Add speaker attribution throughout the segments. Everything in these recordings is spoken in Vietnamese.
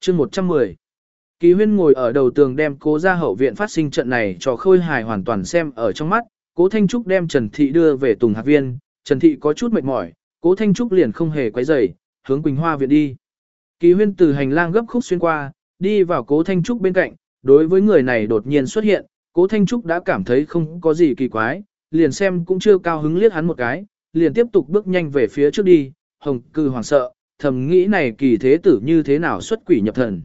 Speaker 1: chương 110 Kỳ huyên ngồi ở đầu tường đem cố ra hậu viện phát sinh trận này cho khôi hài hoàn toàn xem ở trong mắt, cố Thanh Trúc đem Trần Thị đưa về Tùng Hạc Viên, Trần Thị có chút mệt mỏi, cố Thanh Trúc liền không hề quấy rầy, hướng Quỳnh Hoa viện đi. Kỳ huyên từ hành lang gấp khúc xuyên qua, đi vào cố Thanh Trúc bên cạnh, đối với người này đột nhiên xuất hiện, cố Thanh Trúc đã cảm thấy không có gì kỳ quái, liền xem cũng chưa cao hứng liếc hắn một cái, liền tiếp tục bước nhanh về phía trước đi, hồng cư hoảng sợ, thầm nghĩ này kỳ thế tử như thế nào xuất quỷ nhập thần.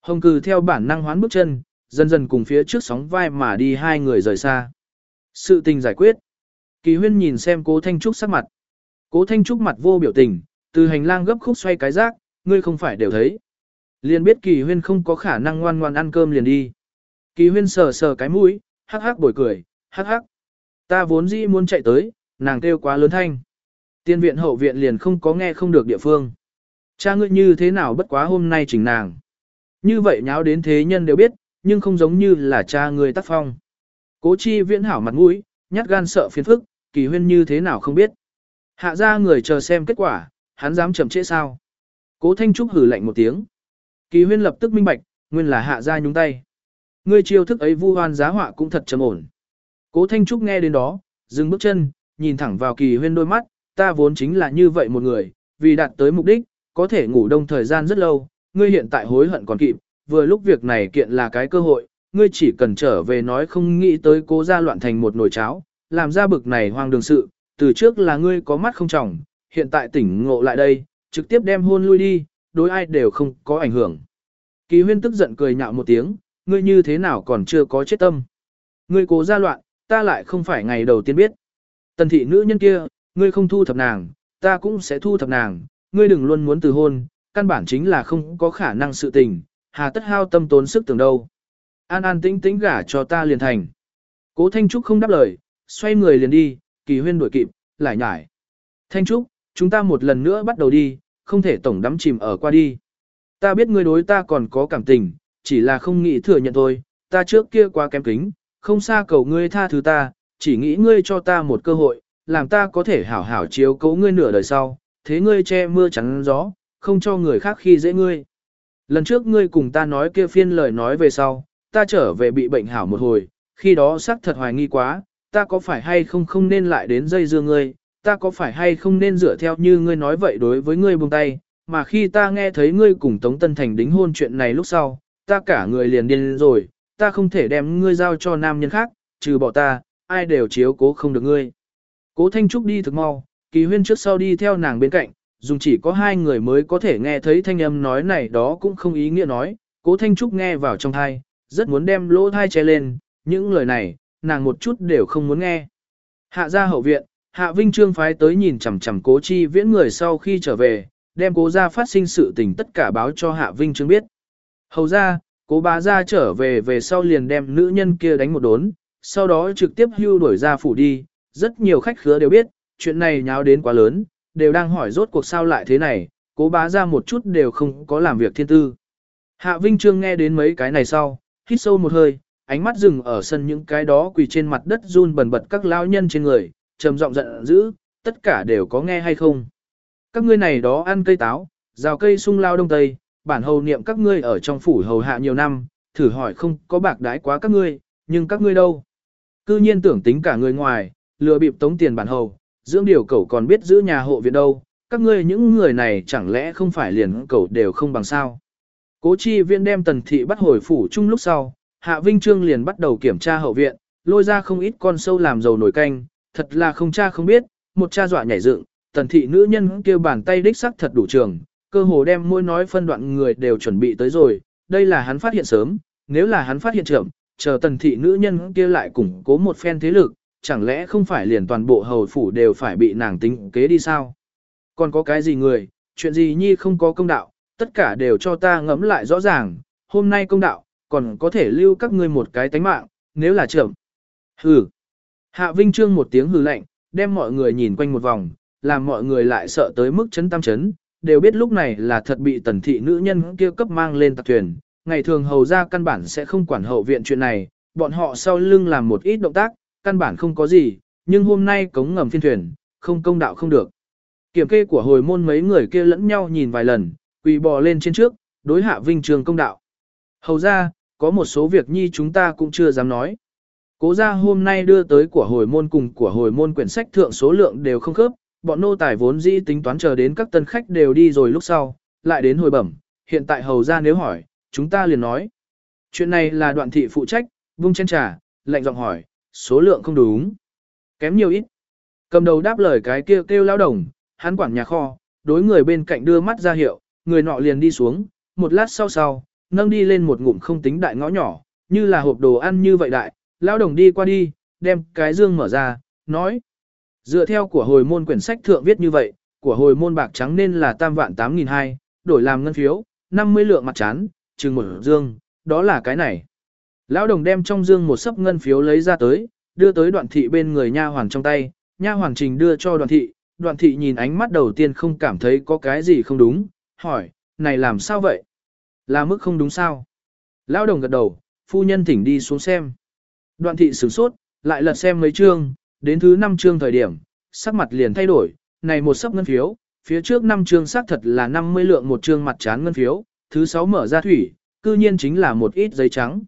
Speaker 1: Hồng cừ theo bản năng hoán bước chân, dần dần cùng phía trước sóng vai mà đi hai người rời xa. Sự tình giải quyết. Kỳ huyên nhìn xem cố Thanh Trúc sắc mặt. Cố Thanh Trúc mặt vô biểu tình, từ hành lang gấp khúc xoay cái rác, ngươi không phải đều thấy. Liền biết kỳ huyên không có khả năng ngoan ngoan ăn cơm liền đi. Kỳ huyên sờ sờ cái mũi, hắc hắc bồi cười, hắc hắc. Ta vốn dĩ muốn chạy tới, nàng kêu quá lớn thanh. Tiên viện hậu viện liền không có nghe không được địa phương. Cha ngươi như thế nào bất quá hôm nay chỉnh nàng. Như vậy nháo đến thế nhân đều biết, nhưng không giống như là cha ngươi tác phong. Cố chi viễn hảo mặt mũi, nhát gan sợ phiền phức, kỳ huyên như thế nào không biết. Hạ ra người chờ xem kết quả, hắn dám chậm trễ sao. Cố Thanh Trúc hử lạnh một tiếng. Kỳ huyên lập tức minh bạch, nguyên là hạ ra nhúng tay. Ngươi chiêu thức ấy vu hoan giá họa cũng thật trầm ổn. Cố Thanh Trúc nghe đến đó, dừng bước chân, nhìn thẳng vào kỳ huyên đôi mắt, ta vốn chính là như vậy một người, vì đạt tới mục đích, có thể ngủ đông thời gian rất lâu, ngươi hiện tại hối hận còn kịp, vừa lúc việc này kiện là cái cơ hội, ngươi chỉ cần trở về nói không nghĩ tới cố ra loạn thành một nồi cháo, làm ra bực này hoang đường sự, từ trước là ngươi có mắt không trọng, hiện tại tỉnh ngộ lại đây, trực tiếp đem hôn lui đi, đối ai đều không có ảnh hưởng. Kỳ huyên tức giận cười nhạo một tiếng, ngươi như thế nào còn chưa có chết tâm. Ngươi cố ra loạn, ta lại không phải ngày đầu tiên biết. Tần thị nữ nhân kia, ngươi không thu thập nàng, ta cũng sẽ thu thập nàng, ngươi đừng luôn muốn từ hôn, căn bản chính là không có khả năng sự tình, hà tất hao tâm tốn sức tưởng đâu. An an tĩnh tĩnh gả cho ta liền thành. Cố Thanh Trúc không đáp lời, xoay người liền đi, kỳ huyên đuổi kịp, lại nhải. Thanh Trúc, chúng ta một lần nữa bắt đầu đi, không thể tổng đắm chìm ở qua đi. Ta biết ngươi đối ta còn có cảm tình, chỉ là không nghĩ thừa nhận thôi, ta trước kia quá kém kính, không xa cầu ngươi tha thứ ta, chỉ nghĩ ngươi cho ta một cơ hội, làm ta có thể hảo hảo chiếu cố ngươi nửa đời sau, thế ngươi che mưa chắn gió, không cho người khác khi dễ ngươi. Lần trước ngươi cùng ta nói kia phiên lời nói về sau, ta trở về bị bệnh hảo một hồi, khi đó xác thật hoài nghi quá, ta có phải hay không không nên lại đến dây dưa ngươi, ta có phải hay không nên dựa theo như ngươi nói vậy đối với ngươi buông tay, mà khi ta nghe thấy ngươi cùng Tống Tân Thành đính hôn chuyện này lúc sau, ta cả người liền điên rồi, ta không thể đem ngươi giao cho nam nhân khác, trừ bỏ ta, ai đều chiếu cố không được ngươi. Cố Thanh Trúc đi thực mau, kỳ huyên trước sau đi theo nàng bên cạnh, dùng chỉ có hai người mới có thể nghe thấy thanh âm nói này đó cũng không ý nghĩa nói, cố Thanh Trúc nghe vào trong thai, rất muốn đem lỗ thai che lên, những lời này, nàng một chút đều không muốn nghe. Hạ ra hậu viện, Hạ Vinh Trương phái tới nhìn chằm chằm cố chi viễn người sau khi trở về, đem cố ra phát sinh sự tình tất cả báo cho Hạ Vinh Trương biết. Hầu ra, cố bá ra trở về về sau liền đem nữ nhân kia đánh một đốn, sau đó trực tiếp hưu đuổi ra phủ đi, rất nhiều khách khứa đều biết, chuyện này nháo đến quá lớn, đều đang hỏi rốt cuộc sao lại thế này, cố bá ra một chút đều không có làm việc thiên tư. Hạ Vinh Trương nghe đến mấy cái này sau, hít sâu một hơi, ánh mắt dừng ở sân những cái đó quỳ trên mặt đất run bần bật các lão nhân trên người, trầm giọng giận dữ, tất cả đều có nghe hay không. Các ngươi này đó ăn cây táo, rào cây sung lao đông tây, bản hầu niệm các ngươi ở trong phủ hầu hạ nhiều năm, thử hỏi không có bạc đái quá các ngươi, nhưng các ngươi đâu. Cư nhiên tưởng tính cả người ngoài, lừa bịp tống tiền bản hầu, dưỡng điều cậu còn biết giữ nhà hộ viện đâu, các ngươi những người này chẳng lẽ không phải liền cậu đều không bằng sao. Cố chi viên đem tần thị bắt hồi phủ chung lúc sau, Hạ Vinh Trương liền bắt đầu kiểm tra hậu viện, lôi ra không ít con sâu làm dầu nổi canh, thật là không cha không biết, một cha dọa nhảy dựng, tần thị nữ nhân kêu bàn tay đích sắc thật đủ trường, cơ hồ đem môi nói phân đoạn người đều chuẩn bị tới rồi, đây là hắn phát hiện sớm, nếu là hắn phát hiện chậm, chờ tần thị nữ nhân kia lại củng cố một phen thế lực, chẳng lẽ không phải liền toàn bộ hầu phủ đều phải bị nàng tính kế đi sao? Còn có cái gì người, chuyện gì nhi không có công đạo, tất cả đều cho ta ngẫm lại rõ ràng, hôm nay công đạo, còn có thể lưu các ngươi một cái tánh mạng, nếu là trưởng. Hừ. Hạ Vinh Trương một tiếng hừ lạnh, đem mọi người nhìn quanh một vòng, làm mọi người lại sợ tới mức chấn tam chấn, đều biết lúc này là thật bị tần thị nữ nhân kia cấp mang lên tạc thuyền, ngày thường hầu ra căn bản sẽ không quản hậu viện chuyện này, bọn họ sau lưng làm một ít động tác, căn bản không có gì, nhưng hôm nay cống ngầm phiên thuyền, không công đạo không được. Kiểm kê của hồi môn mấy người kia lẫn nhau nhìn vài lần, quỳ bò lên trên trước, đối hạ vinh trường công đạo. Hầu ra, có một số việc nhi chúng ta cũng chưa dám nói. Cố gia hôm nay đưa tới của hồi môn cùng của hồi môn quyển sách thượng số lượng đều không khớp, bọn nô tài vốn dĩ tính toán chờ đến các tân khách đều đi rồi lúc sau, lại đến hồi bẩm, hiện tại hầu ra nếu hỏi, chúng ta liền nói. Chuyện này là đoạn thị phụ trách, vung chân trà, lạnh giọng hỏi, số lượng không đúng. Kém nhiều ít. Cầm đầu đáp lời cái kia kêu, kêu lao đồng, hắn quản nhà kho, đối người bên cạnh đưa mắt ra hiệu, người nọ liền đi xuống, một lát sau sau, nâng đi lên một ngụm không tính đại ngõ nhỏ, như là hộp đồ ăn như vậy đại, lao đồng đi qua đi, đem cái dương mở ra, nói. Dựa theo của hồi môn quyển sách thượng viết như vậy, của hồi môn bạc trắng nên là tam vạn tám nghìn hai, đổi làm ngân phiếu, 50 lượng mặt trán, chừng một dương, đó là cái này. Lão đồng đem trong dương một sấp ngân phiếu lấy ra tới, đưa tới đoạn thị bên người nha hoàn trong tay, nha hoàn trình đưa cho đoạn thị, đoạn thị nhìn ánh mắt đầu tiên không cảm thấy có cái gì không đúng, hỏi, này làm sao vậy? Là mức không đúng sao? Lão đồng gật đầu, phu nhân thỉnh đi xuống xem. Đoạn thị sửng sốt, lại lật xem mấy chương, đến thứ năm chương thời điểm, sắc mặt liền thay đổi, này một sấp ngân phiếu, phía trước năm chương xác thật là 50 lượng một chương mặt chán ngân phiếu, thứ sáu mở ra thủy, cư nhiên chính là một ít giấy trắng.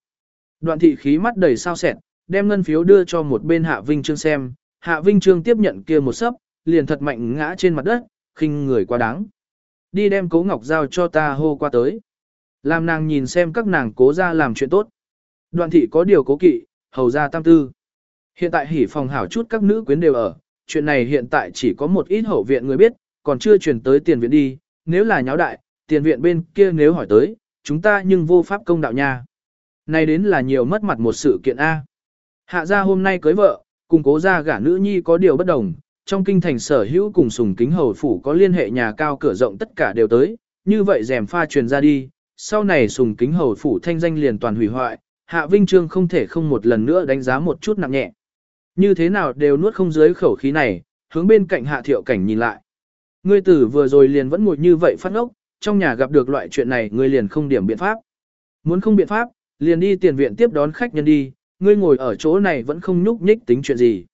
Speaker 1: Đoạn thị khí mắt đầy sao sẹn, đem ngân phiếu đưa cho một bên Hạ Vinh Trương xem, Hạ Vinh Trương tiếp nhận kia một sấp, liền thật mạnh ngã trên mặt đất, khinh người quá đáng. Đi đem cố ngọc giao cho ta hô qua tới. Làm nàng nhìn xem các nàng cố ra làm chuyện tốt. Đoạn thị có điều cố kỵ, hầu ra tam tư. Hiện tại hỉ phòng hảo chút các nữ quyến đều ở, chuyện này hiện tại chỉ có một ít hậu viện người biết, còn chưa chuyển tới tiền viện đi, nếu là nháo đại, tiền viện bên kia nếu hỏi tới, chúng ta nhưng vô pháp công đạo nha. Này đến là nhiều mất mặt một sự kiện A. Hạ gia hôm nay cưới vợ, cùng cố gia gả nữ nhi có điều bất đồng, trong kinh thành sở hữu cùng sùng kính hầu phủ có liên hệ nhà cao cửa rộng tất cả đều tới, như vậy rèm pha truyền ra đi, sau này sùng kính hầu phủ thanh danh liền toàn hủy hoại, Hạ Vinh Trương không thể không một lần nữa đánh giá một chút nặng nhẹ. Như thế nào đều nuốt không dưới khẩu khí này, hướng bên cạnh Hạ Thiệu Cảnh nhìn lại. Ngươi tử vừa rồi liền vẫn ngồi như vậy phát ốc, trong nhà gặp được loại chuyện này ngươi liền không điểm biện pháp. Muốn không biện pháp, liền đi tiền viện tiếp đón khách nhân đi, ngươi ngồi ở chỗ này vẫn không nhúc nhích tính chuyện gì.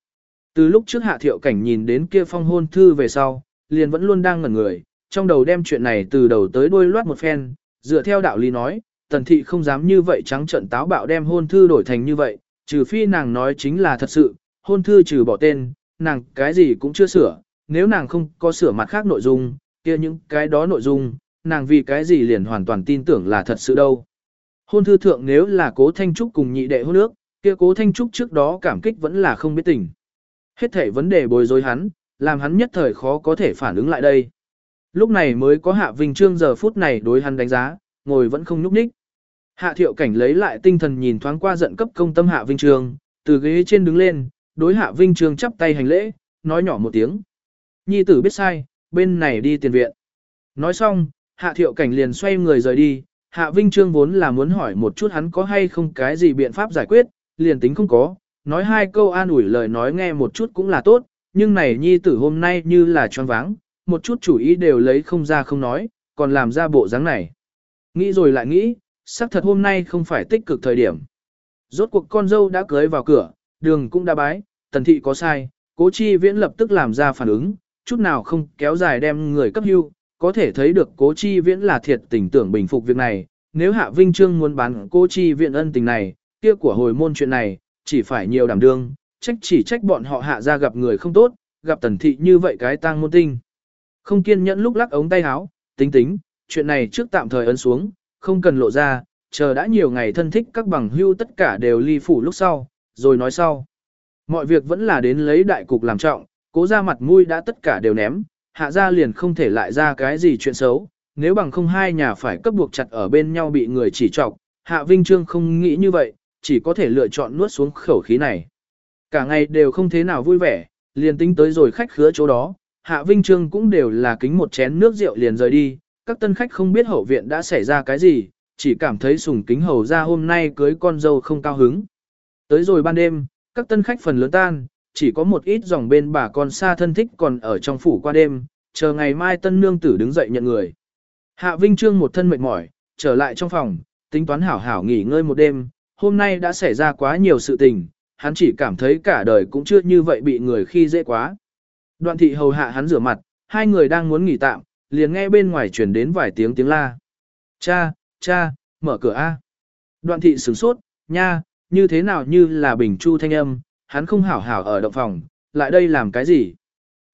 Speaker 1: Từ lúc trước Hạ Thiệu Cảnh nhìn đến kia phong hôn thư về sau, liền vẫn luôn đang ngẩn người, trong đầu đem chuyện này từ đầu tới đuôi loát một phen, dựa theo đạo lý nói, tần thị không dám như vậy trắng trận táo bạo đem hôn thư đổi thành như vậy, trừ phi nàng nói chính là thật sự, hôn thư trừ bỏ tên, nàng cái gì cũng chưa sửa, nếu nàng không có sửa mặt khác nội dung, kia những cái đó nội dung, nàng vì cái gì liền hoàn toàn tin tưởng là thật sự đâu. Hôn thư thượng nếu là cố Thanh Trúc cùng nhị đệ hôn nước, kia cố Thanh Trúc trước đó cảm kích vẫn là không biết tình. Hết thể vấn đề bồi dối hắn, làm hắn nhất thời khó có thể phản ứng lại đây. Lúc này mới có Hạ Vinh Trương giờ phút này đối hắn đánh giá, ngồi vẫn không nhúc nhích. Hạ thiệu cảnh lấy lại tinh thần nhìn thoáng qua giận cấp công tâm Hạ Vinh Trương, từ ghế trên đứng lên, đối Hạ Vinh Trương chắp tay hành lễ, nói nhỏ một tiếng. Nhi tử biết sai, bên này đi tiền viện. Nói xong, Hạ thiệu cảnh liền xoay người rời đi, Hạ Vinh Trương vốn là muốn hỏi một chút hắn có hay không cái gì biện pháp giải quyết, liền tính không có, nói hai câu an ủi lời nói nghe một chút cũng là tốt, nhưng này nhi tử hôm nay như là choáng váng, một chút chủ ý đều lấy không ra không nói, còn làm ra bộ dáng này. Nghĩ rồi lại nghĩ, xác thật hôm nay không phải tích cực thời điểm. Rốt cuộc con dâu đã cưới vào cửa, đường cũng đã bái, tần thị có sai, cố chi viễn lập tức làm ra phản ứng, chút nào không kéo dài đem người cấp hưu, có thể thấy được cố chi viễn là thiệt tình tưởng bình phục việc này, nếu hạ vinh trương muốn bán cô chi viện ân tình này, kia của hồi môn chuyện này, chỉ phải nhiều đảm đương, trách chỉ trách bọn họ hạ ra gặp người không tốt, gặp tần thị như vậy cái tang môn tinh. Không kiên nhẫn lúc lắc ống tay háo tính tính, chuyện này trước tạm thời ấn xuống, không cần lộ ra, chờ đã nhiều ngày thân thích các bằng hưu tất cả đều ly phủ lúc sau, rồi nói sau. Mọi việc vẫn là đến lấy đại cục làm trọng, cố ra mặt mũi đã tất cả đều ném, hạ ra liền không thể lại ra cái gì chuyện xấu, nếu bằng không hai nhà phải cấp buộc chặt ở bên nhau bị người chỉ trọc, hạ Vinh Trương không nghĩ như vậy, chỉ có thể lựa chọn nuốt xuống khẩu khí này. Cả ngày đều không thế nào vui vẻ, liền tính tới rồi khách khứa chỗ đó, hạ Vinh Trương cũng đều là kính một chén nước rượu liền rời đi, các tân khách không biết hậu viện đã xảy ra cái gì, chỉ cảm thấy sùng kính hầu ra hôm nay cưới con dâu không cao hứng. Tới rồi ban đêm, các tân khách phần lớn tan, chỉ có một ít dòng bên bà con xa thân thích còn ở trong phủ qua đêm, chờ ngày mai tân nương tử đứng dậy nhận người. Hạ Vinh Trương một thân mệt mỏi, trở lại trong phòng, tính toán hảo hảo nghỉ ngơi một đêm, hôm nay đã xảy ra quá nhiều sự tình, hắn chỉ cảm thấy cả đời cũng chưa như vậy bị người khi dễ quá. Đoạn thị hầu hạ hắn rửa mặt, hai người đang muốn nghỉ tạm, liền nghe bên ngoài truyền đến vài tiếng tiếng la. Cha, cha, mở cửa A. Đoạn thị sửng sốt, nha, như thế nào như là bình chu thanh âm, hắn không hảo hảo ở động phòng, lại đây làm cái gì?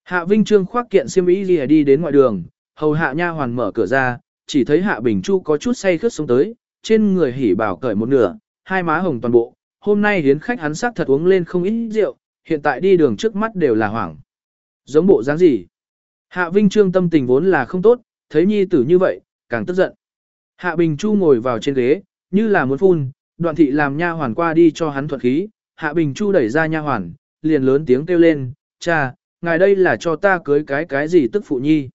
Speaker 1: Hạ Vinh Trương khoác kiện xiêm y gì đi đến ngoài đường, hầu hạ nha hoàn mở cửa ra, chỉ thấy Hạ Bình Chu có chút say khướt xuống tới, trên người hỉ bảo cởi một nửa, hai má hồng toàn bộ. Hôm nay hiến khách hắn sắc thật uống lên không ít rượu, hiện tại đi đường trước mắt đều là hoảng. Giống bộ dáng gì? Hạ Vinh Trương tâm tình vốn là không tốt, thấy nhi tử như vậy, càng tức giận. Hạ Bình Chu ngồi vào trên ghế, như là muốn phun, đoạn thị làm nha hoàn qua đi cho hắn thuận khí, Hạ Bình Chu đẩy ra nha hoàn, liền lớn tiếng kêu lên, cha, ngài đây là cho ta cưới cái cái gì tức phụ nhi.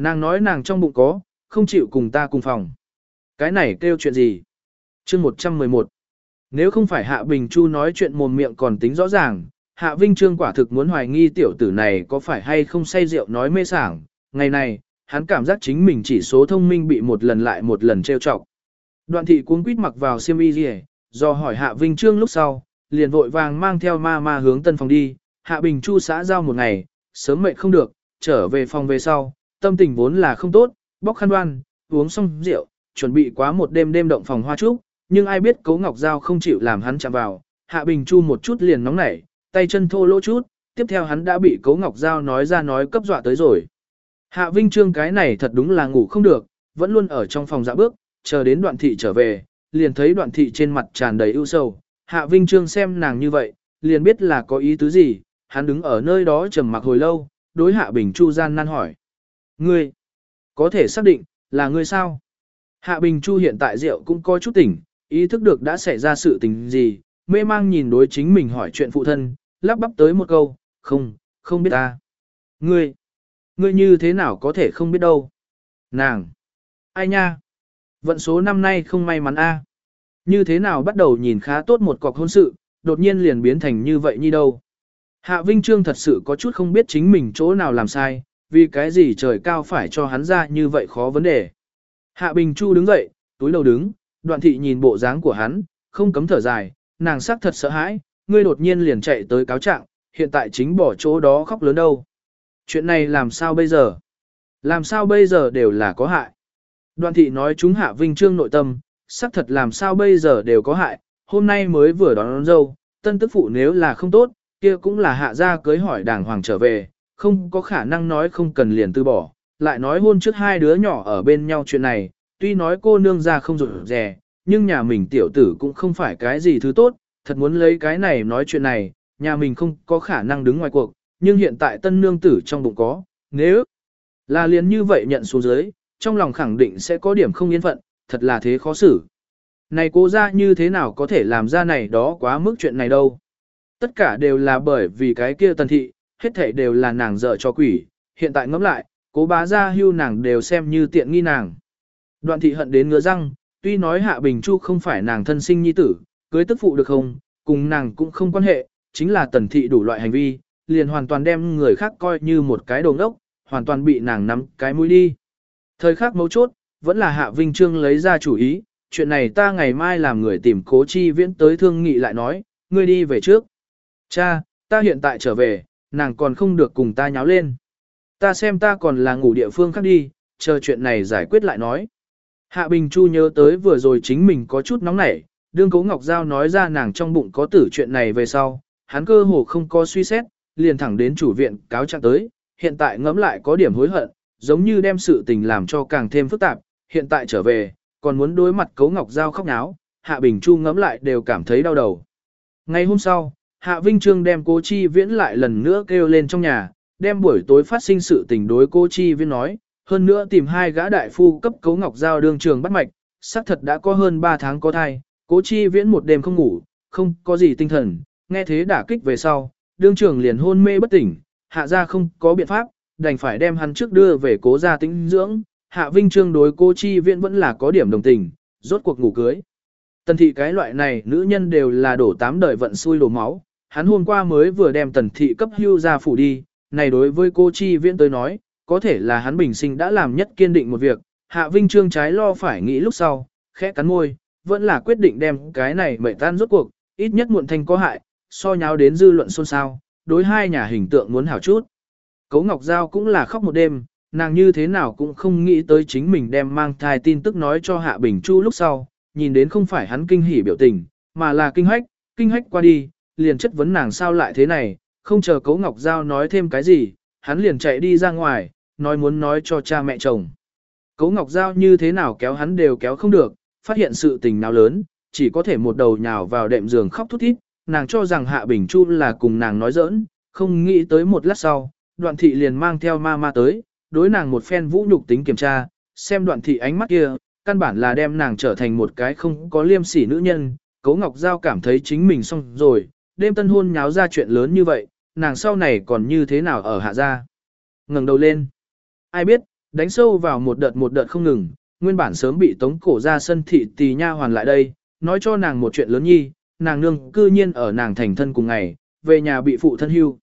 Speaker 1: Nàng nói nàng trong bụng có, không chịu cùng ta cùng phòng. Cái này kêu chuyện gì? chương 111 Nếu không phải Hạ Bình Chu nói chuyện mồm miệng còn tính rõ ràng, Hạ Vinh Trương quả thực muốn hoài nghi tiểu tử này có phải hay không say rượu nói mê sảng. Ngày này, hắn cảm giác chính mình chỉ số thông minh bị một lần lại một lần trêu chọc. Đoạn thị cuốn quýt mặc vào xiêm y gì, do hỏi Hạ Vinh Trương lúc sau, liền vội vàng mang theo ma ma hướng tân phòng đi, Hạ Bình Chu xã giao một ngày, sớm mệt không được, trở về phòng về sau, tâm tình vốn là không tốt, bóc khăn đoan, uống xong rượu, chuẩn bị quá một đêm đêm động phòng hoa trúc, nhưng ai biết Cố Ngọc Giao không chịu làm hắn chạm vào, Hạ Bình Chu một chút liền nóng nảy, tay chân thô lỗ chút, tiếp theo hắn đã bị Cố Ngọc Giao nói ra nói cấp dọa tới rồi. Hạ Vinh Trương cái này thật đúng là ngủ không được, vẫn luôn ở trong phòng dạ bước, chờ đến đoạn thị trở về, liền thấy đoạn thị trên mặt tràn đầy ưu sầu. Hạ Vinh Trương xem nàng như vậy, liền biết là có ý tứ gì, hắn đứng ở nơi đó trầm mặc hồi lâu, đối Hạ Bình Chu gian nan hỏi. Ngươi, có thể xác định, là ngươi sao? Hạ Bình Chu hiện tại rượu cũng có chút tỉnh, ý thức được đã xảy ra sự tình gì, mê mang nhìn đối chính mình hỏi chuyện phụ thân, lắp bắp tới một câu, không, không biết ta. Ngươi, ngươi như thế nào có thể không biết đâu? Nàng, ai nha? Vận số năm nay không may mắn a. Như thế nào bắt đầu nhìn khá tốt một cọc hôn sự, đột nhiên liền biến thành như vậy như đâu. Hạ Vinh Trương thật sự có chút không biết chính mình chỗ nào làm sai, vì cái gì trời cao phải cho hắn ra như vậy khó vấn đề. Hạ Bình Chu đứng dậy, túi đầu đứng, đoạn thị nhìn bộ dáng của hắn, không cấm thở dài, nàng sắc thật sợ hãi, ngươi đột nhiên liền chạy tới cáo trạng, hiện tại chính bỏ chỗ đó khóc lớn đâu. Chuyện này làm sao bây giờ? Làm sao bây giờ đều là có hại. Đoạn thị nói chúng Hạ Vinh Trương nội tâm, sắc thật làm sao bây giờ đều có hại, hôm nay mới vừa đón, đón dâu, tân tức phụ nếu là không tốt, kia cũng là hạ gia cưới hỏi đàng hoàng trở về, không có khả năng nói không cần liền từ bỏ, lại nói hôn trước hai đứa nhỏ ở bên nhau chuyện này, tuy nói cô nương ra không rụt rè, nhưng nhà mình tiểu tử cũng không phải cái gì thứ tốt, thật muốn lấy cái này nói chuyện này, nhà mình không có khả năng đứng ngoài cuộc, nhưng hiện tại tân nương tử trong bụng có, nếu là liền như vậy nhận xuống dưới, trong lòng khẳng định sẽ có điểm không yên phận, thật là thế khó xử. Này cô ra như thế nào có thể làm ra này đó quá mức chuyện này đâu. Tất cả đều là bởi vì cái kia tần thị, hết thảy đều là nàng dở cho quỷ, hiện tại ngẫm lại, cố bá ra hưu nàng đều xem như tiện nghi nàng. Đoạn thị hận đến ngứa răng, tuy nói Hạ Bình Chu không phải nàng thân sinh nhi tử, cưới tức phụ được không, cùng nàng cũng không quan hệ, chính là tần thị đủ loại hành vi, liền hoàn toàn đem người khác coi như một cái đồ ngốc, hoàn toàn bị nàng nắm cái mũi đi. Thời khắc mấu chốt, vẫn là Hạ Vinh Trương lấy ra chủ ý, chuyện này ta ngày mai làm người tìm cố chi viễn tới thương nghị lại nói, ngươi đi về trước. Cha, ta hiện tại trở về, nàng còn không được cùng ta nháo lên. Ta xem ta còn là ngủ địa phương khác đi, chờ chuyện này giải quyết lại nói. Hạ Bình Chu nhớ tới vừa rồi chính mình có chút nóng nảy, đương Cố Ngọc Giao nói ra nàng trong bụng có tử chuyện này về sau, hắn cơ hồ không có suy xét, liền thẳng đến chủ viện cáo trạng tới, hiện tại ngẫm lại có điểm hối hận, giống như đem sự tình làm cho càng thêm phức tạp, hiện tại trở về, còn muốn đối mặt Cố Ngọc Giao khóc náo, Hạ Bình Chu ngẫm lại đều cảm thấy đau đầu. Ngày hôm sau, Hạ Vinh Trương đem Cố Chi Viễn lại lần nữa kêu lên trong nhà, đem buổi tối phát sinh sự tình đối Cố Chi Viễn nói, hơn nữa tìm hai gã đại phu cấp cấu Ngọc Giao đương trường bắt mạch, xác thật đã có hơn 3 tháng có thai, Cố Chi Viễn một đêm không ngủ, không có gì tinh thần, nghe thế đả kích về sau, đương trường liền hôn mê bất tỉnh, hạ ra không có biện pháp, đành phải đem hắn trước đưa về cố gia tĩnh dưỡng, hạ vinh trương đối Cố chi viễn vẫn là có điểm đồng tình, rốt cuộc ngủ cưới. Tần thị cái loại này nữ nhân đều là đổ tám đời vận xui đổ máu, hắn hôm qua mới vừa đem tần thị cấp hưu ra phủ đi, này đối với cô chi viễn tới nói, có thể là hắn bình sinh đã làm nhất kiên định một việc, hạ vinh trương trái lo phải nghĩ lúc sau, khẽ cắn môi, vẫn là quyết định đem cái này mệnh tan rốt cuộc, ít nhất muộn thành có hại, so nháo đến dư luận xôn xao, đối hai nhà hình tượng muốn hảo chút. Cấu Ngọc Giao cũng là khóc một đêm, nàng như thế nào cũng không nghĩ tới chính mình đem mang thai tin tức nói cho Hạ Bình Chu lúc sau, nhìn đến không phải hắn kinh hỉ biểu tình, mà là kinh hách, kinh hách qua đi, liền chất vấn nàng sao lại thế này, không chờ Cố Ngọc Giao nói thêm cái gì, hắn liền chạy đi ra ngoài, nói muốn nói cho cha mẹ chồng. Cố Ngọc Giao như thế nào kéo hắn đều kéo không được, phát hiện sự tình nào lớn, chỉ có thể một đầu nhào vào đệm giường khóc thút thít, nàng cho rằng Hạ Bình Chu là cùng nàng nói giỡn, không nghĩ tới một lát sau, đoạn thị liền mang theo ma ma tới, đối nàng một phen vũ nhục tính kiểm tra, xem đoạn thị ánh mắt kia, căn bản là đem nàng trở thành một cái không có liêm sỉ nữ nhân, Cố Ngọc Giao cảm thấy chính mình xong rồi, đêm tân hôn nháo ra chuyện lớn như vậy, nàng sau này còn như thế nào ở hạ gia. ngẩng đầu lên. Ai biết, đánh sâu vào một đợt một đợt không ngừng, nguyên bản sớm bị tống cổ ra sân thị tì nha hoàn lại đây, nói cho nàng một chuyện lớn nhi, nàng nương cư nhiên ở nàng thành thân cùng ngày, về nhà bị phụ thân hưu.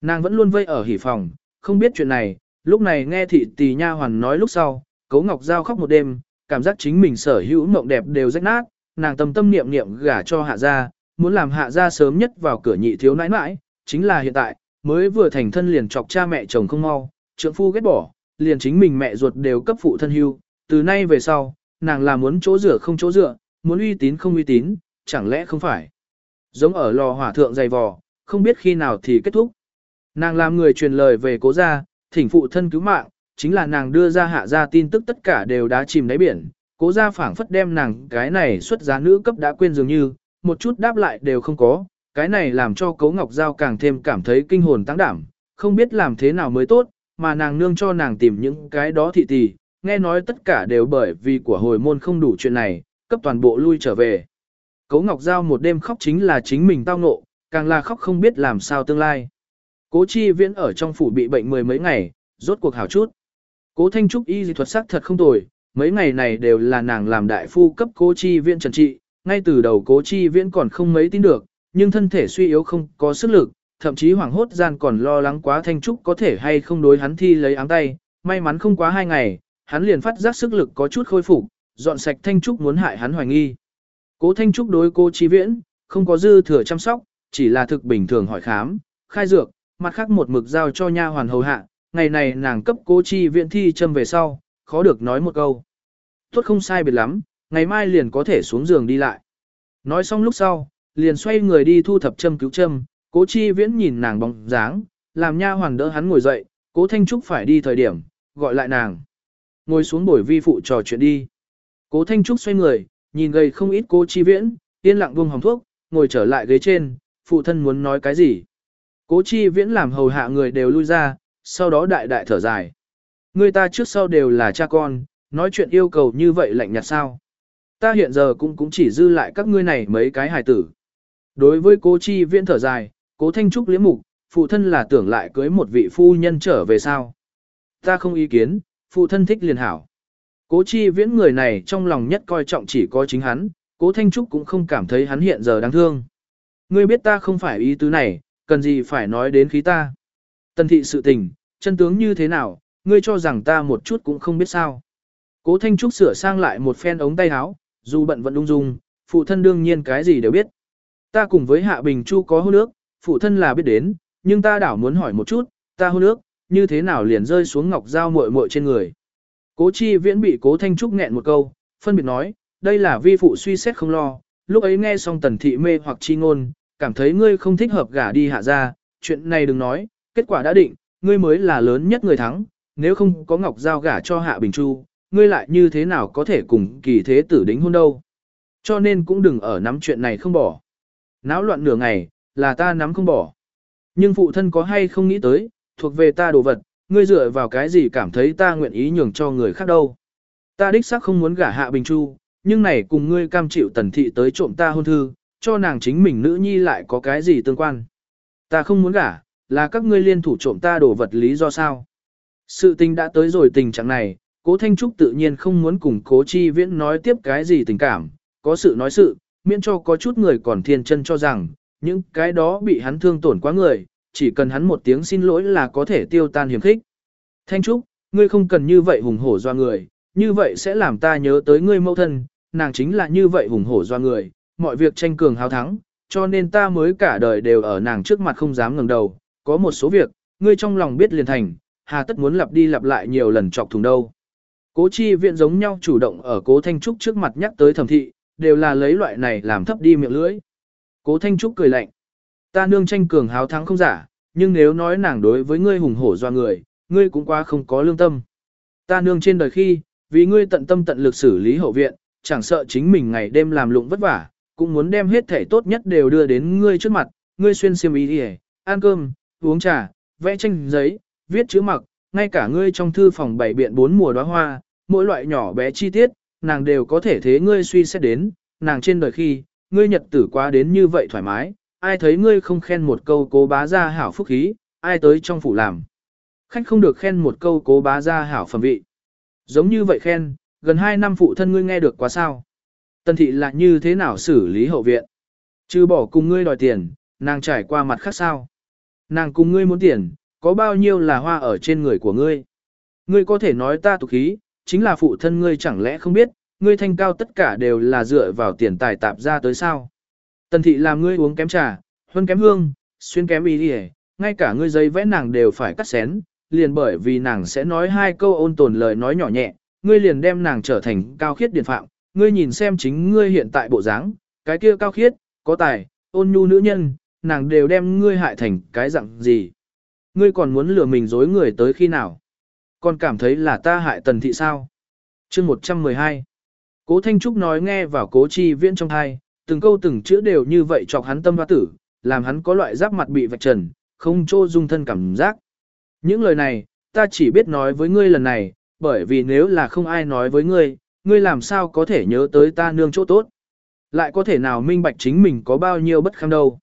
Speaker 1: Nàng vẫn luôn vây ở hỉ phòng, không biết chuyện này, lúc này nghe thị tì nha hoàn nói lúc sau, Cố Ngọc Giao khóc một đêm, cảm giác chính mình sở hữu mộng đẹp đều rách nát, nàng tâm tâm niệm niệm gả cho hạ gia, muốn làm hạ gia sớm nhất vào cửa nhị thiếu nãi nãi, chính là hiện tại, mới vừa thành thân liền chọc cha mẹ chồng không mau, trượng phu ghét bỏ, liền chính mình mẹ ruột đều cấp phụ thân hưu, từ nay về sau, nàng là muốn chỗ rửa không chỗ dựa, muốn uy tín không uy tín, chẳng lẽ không phải. Giống ở lò hỏa thượng dày vò, không biết khi nào thì kết thúc. Nàng làm người truyền lời về cố gia, thỉnh phụ thân cứu mạng, chính là nàng đưa ra hạ gia tin tức tất cả đều đã chìm đáy biển. Cố gia phảng phất đem nàng cái này xuất giá nữ cấp đã quên dường như, một chút đáp lại đều không có, cái này làm cho Cố Ngọc Giao càng thêm cảm thấy kinh hồn tăng đảm, không biết làm thế nào mới tốt, mà nàng nương cho nàng tìm những cái đó thị tỷ, nghe nói tất cả đều bởi vì của hồi môn không đủ chuyện này, cấp toàn bộ lui trở về. Cố Ngọc Giao một đêm khóc chính là chính mình tao ngộ, càng là khóc không biết làm sao tương lai. Cố chi viễn ở trong phủ bị bệnh mười mấy ngày, rốt cuộc hảo chút. Cố Thanh Trúc y dị thuật sắc thật không tồi, mấy ngày này đều là nàng làm đại phu cấp cố chi viễn trần trị, ngay từ đầu cố chi viễn còn không mấy tin được, nhưng thân thể suy yếu không có sức lực, thậm chí hoảng hốt gian còn lo lắng quá Thanh Trúc có thể hay không đối hắn thi lấy áng tay, may mắn không quá hai ngày, hắn liền phát giác sức lực có chút khôi phục, dọn sạch Thanh Trúc muốn hại hắn hoài nghi. Cố Thanh Trúc đối cô Chi Viễn, không có dư thừa chăm sóc, chỉ là thực bình thường hỏi khám, khai dược, mặt khác một mực giao cho nha hoàn hầu hạ, ngày này nàng cấp cố Chi Viễn thi châm về sau, khó được nói một câu. Tốt không sai biệt lắm, ngày mai liền có thể xuống giường đi lại. Nói xong lúc sau, liền xoay người đi thu thập châm cứu châm, cố Chi Viễn nhìn nàng bóng dáng, làm nha hoàn đỡ hắn ngồi dậy, cố Thanh Trúc phải đi thời điểm, gọi lại nàng. Ngồi xuống bồi vi phụ trò chuyện đi. Cố Thanh Trúc xoay người, nhìn gầy không ít Cố chi viễn, yên lặng buông hồng thuốc, ngồi trở lại ghế trên, phụ thân muốn nói cái gì. Cố chi viễn làm hầu hạ người đều lui ra, sau đó đại đại thở dài. Người ta trước sau đều là cha con, nói chuyện yêu cầu như vậy lạnh nhạt sao. Ta hiện giờ cũng cũng chỉ dư lại các ngươi này mấy cái hài tử. Đối với cố chi viễn thở dài, cố thanh trúc liễm mục, phụ thân là tưởng lại cưới một vị phu nhân trở về sao. Ta không ý kiến, phụ thân thích liền hảo. Cố chi viễn người này trong lòng nhất coi trọng chỉ có chính hắn, cố Thanh Trúc cũng không cảm thấy hắn hiện giờ đáng thương. Ngươi biết ta không phải ý tứ này, cần gì phải nói đến khí ta. Tần thị sự tình, chân tướng như thế nào, ngươi cho rằng ta một chút cũng không biết sao. Cố Thanh Trúc sửa sang lại một phen ống tay áo, dù bận vẫn ung dung, phụ thân đương nhiên cái gì đều biết. Ta cùng với Hạ Bình Chu có hôn ước, phụ thân là biết đến, nhưng ta đảo muốn hỏi một chút, ta hôn ước, như thế nào liền rơi xuống ngọc dao muội muội trên người. Cố chi viễn bị cố thanh trúc nghẹn một câu, phân biệt nói, đây là vi phụ suy xét không lo, lúc ấy nghe xong tần thị mê hoặc chi ngôn, cảm thấy ngươi không thích hợp gả đi hạ ra, chuyện này đừng nói, kết quả đã định, ngươi mới là lớn nhất người thắng, nếu không có ngọc giao gả cho hạ bình chu, ngươi lại như thế nào có thể cùng kỳ thế tử đính hôn đâu. Cho nên cũng đừng ở nắm chuyện này không bỏ. Náo loạn nửa ngày, là ta nắm không bỏ. Nhưng phụ thân có hay không nghĩ tới, thuộc về ta đồ vật, ngươi dựa vào cái gì cảm thấy ta nguyện ý nhường cho người khác đâu. Ta đích xác không muốn gả hạ Bình Chu, nhưng này cùng ngươi cam chịu tần thị tới trộm ta hôn thư, cho nàng chính mình nữ nhi lại có cái gì tương quan. Ta không muốn gả, là các ngươi liên thủ trộm ta đổ vật lý do sao. Sự tình đã tới rồi tình trạng này, cố Thanh Trúc tự nhiên không muốn cùng cố chi viễn nói tiếp cái gì tình cảm, có sự nói sự, miễn cho có chút người còn thiên chân cho rằng, những cái đó bị hắn thương tổn quá người, chỉ cần hắn một tiếng xin lỗi là có thể tiêu tan hiểm khích. Thanh Trúc, ngươi không cần như vậy hùng hổ doa người, như vậy sẽ làm ta nhớ tới ngươi mẫu thân, nàng chính là như vậy hùng hổ doa người, mọi việc tranh cường hào thắng, cho nên ta mới cả đời đều ở nàng trước mặt không dám ngẩng đầu, có một số việc, ngươi trong lòng biết liền thành, hà tất muốn lặp đi lặp lại nhiều lần chọc thùng đâu. Cố chi viện giống nhau chủ động ở cố Thanh Trúc trước mặt nhắc tới thẩm thị, đều là lấy loại này làm thấp đi miệng lưỡi. Cố Thanh Trúc cười lạnh. Ta nương tranh cường háo thắng không giả, nhưng nếu nói nàng đối với ngươi hùng hổ doa người, ngươi cũng quá không có lương tâm. Ta nương trên đời khi, vì ngươi tận tâm tận lực xử lý hậu viện, chẳng sợ chính mình ngày đêm làm lụng vất vả, cũng muốn đem hết thể tốt nhất đều đưa đến ngươi trước mặt, ngươi xuyên xiêm y đi ăn cơm, uống trà, vẽ tranh giấy, viết chữ mặc, ngay cả ngươi trong thư phòng bảy biện bốn mùa đóa hoa, mỗi loại nhỏ bé chi tiết, nàng đều có thể thế ngươi suy xét đến, nàng trên đời khi, ngươi nhật tử quá đến như vậy thoải mái, ai thấy ngươi không khen một câu cố bá ra hảo phúc khí, ai tới trong phủ làm. Khách không được khen một câu cố bá ra hảo phẩm vị. Giống như vậy khen, gần 2 năm phụ thân ngươi nghe được quá sao. Tần thị là như thế nào xử lý hậu viện? Chứ bỏ cùng ngươi đòi tiền, nàng trải qua mặt khác sao? Nàng cùng ngươi muốn tiền, có bao nhiêu là hoa ở trên người của ngươi? Ngươi có thể nói ta tục khí, chính là phụ thân ngươi chẳng lẽ không biết, ngươi thanh cao tất cả đều là dựa vào tiền tài tạp ra tới sao? Tần thị làm ngươi uống kém trà, hơn kém hương, xuyên kém ý đi ngay cả ngươi giấy vẽ nàng đều phải cắt xén, liền bởi vì nàng sẽ nói hai câu ôn tồn lời nói nhỏ nhẹ, ngươi liền đem nàng trở thành cao khiết điển phạm, ngươi nhìn xem chính ngươi hiện tại bộ dáng, cái kia cao khiết, có tài, ôn nhu nữ nhân, nàng đều đem ngươi hại thành cái dạng gì. Ngươi còn muốn lừa mình dối người tới khi nào? Còn cảm thấy là ta hại tần thị sao? chương 112 Cố Thanh Trúc nói nghe vào cố chi viễn trong thai, từng câu từng chữ đều như vậy chọc hắn tâm hoa tử, làm hắn có loại giáp mặt bị vạch trần, không trô dung thân cảm giác. Những lời này, ta chỉ biết nói với ngươi lần này, bởi vì nếu là không ai nói với ngươi, ngươi làm sao có thể nhớ tới ta nương chỗ tốt. Lại có thể nào minh bạch chính mình có bao nhiêu bất kham đâu.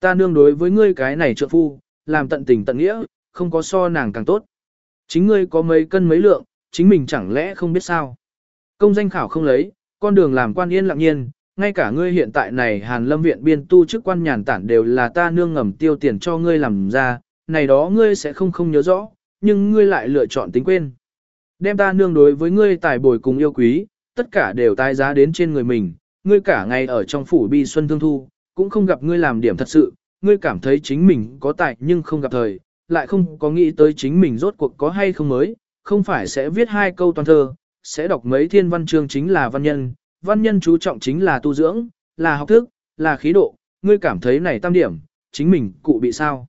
Speaker 1: Ta nương đối với ngươi cái này trợ phu, làm tận tình tận nghĩa, không có so nàng càng tốt. Chính ngươi có mấy cân mấy lượng, chính mình chẳng lẽ không biết sao. Công danh khảo không lấy, con đường làm quan yên lặng nhiên, ngay cả ngươi hiện tại này Hàn Lâm viện biên tu chức quan nhàn tản đều là ta nương ngầm tiêu tiền cho ngươi làm ra, này đó ngươi sẽ không không nhớ rõ, nhưng ngươi lại lựa chọn tính quên. Đem ta nương đối với ngươi tài bồi cùng yêu quý, tất cả đều tái giá đến trên người mình, ngươi cả ngày ở trong phủ bi xuân thương thu, cũng không gặp ngươi làm điểm thật sự, ngươi cảm thấy chính mình có tài nhưng không gặp thời, lại không có nghĩ tới chính mình rốt cuộc có hay không mới, không phải sẽ viết hai câu toàn thơ, sẽ đọc mấy thiên văn chương chính là văn nhân, văn nhân chú trọng chính là tu dưỡng, là học thức, là khí độ, ngươi cảm thấy này tam điểm, chính mình cụ bị sao.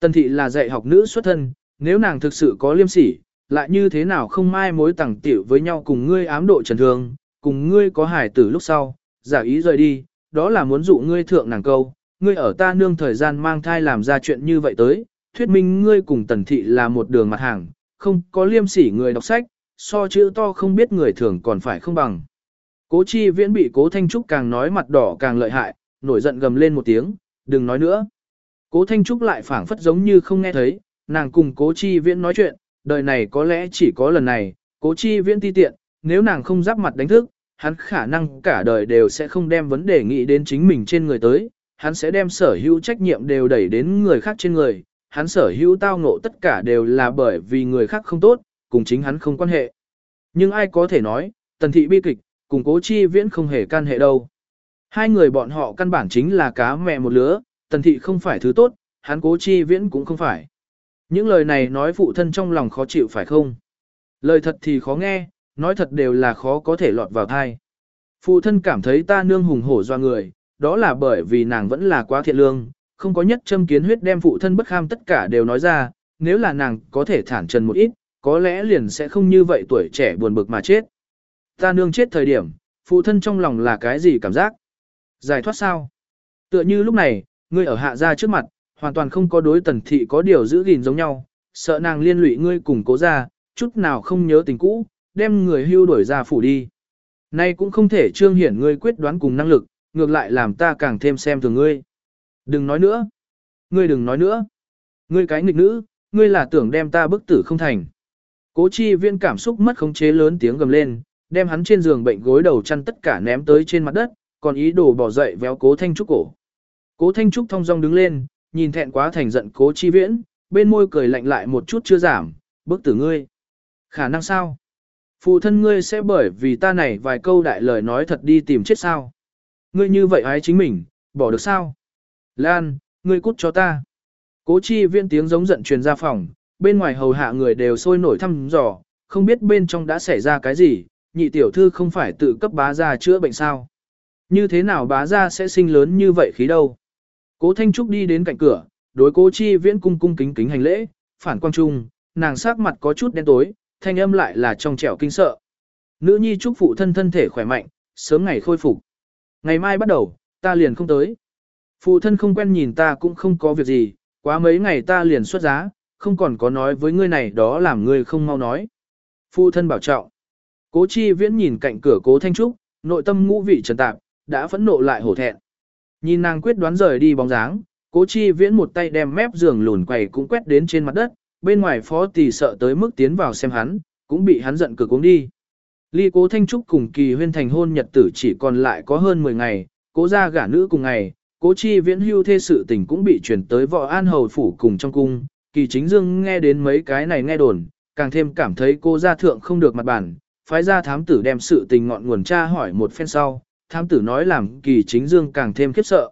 Speaker 1: Tần thị là dạy học nữ xuất thân, nếu nàng thực sự có liêm sỉ, lại như thế nào không mai mối tẳng tiểu với nhau cùng ngươi ám độ trần thương, cùng ngươi có hài tử lúc sau, giả ý rời đi, đó là muốn dụ ngươi thượng nàng câu, ngươi ở ta nương thời gian mang thai làm ra chuyện như vậy tới, thuyết minh ngươi cùng tần thị là một đường mặt hàng, không có liêm sỉ người đọc sách, so chữ to không biết người thường còn phải không bằng. Cố chi viễn bị cố Thanh Trúc càng nói mặt đỏ càng lợi hại, nổi giận gầm lên một tiếng, đừng nói nữa. Cố Thanh Trúc lại phảng phất giống như không nghe thấy, nàng cùng cố chi viễn nói chuyện, đời này có lẽ chỉ có lần này, cố chi viễn ti tiện, nếu nàng không giáp mặt đánh thức, hắn khả năng cả đời đều sẽ không đem vấn đề nghĩ đến chính mình trên người tới, hắn sẽ đem sở hữu trách nhiệm đều đẩy đến người khác trên người, hắn sở hữu tao ngộ tất cả đều là bởi vì người khác không tốt, cùng chính hắn không quan hệ. Nhưng ai có thể nói, tần thị bi kịch, cùng cố chi viễn không hề can hệ đâu. Hai người bọn họ căn bản chính là cá mẹ một lứa, tần thị không phải thứ tốt, hắn cố chi viễn cũng không phải. Những lời này nói phụ thân trong lòng khó chịu phải không? Lời thật thì khó nghe, nói thật đều là khó có thể lọt vào thai. Phụ thân cảm thấy ta nương hùng hổ do người, đó là bởi vì nàng vẫn là quá thiện lương, không có nhất châm kiến huyết đem phụ thân bất kham tất cả đều nói ra, nếu là nàng có thể thản trần một ít, có lẽ liền sẽ không như vậy tuổi trẻ buồn bực mà chết. Ta nương chết thời điểm, phụ thân trong lòng là cái gì cảm giác? Giải thoát sao? Tựa như lúc này, ngươi ở hạ gia trước mặt, hoàn toàn không có đối tần thị có điều giữ gìn giống nhau, sợ nàng liên lụy ngươi cùng cố ra, chút nào không nhớ tình cũ, đem người hưu đuổi ra phủ đi. Nay cũng không thể trương hiển ngươi quyết đoán cùng năng lực, ngược lại làm ta càng thêm xem thường ngươi. Đừng nói nữa. Ngươi đừng nói nữa. Ngươi cái nghịch nữ, ngươi là tưởng đem ta bức tử không thành. Cố chi viên cảm xúc mất khống chế lớn tiếng gầm lên, đem hắn trên giường bệnh gối đầu chăn tất cả ném tới trên mặt đất, còn ý đồ bỏ dậy véo cố thanh trúc cổ. Cố thanh trúc thong dong đứng lên, nhìn thẹn quá thành giận cố chi viễn, bên môi cười lạnh lại một chút chưa giảm, bức tử ngươi. Khả năng sao? Phụ thân ngươi sẽ bởi vì ta này vài câu đại lời nói thật đi tìm chết sao? Ngươi như vậy ái chính mình, bỏ được sao? Lan, ngươi cút cho ta. Cố chi viễn tiếng giống giận truyền ra phòng, bên ngoài hầu hạ người đều sôi nổi thăm dò, không biết bên trong đã xảy ra cái gì, nhị tiểu thư không phải tự cấp bá ra chữa bệnh sao. Như thế nào bá ra sẽ sinh lớn như vậy khí đâu. Cố Thanh Trúc đi đến cạnh cửa, đối cố chi viễn cung cung kính kính hành lễ, phản quang trung, nàng sắc mặt có chút đen tối, thanh âm lại là trong trẻo kinh sợ. Nữ nhi chúc phụ thân thân thể khỏe mạnh, sớm ngày khôi phục. Ngày mai bắt đầu, ta liền không tới. Phụ thân không quen nhìn ta cũng không có việc gì, quá mấy ngày ta liền xuất giá, không còn có nói với ngươi này đó làm ngươi không mau nói. Phụ thân bảo trọng. Cố chi viễn nhìn cạnh cửa cố thanh trúc, nội tâm ngũ vị trần tạp, đã phẫn nộ lại hổ thẹn. Nhìn nàng quyết đoán rời đi bóng dáng, cố chi viễn một tay đem mép giường lùn quầy cũng quét đến trên mặt đất, bên ngoài phó tỷ sợ tới mức tiến vào xem hắn, cũng bị hắn giận cực uống đi. Ly cố Thanh Trúc cùng kỳ huyên thành hôn nhật tử chỉ còn lại có hơn 10 ngày, cố ra gả nữ cùng ngày, cố chi viễn hưu thê sự tình cũng bị chuyển tới võ an hầu phủ cùng trong cung, kỳ chính dương nghe đến mấy cái này nghe đồn, càng thêm cảm thấy cô gia thượng không được mặt bản, phái ra thám tử đem sự tình ngọn nguồn tra hỏi một phen sau, thám tử nói làm kỳ chính dương càng thêm khiếp sợ.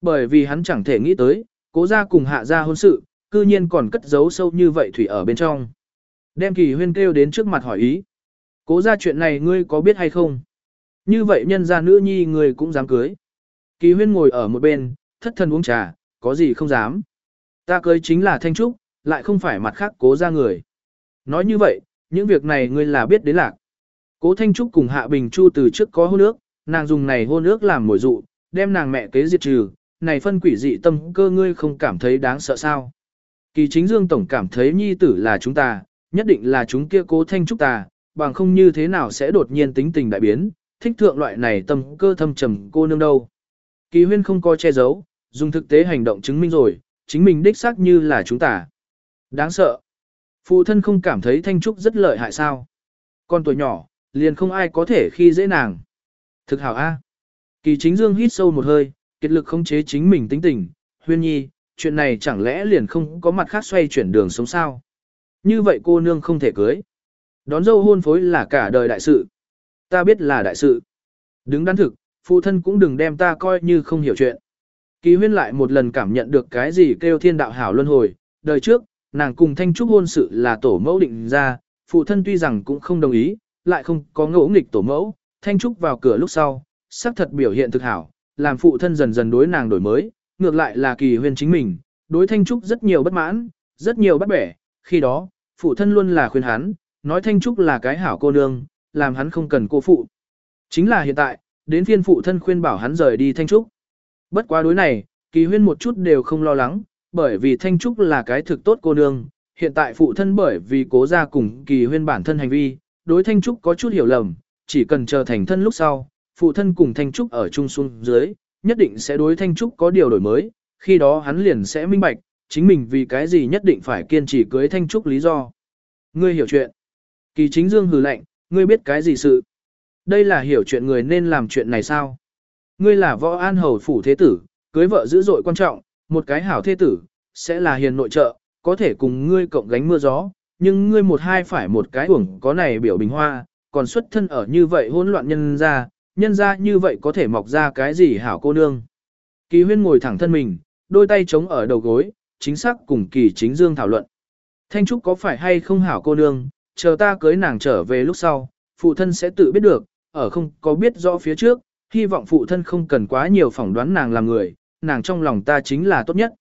Speaker 1: Bởi vì hắn chẳng thể nghĩ tới, cố gia cùng hạ gia hôn sự, cư nhiên còn cất giấu sâu như vậy thủy ở bên trong. Đem kỳ huyên kêu đến trước mặt hỏi ý. Cố ra chuyện này ngươi có biết hay không? Như vậy nhân gia nữ nhi ngươi cũng dám cưới. Kỳ huyên ngồi ở một bên, thất thần uống trà, có gì không dám. Ta cưới chính là Thanh Trúc, lại không phải mặt khác cố ra người. Nói như vậy, những việc này ngươi là biết đến lạc. Cố Thanh Trúc cùng Hạ Bình Chu từ trước có hôn ước, nàng dùng này hôn ước làm mồi dụ, đem nàng mẹ kế diệt trừ, này phân quỷ dị tâm cơ ngươi không cảm thấy đáng sợ sao. Kỳ chính dương tổng cảm thấy nhi tử là chúng ta, nhất định là chúng kia cố Thanh Trúc ta, bằng không như thế nào sẽ đột nhiên tính tình đại biến, thích thượng loại này tâm cơ thâm trầm cô nương đâu. Kỳ huyên không coi che giấu, dùng thực tế hành động chứng minh rồi, chính mình đích xác như là chúng ta. Đáng sợ. Phụ thân không cảm thấy Thanh Trúc rất lợi hại sao. Con tuổi nhỏ, liền không ai có thể khi dễ nàng. Thực hảo A. Kỳ chính dương hít sâu một hơi, kết lực khống chế chính mình tính tình. Huyên nhi, chuyện này chẳng lẽ liền không có mặt khác xoay chuyển đường sống sao. Như vậy cô nương không thể cưới. Đón dâu hôn phối là cả đời đại sự. Ta biết là đại sự. Đứng đắn thực, phụ thân cũng đừng đem ta coi như không hiểu chuyện. Kỳ huyên lại một lần cảm nhận được cái gì kêu thiên đạo hảo luân hồi. Đời trước, nàng cùng thanh trúc hôn sự là tổ mẫu định ra, phụ thân tuy rằng cũng không đồng ý, lại không có ngỗ nghịch tổ mẫu. Thanh trúc vào cửa lúc sau, sắc thật biểu hiện thực hảo, làm phụ thân dần dần đối nàng đổi mới, ngược lại là kỳ huyên chính mình, đối thanh trúc rất nhiều bất mãn, rất nhiều bắt bẻ, khi đó, phụ thân luôn là khuyên hắn, nói Thanh Trúc là cái hảo cô nương, làm hắn không cần cô phụ. Chính là hiện tại, đến phiên phụ thân khuyên bảo hắn rời đi Thanh Trúc. Bất quá đối này, kỳ huyên một chút đều không lo lắng, bởi vì Thanh Trúc là cái thực tốt cô nương. Hiện tại phụ thân bởi vì cố ra cùng kỳ huyên bản thân hành vi, đối Thanh Trúc có chút hiểu lầm, chỉ cần chờ thành thân lúc sau, phụ thân cùng Thanh Trúc ở chung xuống dưới, nhất định sẽ đối Thanh Trúc có điều đổi mới, khi đó hắn liền sẽ minh bạch, chính mình vì cái gì nhất định phải kiên trì cưới Thanh Trúc lý do. Ngươi hiểu chuyện. Kỳ chính dương hừ lạnh, ngươi biết cái gì sự? Đây là hiểu chuyện người nên làm chuyện này sao? Ngươi là võ an hầu phủ thế tử, cưới vợ dữ dội quan trọng, một cái hảo thế tử, sẽ là hiền nội trợ, có thể cùng ngươi cộng gánh mưa gió, nhưng ngươi một hai phải một cái uổng có này biểu bình hoa, còn xuất thân ở như vậy hỗn loạn nhân ra, nhân ra như vậy có thể mọc ra cái gì hảo cô nương. Kỳ huyên ngồi thẳng thân mình, đôi tay chống ở đầu gối, chính xác cùng kỳ chính dương thảo luận. Thanh Trúc có phải hay không hảo cô nương, chờ ta cưới nàng trở về lúc sau, phụ thân sẽ tự biết được, ở không có biết rõ phía trước, hy vọng phụ thân không cần quá nhiều phỏng đoán nàng làm người, nàng trong lòng ta chính là tốt nhất.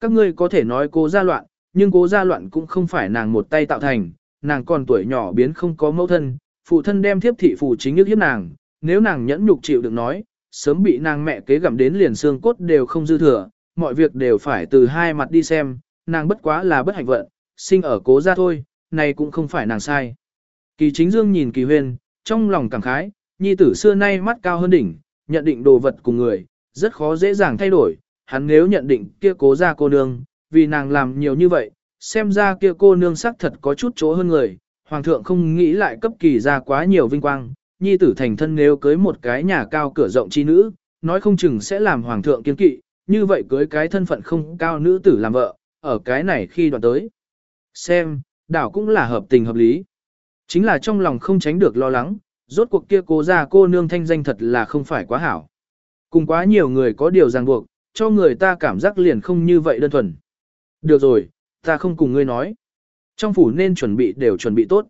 Speaker 1: Các ngươi có thể nói cố gia loạn, nhưng cố gia loạn cũng không phải nàng một tay tạo thành, nàng còn tuổi nhỏ biến không có mẫu thân, phụ thân đem thiếp thị phụ chính nhức hiếp nàng, nếu nàng nhẫn nhục chịu được nói, sớm bị nàng mẹ kế gặm đến liền xương cốt đều không dư thừa, mọi việc đều phải từ hai mặt đi xem, nàng bất quá là bất hạnh vận, sinh ở cố gia thôi, này cũng không phải nàng sai. Kỳ chính dương nhìn kỳ huyên, trong lòng cảm khái, nhi tử xưa nay mắt cao hơn đỉnh, nhận định đồ vật cùng người, rất khó dễ dàng thay đổi, hắn nếu nhận định kia cố ra cô nương, vì nàng làm nhiều như vậy, xem ra kia cô nương sắc thật có chút chỗ hơn người, hoàng thượng không nghĩ lại cấp kỳ ra quá nhiều vinh quang, nhi tử thành thân nếu cưới một cái nhà cao cửa rộng chi nữ, nói không chừng sẽ làm hoàng thượng kiên kỵ, như vậy cưới cái thân phận không cao nữ tử làm vợ, ở cái này khi đoạn tới. Xem, đảo cũng là hợp tình hợp lý. Chính là trong lòng không tránh được lo lắng, rốt cuộc kia cố ra cô nương thanh danh thật là không phải quá hảo. Cùng quá nhiều người có điều ràng buộc, cho người ta cảm giác liền không như vậy đơn thuần. Được rồi, ta không cùng ngươi nói. trong phủ nên chuẩn bị đều chuẩn bị tốt.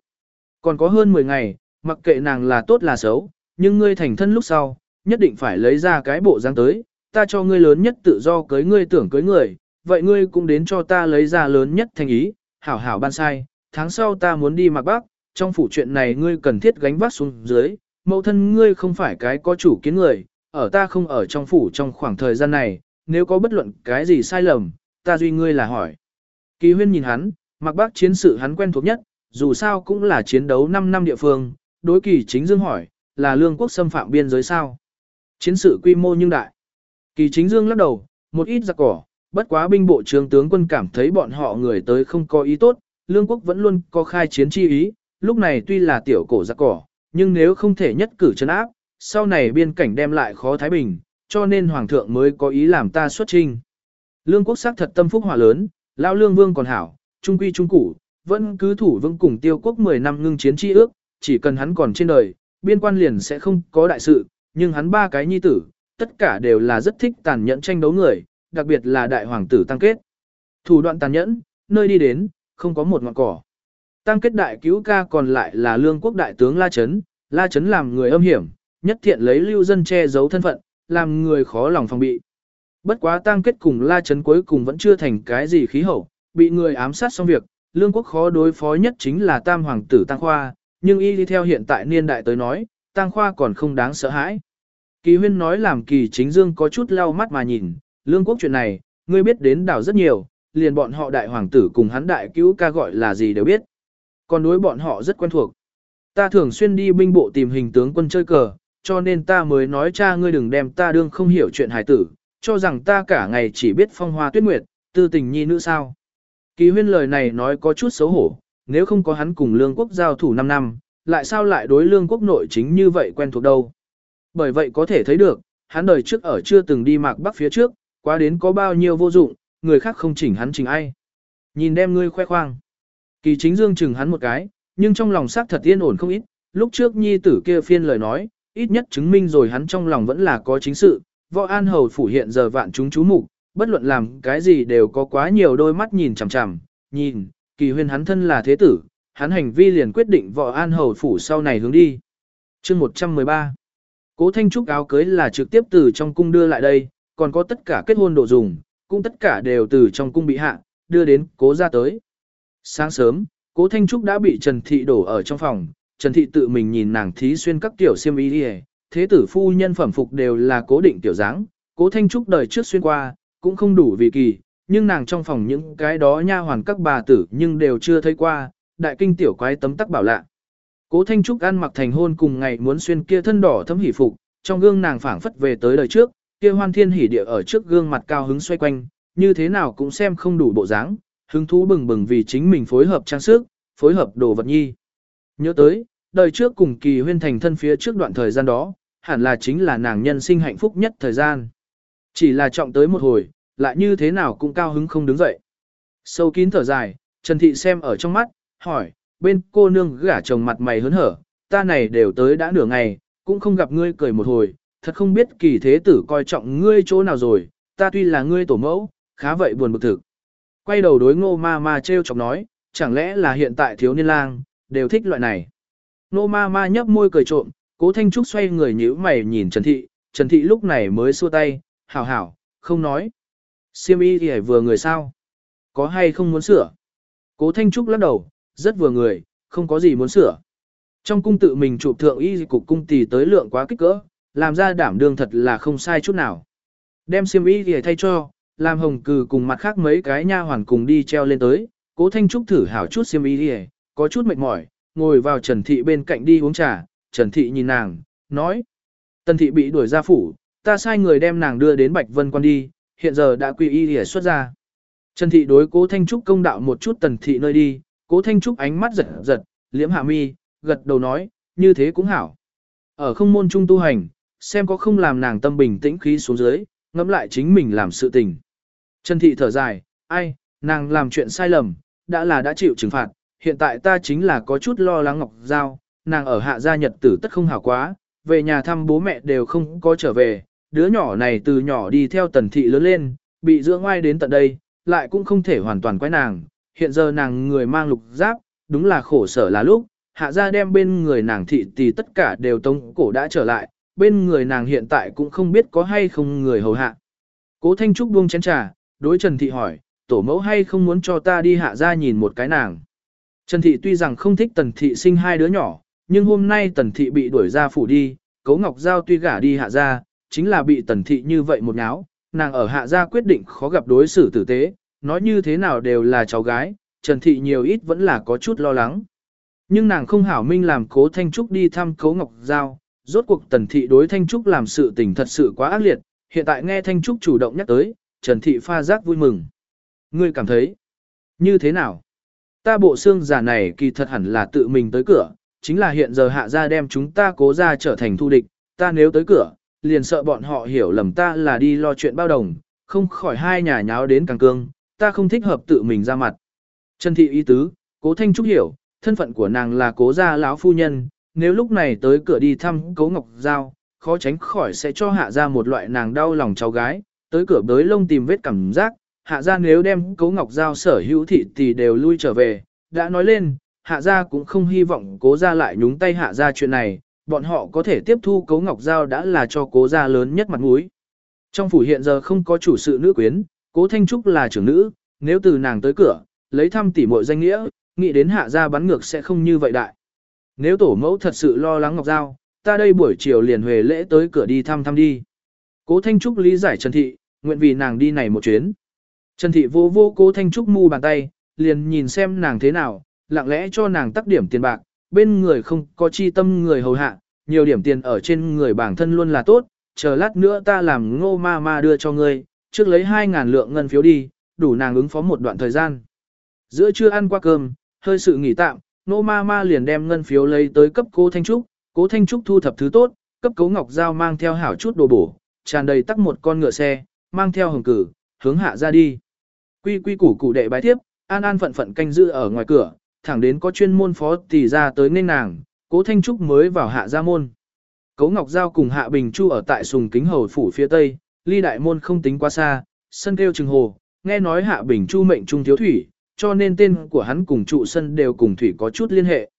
Speaker 1: Còn có hơn 10 ngày, mặc kệ nàng là tốt là xấu, nhưng ngươi thành thân lúc sau, nhất định phải lấy ra cái bộ dáng tới, ta cho ngươi lớn nhất tự do cưới ngươi tưởng cưới người, vậy ngươi cũng đến cho ta lấy ra lớn nhất thành ý, hảo hảo ban sai, tháng sau ta muốn đi mặc bác, trong phủ chuyện này ngươi cần thiết gánh vác xuống dưới, mẫu thân ngươi không phải cái có chủ kiến người, ở ta không ở trong phủ trong khoảng thời gian này, nếu có bất luận cái gì sai lầm, ta duy ngươi là hỏi. Kỳ huyên nhìn hắn, mặc bác chiến sự hắn quen thuộc nhất, dù sao cũng là chiến đấu 5 năm địa phương, đối kỳ chính dương hỏi, là lương quốc xâm phạm biên giới sao? Chiến sự quy mô nhưng đại. Kỳ chính dương lắc đầu, một ít giặc cỏ, bất quá binh bộ trưởng tướng quân cảm thấy bọn họ người tới không có ý tốt, lương quốc vẫn luôn có khai chiến chi ý, lúc này tuy là tiểu cổ giặc cỏ, nhưng nếu không thể nhất cử chân áp, sau này biên cảnh đem lại khó thái bình, cho nên hoàng thượng mới có ý làm ta xuất trinh. Lương quốc xác thật tâm phúc hỏa lớn, lao lương vương còn hảo, trung quy trung củ, vẫn cứ thủ vững cùng tiêu quốc 10 năm ngưng chiến chi ước, chỉ cần hắn còn trên đời, biên quan liền sẽ không có đại sự, nhưng hắn ba cái nhi tử, tất cả đều là rất thích tàn nhẫn tranh đấu người, đặc biệt là đại hoàng tử tăng kết. Thủ đoạn tàn nhẫn, nơi đi đến, không có một ngọn cỏ. Tăng kết đại cứu ca còn lại là lương quốc đại tướng La Trấn, La Trấn làm người âm hiểm, nhất thiện lấy lưu dân che giấu thân phận, làm người khó lòng phòng bị. Bất quá tăng kết cùng La Trấn cuối cùng vẫn chưa thành cái gì khí hậu, bị người ám sát xong việc, lương quốc khó đối phó nhất chính là tam hoàng tử Tăng Khoa, nhưng y đi theo hiện tại niên đại tới nói, Tăng Khoa còn không đáng sợ hãi. Kỳ huyên nói làm kỳ chính dương có chút lau mắt mà nhìn, lương quốc chuyện này, ngươi biết đến đảo rất nhiều, liền bọn họ đại hoàng tử cùng hắn đại cứu ca gọi là gì đều biết. Còn đối bọn họ rất quen thuộc. Ta thường xuyên đi binh bộ tìm hình tướng quân chơi cờ, cho nên ta mới nói cha ngươi đừng đem ta đương không hiểu chuyện hài tử, cho rằng ta cả ngày chỉ biết phong hoa tuyết nguyệt, tư tình nhi nữ sao. Kỳ huyên lời này nói có chút xấu hổ, nếu không có hắn cùng lương quốc giao thủ 5 năm, lại sao lại đối lương quốc nội chính như vậy quen thuộc đâu. Bởi vậy có thể thấy được, hắn đời trước ở chưa từng đi mạc bắc phía trước, quá đến có bao nhiêu vô dụng, người khác không chỉnh hắn chỉnh ai. Nhìn đem ngươi khoe khoang. Kỳ chính dương chừng hắn một cái, nhưng trong lòng xác thật yên ổn không ít, lúc trước nhi tử kia phiên lời nói, ít nhất chứng minh rồi hắn trong lòng vẫn là có chính sự, võ an hầu phủ hiện giờ vạn chúng chú mục bất luận làm cái gì đều có quá nhiều đôi mắt nhìn chằm chằm, nhìn, kỳ huyên hắn thân là thế tử, hắn hành vi liền quyết định võ an hầu phủ sau này hướng đi. chương 113 Cố Thanh Trúc áo cưới là trực tiếp từ trong cung đưa lại đây, còn có tất cả kết hôn đồ dùng, cũng tất cả đều từ trong cung bị hạ, đưa đến cố ra tới. Sáng sớm, cố Thanh Trúc đã bị Trần Thị đổ ở trong phòng, Trần Thị tự mình nhìn nàng thí xuyên các tiểu xiêm y đi thế tử phu nhân phẩm phục đều là cố định tiểu dáng, cố Thanh Trúc đời trước xuyên qua, cũng không đủ vì kỳ, nhưng nàng trong phòng những cái đó nha hoàn các bà tử nhưng đều chưa thấy qua, đại kinh tiểu quái tấm tắc bảo lạ. Cố Thanh Trúc ăn mặc thành hôn cùng ngày muốn xuyên kia thân đỏ thấm hỉ phục, trong gương nàng phảng phất về tới đời trước, kia hoan thiên hỉ địa ở trước gương mặt cao hứng xoay quanh, như thế nào cũng xem không đủ bộ dáng, hứng thú bừng bừng vì chính mình phối hợp trang sức, phối hợp đồ vật nhi. Nhớ tới, đời trước cùng kỳ huyên thành thân phía trước đoạn thời gian đó, hẳn là chính là nàng nhân sinh hạnh phúc nhất thời gian. Chỉ là trọng tới một hồi, lại như thế nào cũng cao hứng không đứng dậy. Sâu kín thở dài, Trần Thị xem ở trong mắt, hỏi, bên cô nương gả chồng mặt mày hớn hở, ta này đều tới đã nửa ngày, cũng không gặp ngươi cười một hồi, thật không biết kỳ thế tử coi trọng ngươi chỗ nào rồi, ta tuy là ngươi tổ mẫu, khá vậy buồn bực thực. Quay đầu đối ngô ma ma treo chọc nói, chẳng lẽ là hiện tại thiếu niên lang, đều thích loại này. Ngô ma ma nhấp môi cười trộm, cố thanh trúc xoay người nhíu mày nhìn Trần Thị, Trần Thị lúc này mới xua tay, hảo hảo, không nói. Siêm y thì vừa người sao? Có hay không muốn sửa? Cố thanh trúc lắc đầu, rất vừa người, không có gì muốn sửa. Trong cung tự mình chụp thượng y cục cung tỷ tới lượng quá kích cỡ, làm ra đảm đương thật là không sai chút nào. Đem xiêm y để thay cho, làm hồng cừ cùng mặt khác mấy cái nha hoàn cùng đi treo lên tới, cố thanh trúc thử hảo chút xiêm y để, có chút mệt mỏi, ngồi vào Trần Thị bên cạnh đi uống trà, Trần Thị nhìn nàng, nói. Tần Thị bị đuổi ra phủ, ta sai người đem nàng đưa đến Bạch Vân quan đi, hiện giờ đã quy y để xuất ra. Trần Thị đối cố thanh trúc công đạo một chút Tần Thị nơi đi, cố thanh trúc ánh mắt giật giật, liễm hạ mi, gật đầu nói, như thế cũng hảo. Ở không môn trung tu hành, xem có không làm nàng tâm bình tĩnh khí xuống dưới, ngẫm lại chính mình làm sự tình. Trần Thị thở dài, ai, nàng làm chuyện sai lầm, đã là đã chịu trừng phạt, hiện tại ta chính là có chút lo lắng Ngọc Giao, nàng ở hạ gia nhật tử tất không hảo quá, về nhà thăm bố mẹ đều không có trở về, đứa nhỏ này từ nhỏ đi theo tần thị lớn lên, bị dưỡng ngoai đến tận đây, lại cũng không thể hoàn toàn quái nàng, hiện giờ nàng người mang lục giáp, đúng là khổ sở là lúc, hạ gia đem bên người nàng thị thì tất cả đều tông cổ đã trở lại, bên người nàng hiện tại cũng không biết có hay không người hầu hạ. Cố Thanh Trúc buông chén trà, đối Trần Thị hỏi, tổ mẫu hay không muốn cho ta đi hạ gia nhìn một cái nàng. Trần Thị tuy rằng không thích Tần Thị sinh hai đứa nhỏ, nhưng hôm nay Tần Thị bị đuổi ra phủ đi, Cố Ngọc Giao tuy gả đi hạ gia, chính là bị Tần Thị như vậy một náo, nàng ở hạ gia quyết định khó gặp đối xử tử tế, nói như thế nào đều là cháu gái, Trần Thị nhiều ít vẫn là có chút lo lắng. Nhưng nàng không hảo minh làm cố Thanh Trúc đi thăm cố Ngọc Giao, rốt cuộc Tần Thị đối Thanh Trúc làm sự tình thật sự quá ác liệt, hiện tại nghe Thanh Trúc chủ động nhắc tới, Trần Thị pha giác vui mừng. Ngươi cảm thấy, như thế nào? Ta bộ xương giả này kỳ thật hẳn là tự mình tới cửa, chính là hiện giờ hạ gia đem chúng ta cố ra trở thành thu địch, ta nếu tới cửa, liền sợ bọn họ hiểu lầm ta là đi lo chuyện bao đồng, không khỏi hai nhà nháo đến càng cương, ta không thích hợp tự mình ra mặt. Trần thị ý tứ, cố thanh trúc hiểu, thân phận của nàng là cố gia lão phu nhân, nếu lúc này tới cửa đi thăm cố ngọc giao, khó tránh khỏi sẽ cho hạ ra một loại nàng đau lòng cháu gái, tới cửa bới lông tìm vết cảm giác, hạ ra nếu đem cố ngọc giao sở hữu thị thì đều lui trở về, đã nói lên, hạ ra cũng không hy vọng cố ra lại nhúng tay hạ ra chuyện này, bọn họ có thể tiếp thu cố ngọc giao đã là cho cố gia lớn nhất mặt mũi. Trong phủ hiện giờ không có chủ sự nữ quyến, cố thanh trúc là trưởng nữ, nếu từ nàng tới cửa, lấy thăm tỉ muội danh nghĩa, nghĩ đến hạ gia bắn ngược sẽ không như vậy đại. Nếu tổ mẫu thật sự lo lắng Ngọc Giao, ta đây buổi chiều liền huề lễ tới cửa đi thăm thăm đi. Cố Thanh Trúc lý giải Trần Thị, nguyện vì nàng đi này một chuyến. Trần Thị vô vô Cố Thanh Trúc mu bàn tay, liền nhìn xem nàng thế nào, lặng lẽ cho nàng tắc điểm tiền bạc, bên người không có chi tâm người hầu hạ, nhiều điểm tiền ở trên người bản thân luôn là tốt, chờ lát nữa ta làm ngô ma ma đưa cho ngươi, trước lấy 2.000 lượng ngân phiếu đi, đủ nàng ứng phó một đoạn thời gian. Giữa trưa ăn qua cơm, hơi sự nghỉ tạm, nô ma ma liền đem ngân phiếu lấy tới cấp cố Thanh Trúc, cố Thanh Trúc thu thập thứ tốt, cấp cố Ngọc Giao mang theo hảo chút đồ bổ, tràn đầy tắc một con ngựa xe, mang theo hồng cử, hướng hạ ra đi. Quy quy củ cụ đệ bái tiếp, an an phận phận canh giữ ở ngoài cửa, thẳng đến có chuyên môn phó tỷ ra tới nên nàng, cố Thanh Trúc mới vào hạ gia môn. Cố Ngọc Giao cùng Hạ Bình Chu ở tại sùng kính hầu phủ phía tây, ly đại môn không tính quá xa, sân kêu trừng hồ, nghe nói Hạ Bình Chu mệnh trung thiếu thủy, cho nên tên của hắn cùng trụ sân đều cùng thủy có chút liên hệ.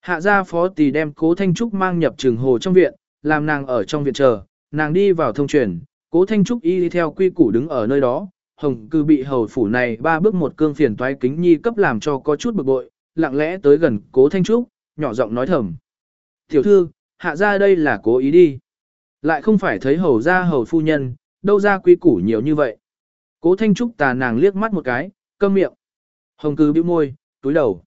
Speaker 1: Hạ gia phó tỷ đem cố Thanh Trúc mang nhập trường hồ trong viện, làm nàng ở trong viện chờ, nàng đi vào thông truyền, cố Thanh Trúc y đi theo quy củ đứng ở nơi đó, hồng cư bị hầu phủ này ba bước một cương phiền toái kính nhi cấp làm cho có chút bực bội, lặng lẽ tới gần cố Thanh Trúc, nhỏ giọng nói thầm. Tiểu thư, hạ gia đây là cố ý đi. Lại không phải thấy hầu gia hầu phu nhân, đâu ra quy củ nhiều như vậy. Cố Thanh Trúc tà nàng liếc mắt một cái, câm miệng. Hồng cư bĩu môi, túi đầu.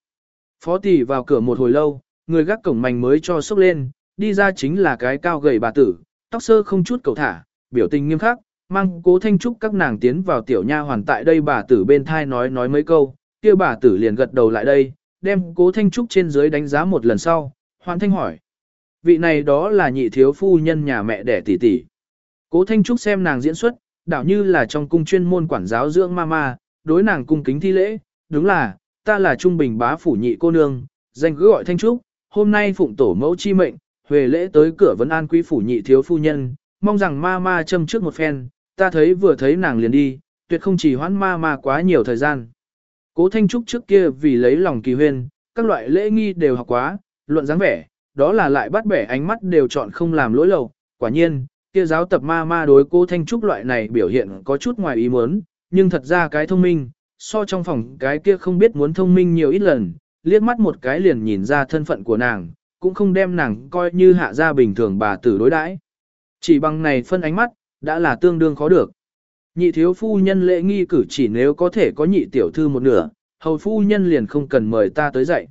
Speaker 1: Phó tỷ vào cửa một hồi lâu, người gác cổng mảnh mới cho sốc lên, đi ra chính là cái cao gầy bà tử, tóc sơ không chút cầu thả, biểu tình nghiêm khắc, mang cố thanh trúc các nàng tiến vào tiểu nha hoàn tại đây bà tử bên thai nói nói mấy câu, kia bà tử liền gật đầu lại đây, đem cố thanh trúc trên dưới đánh giá một lần sau, hoàn thanh hỏi. Vị này đó là nhị thiếu phu nhân nhà mẹ đẻ tỷ tỷ. Cố thanh trúc xem nàng diễn xuất, đảo như là trong cung chuyên môn quản giáo dưỡng ma ma, đối nàng cung kính thi lễ, đúng là, ta là trung bình bá phủ nhị cô nương, danh cứ gọi thanh trúc, hôm nay phụng tổ mẫu chi mệnh, huề lễ tới cửa vấn an quý phủ nhị thiếu phu nhân, mong rằng ma ma châm trước một phen, ta thấy vừa thấy nàng liền đi, tuyệt không chỉ hoãn ma ma quá nhiều thời gian. Cố thanh trúc trước kia vì lấy lòng kỳ huyên, các loại lễ nghi đều học quá, luận dáng vẻ, đó là lại bắt bẻ ánh mắt đều chọn không làm lỗi lầu, quả nhiên, kia giáo tập ma ma đối cố thanh trúc loại này biểu hiện có chút ngoài ý muốn, nhưng thật ra cái thông minh, so trong phòng cái kia không biết muốn thông minh nhiều ít lần, liếc mắt một cái liền nhìn ra thân phận của nàng, cũng không đem nàng coi như hạ gia bình thường bà tử đối đãi. Chỉ bằng này phân ánh mắt, đã là tương đương khó được. Nhị thiếu phu nhân lễ nghi cử chỉ nếu có thể có nhị tiểu thư một nửa, hầu phu nhân liền không cần mời ta tới dạy.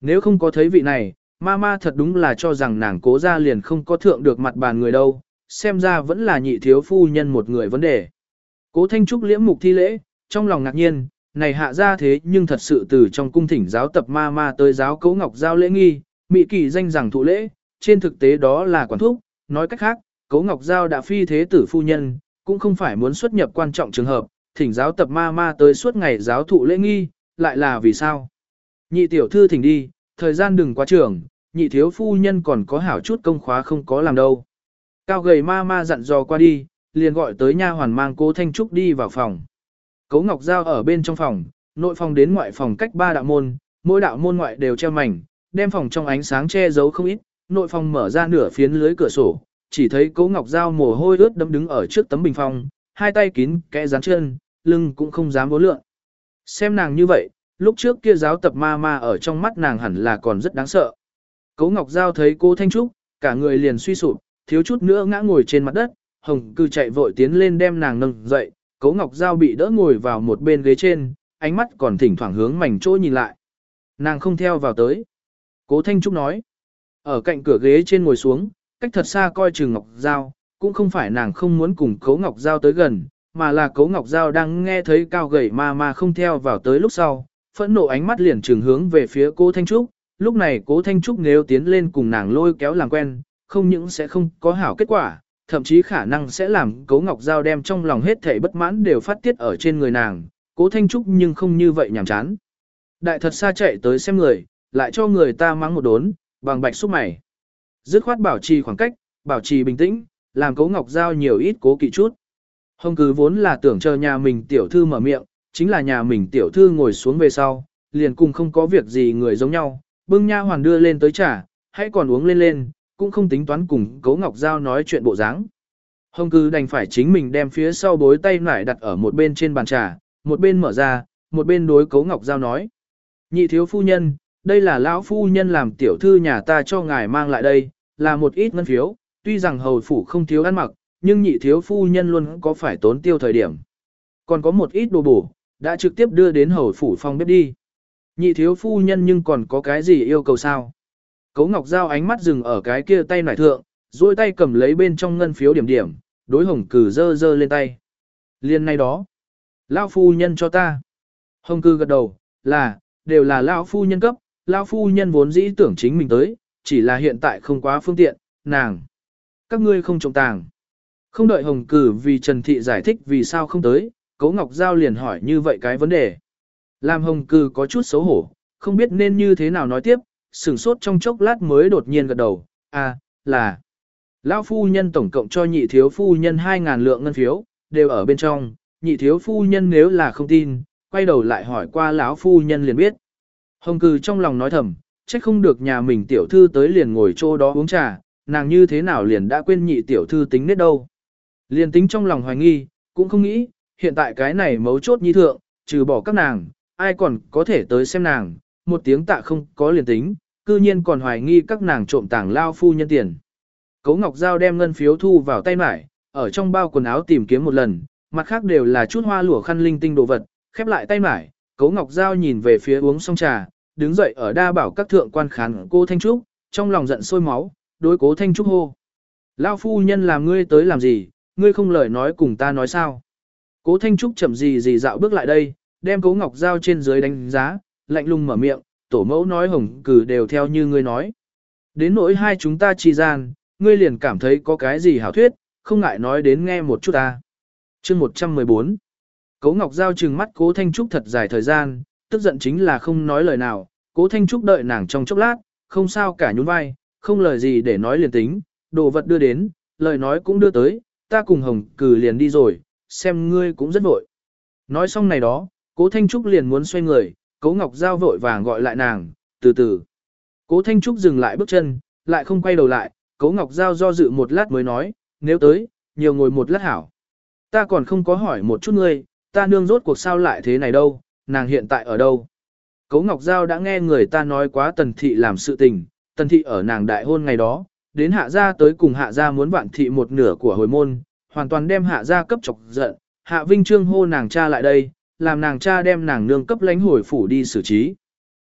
Speaker 1: Nếu không có thấy vị này, ma ma thật đúng là cho rằng nàng cố ra liền không có thượng được mặt bàn người đâu, xem ra vẫn là nhị thiếu phu nhân một người vấn đề. Cố Thanh Trúc liễm mục thi lễ, trong lòng ngạc nhiên, này hạ ra thế nhưng thật sự từ trong cung thỉnh giáo tập ma ma tới giáo cấu ngọc giao lễ nghi, mị kỳ danh rằng thụ lễ, trên thực tế đó là quản thúc, nói cách khác, cấu ngọc giao đã phi thế tử phu nhân, cũng không phải muốn xuất nhập quan trọng trường hợp, thỉnh giáo tập ma ma tới suốt ngày giáo thụ lễ nghi, lại là vì sao? Nhị tiểu thư thỉnh đi, thời gian đừng quá trường, nhị thiếu phu nhân còn có hảo chút công khóa không có làm đâu. Cao gầy ma ma dặn dò qua đi, liền gọi tới nha hoàn mang cố Thanh Trúc đi vào phòng. Cố Ngọc Giao ở bên trong phòng, Nội phòng đến ngoại phòng cách ba đạo môn, mỗi đạo môn ngoại đều treo mảnh, đem phòng trong ánh sáng che giấu không ít, nội phòng mở ra nửa phiến lưới cửa sổ, chỉ thấy Cố Ngọc Giao mồ hôi ướt đẫm đứng ở trước tấm bình phong, hai tay kín kẽ dán chân, lưng cũng không dám vô lượng. Xem nàng như vậy, lúc trước kia giáo tập ma ma ở trong mắt nàng hẳn là còn rất đáng sợ. Cố Ngọc Giao thấy cô Thanh Trúc, cả người liền suy sụp, thiếu chút nữa ngã ngồi trên mặt đất, Hồng cư chạy vội tiến lên đem nàng nâng dậy, Cố Ngọc Giao bị đỡ ngồi vào một bên ghế trên, ánh mắt còn thỉnh thoảng hướng mảnh chỗ nhìn lại. Nàng không theo vào tới. Cố Thanh Trúc nói. Ở cạnh cửa ghế trên ngồi xuống, cách thật xa coi chừng Ngọc Giao, cũng không phải nàng không muốn cùng Cố Ngọc Giao tới gần, mà là Cố Ngọc Giao đang nghe thấy cao gầy ma ma không theo vào tới lúc sau, phẫn nộ ánh mắt liền trường hướng về phía Cố Thanh Trúc, lúc này cố Thanh Trúc nếu tiến lên cùng nàng lôi kéo làm quen, không những sẽ không có hảo kết quả, thậm chí khả năng sẽ làm cố Ngọc Giao đem trong lòng hết thể bất mãn đều phát tiết ở trên người nàng, cố Thanh Trúc nhưng không như vậy nhảm chán. Đại thật xa chạy tới xem người, lại cho người ta mắng một đốn, bằng bạch xúc mày. Dứt khoát bảo trì khoảng cách, bảo trì bình tĩnh, làm cố Ngọc Giao nhiều ít cố kỵ chút. Hồng cứ vốn là tưởng chờ nhà mình tiểu thư mở miệng, chính là nhà mình tiểu thư ngồi xuống về sau, liền cùng không có việc gì người giống nhau, bưng nha hoàn đưa lên tới trà, hãy còn uống lên lên, cũng không tính toán cùng Cố Ngọc Giao nói chuyện bộ dáng. Hồng cư đành phải chính mình đem phía sau bối tay nải đặt ở một bên trên bàn trà, một bên mở ra, một bên đối Cố Ngọc Giao nói. Nhị thiếu phu nhân, đây là lão phu nhân làm tiểu thư nhà ta cho ngài mang lại đây, là một ít ngân phiếu, tuy rằng hầu phủ không thiếu ăn mặc, nhưng nhị thiếu phu nhân luôn có phải tốn tiêu thời điểm. Còn có một ít đồ bổ, đã trực tiếp đưa đến hầu phủ phong bếp đi. Nhị thiếu phu nhân nhưng còn có cái gì yêu cầu sao? Cố Ngọc Giao ánh mắt dừng ở cái kia tay nải thượng, duỗi tay cầm lấy bên trong ngân phiếu điểm điểm, đối hồng cử dơ dơ lên tay. Liên này đó. Lão phu nhân cho ta. Hồng cử gật đầu, là, đều là lão phu nhân cấp, lão phu nhân vốn dĩ tưởng chính mình tới, chỉ là hiện tại không quá phương tiện, nàng. Các ngươi không trọng tàng. Không đợi hồng cử vì Trần Thị giải thích vì sao không tới, Cố Ngọc Giao liền hỏi như vậy cái vấn đề. Làm hồng cư có chút xấu hổ, không biết nên như thế nào nói tiếp, sửng sốt trong chốc lát mới đột nhiên gật đầu, à, là. Lão phu nhân tổng cộng cho nhị thiếu phu nhân 2.000 lượng ngân phiếu, đều ở bên trong, nhị thiếu phu nhân nếu là không tin, quay đầu lại hỏi qua lão phu nhân liền biết. Hồng cư trong lòng nói thầm, trách không được nhà mình tiểu thư tới liền ngồi chỗ đó uống trà, nàng như thế nào liền đã quên nhị tiểu thư tính nết đâu. Liền tính trong lòng hoài nghi, cũng không nghĩ, hiện tại cái này mấu chốt nhi thượng, trừ bỏ các nàng, ai còn có thể tới xem nàng, một tiếng tạ không có liền tính, cư nhiên còn hoài nghi các nàng trộm tàng lao phu nhân tiền. Cố Ngọc Giao đem ngân phiếu thu vào tay mải, ở trong bao quần áo tìm kiếm một lần, mặt khác đều là chút hoa lụa khăn linh tinh đồ vật, khép lại tay mải, Cố Ngọc Giao nhìn về phía uống xong trà, đứng dậy ở đa bảo các thượng quan khán cô Thanh Trúc, trong lòng giận sôi máu, đối cố Thanh Trúc hô. Lao phu nhân làm ngươi tới làm gì, ngươi không lời nói cùng ta nói sao. Cố Thanh Trúc chậm gì gì dạo bước lại đây, đem Cố Ngọc Giao trên dưới đánh giá, lạnh lùng mở miệng, tổ mẫu nói hồng cử đều theo như ngươi nói. Đến nỗi hai chúng ta chi gian, ngươi liền cảm thấy có cái gì hảo thuyết, không ngại nói đến nghe một chút ta. chương 114 Cố Ngọc Giao trừng mắt Cố Thanh Trúc thật dài thời gian, tức giận chính là không nói lời nào, Cố Thanh Trúc đợi nàng trong chốc lát, không sao cả nhún vai, không lời gì để nói liền tính, đồ vật đưa đến, lời nói cũng đưa tới, ta cùng hồng cử liền đi rồi, xem ngươi cũng rất vội. Nói xong này đó, cố Thanh Trúc liền muốn xoay người, cố Ngọc Giao vội vàng gọi lại nàng, từ từ. Cố Thanh Trúc dừng lại bước chân, lại không quay đầu lại, cố Ngọc Giao do dự một lát mới nói, nếu tới, nhiều ngồi một lát hảo. Ta còn không có hỏi một chút ngươi, ta nương rốt cuộc sao lại thế này đâu, nàng hiện tại ở đâu. Cố Ngọc Giao đã nghe người ta nói quá tần thị làm sự tình, tần thị ở nàng đại hôn ngày đó, đến hạ gia tới cùng hạ gia muốn vạn thị một nửa của hồi môn, hoàn toàn đem hạ gia cấp chọc giận, hạ vinh trương hô nàng cha lại đây, làm nàng cha đem nàng nương cấp lãnh hồi phủ đi xử trí.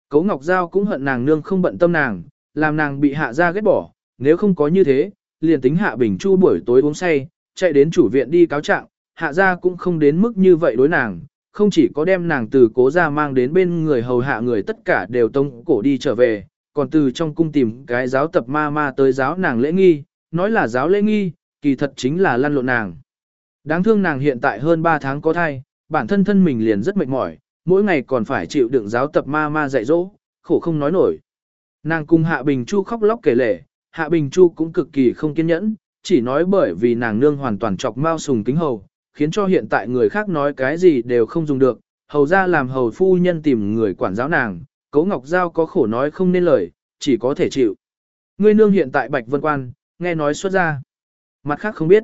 Speaker 1: Cấu Ngọc Giao cũng hận nàng nương không bận tâm nàng, làm nàng bị hạ gia ghét bỏ, nếu không có như thế, liền tính hạ bình chu buổi tối uống say, chạy đến chủ viện đi cáo trạng, hạ gia cũng không đến mức như vậy đối nàng, không chỉ có đem nàng từ cố gia mang đến bên người hầu hạ người tất cả đều tông cổ đi trở về, còn từ trong cung tìm cái giáo tập ma ma tới giáo nàng lễ nghi, nói là giáo lễ nghi, kỳ thật chính là lăn lộn nàng. Đáng thương nàng hiện tại hơn 3 tháng có thai, bản thân thân mình liền rất mệt mỏi, mỗi ngày còn phải chịu đựng giáo tập ma ma dạy dỗ, khổ không nói nổi. Nàng cùng Hạ Bình Chu khóc lóc kể lể, Hạ Bình Chu cũng cực kỳ không kiên nhẫn, chỉ nói bởi vì nàng nương hoàn toàn chọc mao sùng kính hầu, khiến cho hiện tại người khác nói cái gì đều không dùng được, hầu ra làm hầu phu nhân tìm người quản giáo nàng, Cố Ngọc Giao có khổ nói không nên lời, chỉ có thể chịu. Ngươi nương hiện tại Bạch Vân Quan, nghe nói xuất ra. Mặt khác không biết.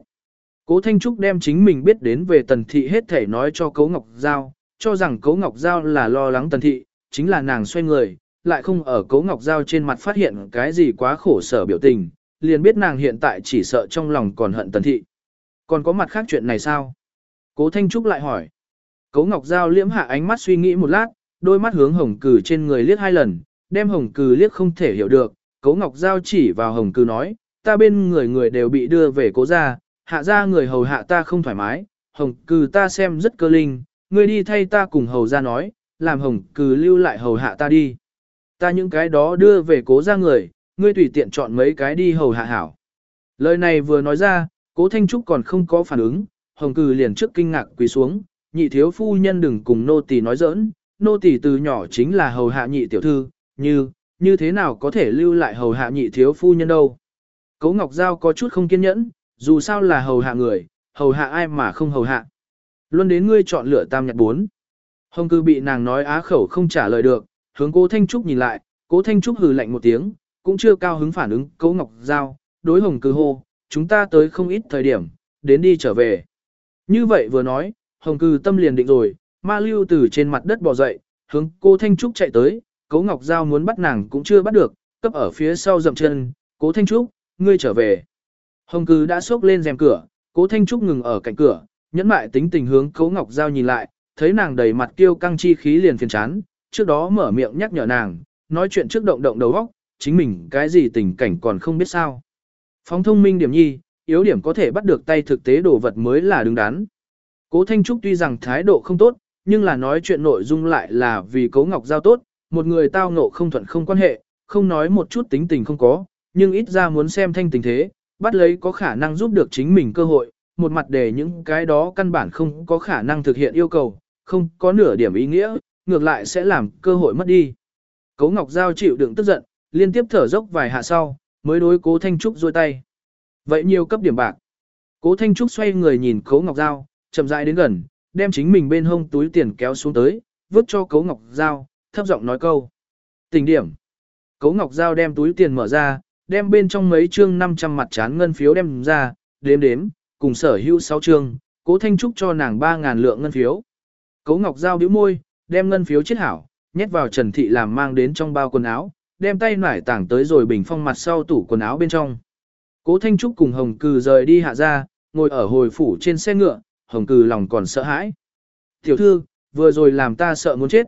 Speaker 1: Cố Thanh Trúc đem chính mình biết đến về tần thị hết thể nói cho Cố Ngọc Giao, cho rằng Cố Ngọc Giao là lo lắng tần thị, chính là nàng xoay người, lại không ở Cố Ngọc Giao trên mặt phát hiện cái gì quá khổ sở biểu tình, liền biết nàng hiện tại chỉ sợ trong lòng còn hận tần thị. Còn có mặt khác chuyện này sao? Cố Thanh Trúc lại hỏi. Cố Ngọc Giao liễm hạ ánh mắt suy nghĩ một lát, đôi mắt hướng hồng cử trên người liếc hai lần, đem hồng cử liếc không thể hiểu được. Cố Ngọc Giao chỉ vào hồng cử nói, ta bên người người đều bị đưa về cố gia, hạ ra người hầu hạ ta không thoải mái, hồng cử ta xem rất cơ linh, ngươi đi thay ta cùng hầu ra nói, làm hồng cử lưu lại hầu hạ ta đi. Ta những cái đó đưa về cố gia người, ngươi tùy tiện chọn mấy cái đi hầu hạ hảo. Lời này vừa nói ra, cố Thanh Trúc còn không có phản ứng, hồng cử liền trước kinh ngạc quỳ xuống, nhị thiếu phu nhân đừng cùng nô tỳ nói giỡn, nô tỳ từ nhỏ chính là hầu hạ nhị tiểu thư, như, như thế nào có thể lưu lại hầu hạ nhị thiếu phu nhân đâu. Cố Ngọc Giao có chút không kiên nhẫn, dù sao là hầu hạ người, hầu hạ ai mà không hầu hạ. Luôn đến ngươi chọn lựa tam nhật bốn. Hồng cư bị nàng nói á khẩu không trả lời được, hướng cố Thanh Trúc nhìn lại, cố Thanh Trúc hừ lạnh một tiếng, cũng chưa cao hứng phản ứng cố Ngọc Giao, đối hồng cư hô, chúng ta tới không ít thời điểm, đến đi trở về. Như vậy vừa nói, hồng cư tâm liền định rồi, ma lưu từ trên mặt đất bò dậy, hướng cô Thanh Trúc chạy tới, cố Ngọc Giao muốn bắt nàng cũng chưa bắt được, cấp ở phía sau dậm chân, cố Thanh Trúc, ngươi trở về. Hồng cư đã xốc lên rèm cửa, cố Thanh Trúc ngừng ở cạnh cửa, nhẫn mại tính tình hướng cố Ngọc Giao nhìn lại, thấy nàng đầy mặt kiêu căng chi khí liền phiền chán, trước đó mở miệng nhắc nhở nàng, nói chuyện trước động động đầu óc, chính mình cái gì tình cảnh còn không biết sao. Phóng thông minh điểm nhi, yếu điểm có thể bắt được tay thực tế đồ vật mới là đứng đắn. Cố Thanh Trúc tuy rằng thái độ không tốt, nhưng là nói chuyện nội dung lại là vì Cố Ngọc Giao tốt, một người tao ngộ không thuận không quan hệ, không nói một chút tính tình không có, nhưng ít ra muốn xem thanh tình thế, bắt lấy có khả năng giúp được chính mình cơ hội, một mặt để những cái đó căn bản không có khả năng thực hiện yêu cầu, không có nửa điểm ý nghĩa, ngược lại sẽ làm cơ hội mất đi. Cố Ngọc Giao chịu đựng tức giận, liên tiếp thở dốc vài hạ sau, mới đối Cố Thanh Trúc dôi tay. Vậy nhiều cấp điểm bạc. Cố Thanh Trúc xoay người nhìn Cố Ngọc Giao, chậm rãi đến gần, đem chính mình bên hông túi tiền kéo xuống tới, vứt cho Cố Ngọc Giao, thấp giọng nói câu. Tình điểm. Cố Ngọc Giao đem túi tiền mở ra, đem bên trong mấy chương 500 mặt chán ngân phiếu đem ra, đếm đếm, cùng sở hữu 6 chương, Cố Thanh Trúc cho nàng 3.000 lượng ngân phiếu. Cố Ngọc Giao bĩu môi, đem ngân phiếu chết hảo, nhét vào Trần Thị làm mang đến trong bao quần áo, đem tay nải tảng tới rồi bình phong mặt sau tủ quần áo bên trong. Cố Thanh Trúc cùng Hồng Cừ rời đi hạ ra, ngồi ở hồi phủ trên xe ngựa, Hồng Cừ lòng còn sợ hãi. Tiểu thư, vừa rồi làm ta sợ muốn chết.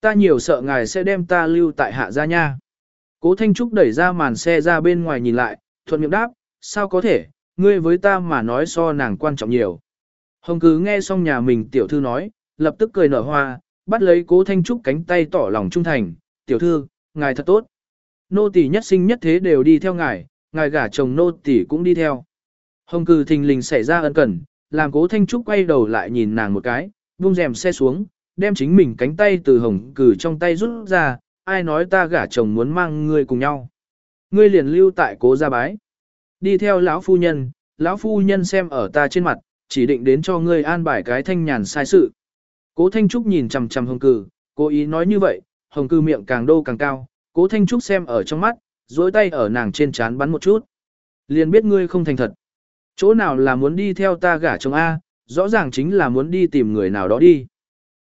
Speaker 1: Ta nhiều sợ ngài sẽ đem ta lưu tại hạ gia nha. Cố Thanh Trúc đẩy ra màn xe ra bên ngoài nhìn lại, thuận miệng đáp, sao có thể, ngươi với ta mà nói so nàng quan trọng nhiều. Hồng cứ nghe xong nhà mình tiểu thư nói, lập tức cười nở hoa, bắt lấy cố Thanh Trúc cánh tay tỏ lòng trung thành, tiểu thư, ngài thật tốt. Nô tỳ nhất sinh nhất thế đều đi theo ngài, ngài gả chồng nô tỳ cũng đi theo. Hồng cừ thình lình xảy ra ân cần, làm cố Thanh Trúc quay đầu lại nhìn nàng một cái, buông rèm xe xuống, đem chính mình cánh tay từ hồng cừ trong tay rút ra, ai nói ta gả chồng muốn mang ngươi cùng nhau. Ngươi liền lưu tại cố gia bái. Đi theo lão phu nhân, lão phu nhân xem ở ta trên mặt, chỉ định đến cho ngươi an bài cái thanh nhàn sai sự. Cố Thanh Trúc nhìn chằm chằm hồng cừ, cố ý nói như vậy, hồng cừ miệng càng đô càng cao, cố Thanh Trúc xem ở trong mắt, duỗi tay ở nàng trên trán bắn một chút. Liền biết ngươi không thành thật. Chỗ nào là muốn đi theo ta gả chồng A, rõ ràng chính là muốn đi tìm người nào đó đi.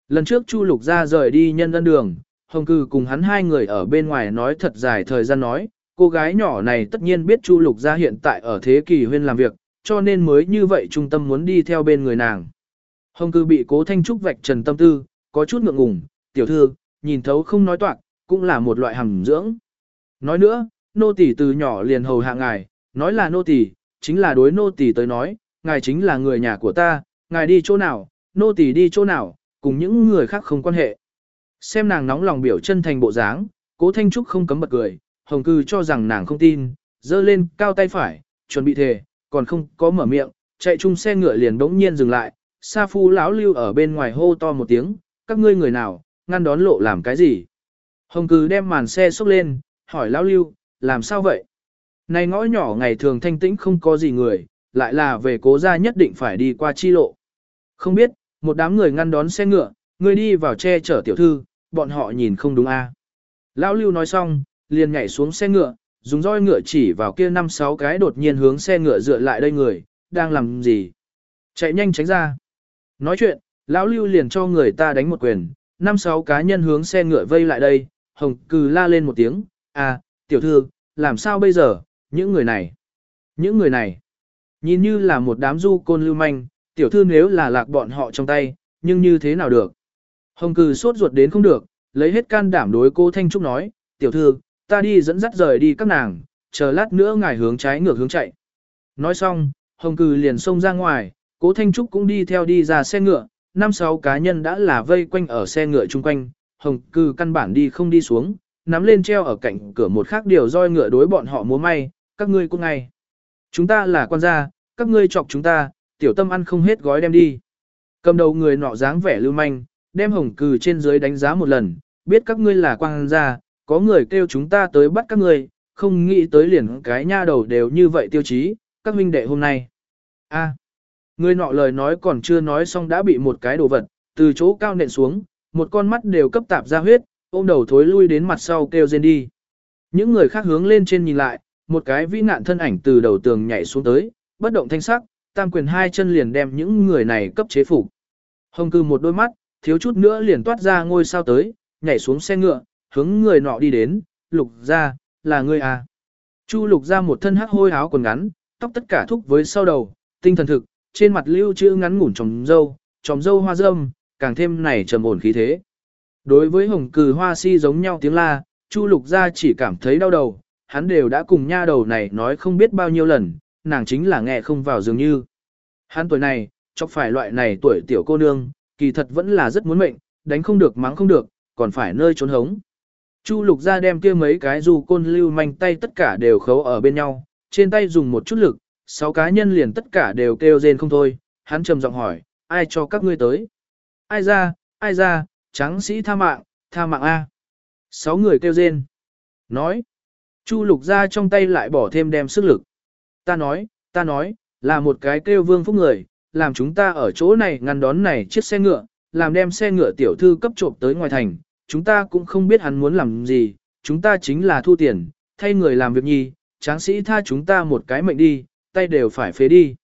Speaker 1: Lần trước Chu Lục ra rời đi nhân dân đường, Hồng Cừ cùng hắn hai người ở bên ngoài nói thật dài thời gian nói, cô gái nhỏ này tất nhiên biết Chu Lục gia hiện tại ở thế kỷ huyên làm việc, cho nên mới như vậy trung tâm muốn đi theo bên người nàng. Hồng Cừ bị cố thanh trúc vạch trần tâm tư, có chút ngượng ngùng, tiểu thư, nhìn thấu không nói toạc, cũng là một loại hàm dưỡng. Nói nữa, nô tỳ từ nhỏ liền hầu hạ ngài, nói là nô tỳ, chính là đối nô tỳ tới nói, ngài chính là người nhà của ta, ngài đi chỗ nào, nô tỳ đi chỗ nào, cùng những người khác không quan hệ. Xem nàng nóng lòng biểu chân thành bộ dáng, cố thanh trúc không cấm bật cười, hồng cư cho rằng nàng không tin, dơ lên cao tay phải, chuẩn bị thề, còn không có mở miệng, chạy chung xe ngựa liền đống nhiên dừng lại, sa phu lão lưu ở bên ngoài hô to một tiếng, các ngươi người nào, ngăn đón lộ làm cái gì. Hồng cư đem màn xe xúc lên, hỏi lão lưu, làm sao vậy? Này ngõ nhỏ ngày thường thanh tĩnh không có gì người, lại là về cố gia nhất định phải đi qua chi lộ. Không biết, một đám người ngăn đón xe ngựa, người đi vào che chở tiểu thư, bọn họ nhìn không đúng a. Lão Lưu nói xong, liền nhảy xuống xe ngựa, dùng roi ngựa chỉ vào kia năm sáu cái đột nhiên hướng xe ngựa dựa lại đây người, đang làm gì? Chạy nhanh tránh ra. Nói chuyện, lão Lưu liền cho người ta đánh một quyền, năm sáu cá nhân hướng xe ngựa vây lại đây, hồng cừ la lên một tiếng, à, tiểu thư, làm sao bây giờ, những người này, những người này, nhìn như là một đám du côn lưu manh, tiểu thư nếu là lạc bọn họ trong tay, nhưng như thế nào được. Hồng cừ sốt ruột đến không được, lấy hết can đảm đối cô Thanh Trúc nói, tiểu thư, ta đi dẫn dắt rời đi các nàng, chờ lát nữa ngài hướng trái ngược hướng chạy. Nói xong, Hồng cừ liền xông ra ngoài, cố Thanh Trúc cũng đi theo đi ra xe ngựa, năm sáu cá nhân đã là vây quanh ở xe ngựa chung quanh, hồng cư căn bản đi không đi xuống, nắm lên treo ở cạnh cửa một khác điều roi ngựa đối bọn họ múa may, các ngươi cũng ngay. Chúng ta là quan gia, các ngươi chọc chúng ta, tiểu tâm ăn không hết gói đem đi. Cầm đầu người nọ dáng vẻ lưu manh, đem hồng cừ trên dưới đánh giá một lần, biết các ngươi là quang gia, có người kêu chúng ta tới bắt các ngươi, không nghĩ tới liền cái nha đầu đều như vậy tiêu chí, các huynh đệ hôm nay. A. Người nọ lời nói còn chưa nói xong đã bị một cái đồ vật, từ chỗ cao nện xuống, một con mắt đều cấp tạp ra huyết, ôm đầu thối lui đến mặt sau kêu rên đi. Những người khác hướng lên trên nhìn lại, một cái vĩ nạn thân ảnh từ đầu tường nhảy xuống tới, bất động thanh sắc, tam quyền hai chân liền đem những người này cấp chế phục. Hồng cư một đôi mắt, thiếu chút nữa liền toát ra ngôi sao tới, nhảy xuống xe ngựa, hướng người nọ đi đến, lục ra, là ngươi à. Chu lục ra một thân hắc hôi áo quần ngắn, tóc tất cả thúc với sau đầu, tinh thần thực, trên mặt lưu chữ ngắn ngủn tròng dâu, tròng dâu hoa dâm, càng thêm này trầm ổn khí thế. Đối với hồng cừ hoa si giống nhau tiếng la, Chu lục ra chỉ cảm thấy đau đầu, hắn đều đã cùng nha đầu này nói không biết bao nhiêu lần, nàng chính là nghe không vào dường như. Hắn tuổi này, chọc phải loại này tuổi tiểu cô nương, kỳ thật vẫn là rất muốn mệnh, đánh không được mắng không được, còn phải nơi trốn hống. Chu lục ra đem kia mấy cái dù côn lưu manh tay tất cả đều khấu ở bên nhau, trên tay dùng một chút lực, sáu cá nhân liền tất cả đều kêu rên không thôi, hắn trầm giọng hỏi, ai cho các ngươi tới? Ai ra, ai ra, trắng sĩ tha mạng, tha mạng A. Sáu người kêu rên. Nói. Chu lục ra trong tay lại bỏ thêm đem sức lực. Ta nói, ta nói, là một cái kêu vương phúc người, làm chúng ta ở chỗ này ngăn đón này chiếc xe ngựa, làm đem xe ngựa tiểu thư cấp trộm tới ngoài thành. Chúng ta cũng không biết hắn muốn làm gì, chúng ta chính là thu tiền, thay người làm việc nhi, tráng sĩ tha chúng ta một cái mệnh đi, tay đều phải phế đi.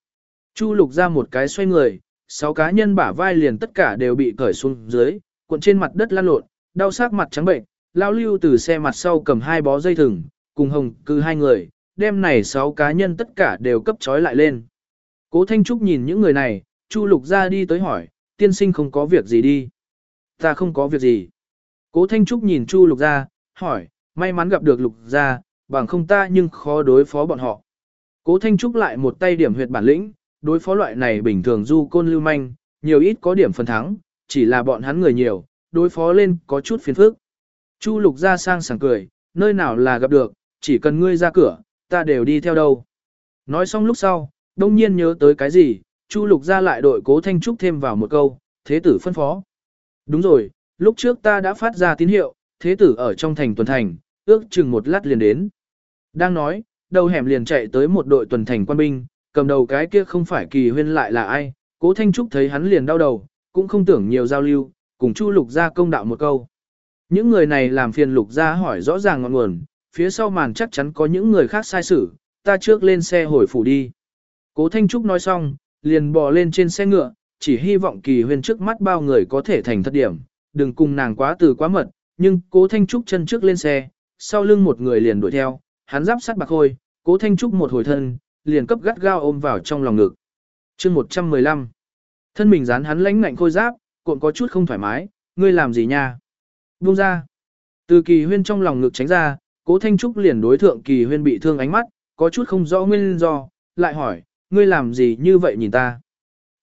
Speaker 1: Chu lục ra một cái xoay người, sáu cá nhân bả vai liền tất cả đều bị cởi xuống dưới, cuộn trên mặt đất lăn lộn, đau sắc mặt trắng bệnh, lao lưu từ xe mặt sau cầm hai bó dây thừng, cùng hồng cư hai người, đem này sáu cá nhân tất cả đều cấp trói lại lên. Cố Thanh Trúc nhìn những người này, Chu Lục ra đi tới hỏi, tiên sinh không có việc gì đi. Ta không có việc gì. Cố Thanh Trúc nhìn Chu Lục ra, hỏi, may mắn gặp được Lục ra, bằng không ta nhưng khó đối phó bọn họ. Cố Thanh Trúc lại một tay điểm huyệt bản lĩnh, đối phó loại này bình thường du côn lưu manh, nhiều ít có điểm phần thắng, chỉ là bọn hắn người nhiều, đối phó lên có chút phiền phức. Chu Lục ra sang sảng cười, nơi nào là gặp được, chỉ cần ngươi ra cửa, ta đều đi theo đâu. Nói xong lúc sau, đông nhiên nhớ tới cái gì, Chu Lục ra lại đội Cố Thanh Trúc thêm vào một câu, thế tử phân phó. Đúng rồi, lúc trước ta đã phát ra tín hiệu, thế tử ở trong thành tuần thành, ước chừng một lát liền đến. Đang nói, đầu hẻm liền chạy tới một đội tuần thành quan binh, cầm đầu cái kia không phải kỳ huyên lại là ai, cố Thanh Trúc thấy hắn liền đau đầu, cũng không tưởng nhiều giao lưu, cùng Chu Lục gia công đạo một câu. Những người này làm phiền Lục gia hỏi rõ ràng ngọn nguồn, phía sau màn chắc chắn có những người khác sai xử, ta trước lên xe hồi phủ đi. Cố Thanh Trúc nói xong, liền bò lên trên xe ngựa, chỉ hy vọng kỳ huyên trước mắt bao người có thể thành thất điểm, đừng cùng nàng quá từ quá mật, nhưng cố Thanh Trúc chân trước lên xe, sau lưng một người liền đuổi theo, hắn giáp sát bạc hôi, cố thanh trúc một hồi thân, liền cấp gắt gao ôm vào trong lòng ngực. chương 115. Thân mình dán hắn lãnh ngạnh khôi giáp, cuộn có chút không thoải mái, ngươi làm gì nha? Buông ra. Từ kỳ huyên trong lòng ngực tránh ra, cố thanh trúc liền đối thượng kỳ huyên bị thương ánh mắt, có chút không rõ nguyên do, lại hỏi, ngươi làm gì như vậy nhìn ta?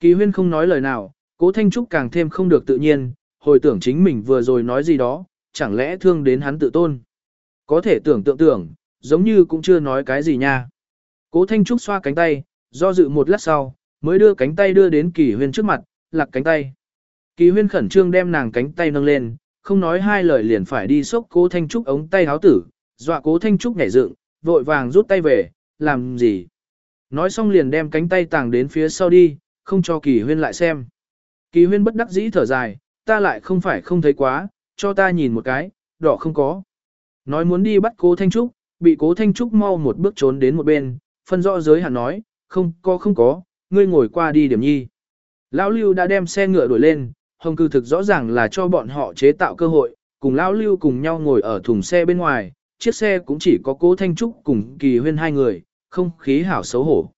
Speaker 1: Kỳ huyên không nói lời nào, cố thanh trúc càng thêm không được tự nhiên, hồi tưởng chính mình vừa rồi nói gì đó, chẳng lẽ thương đến hắn tự tôn. Có thể tưởng tượng tưởng, giống như cũng chưa nói cái gì nha. Cố Thanh Trúc xoa cánh tay, do dự một lát sau, mới đưa cánh tay đưa đến Kỳ Huyên trước mặt, lạc cánh tay. Kỳ Huyên khẩn trương đem nàng cánh tay nâng lên, không nói hai lời liền phải đi xốc Cố Thanh Trúc ống tay háo tử, dọa Cố Thanh Trúc nhảy dựng, vội vàng rút tay về, làm gì? Nói xong liền đem cánh tay tàng đến phía sau đi, không cho Kỳ Huyên lại xem. Kỳ Huyên bất đắc dĩ thở dài, ta lại không phải không thấy quá, cho ta nhìn một cái, đỏ không có. Nói muốn đi bắt cố Thanh Trúc, bị cố Thanh Trúc mau một bước trốn đến một bên, phân rõ giới hạn nói, không có không có, ngươi ngồi qua đi điểm nhi. Lão Lưu đã đem xe ngựa đuổi lên, hồng cư thực rõ ràng là cho bọn họ chế tạo cơ hội, cùng Lão Lưu cùng nhau ngồi ở thùng xe bên ngoài, chiếc xe cũng chỉ có cố Thanh Trúc cùng kỳ huyên hai người, không khí hảo xấu hổ.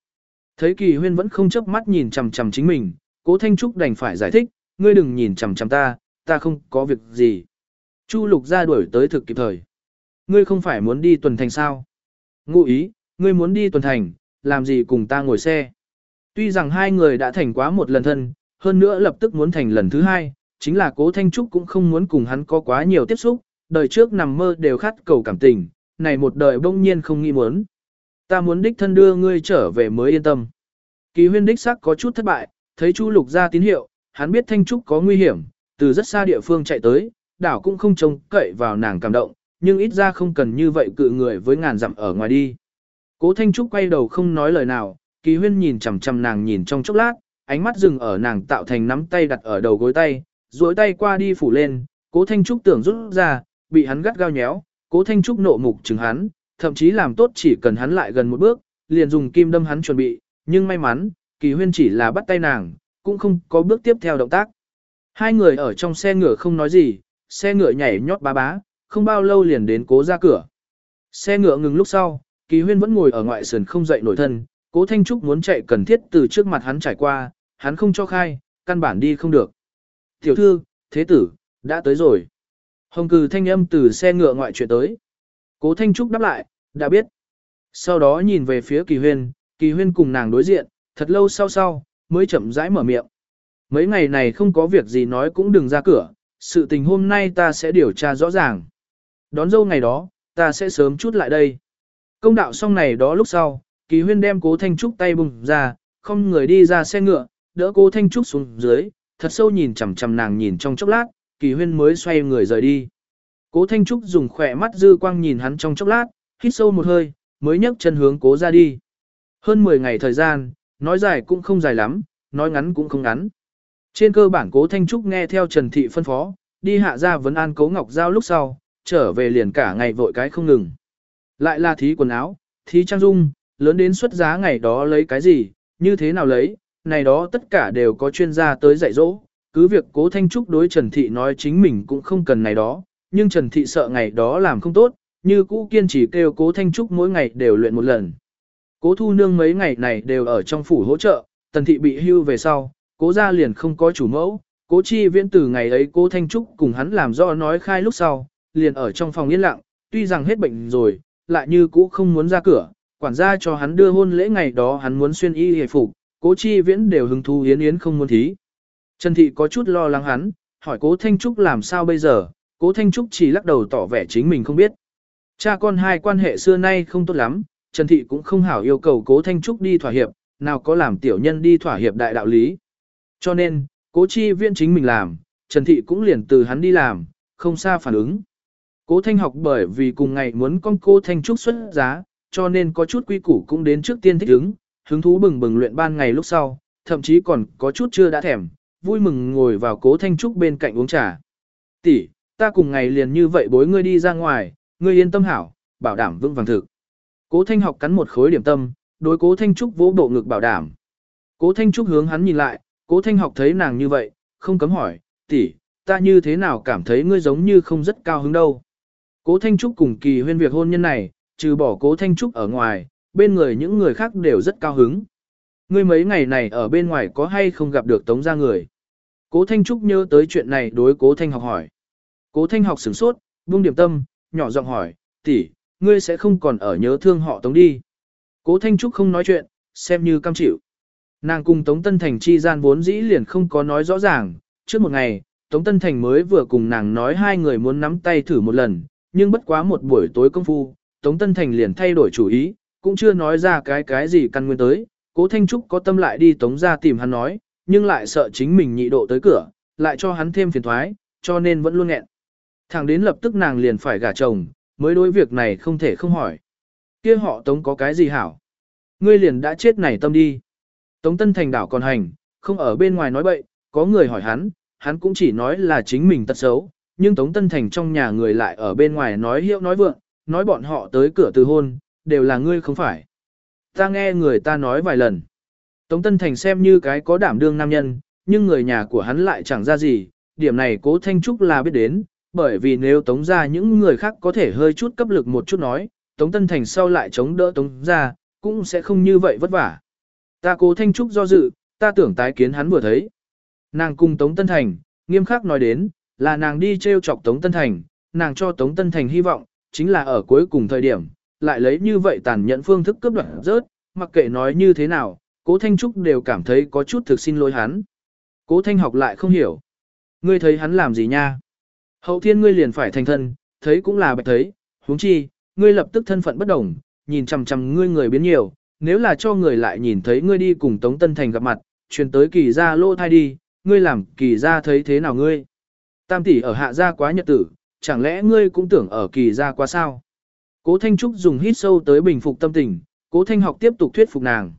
Speaker 1: Thấy kỳ huyên vẫn không chớp mắt nhìn chằm chằm chính mình, cố Thanh Trúc đành phải giải thích, ngươi đừng nhìn chằm chằm ta, ta không có việc gì. Chu lục ra đuổi tới thực kịp thời. Ngươi không phải muốn đi tuần thành sao? Ngụ ý, ngươi muốn đi tuần thành, làm gì cùng ta ngồi xe? Tuy rằng hai người đã thành quá một lần thân, hơn nữa lập tức muốn thành lần thứ hai, chính là cố Thanh Trúc cũng không muốn cùng hắn có quá nhiều tiếp xúc, đời trước nằm mơ đều khát cầu cảm tình, này một đời bỗng nhiên không nghĩ muốn. Ta muốn đích thân đưa ngươi trở về mới yên tâm. Kỳ huyên đích sắc có chút thất bại, thấy Chu Lục ra tín hiệu, hắn biết Thanh Trúc có nguy hiểm, từ rất xa địa phương chạy tới, đảo cũng không trông cậy vào nàng cảm động, nhưng ít ra không cần như vậy cự người với ngàn dặm ở ngoài đi. Cố Thanh Trúc quay đầu không nói lời nào, Kỳ Huyên nhìn chằm chằm nàng nhìn trong chốc lát, ánh mắt dừng ở nàng tạo thành nắm tay đặt ở đầu gối tay, duỗi tay qua đi phủ lên, Cố Thanh Trúc tưởng rút ra, bị hắn gắt gao nhéo, Cố Thanh Trúc nộ mục chừng hắn, thậm chí làm tốt chỉ cần hắn lại gần một bước, liền dùng kim đâm hắn chuẩn bị, nhưng may mắn, Kỳ Huyên chỉ là bắt tay nàng, cũng không có bước tiếp theo động tác. Hai người ở trong xe ngựa không nói gì, xe ngựa nhảy nhót bá bá, không bao lâu liền đến cố ra cửa. Xe ngựa ngừng lúc sau, Kỳ Huyên vẫn ngồi ở ngoại sườn không dậy nổi thân, cố Thanh Trúc muốn chạy cần thiết từ trước mặt hắn trải qua, hắn không cho khai, căn bản đi không được. Tiểu thư, thế tử, đã tới rồi. Hồng cừ thanh âm từ xe ngựa ngoại chuyện tới. Cố Thanh Trúc đáp lại, đã biết. Sau đó nhìn về phía Kỳ Huyên, Kỳ Huyên cùng nàng đối diện, thật lâu sau sau, mới chậm rãi mở miệng. Mấy ngày này không có việc gì nói cũng đừng ra cửa, sự tình hôm nay ta sẽ điều tra rõ ràng. Đón dâu ngày đó, ta sẽ sớm chút lại đây. Công đạo xong này đó lúc sau, Kỳ Huyên đem Cố Thanh Trúc tay bùng ra, không người đi ra xe ngựa, đỡ Cố Thanh Trúc xuống dưới, thật sâu nhìn chằm chằm nàng nhìn trong chốc lát, Kỳ Huyên mới xoay người rời đi. Cố Thanh Trúc dùng khỏe mắt dư quang nhìn hắn trong chốc lát, hít sâu một hơi, mới nhấc chân hướng Cố ra đi. Hơn 10 ngày thời gian, nói dài cũng không dài lắm, nói ngắn cũng không ngắn. Trên cơ bản Cố Thanh Trúc nghe theo Trần Thị phân phó, đi hạ ra vấn an Cố Ngọc Giao lúc sau, trở về liền cả ngày vội cái không ngừng. Lại là thí quần áo, thí trang dung, lớn đến xuất giá ngày đó lấy cái gì, như thế nào lấy, này đó tất cả đều có chuyên gia tới dạy dỗ. Cứ việc cố Thanh Trúc đối Trần Thị nói chính mình cũng không cần này đó, nhưng Trần Thị sợ ngày đó làm không tốt, như cũ kiên trì kêu cố Thanh Trúc mỗi ngày đều luyện một lần. Cố Thu Nương mấy ngày này đều ở trong phủ hỗ trợ, Tần Thị bị hưu về sau, cố gia liền không có chủ mẫu, cố chi viễn từ ngày ấy cố Thanh Trúc cùng hắn làm do nói khai lúc sau, liền ở trong phòng yên lặng, tuy rằng hết bệnh rồi, lại như cũ không muốn ra cửa, quản gia cho hắn đưa hôn lễ ngày đó hắn muốn xuyên y hề phục, cố chi viễn đều hứng thú yến yến không muốn thí. Trần Thị có chút lo lắng hắn, hỏi cố Thanh Trúc làm sao bây giờ, cố Thanh Trúc chỉ lắc đầu tỏ vẻ chính mình không biết. Cha con hai quan hệ xưa nay không tốt lắm, Trần Thị cũng không hảo yêu cầu cố Thanh Trúc đi thỏa hiệp, nào có làm tiểu nhân đi thỏa hiệp đại đạo lý. Cho nên, cố chi viễn chính mình làm, Trần Thị cũng liền từ hắn đi làm, không xa phản ứng. Cố Thanh học bởi vì cùng ngày muốn con cô Thanh Trúc xuất giá, cho nên có chút quy củ cũng đến trước tiên thích ứng, hứng thú bừng bừng luyện ban ngày lúc sau, thậm chí còn có chút chưa đã thèm, vui mừng ngồi vào cố Thanh Trúc bên cạnh uống trà. Tỷ, ta cùng ngày liền như vậy bối ngươi đi ra ngoài, ngươi yên tâm hảo, bảo đảm vững vàng thực. Cố Thanh học cắn một khối điểm tâm, đối cố Thanh Trúc vỗ bộ ngực bảo đảm. Cố Thanh Trúc hướng hắn nhìn lại, cố Thanh học thấy nàng như vậy, không cấm hỏi, tỷ, ta như thế nào cảm thấy ngươi giống như không rất cao hứng đâu. Cố Thanh Trúc cùng kỳ huyên việc hôn nhân này, trừ bỏ cố Thanh Trúc ở ngoài, bên người những người khác đều rất cao hứng. Ngươi mấy ngày này ở bên ngoài có hay không gặp được tống gia người? Cố Thanh Trúc nhớ tới chuyện này đối cố Thanh học hỏi. Cố Thanh học sửng sốt, buông điểm tâm, nhỏ giọng hỏi, tỷ, ngươi sẽ không còn ở nhớ thương họ tống đi. Cố Thanh Trúc không nói chuyện, xem như cam chịu. Nàng cùng Tống Tân Thành chi gian vốn dĩ liền không có nói rõ ràng, trước một ngày, Tống Tân Thành mới vừa cùng nàng nói hai người muốn nắm tay thử một lần, nhưng bất quá một buổi tối công phu, Tống Tân Thành liền thay đổi chủ ý, cũng chưa nói ra cái cái gì căn nguyên tới, cố Thanh Trúc có tâm lại đi Tống ra tìm hắn nói, nhưng lại sợ chính mình nhị độ tới cửa, lại cho hắn thêm phiền thoái, cho nên vẫn luôn nghẹn. Thẳng đến lập tức nàng liền phải gả chồng, mới đối việc này không thể không hỏi. kia họ Tống có cái gì hảo? Ngươi liền đã chết này tâm đi. Tống Tân Thành đảo còn hành, không ở bên ngoài nói bậy, có người hỏi hắn, hắn cũng chỉ nói là chính mình tật xấu, nhưng Tống Tân Thành trong nhà người lại ở bên ngoài nói hiệu nói vượng, nói bọn họ tới cửa từ hôn, đều là ngươi không phải. Ta nghe người ta nói vài lần. Tống Tân Thành xem như cái có đảm đương nam nhân, nhưng người nhà của hắn lại chẳng ra gì, điểm này cố Thanh Trúc là biết đến, bởi vì nếu Tống ra những người khác có thể hơi chút cấp lực một chút nói, Tống Tân Thành sau lại chống đỡ Tống ra, cũng sẽ không như vậy vất vả. Ta cố Thanh Trúc do dự, ta tưởng tái kiến hắn vừa thấy. Nàng cùng Tống Tân Thành, nghiêm khắc nói đến, là nàng đi treo chọc Tống Tân Thành, nàng cho Tống Tân Thành hy vọng, chính là ở cuối cùng thời điểm, lại lấy như vậy tàn nhẫn phương thức cướp đoạt rớt, mặc kệ nói như thế nào, Cố Thanh Trúc đều cảm thấy có chút thực xin lỗi hắn. Cố Thanh học lại không hiểu. Ngươi thấy hắn làm gì nha? Hậu thiên ngươi liền phải thành thân, thấy cũng là bạch thấy, huống chi, ngươi lập tức thân phận bất đồng, nhìn chằm chằm ngươi người biến nhiều, nếu là cho người lại nhìn thấy ngươi đi cùng Tống Tân Thành gặp mặt, truyền tới kỳ gia lô thai đi, ngươi làm kỳ gia thấy thế nào ngươi? Tam tỷ ở hạ gia quá nhật tử, chẳng lẽ ngươi cũng tưởng ở kỳ gia quá sao? Cố Thanh Trúc dùng hít sâu tới bình phục tâm tình, Cố Thanh học tiếp tục thuyết phục nàng.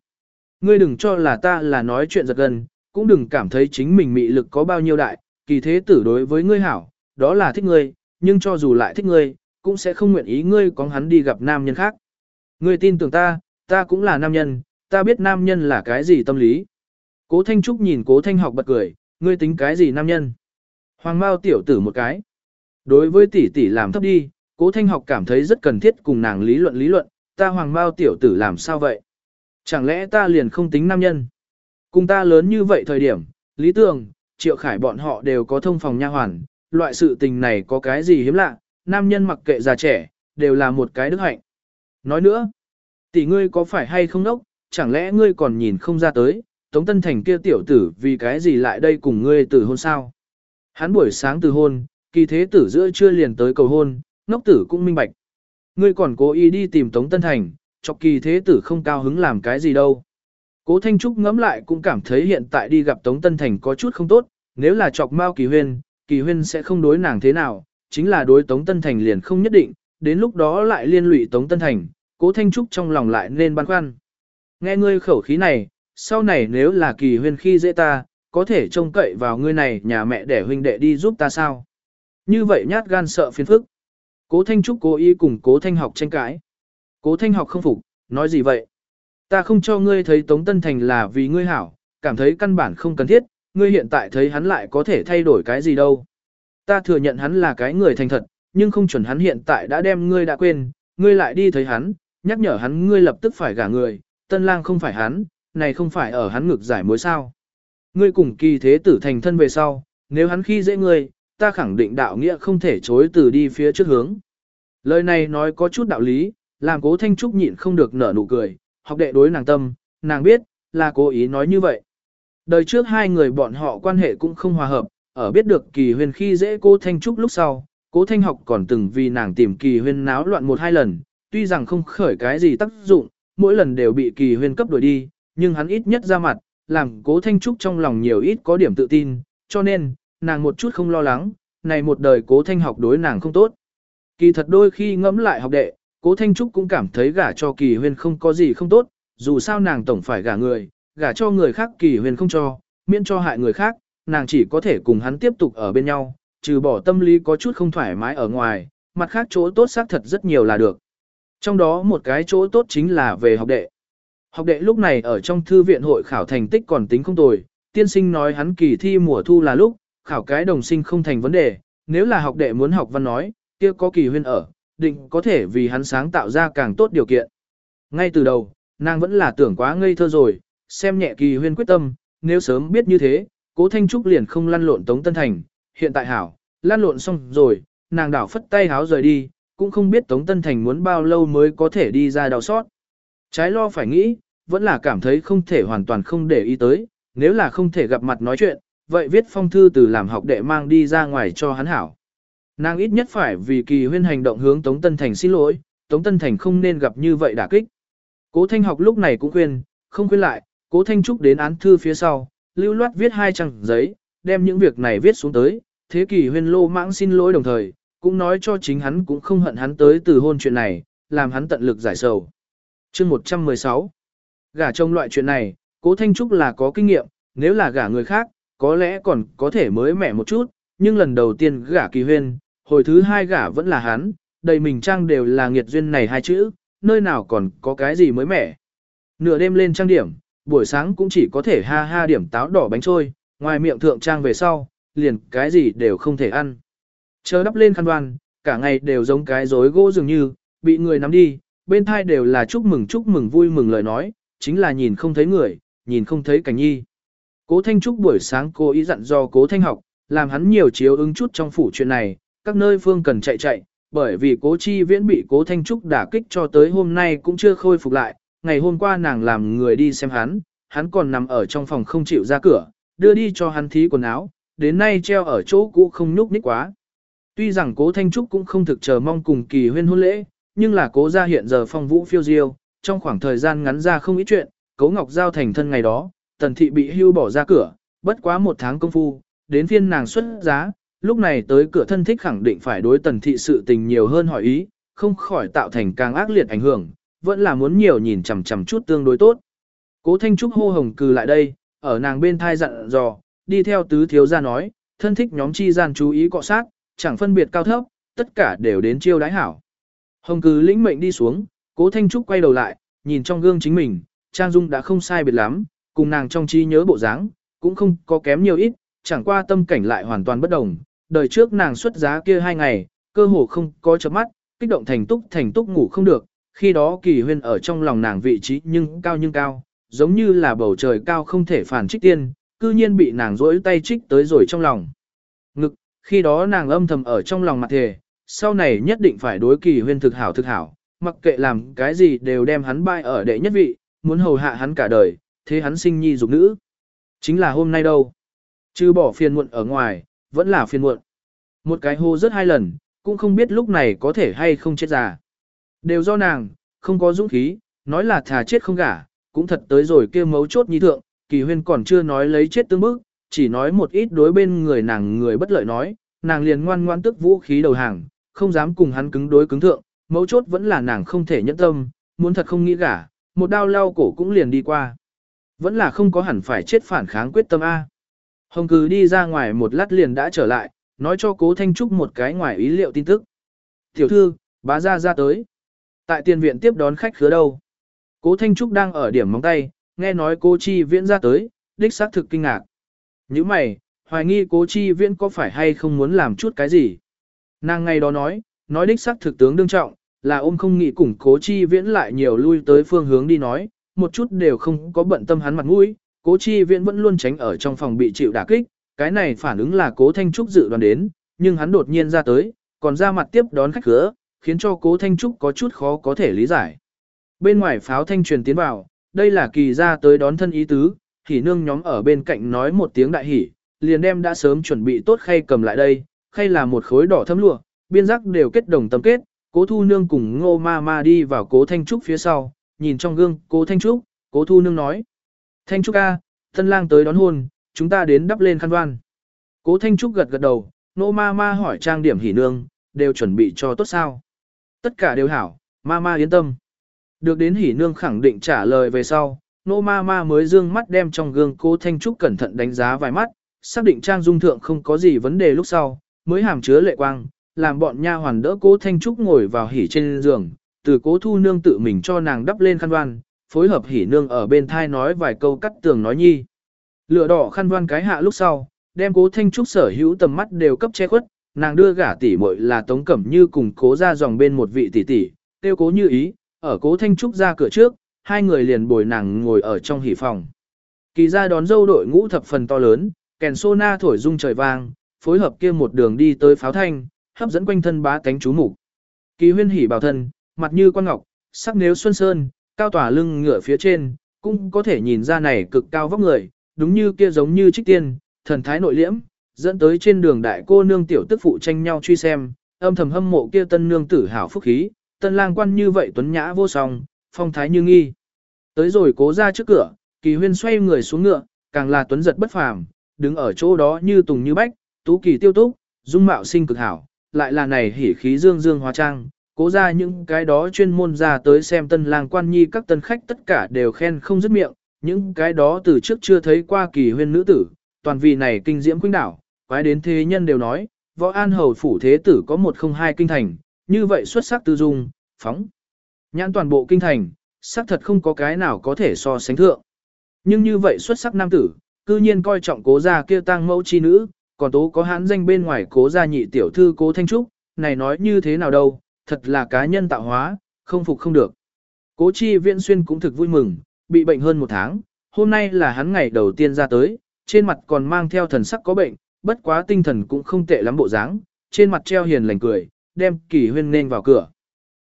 Speaker 1: Ngươi đừng cho là ta là nói chuyện giật gần, cũng đừng cảm thấy chính mình mị lực có bao nhiêu đại, kỳ thế tử đối với ngươi hảo, đó là thích ngươi, nhưng cho dù lại thích ngươi, cũng sẽ không nguyện ý ngươi có hắn đi gặp nam nhân khác. Ngươi tin tưởng ta, ta cũng là nam nhân, ta biết nam nhân là cái gì tâm lý. Cố Thanh Trúc nhìn Cố Thanh học bật cười, ngươi tính cái gì nam nhân? Hoàng Mao tiểu tử một cái. Đối với tỷ tỷ làm thấp đi, Cố Thanh học cảm thấy rất cần thiết cùng nàng lý luận lý luận, ta Hoàng Mao tiểu tử làm sao vậy? Chẳng lẽ ta liền không tính nam nhân? Cùng ta lớn như vậy thời điểm, Lý Tường, Triệu Khải bọn họ đều có thông phòng nha hoàn, loại sự tình này có cái gì hiếm lạ, nam nhân mặc kệ già trẻ, đều là một cái đức hạnh. Nói nữa, tỷ ngươi có phải hay không đốc, chẳng lẽ ngươi còn nhìn không ra tới, Tống Tân Thành kia tiểu tử vì cái gì lại đây cùng ngươi tử hôn sao? Hắn buổi sáng từ hôn, kỳ thế tử giữa trưa liền tới cầu hôn, ngốc tử cũng minh bạch. Ngươi còn cố ý đi tìm Tống Tân Thành, chọc kỳ thế tử không cao hứng làm cái gì đâu. Cố Thanh Trúc ngẫm lại cũng cảm thấy hiện tại đi gặp Tống Tân Thành có chút không tốt, nếu là chọc Mao Kỳ Huyên, Kỳ Huyên sẽ không đối nàng thế nào, chính là đối Tống Tân Thành liền không nhất định, đến lúc đó lại liên lụy Tống Tân Thành, Cố Thanh Trúc trong lòng lại nên băn khoăn. Nghe ngươi khẩu khí này, sau này nếu là Kỳ Huyên khi dễ ta, có thể trông cậy vào ngươi này nhà mẹ để huynh đệ đi giúp ta sao? Như vậy nhát gan sợ phiền phức. Cố Thanh Trúc cố ý cùng Cố Thanh học tranh cãi. Cố Thanh học không phục, nói gì vậy? Ta không cho ngươi thấy Tống Tân Thành là vì ngươi hảo, cảm thấy căn bản không cần thiết, ngươi hiện tại thấy hắn lại có thể thay đổi cái gì đâu. Ta thừa nhận hắn là cái người thành thật, nhưng không chuẩn hắn hiện tại đã đem ngươi đã quên, ngươi lại đi thấy hắn, nhắc nhở hắn ngươi lập tức phải gả người, tân lang không phải hắn, này không phải ở hắn ngực giải mối sao. Ngươi cùng kỳ thế tử thành thân về sau, nếu hắn khi dễ ngươi, ta khẳng định đạo nghĩa không thể chối từ đi phía trước hướng. Lời này nói có chút đạo lý, làm cố Thanh Trúc nhịn không được nở nụ cười, học đệ đối nàng tâm, nàng biết, là cố ý nói như vậy. Đời trước hai người bọn họ quan hệ cũng không hòa hợp, ở biết được kỳ huyền khi dễ cố Thanh Trúc lúc sau, cố Thanh học còn từng vì nàng tìm kỳ huyền náo loạn một hai lần, tuy rằng không khởi cái gì tác dụng, mỗi lần đều bị kỳ huyền cấp đuổi đi, nhưng hắn ít nhất ra mặt, làm cố Thanh Trúc trong lòng nhiều ít có điểm tự tin, cho nên, nàng một chút không lo lắng, này một đời cố Thanh học đối nàng không tốt. Kỳ thật đôi khi ngẫm lại học đệ, cố Thanh Trúc cũng cảm thấy gả cho kỳ huyền không có gì không tốt, dù sao nàng tổng phải gả người, gả cho người khác kỳ huyền không cho, miễn cho hại người khác, nàng chỉ có thể cùng hắn tiếp tục ở bên nhau, trừ bỏ tâm lý có chút không thoải mái ở ngoài, mặt khác chỗ tốt xác thật rất nhiều là được. Trong đó một cái chỗ tốt chính là về học đệ. Học đệ lúc này ở trong thư viện hội khảo thành tích còn tính không tồi, tiên sinh nói hắn kỳ thi mùa thu là lúc, khảo cái đồng sinh không thành vấn đề, nếu là học đệ muốn học văn nói, kia có kỳ huyên ở, định có thể vì hắn sáng tạo ra càng tốt điều kiện. Ngay từ đầu, nàng vẫn là tưởng quá ngây thơ rồi, xem nhẹ kỳ huyên quyết tâm, nếu sớm biết như thế, cố Thanh Trúc liền không lăn lộn Tống Tân Thành, hiện tại hảo, lăn lộn xong rồi, nàng đảo phất tay háo rời đi, cũng không biết Tống Tân Thành muốn bao lâu mới có thể đi ra đào sót. Trái lo phải nghĩ, vẫn là cảm thấy không thể hoàn toàn không để ý tới, nếu là không thể gặp mặt nói chuyện, vậy viết phong thư từ làm học đệ mang đi ra ngoài cho hắn hảo. Nàng ít nhất phải vì kỳ huyên hành động hướng Tống Tân Thành xin lỗi, Tống Tân Thành không nên gặp như vậy đả kích. Cố Thanh học lúc này cũng khuyên, không khuyên lại, Cố Thanh Trúc đến án thư phía sau, lưu loát viết hai trang giấy, đem những việc này viết xuống tới, thế kỷ huyên lô mãng xin lỗi đồng thời, cũng nói cho chính hắn cũng không hận hắn tới từ hôn chuyện này, làm hắn tận lực giải sầu. chương 116 Gả chồng loại chuyện này, Cố Thanh Trúc là có kinh nghiệm, nếu là gả người khác, có lẽ còn có thể mới mẻ một chút, nhưng lần đầu tiên gả kỳ huyên, hồi thứ hai gả vẫn là hắn, đầy mình trang đều là nghiệt duyên này hai chữ, nơi nào còn có cái gì mới mẻ. Nửa đêm lên trang điểm, buổi sáng cũng chỉ có thể ha ha điểm táo đỏ bánh trôi, ngoài miệng thượng trang về sau, liền cái gì đều không thể ăn. Chờ đắp lên khăn đoan, cả ngày đều giống cái rối gỗ dường như, bị người nắm đi, bên thai đều là chúc mừng chúc mừng vui mừng lời nói, chính là nhìn không thấy người, nhìn không thấy cảnh nhi. Cố Thanh Trúc buổi sáng cố ý dặn do Cố Thanh học, làm hắn nhiều chiếu ứng chút trong phủ chuyện này, các nơi phương cần chạy chạy, bởi vì Cố Chi Viễn bị Cố Thanh Trúc đả kích cho tới hôm nay cũng chưa khôi phục lại, ngày hôm qua nàng làm người đi xem hắn, hắn còn nằm ở trong phòng không chịu ra cửa, đưa đi cho hắn thí quần áo, đến nay treo ở chỗ cũ không nhúc nhích quá. Tuy rằng Cố Thanh Trúc cũng không thực chờ mong cùng kỳ huyên hôn lễ, nhưng là Cố gia hiện giờ phong vũ phiêu diêu, trong khoảng thời gian ngắn ra không ít chuyện, Cố Ngọc Giao thành thân ngày đó, tần thị bị hưu bỏ ra cửa, bất quá một tháng công phu, đến phiên nàng xuất giá, lúc này tới cửa thân thích khẳng định phải đối tần thị sự tình nhiều hơn hỏi ý, không khỏi tạo thành càng ác liệt ảnh hưởng, vẫn là muốn nhiều nhìn chằm chằm chút tương đối tốt. Cố Thanh Trúc hô hồng cừ lại đây, ở nàng bên thai dặn dò, đi theo tứ thiếu gia nói, thân thích nhóm chi gian chú ý cọ sát, chẳng phân biệt cao thấp, tất cả đều đến chiêu đái hảo. Hồng cừ lĩnh mệnh đi xuống, Cố Thanh Trúc quay đầu lại, nhìn trong gương chính mình, Trang Dung đã không sai biệt lắm, cùng nàng trong trí nhớ bộ dáng, cũng không có kém nhiều ít, chẳng qua tâm cảnh lại hoàn toàn bất đồng. Đời trước nàng xuất giá kia hai ngày, cơ hồ không có chớp mắt, kích động thành túc thành túc ngủ không được, khi đó kỳ huyên ở trong lòng nàng vị trí nhưng cao nhưng cao, giống như là bầu trời cao không thể phản trích tiên, cư nhiên bị nàng rỗi tay trích tới rồi trong lòng. Ngực, khi đó nàng âm thầm ở trong lòng mặt thề, sau này nhất định phải đối kỳ huyên thực hảo thực hảo, mặc kệ làm cái gì đều đem hắn bay ở đệ nhất vị, muốn hầu hạ hắn cả đời, thế hắn sinh nhi dục nữ. Chính là hôm nay đâu. Chứ bỏ phiền muộn ở ngoài, vẫn là phiền muộn. Một cái hô rất hai lần, cũng không biết lúc này có thể hay không chết già. Đều do nàng, không có dũng khí, nói là thà chết không gả, cũng thật tới rồi kia mấu chốt nhi thượng, kỳ huyên còn chưa nói lấy chết tương bức, chỉ nói một ít đối bên người nàng người bất lợi nói, nàng liền ngoan ngoan tức vũ khí đầu hàng, không dám cùng hắn cứng đối cứng thượng, mấu chốt vẫn là nàng không thể nhẫn tâm, muốn thật không nghĩ gả, một đao lao cổ cũng liền đi qua. Vẫn là không có hẳn phải chết phản kháng quyết tâm A. Hồng Cừ đi ra ngoài một lát liền đã trở lại, nói cho cố Thanh Trúc một cái ngoài ý liệu tin tức. Tiểu thư, bá ra ra tới. Tại tiền viện tiếp đón khách khứa đâu. Cố Thanh Trúc đang ở điểm móng tay, nghe nói cố chi viễn ra tới, đích xác thực kinh ngạc. Như mày, hoài nghi cố chi viễn có phải hay không muốn làm chút cái gì. Nàng ngay đó nói, nói đích xác thực tướng đương trọng, là ôm không nghĩ cùng cố chi viễn lại nhiều lui tới phương hướng đi nói, một chút đều không có bận tâm hắn mặt mũi, cố chi viễn vẫn luôn tránh ở trong phòng bị chịu đả kích, cái này phản ứng là cố Thanh Trúc dự đoán đến, nhưng hắn đột nhiên ra tới, còn ra mặt tiếp đón khách khứa, khiến cho cố Thanh Trúc có chút khó có thể lý giải. Bên ngoài pháo thanh truyền tiến vào, đây là kỳ ra tới đón thân ý tứ, hỉ nương nhóm ở bên cạnh nói một tiếng đại hỉ, liền đem đã sớm chuẩn bị tốt khay cầm lại đây, khay là một khối đỏ thấm lụa, biên giác đều kết đồng tâm kết, cố thu nương cùng ngô ma ma đi vào cố Thanh Trúc phía sau, nhìn trong gương cố Thanh Trúc, cố thu nương nói. Thanh Trúc A, thân lang tới đón hôn, chúng ta đến đắp lên khăn đoan. Cố Thanh Trúc gật gật đầu, nô ma ma hỏi trang điểm hỉ nương, đều chuẩn bị cho tốt sao. Tất cả đều hảo, ma ma yên tâm. Được đến hỉ nương khẳng định trả lời về sau, nô ma ma mới dương mắt đem trong gương cố Thanh Trúc cẩn thận đánh giá vài mắt, xác định trang dung thượng không có gì vấn đề lúc sau, mới hàm chứa lệ quang, làm bọn nha hoàn đỡ cố Thanh Trúc ngồi vào hỉ trên giường, từ cố thu nương tự mình cho nàng đắp lên khăn đoan, phối hợp hỉ nương ở bên thai nói vài câu cắt tường nói nhi. Lửa đỏ khăn đoan cái hạ lúc sau, đem cố thanh trúc sở hữu tầm mắt đều cấp che khuất, nàng đưa gả tỷ muội là tống cẩm như cùng cố ra dòng bên một vị tỷ tỷ, tiêu cố như ý, ở cố thanh trúc ra cửa trước, hai người liền bồi nàng ngồi ở trong hỉ phòng. Kỳ ra đón dâu đội ngũ thập phần to lớn, kèn sô na thổi rung trời vang, phối hợp kia một đường đi tới pháo thanh, hấp dẫn quanh thân bá cánh chú mục. Kỳ huyên hỉ bảo thân, mặt như quan ngọc, sắc nếu xuân sơn, cao tỏa lưng ngựa phía trên, cũng có thể nhìn ra này cực cao vóc người, đúng như kia giống như trích tiên, thần thái nội liễm, dẫn tới trên đường đại cô nương tiểu tức phụ tranh nhau truy xem, âm thầm hâm mộ kia tân nương tử hảo phúc khí, tân lang quan như vậy tuấn nhã vô song, phong thái như nghi. Tới rồi cố ra trước cửa, kỳ huyên xoay người xuống ngựa, càng là tuấn giật bất phàm, đứng ở chỗ đó như tùng như bách, tú kỳ tiêu túc, dung mạo sinh cực hảo, lại là này hỉ khí dương dương hóa trang, cố ra những cái đó chuyên môn ra tới xem tân lang quan nhi các tân khách tất cả đều khen không dứt miệng, những cái đó từ trước chưa thấy qua kỳ huyên nữ tử, toàn vì này kinh diễm khuynh đảo, quái đến thế nhân đều nói, võ an hầu phủ thế tử có một không hai kinh thành, như vậy xuất sắc tư dung, phóng. Nhãn toàn bộ kinh thành, xác thật không có cái nào có thể so sánh thượng. Nhưng như vậy xuất sắc nam tử, cư nhiên coi trọng cố gia kia tang mẫu chi nữ, còn tố có hãn danh bên ngoài cố gia nhị tiểu thư cố thanh trúc, này nói như thế nào đâu, thật là cá nhân tạo hóa, không phục không được. Cố chi viễn xuyên cũng thực vui mừng, bị bệnh hơn một tháng, hôm nay là hắn ngày đầu tiên ra tới, trên mặt còn mang theo thần sắc có bệnh, bất quá tinh thần cũng không tệ lắm bộ dáng, trên mặt treo hiền lành cười, đem kỳ huyên nên vào cửa.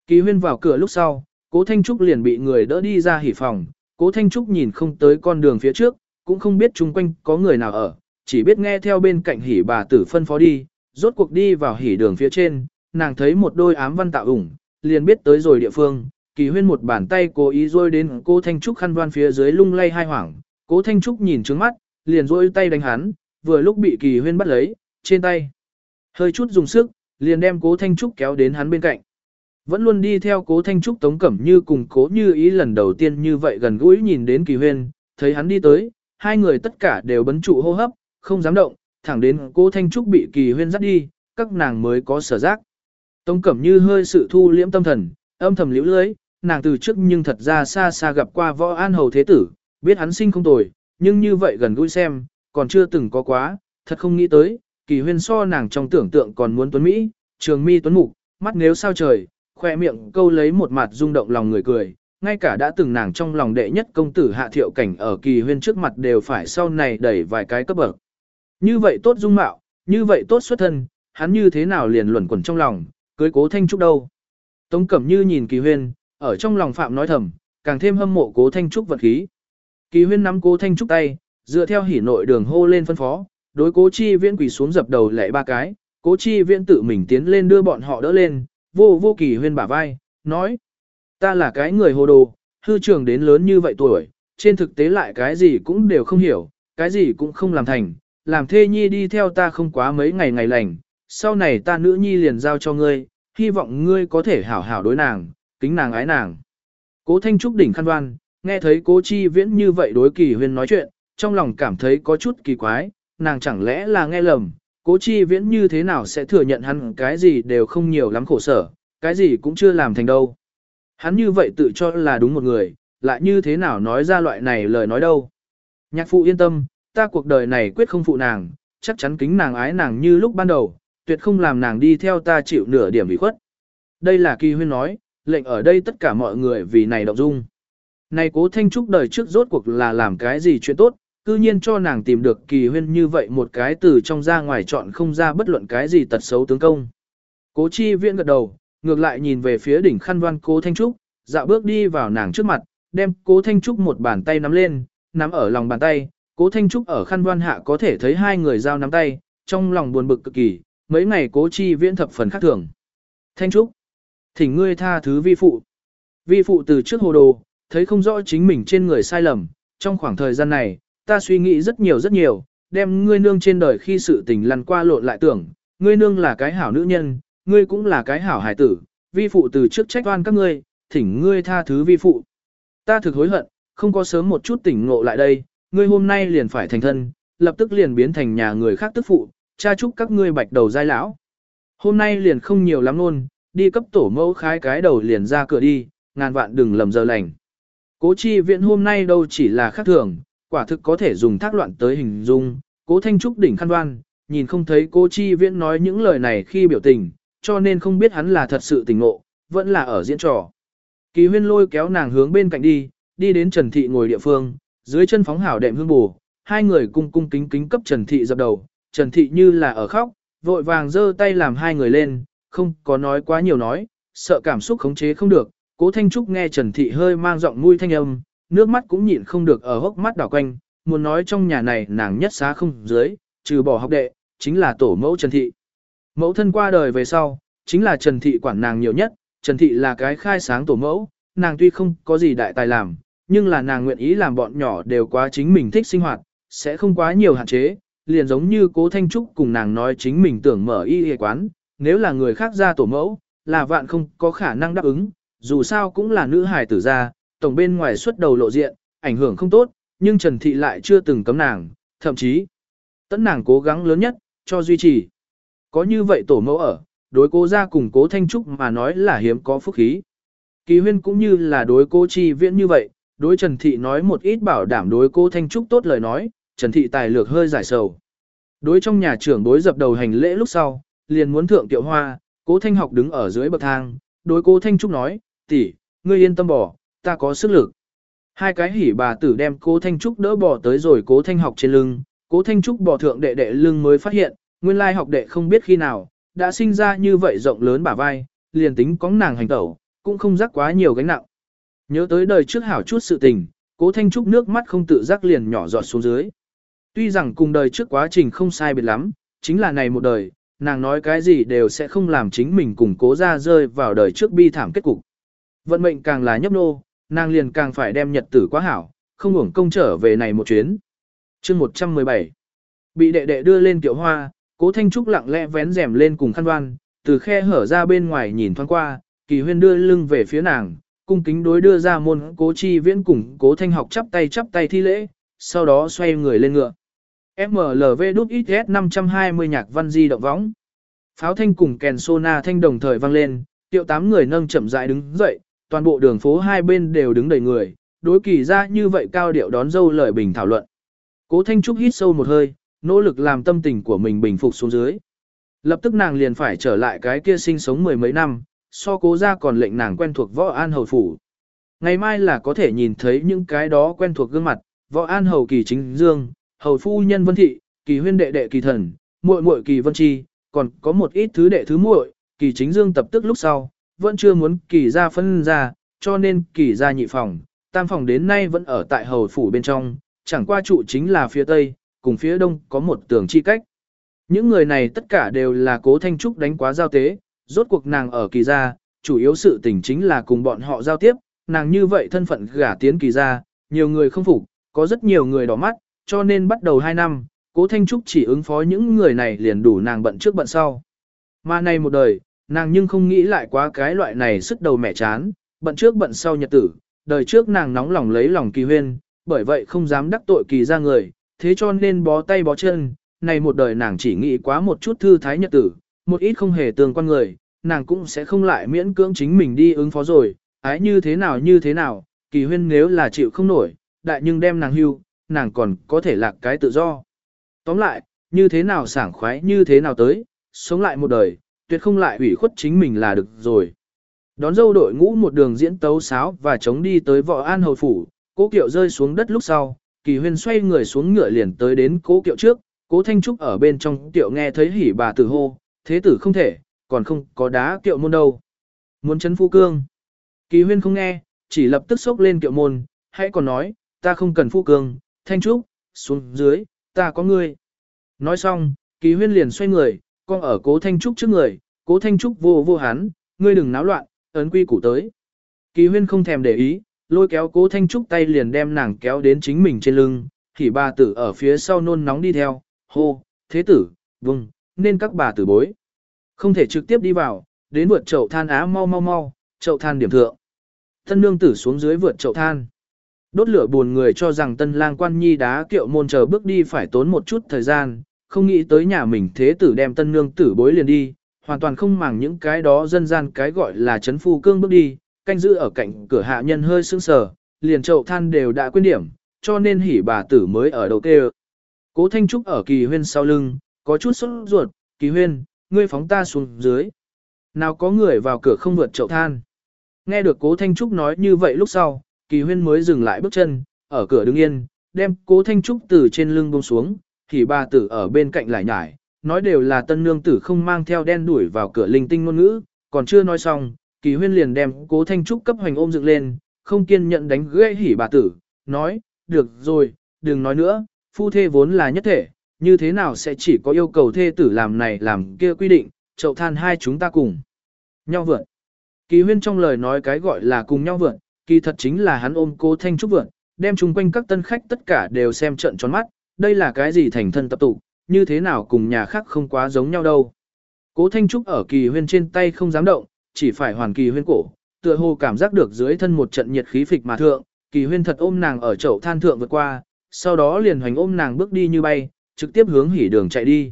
Speaker 1: Kỳ huyên vào cửa lúc sau, cố Thanh Trúc liền bị người đỡ đi ra hỉ phòng, cố Thanh Trúc nhìn không tới con đường phía trước, cũng không biết chung quanh có người nào ở, chỉ biết nghe theo bên cạnh hỉ bà tử phân phó đi, rốt cuộc đi vào hỉ đường phía trên, nàng thấy một đôi ám văn tạo ủng, liền biết tới rồi địa phương, kỳ huyên một bàn tay cố ý rôi đến cố Thanh Trúc khăn đoan phía dưới lung lay hai hoảng, cố Thanh Trúc nhìn trướng mắt, liền rôi tay đánh hắn, vừa lúc bị kỳ huyên bắt lấy, trên tay. Hơi chút dùng sức, liền đem cố Thanh Trúc kéo đến hắn bên cạnh. Vẫn luôn đi theo cố Thanh Trúc tống cẩm như cùng cố như ý lần đầu tiên như vậy gần gũi nhìn đến kỳ huyên, thấy hắn đi tới, hai người tất cả đều bấn trụ hô hấp, không dám động, thẳng đến cố Thanh Trúc bị kỳ huyên dắt đi, các nàng mới có sở giác. Tống cẩm như hơi sự thu liễm tâm thần, âm thầm liễu lưới, nàng từ trước nhưng thật ra xa xa gặp qua võ an hầu thế tử, biết hắn sinh không tồi, nhưng như vậy gần gũi xem, còn chưa từng có quá, thật không nghĩ tới, kỳ huyên so nàng trong tưởng tượng còn muốn tuấn Mỹ, trường mi tuấn mục, mắt nếu sao trời, khoe miệng câu lấy một mặt rung động lòng người cười, ngay cả đã từng nàng trong lòng đệ nhất công tử hạ thiệu cảnh ở kỳ huyên trước mặt đều phải sau này đẩy vài cái cấp bậc. Như vậy tốt dung mạo, như vậy tốt xuất thân, hắn như thế nào liền luẩn quẩn trong lòng, cưới cố thanh trúc đâu. Tống Cẩm Như nhìn kỳ huyên, ở trong lòng phạm nói thầm, càng thêm hâm mộ cố thanh trúc vật khí. Kỳ huyên nắm cố thanh trúc tay, dựa theo hỉ nội đường hô lên phân phó, đối cố chi viễn quỳ xuống dập đầu lạy ba cái, cố chi viễn tự mình tiến lên đưa bọn họ đỡ lên, vô vô kỳ huyên bả vai, nói, ta là cái người hồ đồ, hư trường đến lớn như vậy tuổi, trên thực tế lại cái gì cũng đều không hiểu, cái gì cũng không làm thành, làm thê nhi đi theo ta không quá mấy ngày ngày lành, sau này ta nữ nhi liền giao cho ngươi, hy vọng ngươi có thể hảo hảo đối nàng, kính nàng ái nàng. Cố Thanh Trúc đỉnh khăn đoan, nghe thấy cố chi viễn như vậy đối kỳ huyên nói chuyện, trong lòng cảm thấy có chút kỳ quái, nàng chẳng lẽ là nghe lầm, cố chi viễn như thế nào sẽ thừa nhận hắn cái gì đều không nhiều lắm khổ sở, cái gì cũng chưa làm thành đâu. Hắn như vậy tự cho là đúng một người, lại như thế nào nói ra loại này lời nói đâu. Nhạc phụ yên tâm, ta cuộc đời này quyết không phụ nàng, chắc chắn kính nàng ái nàng như lúc ban đầu, tuyệt không làm nàng đi theo ta chịu nửa điểm bị khuất. Đây là kỳ huyên nói, lệnh ở đây tất cả mọi người vì này động dung. Này cố thanh trúc đời trước rốt cuộc là làm cái gì chuyện tốt, cư nhiên cho nàng tìm được kỳ huyên như vậy một cái từ trong ra ngoài chọn không ra bất luận cái gì tật xấu tướng công. Cố chi viễn gật đầu, ngược lại nhìn về phía đỉnh khăn văn cố Thanh Trúc, dạo bước đi vào nàng trước mặt, đem cố Thanh Trúc một bàn tay nắm lên, nắm ở lòng bàn tay, cố Thanh Trúc ở khăn văn hạ có thể thấy hai người giao nắm tay, trong lòng buồn bực cực kỳ, mấy ngày cố chi viễn thập phần khác thường. Thanh Trúc, thỉnh ngươi tha thứ vi phụ. Vi phụ từ trước hồ đồ, thấy không rõ chính mình trên người sai lầm, trong khoảng thời gian này, ta suy nghĩ rất nhiều rất nhiều, đem ngươi nương trên đời khi sự tình lăn qua lộn lại tưởng, ngươi nương là cái hảo nữ nhân, ngươi cũng là cái hảo hài tử, vi phụ từ trước trách oan các ngươi, thỉnh ngươi tha thứ vi phụ. Ta thực hối hận, không có sớm một chút tỉnh ngộ lại đây, ngươi hôm nay liền phải thành thân, lập tức liền biến thành nhà người khác tức phụ, cha chúc các ngươi bạch đầu giai lão. Hôm nay liền không nhiều lắm luôn, đi cấp tổ mẫu khái cái đầu liền ra cửa đi, ngàn vạn đừng lầm giờ lành. Cố chi viện hôm nay đâu chỉ là khác thường, quả thực có thể dùng thác loạn tới hình dung, cố thanh trúc đỉnh khăn đoan, nhìn không thấy cô chi viễn nói những lời này khi biểu tình, cho nên không biết hắn là thật sự tình ngộ, vẫn là ở diễn trò. Kỳ huyên lôi kéo nàng hướng bên cạnh đi, đi đến Trần Thị ngồi địa phương, dưới chân phóng hảo đệm hương bù, hai người cung cung kính kính cấp Trần Thị dập đầu, Trần Thị như là ở khóc, vội vàng giơ tay làm hai người lên, không có nói quá nhiều nói, sợ cảm xúc khống chế không được, cố Thanh Trúc nghe Trần Thị hơi mang giọng mũi thanh âm, nước mắt cũng nhịn không được ở hốc mắt đảo quanh, muốn nói trong nhà này nàng nhất xá không dưới, trừ bỏ học đệ, chính là tổ mẫu Trần Thị. Mẫu thân qua đời về sau, chính là Trần Thị quản nàng nhiều nhất, Trần Thị là cái khai sáng tổ mẫu, nàng tuy không có gì đại tài làm, nhưng là nàng nguyện ý làm bọn nhỏ đều quá chính mình thích sinh hoạt, sẽ không quá nhiều hạn chế, liền giống như cố Thanh Trúc cùng nàng nói chính mình tưởng mở y y quán, nếu là người khác ra tổ mẫu, là vạn không có khả năng đáp ứng, dù sao cũng là nữ hài tử gia, tổng bên ngoài xuất đầu lộ diện, ảnh hưởng không tốt, nhưng Trần Thị lại chưa từng cấm nàng, thậm chí Tẫn nàng cố gắng lớn nhất, cho duy trì. Có như vậy tổ mẫu ở, đối cố ra cùng cố thanh trúc mà nói là hiếm có phúc khí. Kỳ huyên cũng như là đối cố chi viễn như vậy, đối Trần Thị nói một ít bảo đảm đối cố thanh trúc tốt lời nói, Trần Thị tài lược hơi giải sầu. Đối trong nhà trưởng đối dập đầu hành lễ lúc sau, liền muốn thượng tiệu hoa, cố thanh học đứng ở dưới bậc thang, đối cố thanh trúc nói, tỷ, ngươi yên tâm bỏ, ta có sức lực. Hai cái hỉ bà tử đem cố thanh trúc đỡ bỏ tới rồi cố thanh học trên lưng, cố thanh trúc bỏ thượng đệ đệ lưng mới phát hiện, nguyên lai học đệ không biết khi nào, đã sinh ra như vậy rộng lớn bả vai, liền tính có nàng hành tẩu, cũng không rắc quá nhiều gánh nặng. Nhớ tới đời trước hảo chút sự tình, cố thanh trúc nước mắt không tự giác liền nhỏ giọt xuống dưới. Tuy rằng cùng đời trước quá trình không sai biệt lắm, chính là này một đời, nàng nói cái gì đều sẽ không làm chính mình cùng cố ra rơi vào đời trước bi thảm kết cục. Vận mệnh càng là nhấp nô, nàng liền càng phải đem nhật tử quá hảo, không hưởng công trở về này một chuyến. chương 117 Bị đệ đệ đưa lên tiểu hoa, cố thanh trúc lặng lẽ vén rèm lên cùng khăn đoan, từ khe hở ra bên ngoài nhìn thoáng qua, kỳ huyên đưa lưng về phía nàng, cung kính đối đưa ra môn cố chi viễn cùng cố thanh học chắp tay chắp tay thi lễ, sau đó xoay người lên ngựa. MLV đút XS 520 nhạc văn di động võng. Pháo thanh cùng kèn sona thanh đồng thời vang lên, tiệu tám người nâng chậm rãi đứng dậy, toàn bộ đường phố hai bên đều đứng đầy người, đối kỳ ra như vậy cao điệu đón dâu lời bình thảo luận. Cố Thanh Trúc hít sâu một hơi, nỗ lực làm tâm tình của mình bình phục xuống dưới. Lập tức nàng liền phải trở lại cái kia sinh sống mười mấy năm, so cố ra còn lệnh nàng quen thuộc võ an hầu phủ. Ngày mai là có thể nhìn thấy những cái đó quen thuộc gương mặt, võ an hầu kỳ chính dương, hầu phu nhân vân thị, kỳ huyên đệ đệ kỳ thần, muội muội kỳ vân chi, còn có một ít thứ đệ thứ muội, kỳ chính dương tập tức lúc sau, vẫn chưa muốn kỳ ra phân ra, cho nên kỳ ra nhị phòng, tam phòng đến nay vẫn ở tại hầu phủ bên trong, chẳng qua trụ chính là phía tây, cùng phía đông có một tường chi cách. Những người này tất cả đều là cố thanh trúc đánh quá giao tế, rốt cuộc nàng ở kỳ gia, chủ yếu sự tình chính là cùng bọn họ giao tiếp, nàng như vậy thân phận gả tiến kỳ gia, nhiều người không phục, có rất nhiều người đỏ mắt, cho nên bắt đầu 2 năm, cố Thanh Trúc chỉ ứng phó những người này liền đủ nàng bận trước bận sau. Mà này một đời, nàng nhưng không nghĩ lại quá cái loại này sức đầu mẹ chán, bận trước bận sau nhật tử, đời trước nàng nóng lòng lấy lòng kỳ huyên, bởi vậy không dám đắc tội kỳ ra người, thế cho nên bó tay bó chân, này một đời nàng chỉ nghĩ quá một chút thư thái nhật tử, một ít không hề tương quan người, nàng cũng sẽ không lại miễn cưỡng chính mình đi ứng phó rồi, ái như thế nào như thế nào, kỳ huyên nếu là chịu không nổi, đại nhưng đem nàng hưu, nàng còn có thể lạc cái tự do. Tóm lại, như thế nào sảng khoái như thế nào tới, sống lại một đời, tuyệt không lại ủy khuất chính mình là được rồi. Đón dâu đội ngũ một đường diễn tấu sáo và chống đi tới võ an hầu phủ, cố kiệu rơi xuống đất lúc sau, kỳ huyên xoay người xuống ngựa liền tới đến cố kiệu trước, cố thanh trúc ở bên trong kiệu nghe thấy hỉ bà tử hô, thế tử không thể, còn không có đá kiệu môn đâu. Muốn chấn phu cương. Kỳ huyên không nghe, chỉ lập tức xốc lên kiệu môn, hãy còn nói, ta không cần phu cương, thanh trúc, xuống dưới, ta có ngươi. Nói xong, kỳ huyên liền xoay người, con ở cố thanh trúc trước người, cố thanh trúc vô vô hắn, ngươi đừng náo loạn, ấn quy củ tới. Kỳ huyên không thèm để ý, lôi kéo cố thanh trúc tay liền đem nàng kéo đến chính mình trên lưng, thì bà tử ở phía sau nôn nóng đi theo, hô, thế tử, vâng, nên các bà tử bối. Không thể trực tiếp đi vào, đến vượt chậu than á mau mau mau, chậu than điểm thượng. Thân nương tử xuống dưới vượt chậu than. Đốt lửa buồn người cho rằng tân lang quan nhi đá kiệu môn chờ bước đi phải tốn một chút thời gian, không nghĩ tới nhà mình thế tử đem tân nương tử bối liền đi, hoàn toàn không màng những cái đó dân gian cái gọi là chấn phu cương bước đi, canh giữ ở cạnh cửa hạ nhân hơi sưng sờ, liền chậu than đều đã quên điểm, cho nên hỉ bà tử mới ở đầu kê. Cố Thanh Trúc ở kỳ huyên sau lưng, có chút sốt ruột, kỳ huyên, ngươi phóng ta xuống dưới. Nào có người vào cửa không vượt chậu than. Nghe được cố Thanh Trúc nói như vậy lúc sau, kỳ huyên mới dừng lại bước chân, ở cửa đứng yên, đem cố Thanh Trúc từ trên lưng buông xuống, thì bà tử ở bên cạnh lại nhải, nói đều là tân nương tử không mang theo đen đuổi vào cửa linh tinh ngôn ngữ, còn chưa nói xong, kỳ huyên liền đem cố thanh trúc cấp hoành ôm dựng lên, không kiên nhận đánh gãy hỉ bà tử, nói, được rồi, đừng nói nữa, phu thê vốn là nhất thể, như thế nào sẽ chỉ có yêu cầu thê tử làm này làm kia quy định, chậu than hai chúng ta cùng nhau vượt. Kỳ huyên trong lời nói cái gọi là cùng nhau vượt, kỳ thật chính là hắn ôm cố thanh trúc vượt, đem chung quanh các tân khách tất cả đều xem trận tròn mắt, đây là cái gì thành thân tập tụ, như thế nào cùng nhà khác không quá giống nhau đâu. Cố Thanh Trúc ở kỳ huyên trên tay không dám động, chỉ phải hoàn kỳ huyên cổ, tựa hồ cảm giác được dưới thân một trận nhiệt khí phịch mà thượng, kỳ huyên thật ôm nàng ở chậu than thượng vượt qua, sau đó liền hoành ôm nàng bước đi như bay, trực tiếp hướng hỉ đường chạy đi.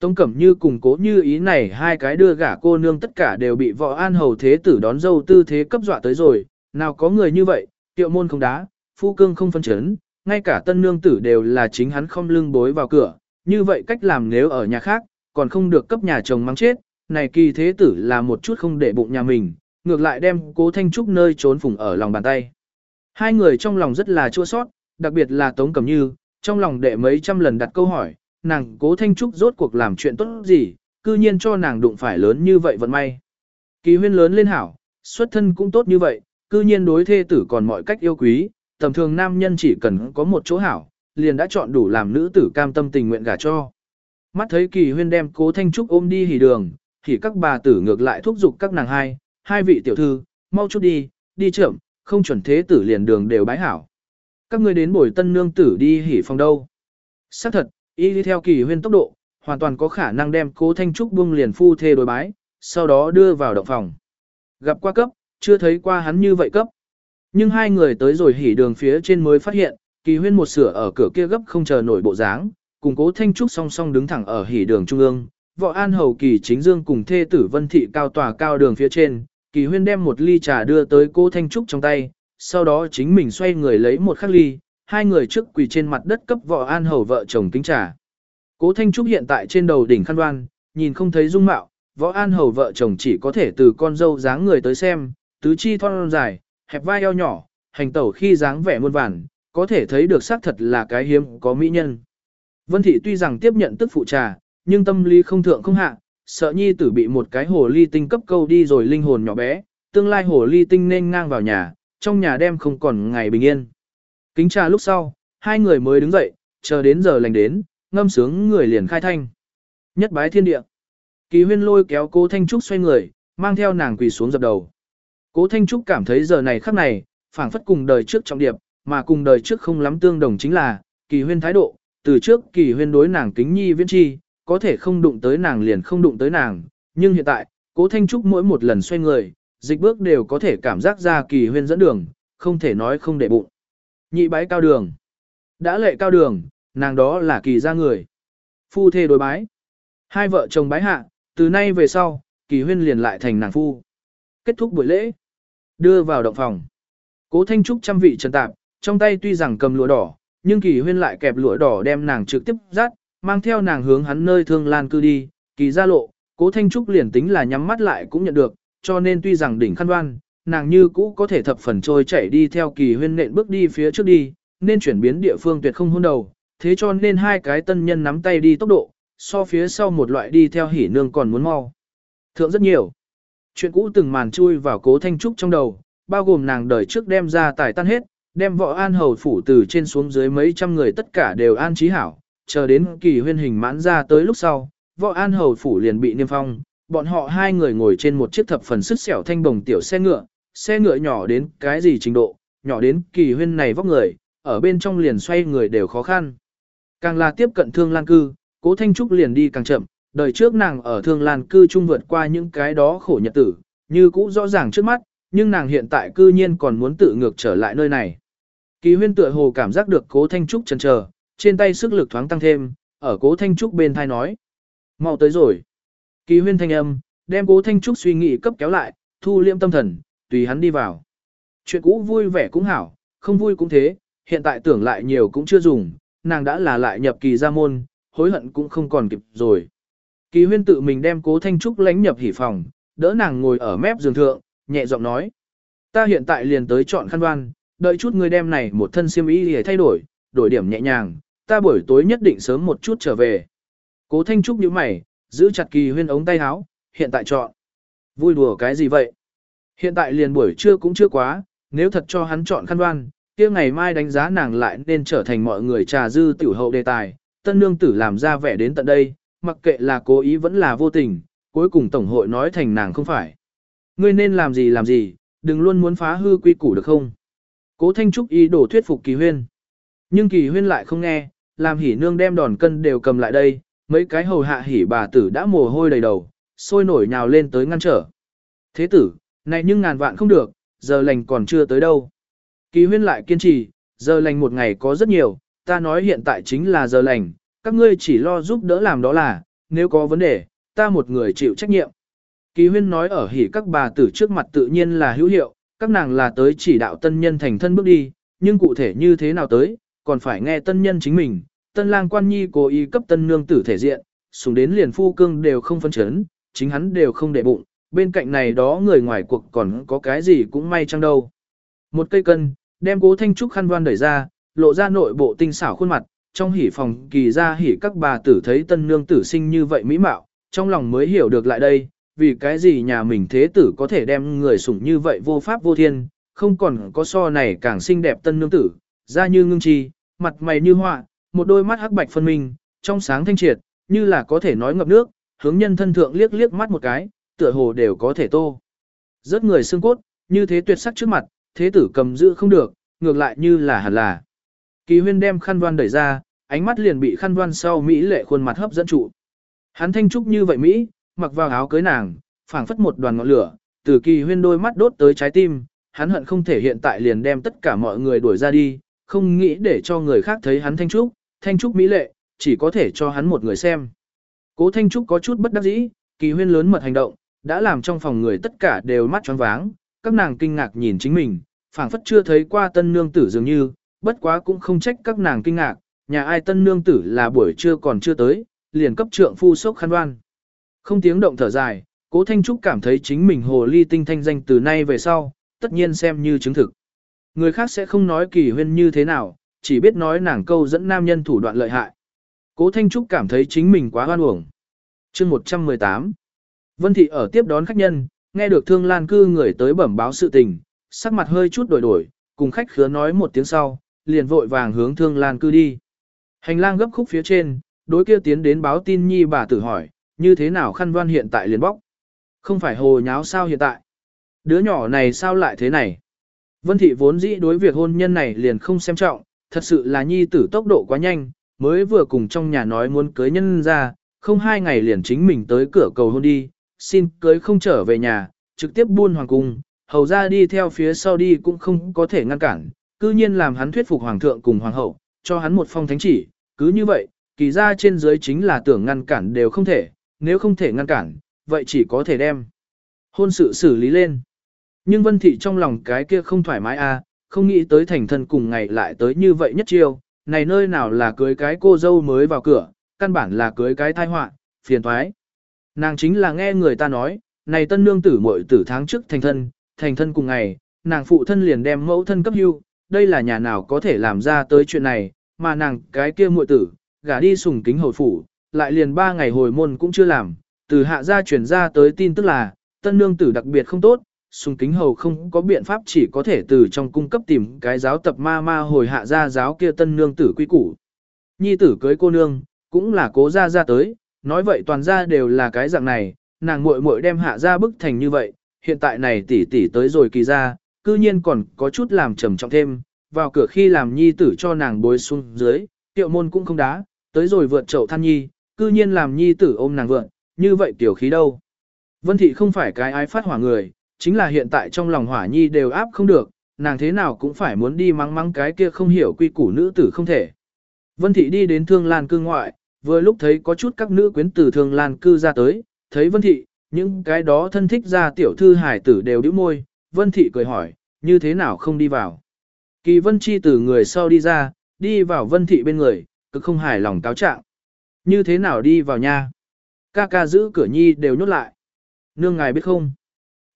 Speaker 1: Tống Cẩm Như cùng cố như ý này hai cái đưa gả cô nương tất cả đều bị võ an hầu thế tử đón dâu tư thế cấp dọa tới rồi, nào có người như vậy, tiệu môn không đá, phu cương không phân chấn, ngay cả tân nương tử đều là chính hắn không lưng bối vào cửa, như vậy cách làm nếu ở nhà khác, còn không được cấp nhà chồng mắng chết, này kỳ thế tử là một chút không để bụng nhà mình, ngược lại đem cố thanh trúc nơi trốn phùng ở lòng bàn tay. Hai người trong lòng rất là chua sót, đặc biệt là Tống Cẩm Như, trong lòng đệ mấy trăm lần đặt câu hỏi, nàng cố thanh trúc rốt cuộc làm chuyện tốt gì, cư nhiên cho nàng đụng phải lớn như vậy vận may. Kỳ huyên lớn lên hảo, xuất thân cũng tốt như vậy, cư nhiên đối thê tử còn mọi cách yêu quý, tầm thường nam nhân chỉ cần có một chỗ hảo, liền đã chọn đủ làm nữ tử cam tâm tình nguyện gả cho. Mắt thấy kỳ huyên đem cố thanh trúc ôm đi hỉ đường, thì các bà tử ngược lại thúc giục các nàng hai, hai vị tiểu thư, mau chút đi, đi chậm, không chuẩn thế tử liền đường đều bái hảo. Các ngươi đến bồi tân nương tử đi hỉ phòng đâu. xác thật, y đi theo kỳ huyên tốc độ, hoàn toàn có khả năng đem cố thanh trúc buông liền phu thê đối bái, sau đó đưa vào động phòng. Gặp qua cấp, chưa thấy qua hắn như vậy cấp. Nhưng hai người tới rồi hỉ đường phía trên mới phát hiện, kỳ huyên một sửa ở cửa kia gấp không chờ nổi bộ dáng, cùng cố thanh trúc song song đứng thẳng ở hỉ đường trung ương. Võ An Hầu Kỳ chính dương cùng thê tử Vân Thị cao tòa cao đường phía trên, Kỳ huyên đem một ly trà đưa tới cô Thanh Trúc trong tay, sau đó chính mình xoay người lấy một khắc ly, hai người trước quỳ trên mặt đất cấp võ An Hầu vợ chồng kính trà. Cố Thanh Trúc hiện tại trên đầu đỉnh khăn đoan, nhìn không thấy dung mạo, võ An Hầu vợ chồng chỉ có thể từ con dâu dáng người tới xem, tứ chi thon dài, hẹp vai eo nhỏ, hành tẩu khi dáng vẻ muôn vàn, có thể thấy được xác thật là cái hiếm có mỹ nhân. Vân Thị tuy rằng tiếp nhận tức phụ trà, nhưng tâm lý không thượng không hạ, sợ nhi tử bị một cái hồ ly tinh cấp câu đi rồi linh hồn nhỏ bé, tương lai hồ ly tinh nên ngang vào nhà, trong nhà đem không còn ngày bình yên. Kính trà lúc sau, hai người mới đứng dậy, chờ đến giờ lành đến, ngâm sướng người liền khai thanh. Nhất bái thiên địa. Kỳ huyên lôi kéo cô Thanh Trúc xoay người, mang theo nàng quỳ xuống dập đầu. Cố Thanh Trúc cảm thấy giờ này khắc này, phảng phất cùng đời trước trọng điệp, mà cùng đời trước không lắm tương đồng chính là, kỳ huyên thái độ, từ trước kỳ huyên đối nàng kính nhi viễn chi, có thể không đụng tới nàng liền không đụng tới nàng, nhưng hiện tại, cố Thanh Trúc mỗi một lần xoay người, dịch bước đều có thể cảm giác ra kỳ huyên dẫn đường, không thể nói không để bụng. Nhị bái cao đường. Đã lệ cao đường, nàng đó là kỳ ra người. Phu thê đối bái. Hai vợ chồng bái hạ, từ nay về sau, kỳ huyên liền lại thành nàng phu. Kết thúc buổi lễ. Đưa vào động phòng. Cố Thanh Trúc trăm vị trần tạp, trong tay tuy rằng cầm lụa đỏ, nhưng kỳ huyên lại kẹp lụa đỏ đem nàng trực tiếp dắt, mang theo nàng hướng hắn nơi thương lan cư đi, kỳ ra lộ, cố Thanh Trúc liền tính là nhắm mắt lại cũng nhận được, cho nên tuy rằng đỉnh khăn đoan, nàng như cũ có thể thập phần trôi chảy đi theo kỳ huyên nện bước đi phía trước đi, nên chuyển biến địa phương tuyệt không hôn đầu, thế cho nên hai cái tân nhân nắm tay đi tốc độ, so phía sau một loại đi theo hỉ nương còn muốn mau. Thượng rất nhiều. Chuyện cũ từng màn chui vào cố thanh trúc trong đầu, bao gồm nàng đời trước đem ra tài tan hết, đem võ an hầu phủ từ trên xuống dưới mấy trăm người tất cả đều an trí hảo, chờ đến kỳ huyên hình mãn ra tới lúc sau, võ an hầu phủ liền bị niêm phong, bọn họ hai người ngồi trên một chiếc thập phần sức xẻo thanh bồng tiểu xe ngựa, xe ngựa nhỏ đến cái gì trình độ, nhỏ đến kỳ huyên này vóc người, ở bên trong liền xoay người đều khó khăn. Càng là tiếp cận thương lan cư, cố thanh trúc liền đi càng chậm, đời trước nàng ở thương lan cư trung vượt qua những cái đó khổ nhật tử, như cũ rõ ràng trước mắt, nhưng nàng hiện tại cư nhiên còn muốn tự ngược trở lại nơi này. Kỳ huyên tựa hồ cảm giác được cố thanh trúc chần chờ, trên tay sức lực thoáng tăng thêm, ở cố thanh trúc bên thai nói. mau tới rồi. Kỳ huyên thanh âm, đem cố thanh trúc suy nghĩ cấp kéo lại, thu liêm tâm thần, tùy hắn đi vào. Chuyện cũ vui vẻ cũng hảo, không vui cũng thế, hiện tại tưởng lại nhiều cũng chưa dùng, nàng đã là lại nhập kỳ gia môn, hối hận cũng không còn kịp rồi. Kỳ huyên tự mình đem cố thanh trúc lánh nhập hỉ phòng, đỡ nàng ngồi ở mép giường thượng, nhẹ giọng nói. Ta hiện tại liền tới chọn khăn đoan, đợi chút người đem này một thân xiêm y để thay đổi, đổi điểm nhẹ nhàng, ta buổi tối nhất định sớm một chút trở về. Cố thanh trúc nhíu mày, giữ chặt kỳ huyên ống tay áo, hiện tại chọn. Vui đùa cái gì vậy? Hiện tại liền buổi trưa cũng chưa quá, nếu thật cho hắn chọn khăn đoan, kia ngày mai đánh giá nàng lại nên trở thành mọi người trà dư tiểu hậu đề tài, tân nương tử làm ra vẻ đến tận đây, mặc kệ là cố ý vẫn là vô tình, cuối cùng tổng hội nói thành nàng không phải. Ngươi nên làm gì làm gì, đừng luôn muốn phá hư quy củ được không? Cố Thanh Trúc ý đồ thuyết phục Kỳ Huyên. Nhưng Kỳ Huyên lại không nghe, làm hỉ nương đem đòn cân đều cầm lại đây, mấy cái hầu hạ hỉ bà tử đã mồ hôi đầy đầu, sôi nổi nhào lên tới ngăn trở. Thế tử, này nhưng ngàn vạn không được, giờ lành còn chưa tới đâu. Kỳ huyên lại kiên trì, giờ lành một ngày có rất nhiều, ta nói hiện tại chính là giờ lành, các ngươi chỉ lo giúp đỡ làm đó là, nếu có vấn đề, ta một người chịu trách nhiệm. Kỳ huyên nói ở hỉ các bà tử trước mặt tự nhiên là hữu hiệu, các nàng là tới chỉ đạo tân nhân thành thân bước đi, nhưng cụ thể như thế nào tới, còn phải nghe tân nhân chính mình. Tân lang quan nhi cố ý cấp tân nương tử thể diện, xuống đến liền phu cương đều không phân chấn, chính hắn đều không để bụng, bên cạnh này đó người ngoài cuộc còn có cái gì cũng may chăng đâu. Một cây cân, đem cố thanh trúc khăn voan đẩy ra, lộ ra nội bộ tinh xảo khuôn mặt, trong hỉ phòng kỳ ra hỉ các bà tử thấy tân nương tử sinh như vậy mỹ mạo, trong lòng mới hiểu được lại đây, vì cái gì nhà mình thế tử có thể đem người sủng như vậy vô pháp vô thiên, không còn có so này càng xinh đẹp tân nương tử, da như ngưng chi, mặt mày như họa, một đôi mắt hắc bạch phân minh, trong sáng thanh triệt, như là có thể nói ngập nước, hướng nhân thân thượng liếc liếc mắt một cái, tựa hồ đều có thể tô. Rất người xương cốt, như thế tuyệt sắc trước mặt, thế tử cầm giữ không được, ngược lại như là hẳn là. Kỳ huyên đem khăn đoan đẩy ra, ánh mắt liền bị khăn đoan sau Mỹ lệ khuôn mặt hấp dẫn trụ. Hắn thanh trúc như vậy Mỹ, mặc vào áo cưới nàng, phảng phất một đoàn ngọn lửa, từ kỳ huyên đôi mắt đốt tới trái tim, hắn hận không thể hiện tại liền đem tất cả mọi người đuổi ra đi, không nghĩ để cho người khác thấy hắn thanh trúc, thanh trúc Mỹ lệ, chỉ có thể cho hắn một người xem. Cố thanh trúc có chút bất đắc dĩ, kỳ huyên lớn mật hành động, đã làm trong phòng người tất cả đều mắt tròn váng, các nàng kinh ngạc nhìn chính mình, phảng phất chưa thấy qua tân nương tử dường như, bất quá cũng không trách các nàng kinh ngạc, nhà ai tân nương tử là buổi trưa còn chưa tới, liền cấp trượng phu sốc khăn đoan. Không tiếng động thở dài, cố Thanh Trúc cảm thấy chính mình hồ ly tinh thanh danh từ nay về sau, tất nhiên xem như chứng thực. Người khác sẽ không nói kỳ huyên như thế nào, chỉ biết nói nàng câu dẫn nam nhân thủ đoạn lợi hại. Cố Thanh Trúc cảm thấy chính mình quá hoan uổng. chương 118 Vân Thị ở tiếp đón khách nhân, nghe được thương lan cư người tới bẩm báo sự tình, sắc mặt hơi chút đổi đổi, cùng khách khứa nói một tiếng sau, liền vội vàng hướng thương lan cư đi. Hành lang gấp khúc phía trên, đối kia tiến đến báo tin nhi bà tử hỏi, như thế nào khăn đoan hiện tại liền bóc? Không phải hồ nháo sao hiện tại? Đứa nhỏ này sao lại thế này? Vân thị vốn dĩ đối việc hôn nhân này liền không xem trọng, thật sự là nhi tử tốc độ quá nhanh, mới vừa cùng trong nhà nói muốn cưới nhân ra, không hai ngày liền chính mình tới cửa cầu hôn đi, xin cưới không trở về nhà, trực tiếp buôn hoàng cung, hầu ra đi theo phía sau đi cũng không có thể ngăn cản, cư nhiên làm hắn thuyết phục hoàng thượng cùng hoàng hậu, cho hắn một phong thánh chỉ, cứ như vậy, kỳ ra trên dưới chính là tưởng ngăn cản đều không thể, nếu không thể ngăn cản, vậy chỉ có thể đem hôn sự xử lý lên. Nhưng Vân Thị trong lòng cái kia không thoải mái a, à, không nghĩ tới thành thân cùng ngày lại tới như vậy nhất chiêu, này nơi nào là cưới cái cô dâu mới vào cửa, căn bản là cưới cái thai họa, phiền thoái. Nàng chính là nghe người ta nói, này tân nương tử muội tử tháng trước thành thân, thành thân cùng ngày, nàng phụ thân liền đem mẫu thân cấp hưu, đây là nhà nào có thể làm ra tới chuyện này, mà nàng cái kia muội tử, gả đi sùng kính hồi phủ, lại liền ba ngày hồi môn cũng chưa làm, từ hạ gia chuyển ra tới tin tức là, tân nương tử đặc biệt không tốt, sùng kính hầu không có biện pháp chỉ có thể từ trong cung cấp tìm cái giáo tập ma ma hồi hạ gia giáo kia tân nương tử quy củ. Nhi tử cưới cô nương, cũng là cố gia ra tới, nói vậy toàn gia đều là cái dạng này, nàng muội muội đem hạ gia bức thành như vậy, hiện tại này tỷ tỷ tới rồi kỳ ra, cư nhiên còn có chút làm trầm trọng thêm, vào cửa khi làm nhi tử cho nàng bối xuống dưới, tiệu môn cũng không đá, tới rồi vượt chậu than nhi, cư nhiên làm nhi tử ôm nàng vượn, như vậy tiểu khí đâu. Vân thị không phải cái ái phát hỏa người, chính là hiện tại trong lòng hỏa nhi đều áp không được, nàng thế nào cũng phải muốn đi mắng mắng cái kia không hiểu quy củ nữ tử không thể. Vân thị đi đến thương lan cư ngoại, vừa lúc thấy có chút các nữ quyến từ thương lan cư ra tới, thấy vân thị, những cái đó thân thích ra tiểu thư hải tử đều đĩu môi, vân thị cười hỏi, như thế nào không đi vào. Kỳ vân chi từ người sau đi ra, đi vào vân thị bên người, cực không hài lòng cáo trạng. Như thế nào đi vào nha? Ca ca giữ cửa nhi đều nhốt lại. Nương ngài biết không?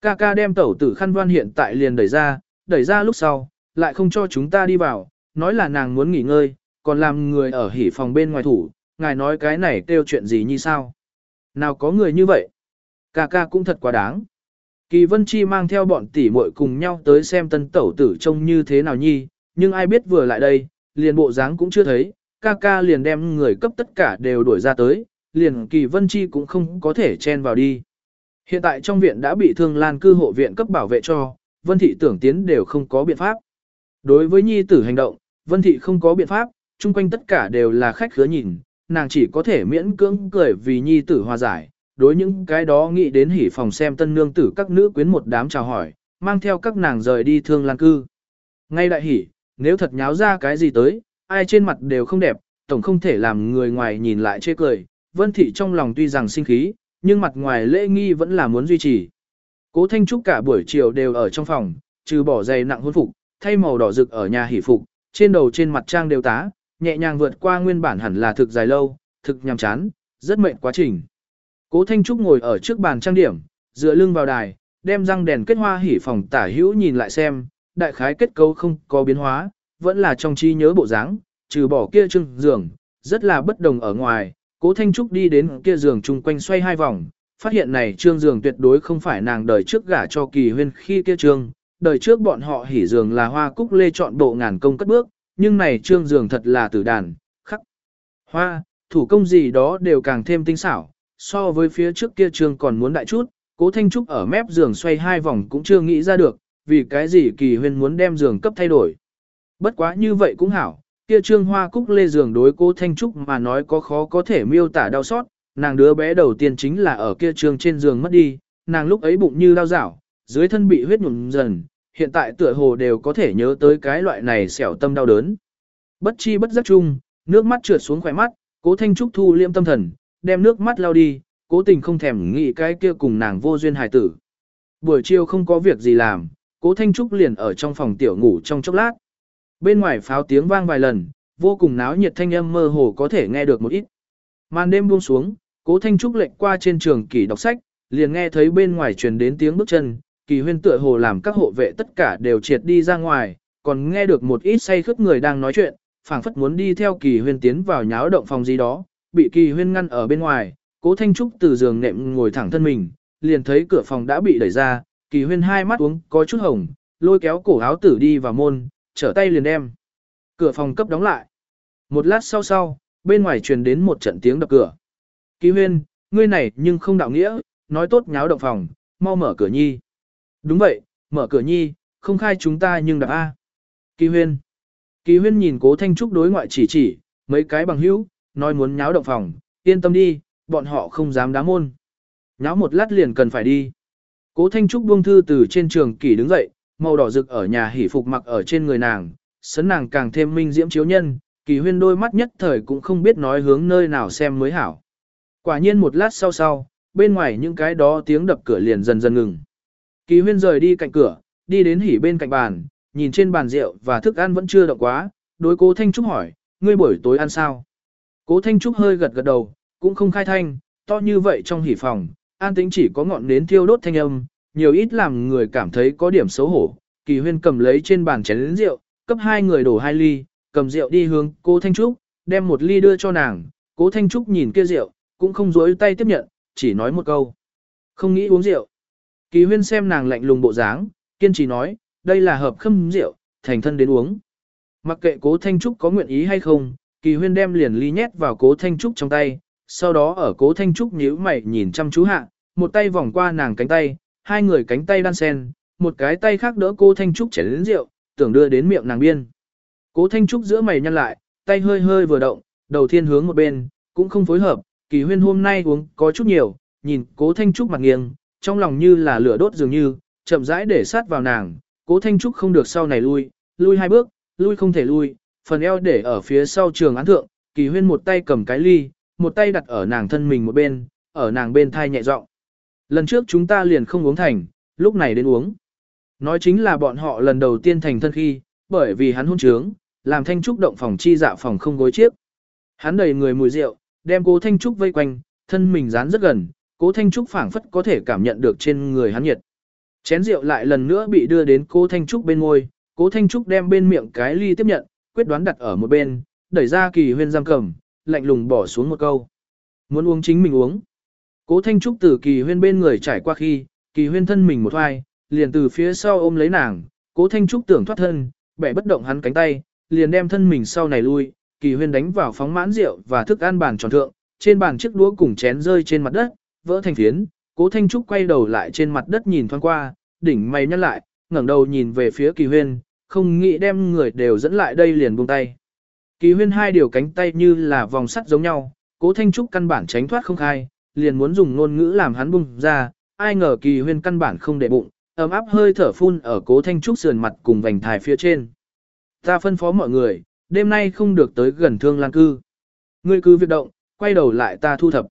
Speaker 1: Ca ca đem tẩu tử khăn Văn hiện tại liền đẩy ra, đẩy ra lúc sau, lại không cho chúng ta đi vào, nói là nàng muốn nghỉ ngơi, còn làm người ở hỉ phòng bên ngoài thủ, ngài nói cái này kêu chuyện gì như sao? Nào có người như vậy? Ca ca cũng thật quá đáng. Kỳ Vân Chi mang theo bọn tỷ muội cùng nhau tới xem tân tẩu tử trông như thế nào nhi, nhưng ai biết vừa lại đây, liền bộ dáng cũng chưa thấy, ca ca liền đem người cấp tất cả đều đuổi ra tới, liền Kỳ Vân Chi cũng không có thể chen vào đi. Hiện tại trong viện đã bị thương lan cư hộ viện cấp bảo vệ cho, Vân Thị tưởng tiến đều không có biện pháp. Đối với nhi tử hành động, Vân Thị không có biện pháp, chung quanh tất cả đều là khách khứa nhìn, nàng chỉ có thể miễn cưỡng cười vì nhi tử hòa giải. Đối những cái đó nghĩ đến hỉ phòng xem tân nương tử các nữ quyến một đám chào hỏi, mang theo các nàng rời đi thương lan cư. Ngay đại hỉ, nếu thật nháo ra cái gì tới, ai trên mặt đều không đẹp, tổng không thể làm người ngoài nhìn lại chê cười, Vân Thị trong lòng tuy rằng sinh khí, nhưng mặt ngoài lễ nghi vẫn là muốn duy trì. Cố Thanh Trúc cả buổi chiều đều ở trong phòng, trừ bỏ giày nặng hôn phục, thay màu đỏ rực ở nhà hỉ phục, trên đầu trên mặt trang đều tá, nhẹ nhàng vượt qua nguyên bản hẳn là thực dài lâu, thực nhằm chán, rất mệt quá trình. Cố Thanh Trúc ngồi ở trước bàn trang điểm, dựa lưng vào đài, đem răng đèn kết hoa hỉ phòng tả hữu nhìn lại xem, đại khái kết cấu không có biến hóa, vẫn là trong trí nhớ bộ dáng, trừ bỏ kia trưng giường, rất là bất đồng ở ngoài. Cố Thanh Trúc đi đến kia giường chung quanh xoay hai vòng, phát hiện này trương giường tuyệt đối không phải nàng đời trước gả cho kỳ huyên khi kia trương, đời trước bọn họ hỉ giường là hoa cúc lê chọn bộ ngàn công cất bước, nhưng này trương giường thật là tử đàn, khắc, hoa, thủ công gì đó đều càng thêm tinh xảo, so với phía trước kia trương còn muốn đại chút, cố thanh trúc ở mép giường xoay hai vòng cũng chưa nghĩ ra được, vì cái gì kỳ huyên muốn đem giường cấp thay đổi. Bất quá như vậy cũng hảo, kia trương hoa cúc lê giường đối cố thanh trúc mà nói có khó có thể miêu tả đau xót, nàng đứa bé đầu tiên chính là ở kia trương trên giường mất đi, nàng lúc ấy bụng như đau dảo, dưới thân bị huyết nhuộm dần, hiện tại tựa hồ đều có thể nhớ tới cái loại này xẻo tâm đau đớn. Bất chi bất giác chung, nước mắt trượt xuống khỏe mắt, cố thanh trúc thu liêm tâm thần, đem nước mắt lao đi, cố tình không thèm nghĩ cái kia cùng nàng vô duyên hài tử. Buổi chiều không có việc gì làm, cố thanh trúc liền ở trong phòng tiểu ngủ trong chốc lát. Bên ngoài pháo tiếng vang vài lần, vô cùng náo nhiệt thanh âm mơ hồ có thể nghe được một ít. Màn đêm buông xuống, cố thanh trúc lệnh qua trên trường kỷ đọc sách, liền nghe thấy bên ngoài truyền đến tiếng bước chân, kỳ huyên tựa hồ làm các hộ vệ tất cả đều triệt đi ra ngoài, còn nghe được một ít say khướt người đang nói chuyện, phảng phất muốn đi theo kỳ huyên tiến vào nháo động phòng gì đó, bị kỳ huyên ngăn ở bên ngoài, cố thanh trúc từ giường nệm ngồi thẳng thân mình, liền thấy cửa phòng đã bị đẩy ra, kỳ huyên hai mắt uống có chút hồng, lôi kéo cổ áo tử đi vào môn, trở tay liền đem. Cửa phòng cấp đóng lại. Một lát sau sau, bên ngoài truyền đến một trận tiếng đập cửa. Kỳ huyên, ngươi này nhưng không đạo nghĩa, nói tốt nháo động phòng, mau mở cửa nhi. Đúng vậy, mở cửa nhi, không khai chúng ta nhưng đạp A. Kỳ huyên. Kỳ huyên nhìn cố thanh trúc đối ngoại chỉ chỉ, mấy cái bằng hữu, nói muốn nháo động phòng, yên tâm đi, bọn họ không dám đá môn. Nháo một lát liền cần phải đi. Cố thanh trúc buông thư từ trên trường kỳ đứng dậy, màu đỏ rực ở nhà hỉ phục mặc ở trên người nàng, sấn nàng càng thêm minh diễm chiếu nhân, kỳ huyên đôi mắt nhất thời cũng không biết nói hướng nơi nào xem mới hảo. Quả nhiên một lát sau sau, bên ngoài những cái đó tiếng đập cửa liền dần dần ngừng. Kỳ huyên rời đi cạnh cửa, đi đến hỉ bên cạnh bàn, nhìn trên bàn rượu và thức ăn vẫn chưa động quá, đối cố Thanh Trúc hỏi, ngươi buổi tối ăn sao? Cố Thanh Trúc hơi gật gật đầu, cũng không khai thanh, to như vậy trong hỉ phòng, an tĩnh chỉ có ngọn nến thiêu đốt thanh âm, nhiều ít làm người cảm thấy có điểm xấu hổ. Kỳ huyên cầm lấy trên bàn chén lớn rượu, cấp hai người đổ hai ly, cầm rượu đi hướng cố Thanh Trúc, đem một ly đưa cho nàng, cố Thanh Trúc nhìn kia rượu, cũng không dối tay tiếp nhận, chỉ nói một câu. Không nghĩ uống rượu. Kỳ huyên xem nàng lạnh lùng bộ dáng, kiên trì nói, đây là hợp khâm rượu, thành thân đến uống. Mặc kệ cố Thanh Trúc có nguyện ý hay không, kỳ huyên đem liền ly nhét vào cố Thanh Trúc trong tay, sau đó ở cố Thanh Trúc nhíu mày nhìn chăm chú hạ, một tay vòng qua nàng cánh tay, hai người cánh tay đan sen, một cái tay khác đỡ cố Thanh Trúc chảy đến rượu, tưởng đưa đến miệng nàng biên. Cố Thanh Trúc giữa mày nhăn lại, tay hơi hơi vừa động, đầu tiên hướng một bên, cũng không phối hợp, kỳ huyên hôm nay uống có chút nhiều, nhìn cố Thanh Trúc mặt nghiêng, trong lòng như là lửa đốt dường như, chậm rãi để sát vào nàng, cố Thanh Trúc không được sau này lui, lui hai bước, lui không thể lui, phần eo để ở phía sau trường án thượng, kỳ huyên một tay cầm cái ly, một tay đặt ở nàng thân mình một bên, ở nàng bên thai nhẹ giọng. Lần trước chúng ta liền không uống thành, lúc này đến uống. Nói chính là bọn họ lần đầu tiên thành thân khi, bởi vì hắn hôn trướng, làm Thanh Trúc động phòng chi dạ phòng không gối chiếc. Hắn đầy người mùi rượu, đem cố Thanh Trúc vây quanh, thân mình dán rất gần, cố Thanh Trúc phảng phất có thể cảm nhận được trên người hắn nhiệt. Chén rượu lại lần nữa bị đưa đến cố Thanh Trúc bên ngôi, cố Thanh Trúc đem bên miệng cái ly tiếp nhận, quyết đoán đặt ở một bên, đẩy ra kỳ huyên giam cầm, lạnh lùng bỏ xuống một câu. Muốn uống chính mình uống. Cố Thanh Trúc từ kỳ huyên bên người trải qua khi, kỳ huyên thân mình một hoài, liền từ phía sau ôm lấy nàng, cố Thanh Trúc tưởng thoát thân, bẻ bất động hắn cánh tay, liền đem thân mình sau này lui, kỳ huyên đánh vào phóng mãn rượu và thức ăn bàn tròn thượng, trên bàn chiếc đũa cùng chén rơi trên mặt đất, vỡ thành phiến, cố Thanh Trúc quay đầu lại trên mặt đất nhìn thoáng qua, đỉnh mày nhăn lại, ngẩng đầu nhìn về phía kỳ huyên, không nghĩ đem người đều dẫn lại đây liền buông tay. Kỳ huyên hai điều cánh tay như là vòng sắt giống nhau, cố Thanh Trúc căn bản tránh thoát không khai, liền muốn dùng ngôn ngữ làm hắn bung ra, ai ngờ kỳ huyên căn bản không để bụng, ấm áp hơi thở phun ở cố Thanh Trúc sườn mặt cùng vành thải phía trên. Ta phân phó mọi người, đêm nay không được tới gần thương lan cư. Ngươi cứ việc động, quay đầu lại ta thu thập.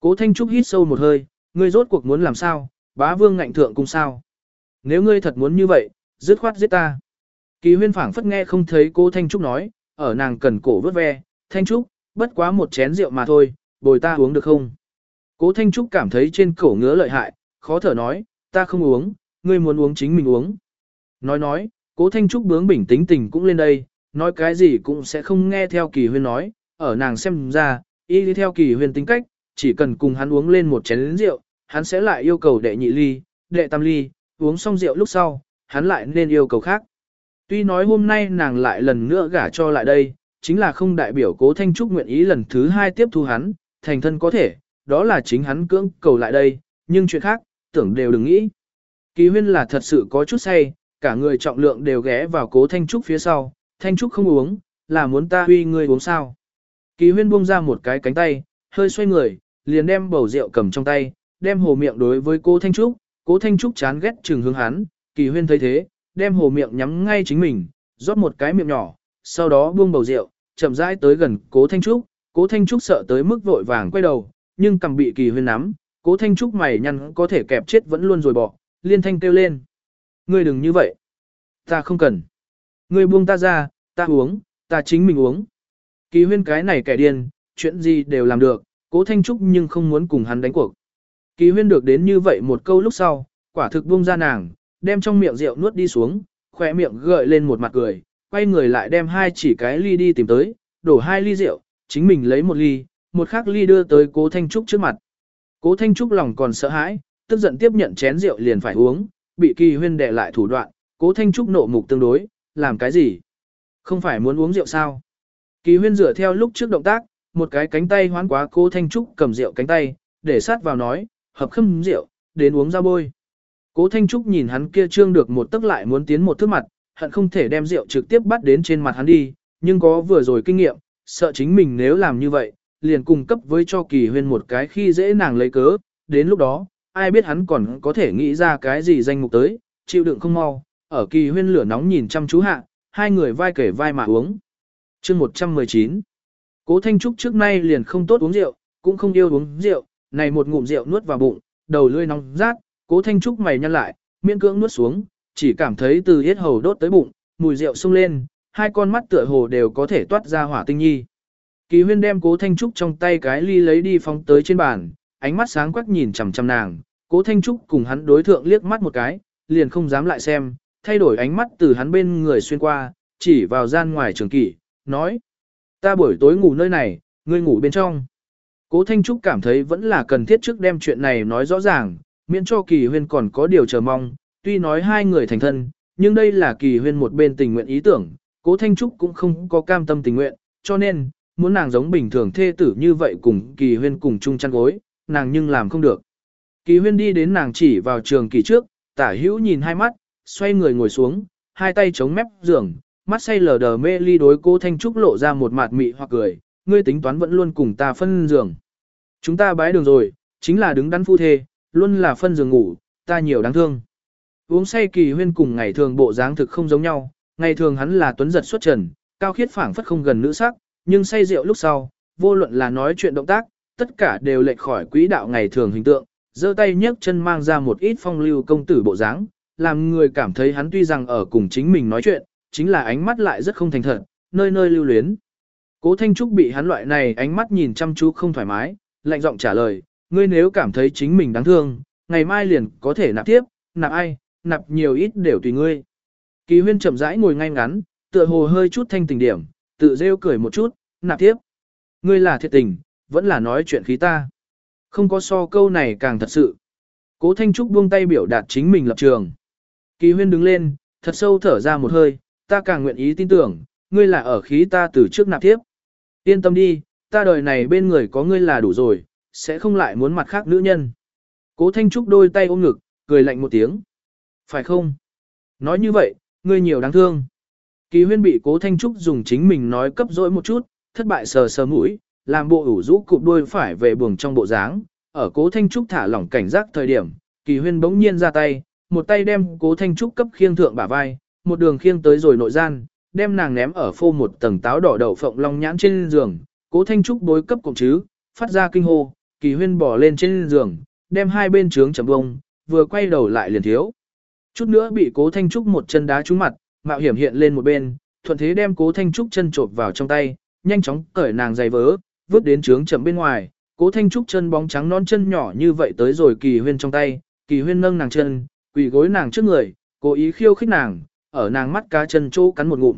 Speaker 1: Cố Thanh Trúc hít sâu một hơi, ngươi rốt cuộc muốn làm sao, bá vương ngạnh thượng cùng sao. Nếu ngươi thật muốn như vậy, dứt khoát giết ta. Kỳ huyên phảng phất nghe không thấy cố Thanh Trúc nói, ở nàng cần cổ vớt ve, Thanh Trúc, bất quá một chén rượu mà thôi, bồi ta uống được không? Cố Thanh Trúc cảm thấy trên cổ ngứa lợi hại, khó thở nói, ta không uống, ngươi muốn uống chính mình uống. Nói nói, cố Thanh Trúc bướng bình tĩnh tình cũng lên đây, nói cái gì cũng sẽ không nghe theo kỳ huyên nói, ở nàng xem ra, y đi theo kỳ huyên tính cách, chỉ cần cùng hắn uống lên một chén rượu, hắn sẽ lại yêu cầu đệ nhị ly, đệ tam ly, uống xong rượu lúc sau, hắn lại nên yêu cầu khác. Tuy nói hôm nay nàng lại lần nữa gả cho lại đây, chính là không đại biểu cố Thanh Trúc nguyện ý lần thứ hai tiếp thu hắn, thành thân có thể, đó là chính hắn cưỡng cầu lại đây, nhưng chuyện khác, tưởng đều đừng nghĩ. Kỳ huyên là thật sự có chút say, cả người trọng lượng đều ghé vào cố Thanh Trúc phía sau, Thanh Trúc không uống, là muốn ta huy ngươi uống sao. Kỳ huyên buông ra một cái cánh tay, hơi xoay người, liền đem bầu rượu cầm trong tay, đem hồ miệng đối với cố Thanh Trúc, cố Thanh Trúc chán ghét trừng hướng hắn, kỳ huyên thấy thế, đem hồ miệng nhắm ngay chính mình, rót một cái miệng nhỏ, sau đó buông bầu rượu, chậm rãi tới gần cố Thanh Trúc, cố Thanh Trúc sợ tới mức vội vàng quay đầu, nhưng cầm bị kỳ huyên nắm, cố Thanh Trúc mày nhăn có thể kẹp chết vẫn luôn rồi bỏ, liên thanh kêu lên. Ngươi đừng như vậy. Ta không cần. Ngươi buông ta ra, ta uống, ta chính mình uống. Kỳ huyên cái này kẻ điên, chuyện gì đều làm được, cố Thanh Trúc nhưng không muốn cùng hắn đánh cuộc. Kỳ huyên được đến như vậy một câu lúc sau, quả thực buông ra nàng, đem trong miệng rượu nuốt đi xuống, khỏe miệng gợi lên một mặt cười, quay người lại đem hai chỉ cái ly đi tìm tới, đổ hai ly rượu, chính mình lấy một ly, một khác ly đưa tới cố Thanh Trúc trước mặt. Cố Thanh Trúc lòng còn sợ hãi, tức giận tiếp nhận chén rượu liền phải uống, bị kỳ huyên đè lại thủ đoạn, cố Thanh Trúc nộ mục tương đối, làm cái gì? Không phải muốn uống rượu sao? Kỳ huyên rửa theo lúc trước động tác, một cái cánh tay hoán quá cố Thanh Trúc cầm rượu cánh tay, để sát vào nói, hợp khâm rượu, đến uống ra bôi. Cố Thanh Trúc nhìn hắn kia trương được một tức lại muốn tiến một thước mặt, hận không thể đem rượu trực tiếp bắt đến trên mặt hắn đi, nhưng có vừa rồi kinh nghiệm, sợ chính mình nếu làm như vậy, liền cung cấp với cho kỳ huyên một cái khi dễ nàng lấy cớ, đến lúc đó, ai biết hắn còn có thể nghĩ ra cái gì danh mục tới, chịu đựng không mau, ở kỳ huyên lửa nóng nhìn chăm chú hạ, hai người vai kể vai mà uống. chương 119 Cố Thanh Trúc trước nay liền không tốt uống rượu, cũng không yêu uống rượu, này một ngụm rượu nuốt vào bụng, đầu lưỡi nóng rát, Cố Thanh Trúc mày nhăn lại, miễn cưỡng nuốt xuống, chỉ cảm thấy từ yết hầu đốt tới bụng, mùi rượu sung lên, hai con mắt tựa hồ đều có thể toát ra hỏa tinh nhi. Kỳ huyên đem cố Thanh Trúc trong tay cái ly lấy đi phóng tới trên bàn, ánh mắt sáng quắc nhìn chằm chằm nàng, cố Thanh Trúc cùng hắn đối thượng liếc mắt một cái, liền không dám lại xem, thay đổi ánh mắt từ hắn bên người xuyên qua, chỉ vào gian ngoài trường kỷ, nói. Ta buổi tối ngủ nơi này, ngươi ngủ bên trong. Cố Thanh Trúc cảm thấy vẫn là cần thiết trước đem chuyện này nói rõ ràng, miễn cho kỳ huyên còn có điều chờ mong, tuy nói hai người thành thân, nhưng đây là kỳ huyên một bên tình nguyện ý tưởng, cố Thanh Trúc cũng không có cam tâm tình nguyện, cho nên, muốn nàng giống bình thường thê tử như vậy cùng kỳ huyên cùng chung chăn gối, nàng nhưng làm không được. Kỳ huyên đi đến nàng chỉ vào trường kỳ trước, tả hữu nhìn hai mắt, xoay người ngồi xuống, hai tay chống mép giường, mắt say lờ đờ mê ly đối cố Thanh Trúc lộ ra một mặt mị hoặc cười, ngươi tính toán vẫn luôn cùng ta phân giường. Chúng ta bái đường rồi, chính là đứng đắn phu thê, luôn là phân giường ngủ, ta nhiều đáng thương. Uống say kỳ huyên cùng ngày thường bộ dáng thực không giống nhau, ngày thường hắn là tuấn giật xuất trần, cao khiết phảng phất không gần nữ sắc, nhưng say rượu lúc sau, vô luận là nói chuyện động tác, tất cả đều lệch khỏi quỹ đạo ngày thường hình tượng, giơ tay nhấc chân mang ra một ít phong lưu công tử bộ dáng, làm người cảm thấy hắn tuy rằng ở cùng chính mình nói chuyện, chính là ánh mắt lại rất không thành thật, nơi nơi lưu luyến. Cố Thanh Trúc bị hắn loại này ánh mắt nhìn chăm chú không thoải mái, lạnh giọng trả lời, ngươi nếu cảm thấy chính mình đáng thương, ngày mai liền có thể nạp tiếp, nạp ai, nạp nhiều ít đều tùy ngươi. Kỳ huyên chậm rãi ngồi ngay ngắn, tựa hồ hơi chút thanh tình điểm, tự rêu cười một chút, nạp tiếp. Ngươi là thiệt tình, vẫn là nói chuyện khí ta. Không có so câu này càng thật sự. Cố Thanh Trúc buông tay biểu đạt chính mình lập trường. Kỳ huyên đứng lên, thật sâu thở ra một hơi, ta càng nguyện ý tin tưởng, ngươi là ở khí ta từ trước nạp tiếp. Yên tâm đi, ta đời này bên người có ngươi là đủ rồi, sẽ không lại muốn mặt khác nữ nhân. Cố Thanh Trúc đôi tay ôm ngực, cười lạnh một tiếng. Phải không? Nói như vậy, ngươi nhiều đáng thương. Kỳ huyên bị cố Thanh Trúc dùng chính mình nói cấp dỗi một chút, thất bại sờ sờ mũi, làm bộ ủ rũ cụp đuôi phải về buồng trong bộ dáng. Ở cố Thanh Trúc thả lỏng cảnh giác thời điểm, kỳ huyên bỗng nhiên ra tay, một tay đem cố Thanh Trúc cấp khiêng thượng bả vai, một đường khiêng tới rồi nội gian, đem nàng ném ở phô một tầng táo đỏ đậu phộng long nhãn trên giường, cố thanh trúc bối cấp cùng chứ, phát ra kinh hô, kỳ huyên bỏ lên trên giường, đem hai bên trướng chầm bông, vừa quay đầu lại liền thiếu. Chút nữa bị cố thanh trúc một chân đá trúng mặt, mạo hiểm hiện lên một bên, thuận thế đem cố thanh trúc chân trộp vào trong tay, nhanh chóng cởi nàng giày vớ, vứt đến trướng chậm bên ngoài, cố thanh trúc chân bóng trắng non chân nhỏ như vậy tới rồi kỳ huyên trong tay, kỳ huyên nâng nàng chân, quỳ gối nàng trước người, cố ý khiêu khích nàng, ở nàng mắt cá chân chỗ cắn một ngụm.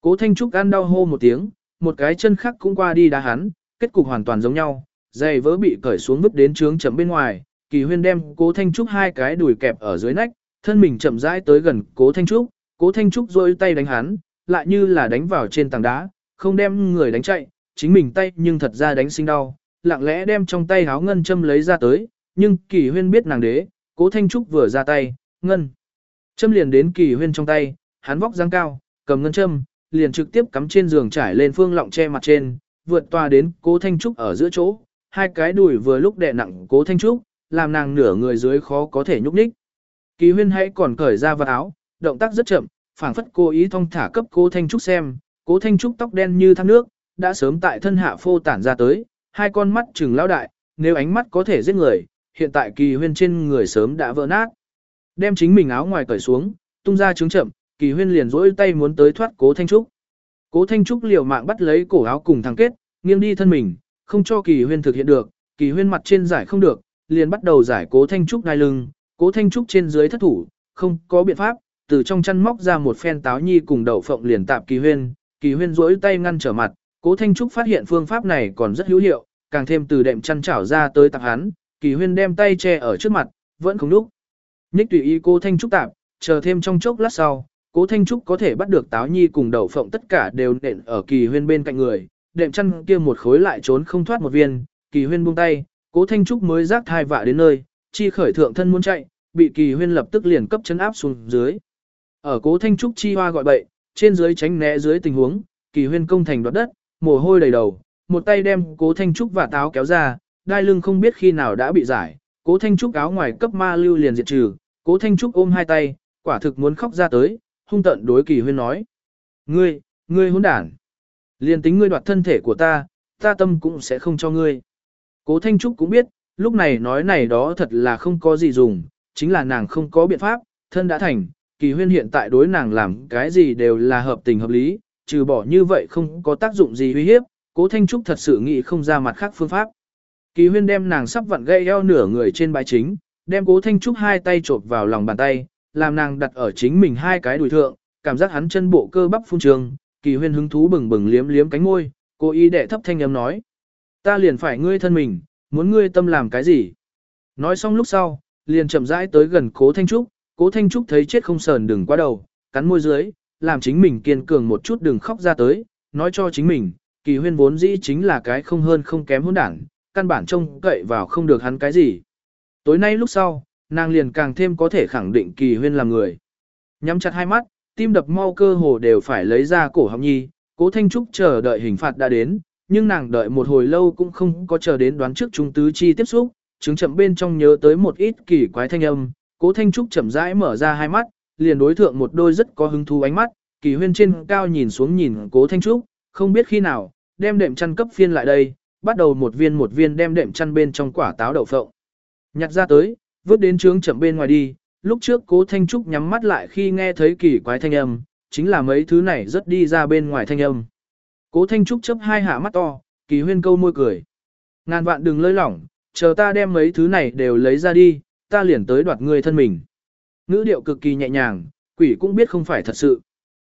Speaker 1: Cố thanh trúc ăn đau hô một tiếng, một cái chân khác cũng qua đi đá hắn, kết cục hoàn toàn giống nhau, giày vớ bị cởi xuống vứt đến trướng chậm bên ngoài, kỳ huyên đem cố thanh trúc hai cái đùi kẹp ở dưới nách, thân mình chậm rãi tới gần cố thanh trúc, cố thanh trúc rôi tay đánh hắn, lại như là đánh vào trên tảng đá, không đem người đánh chạy, chính mình tay nhưng thật ra đánh sinh đau, lặng lẽ đem trong tay háo ngân châm lấy ra tới, nhưng kỳ huyên biết nàng đế, cố thanh trúc vừa ra tay, ngân. Châm liền đến kỳ huyên trong tay, hắn vóc dáng cao, cầm ngân châm, liền trực tiếp cắm trên giường trải lên phương lọng che mặt trên, vượt toa đến cố thanh trúc ở giữa chỗ, hai cái đùi vừa lúc đè nặng cố thanh trúc, làm nàng nửa người dưới khó có thể nhúc nhích. Kỳ huyên hãy còn cởi ra vật áo, động tác rất chậm, phảng phất cố ý thong thả cấp cố thanh trúc xem, cố thanh trúc tóc đen như thác nước, đã sớm tại thân hạ phô tản ra tới, hai con mắt trừng lao đại, nếu ánh mắt có thể giết người, hiện tại kỳ huyên trên người sớm đã vỡ nát. Đem chính mình áo ngoài cởi xuống, tung ra trứng chậm, kỳ huyên liền rỗi tay muốn tới thoát cố thanh trúc. Cố thanh trúc liều mạng bắt lấy cổ áo cùng thằng kết, nghiêng đi thân mình, không cho kỳ huyên thực hiện được, kỳ huyên mặt trên giải không được, liền bắt đầu giải cố thanh trúc đai lưng, cố thanh trúc trên dưới thất thủ, không có biện pháp, từ trong chăn móc ra một phen táo nhi cùng đậu phộng liền tạp kỳ huyên, kỳ huyên rỗi tay ngăn trở mặt, cố thanh trúc phát hiện phương pháp này còn rất hữu hiệu, càng thêm từ đệm chăn chảo ra tới tạp hắn, kỳ huyên đem tay che ở trước mặt, vẫn không đúc, Nhích tùy ý cố thanh trúc tạp, chờ thêm trong chốc lát sau, cố thanh trúc có thể bắt được táo nhi cùng đậu phộng tất cả đều nện ở kỳ huyên bên cạnh người, đệm chăn kia một khối lại trốn không thoát một viên, kỳ huyên buông tay, cố thanh trúc mới rác thai vạ đến nơi, chi khởi thượng thân muốn chạy, bị kỳ huyên lập tức liền cấp chấn áp xuống dưới. Ở cố thanh trúc chi hoa gọi bậy, trên dưới tránh né dưới tình huống, kỳ huyên công thành đoạt đất, mồ hôi đầy đầu, một tay đem cố thanh trúc và táo kéo ra, đai lưng không biết khi nào đã bị giải, cố thanh trúc áo ngoài cấp ma lưu liền diệt trừ, cố thanh trúc ôm hai tay, quả thực muốn khóc ra tới, hung tận đối kỳ huyên nói. Ngươi, ngươi hỗn đản liên tính ngươi đoạt thân thể của ta, ta tâm cũng sẽ không cho ngươi. Cố Thanh Trúc cũng biết, lúc này nói này đó thật là không có gì dùng, chính là nàng không có biện pháp, thân đã thành, kỳ huyên hiện tại đối nàng làm cái gì đều là hợp tình hợp lý, trừ bỏ như vậy không có tác dụng gì uy hiếp, cố Thanh Trúc thật sự nghĩ không ra mặt khác phương pháp. Kỳ huyên đem nàng sắp vặn gây eo nửa người trên bãi chính, đem cố Thanh Trúc hai tay trộp vào lòng bàn tay, làm nàng đặt ở chính mình hai cái đùi thượng, cảm giác hắn chân bộ cơ bắp phun trường, kỳ huyên hứng thú bừng bừng liếm liếm cánh môi, cố ý đệ thấp thanh âm nói. Ta liền phải ngươi thân mình, muốn ngươi tâm làm cái gì? Nói xong lúc sau, liền chậm rãi tới gần cố Thanh Trúc, cố Thanh Trúc thấy chết không sờn đừng qua đầu, cắn môi dưới, làm chính mình kiên cường một chút đừng khóc ra tới, nói cho chính mình, kỳ huyên vốn dĩ chính là cái không hơn không kém hỗn đảng, căn bản trông cậy vào không được hắn cái gì. Tối nay lúc sau, nàng liền càng thêm có thể khẳng định kỳ huyên là người. Nhắm chặt hai mắt, tim đập mau cơ hồ đều phải lấy ra cổ họng nhi, cố Thanh Trúc chờ đợi hình phạt đã đến, nhưng nàng đợi một hồi lâu cũng không có chờ đến đoán trước trung tứ chi tiếp xúc, chứng chậm bên trong nhớ tới một ít kỳ quái thanh âm, cố Thanh Trúc chậm rãi mở ra hai mắt, liền đối thượng một đôi rất có hứng thú ánh mắt, kỳ huyên trên cao nhìn xuống nhìn cố Thanh Trúc, không biết khi nào, đem đệm chăn cấp phiên lại đây, bắt đầu một viên một viên đem đệm chăn bên trong quả táo đậu phộng. Nhặt ra tới, vứt đến trướng chậm bên ngoài đi, lúc trước cố Thanh Trúc nhắm mắt lại khi nghe thấy kỳ quái thanh âm, chính là mấy thứ này rất đi ra bên ngoài thanh âm. Cố Thanh Trúc chấp hai hạ mắt to, kỳ huyên câu môi cười. Ngàn vạn đừng lơi lỏng, chờ ta đem mấy thứ này đều lấy ra đi, ta liền tới đoạt người thân mình. Ngữ điệu cực kỳ nhẹ nhàng, quỷ cũng biết không phải thật sự.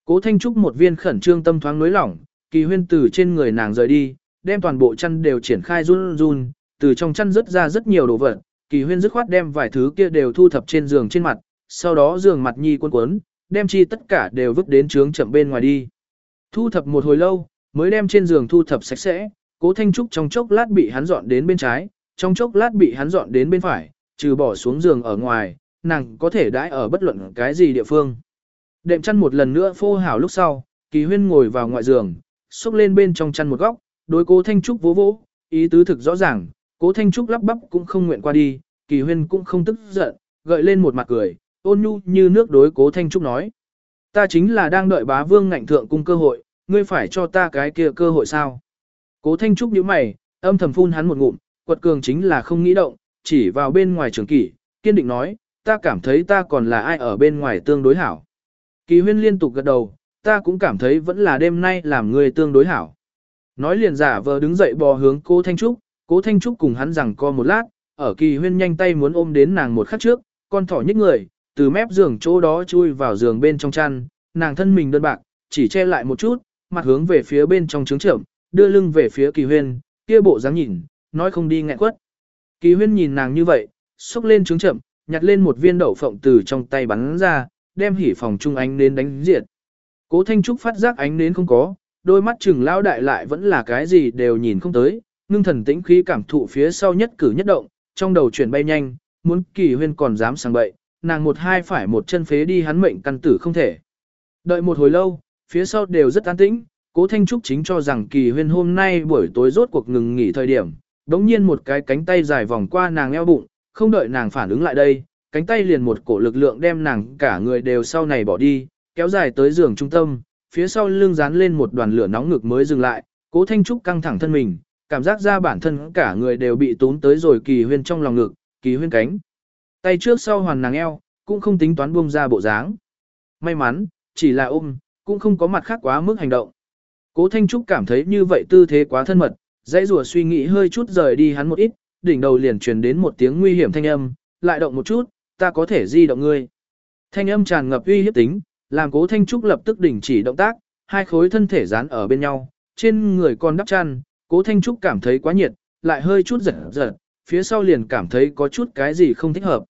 Speaker 1: Cố Thanh Trúc một viên khẩn trương tâm thoáng nối lỏng, kỳ huyên từ trên người nàng rời đi, đem toàn bộ chăn đều triển khai run run, từ trong chăn rớt ra rất nhiều đồ vật, kỳ huyên dứt khoát đem vài thứ kia đều thu thập trên giường trên mặt, sau đó giường mặt nhi cuốn cuốn, đem chi tất cả đều vứt đến trướng chậm bên ngoài đi. Thu thập một hồi lâu, mới đem trên giường thu thập sạch sẽ, cố thanh trúc trong chốc lát bị hắn dọn đến bên trái, trong chốc lát bị hắn dọn đến bên phải, trừ bỏ xuống giường ở ngoài, nàng có thể đãi ở bất luận cái gì địa phương. Đệm chăn một lần nữa phô hảo lúc sau, kỳ huyên ngồi vào ngoại giường, xúc lên bên trong chăn một góc, đối cố thanh trúc vỗ vỗ, ý tứ thực rõ ràng, cố thanh trúc lắp bắp cũng không nguyện qua đi, kỳ huyên cũng không tức giận, gợi lên một mặt cười, ôn nhu như nước đối cố thanh trúc nói. Ta chính là đang đợi bá vương ngạnh thượng cung cơ hội, ngươi phải cho ta cái kia cơ hội sao? Cố Thanh Trúc nhíu mày, âm thầm phun hắn một ngụm, quật cường chính là không nghĩ động, chỉ vào bên ngoài trường kỷ, kiên định nói, ta cảm thấy ta còn là ai ở bên ngoài tương đối hảo. Kỳ huyên liên tục gật đầu, ta cũng cảm thấy vẫn là đêm nay làm người tương đối hảo. Nói liền giả vờ đứng dậy bò hướng cố Thanh Trúc, cố Thanh Trúc cùng hắn rằng co một lát, ở kỳ huyên nhanh tay muốn ôm đến nàng một khắc trước, con thỏ nhích người, từ mép giường chỗ đó chui vào giường bên trong chăn, nàng thân mình đơn bạc, chỉ che lại một chút, mặt hướng về phía bên trong trứng trưởng, đưa lưng về phía kỳ huyên, kia bộ dáng nhìn, nói không đi nghẹn quất. Kỳ huyên nhìn nàng như vậy, xúc lên trứng chậm, nhặt lên một viên đậu phộng từ trong tay bắn ra, đem hỉ phòng trung ánh đến đánh diệt. Cố Thanh Trúc phát giác ánh đến không có, đôi mắt chừng lao đại lại vẫn là cái gì đều nhìn không tới, ngưng thần tĩnh khí cảm thụ phía sau nhất cử nhất động, trong đầu chuyển bay nhanh, muốn kỳ huyên còn dám sang bậy, nàng một hai phải một chân phế đi hắn mệnh căn tử không thể. Đợi một hồi lâu, phía sau đều rất an tĩnh, cố Thanh Trúc chính cho rằng kỳ huyên hôm nay buổi tối rốt cuộc ngừng nghỉ thời điểm, đống nhiên một cái cánh tay dài vòng qua nàng eo bụng, không đợi nàng phản ứng lại đây, cánh tay liền một cổ lực lượng đem nàng cả người đều sau này bỏ đi, kéo dài tới giường trung tâm, phía sau lưng dán lên một đoàn lửa nóng ngực mới dừng lại, cố Thanh Trúc căng thẳng thân mình, cảm giác ra bản thân cả người đều bị tốn tới rồi kỳ huyên trong lòng ngực, kỳ huyên cánh. Tay trước sau hoàn nàng eo, cũng không tính toán buông ra bộ dáng. May mắn, chỉ là ôm, cũng không có mặt khác quá mức hành động. Cố Thanh Trúc cảm thấy như vậy tư thế quá thân mật, dãy rùa suy nghĩ hơi chút rời đi hắn một ít, đỉnh đầu liền truyền đến một tiếng nguy hiểm thanh âm, lại động một chút, ta có thể di động ngươi. Thanh âm tràn ngập uy hiếp tính, làm Cố Thanh Trúc lập tức đình chỉ động tác, hai khối thân thể dán ở bên nhau, trên người còn đắp chăn, Cố Thanh Trúc cảm thấy quá nhiệt, lại hơi chút giật giật, phía sau liền cảm thấy có chút cái gì không thích hợp.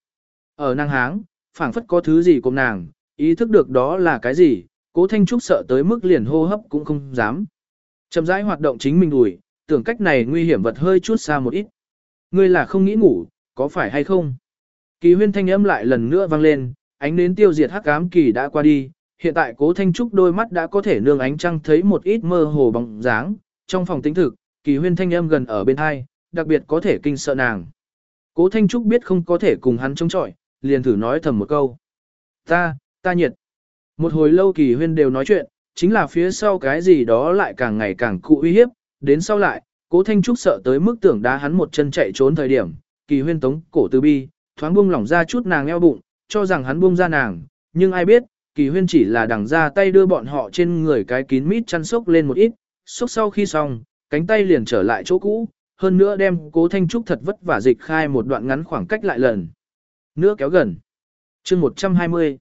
Speaker 1: Ở năng háng, phảng phất có thứ gì cùng nàng, ý thức được đó là cái gì, Cố Thanh Trúc sợ tới mức liền hô hấp cũng không dám. Chậm rãi hoạt động chính mình đùi, tưởng cách này nguy hiểm vật hơi chút xa một ít. Ngươi là không nghĩ ngủ, có phải hay không? Kỳ huyên thanh âm lại lần nữa vang lên, ánh nến tiêu diệt hắc ám kỳ đã qua đi, hiện tại cố thanh trúc đôi mắt đã có thể nương ánh trăng thấy một ít mơ hồ bóng dáng, trong phòng tính thực, kỳ huyên thanh âm gần ở bên hai, đặc biệt có thể kinh sợ nàng. Cố thanh trúc biết không có thể cùng hắn chống chọi, liền thử nói thầm một câu. Ta, ta nhiệt. Một hồi lâu kỳ huyên đều nói chuyện, chính là phía sau cái gì đó lại càng ngày càng cụ uy hiếp, đến sau lại, cố thanh trúc sợ tới mức tưởng đá hắn một chân chạy trốn thời điểm, kỳ huyên tống cổ từ bi, thoáng buông lỏng ra chút nàng eo bụng, cho rằng hắn buông ra nàng, nhưng ai biết, kỳ huyên chỉ là đằng ra tay đưa bọn họ trên người cái kín mít chăn sốc lên một ít, sốc sau khi xong, cánh tay liền trở lại chỗ cũ, hơn nữa đem cố thanh trúc thật vất vả dịch khai một đoạn ngắn khoảng cách lại lần. Nữa kéo gần. chương 120.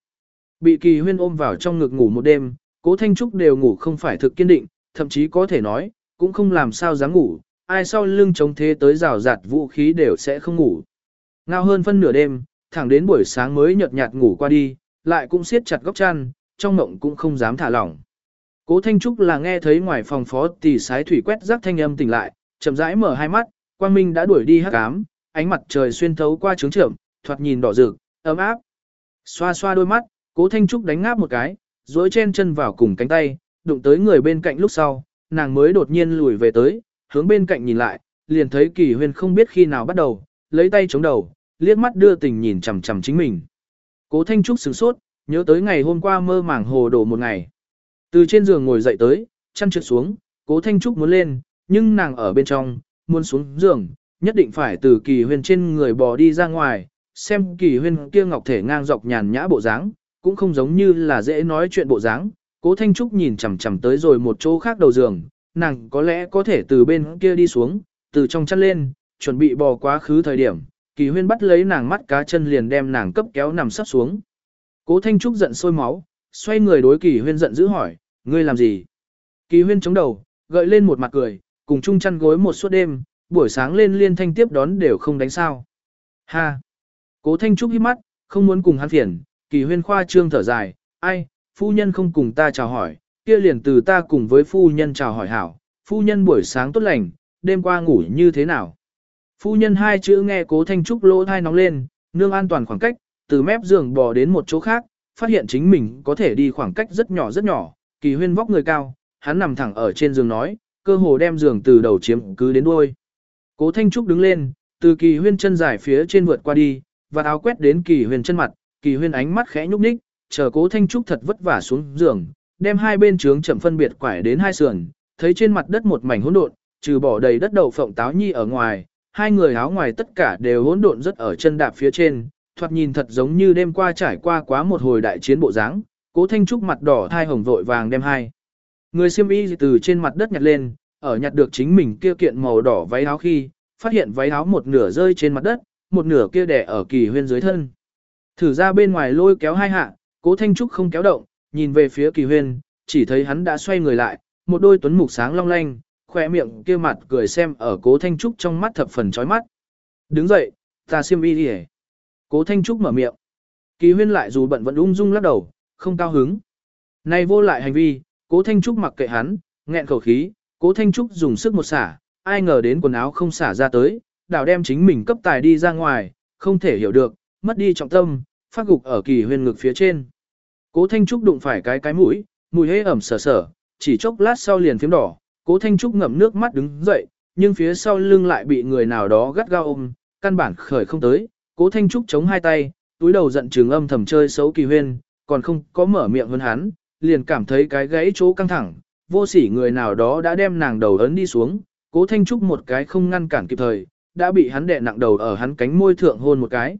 Speaker 1: Bị kỳ huyên ôm vào trong ngực ngủ một đêm, cố thanh trúc đều ngủ không phải thực kiên định, thậm chí có thể nói, cũng không làm sao dám ngủ, ai sau lưng chống thế tới rào rạt vũ khí đều sẽ không ngủ. Ngao hơn phân nửa đêm, thẳng đến buổi sáng mới nhợt nhạt ngủ qua đi, lại cũng siết chặt góc chăn, trong mộng cũng không dám thả lỏng. Cố Thanh Trúc là nghe thấy ngoài phòng phó tỷ sái thủy quét rác thanh âm tỉnh lại, chậm rãi mở hai mắt, quang minh đã đuổi đi hắc ám, ánh mặt trời xuyên thấu qua trướng trưởng, thoạt nhìn đỏ rực, ấm áp. Xoa xoa đôi mắt, Cố Thanh Trúc đánh ngáp một cái, duỗi chen chân vào cùng cánh tay, đụng tới người bên cạnh lúc sau, nàng mới đột nhiên lùi về tới, hướng bên cạnh nhìn lại, liền thấy Kỳ Huyên không biết khi nào bắt đầu, lấy tay chống đầu, liếc mắt đưa tình nhìn chằm chằm chính mình. Cố Thanh Trúc sửng sốt, nhớ tới ngày hôm qua mơ màng hồ đồ một ngày. Từ trên giường ngồi dậy tới, chăn trượt xuống, Cố Thanh Trúc muốn lên, nhưng nàng ở bên trong, muốn xuống giường, nhất định phải từ Kỳ Huyên trên người bò đi ra ngoài, xem Kỳ Huyên kia ngọc thể ngang dọc nhàn nhã bộ dáng, cũng không giống như là dễ nói chuyện bộ dáng. Cố Thanh Trúc nhìn chằm chằm tới rồi một chỗ khác đầu giường, nàng có lẽ có thể từ bên kia đi xuống, từ trong chăn lên, chuẩn bị bò quá khứ thời điểm, kỳ huyên bắt lấy nàng mắt cá chân liền đem nàng cấp kéo nằm sắp xuống. Cố Thanh Trúc giận sôi máu, xoay người đối kỳ huyên giận dữ hỏi, ngươi làm gì? Kỳ huyên chống đầu, gợi lên một mặt cười, cùng chung chăn gối một suốt đêm, buổi sáng lên liên thanh tiếp đón đều không đánh sao. Ha! Cố Thanh Trúc hít mắt, không muốn cùng hắn phiền, kỳ huyên khoa trương thở dài, ai, phu nhân không cùng ta chào hỏi, kia liền từ ta cùng với phu nhân chào hỏi hảo, phu nhân buổi sáng tốt lành, đêm qua ngủ như thế nào. Phu nhân hai chữ nghe cố thanh trúc lỗ thai nóng lên, nương an toàn khoảng cách, từ mép giường bò đến một chỗ khác, phát hiện chính mình có thể đi khoảng cách rất nhỏ rất nhỏ, kỳ huyên vóc người cao, hắn nằm thẳng ở trên giường nói, cơ hồ đem giường từ đầu chiếm cứ đến đuôi. Cố thanh trúc đứng lên, từ kỳ huyên chân dài phía trên vượt qua đi, và áo quét đến kỳ huyên chân mặt, kỳ huyên ánh mắt khẽ nhúc nhích, chờ cố thanh trúc thật vất vả xuống giường, đem hai bên trướng chậm phân biệt quải đến hai sườn, thấy trên mặt đất một mảnh hỗn độn, trừ bỏ đầy đất đậu phộng táo nhi ở ngoài, hai người áo ngoài tất cả đều hỗn độn rất ở chân đạp phía trên, thoạt nhìn thật giống như đêm qua trải qua quá một hồi đại chiến bộ dáng. Cố Thanh Trúc mặt đỏ thai hồng vội vàng đem hai. Người xiêm y từ trên mặt đất nhặt lên, ở nhặt được chính mình kia kiện màu đỏ váy áo khi, phát hiện váy áo một nửa rơi trên mặt đất, một nửa kia đè ở kỳ huyên dưới thân. Thử ra bên ngoài lôi kéo hai hạ, cố Thanh Trúc không kéo động, nhìn về phía kỳ huyên, chỉ thấy hắn đã xoay người lại, một đôi tuấn mục sáng long lanh, khoe miệng kia mặt cười xem ở cố Thanh Trúc trong mắt thập phần chói mắt. Đứng dậy, ta xiêm y đi Cố Thanh Trúc mở miệng. Kỳ huyên lại dù bận vẫn ung dung lắc đầu, không cao hứng. Này vô lại hành vi, cố Thanh Trúc mặc kệ hắn, nghẹn khẩu khí, cố Thanh Trúc dùng sức một xả, ai ngờ đến quần áo không xả ra tới, đảo đem chính mình cấp tài đi ra ngoài, không thể hiểu được, mất đi trọng tâm, phát gục ở kỳ huyên ngực phía trên. Cố Thanh Trúc đụng phải cái cái mũi, mùi hế ẩm sở sở, chỉ chốc lát sau liền phím đỏ, cố Thanh Trúc ngậm nước mắt đứng dậy, nhưng phía sau lưng lại bị người nào đó gắt gao ôm, căn bản khởi không tới, cố Thanh Trúc chống hai tay, túi đầu giận trừng âm thầm chơi xấu kỳ huyên, còn không có mở miệng hơn hắn, liền cảm thấy cái gãy chỗ căng thẳng, vô sỉ người nào đó đã đem nàng đầu ấn đi xuống, cố Thanh Trúc một cái không ngăn cản kịp thời, đã bị hắn đè nặng đầu ở hắn cánh môi thượng hôn một cái.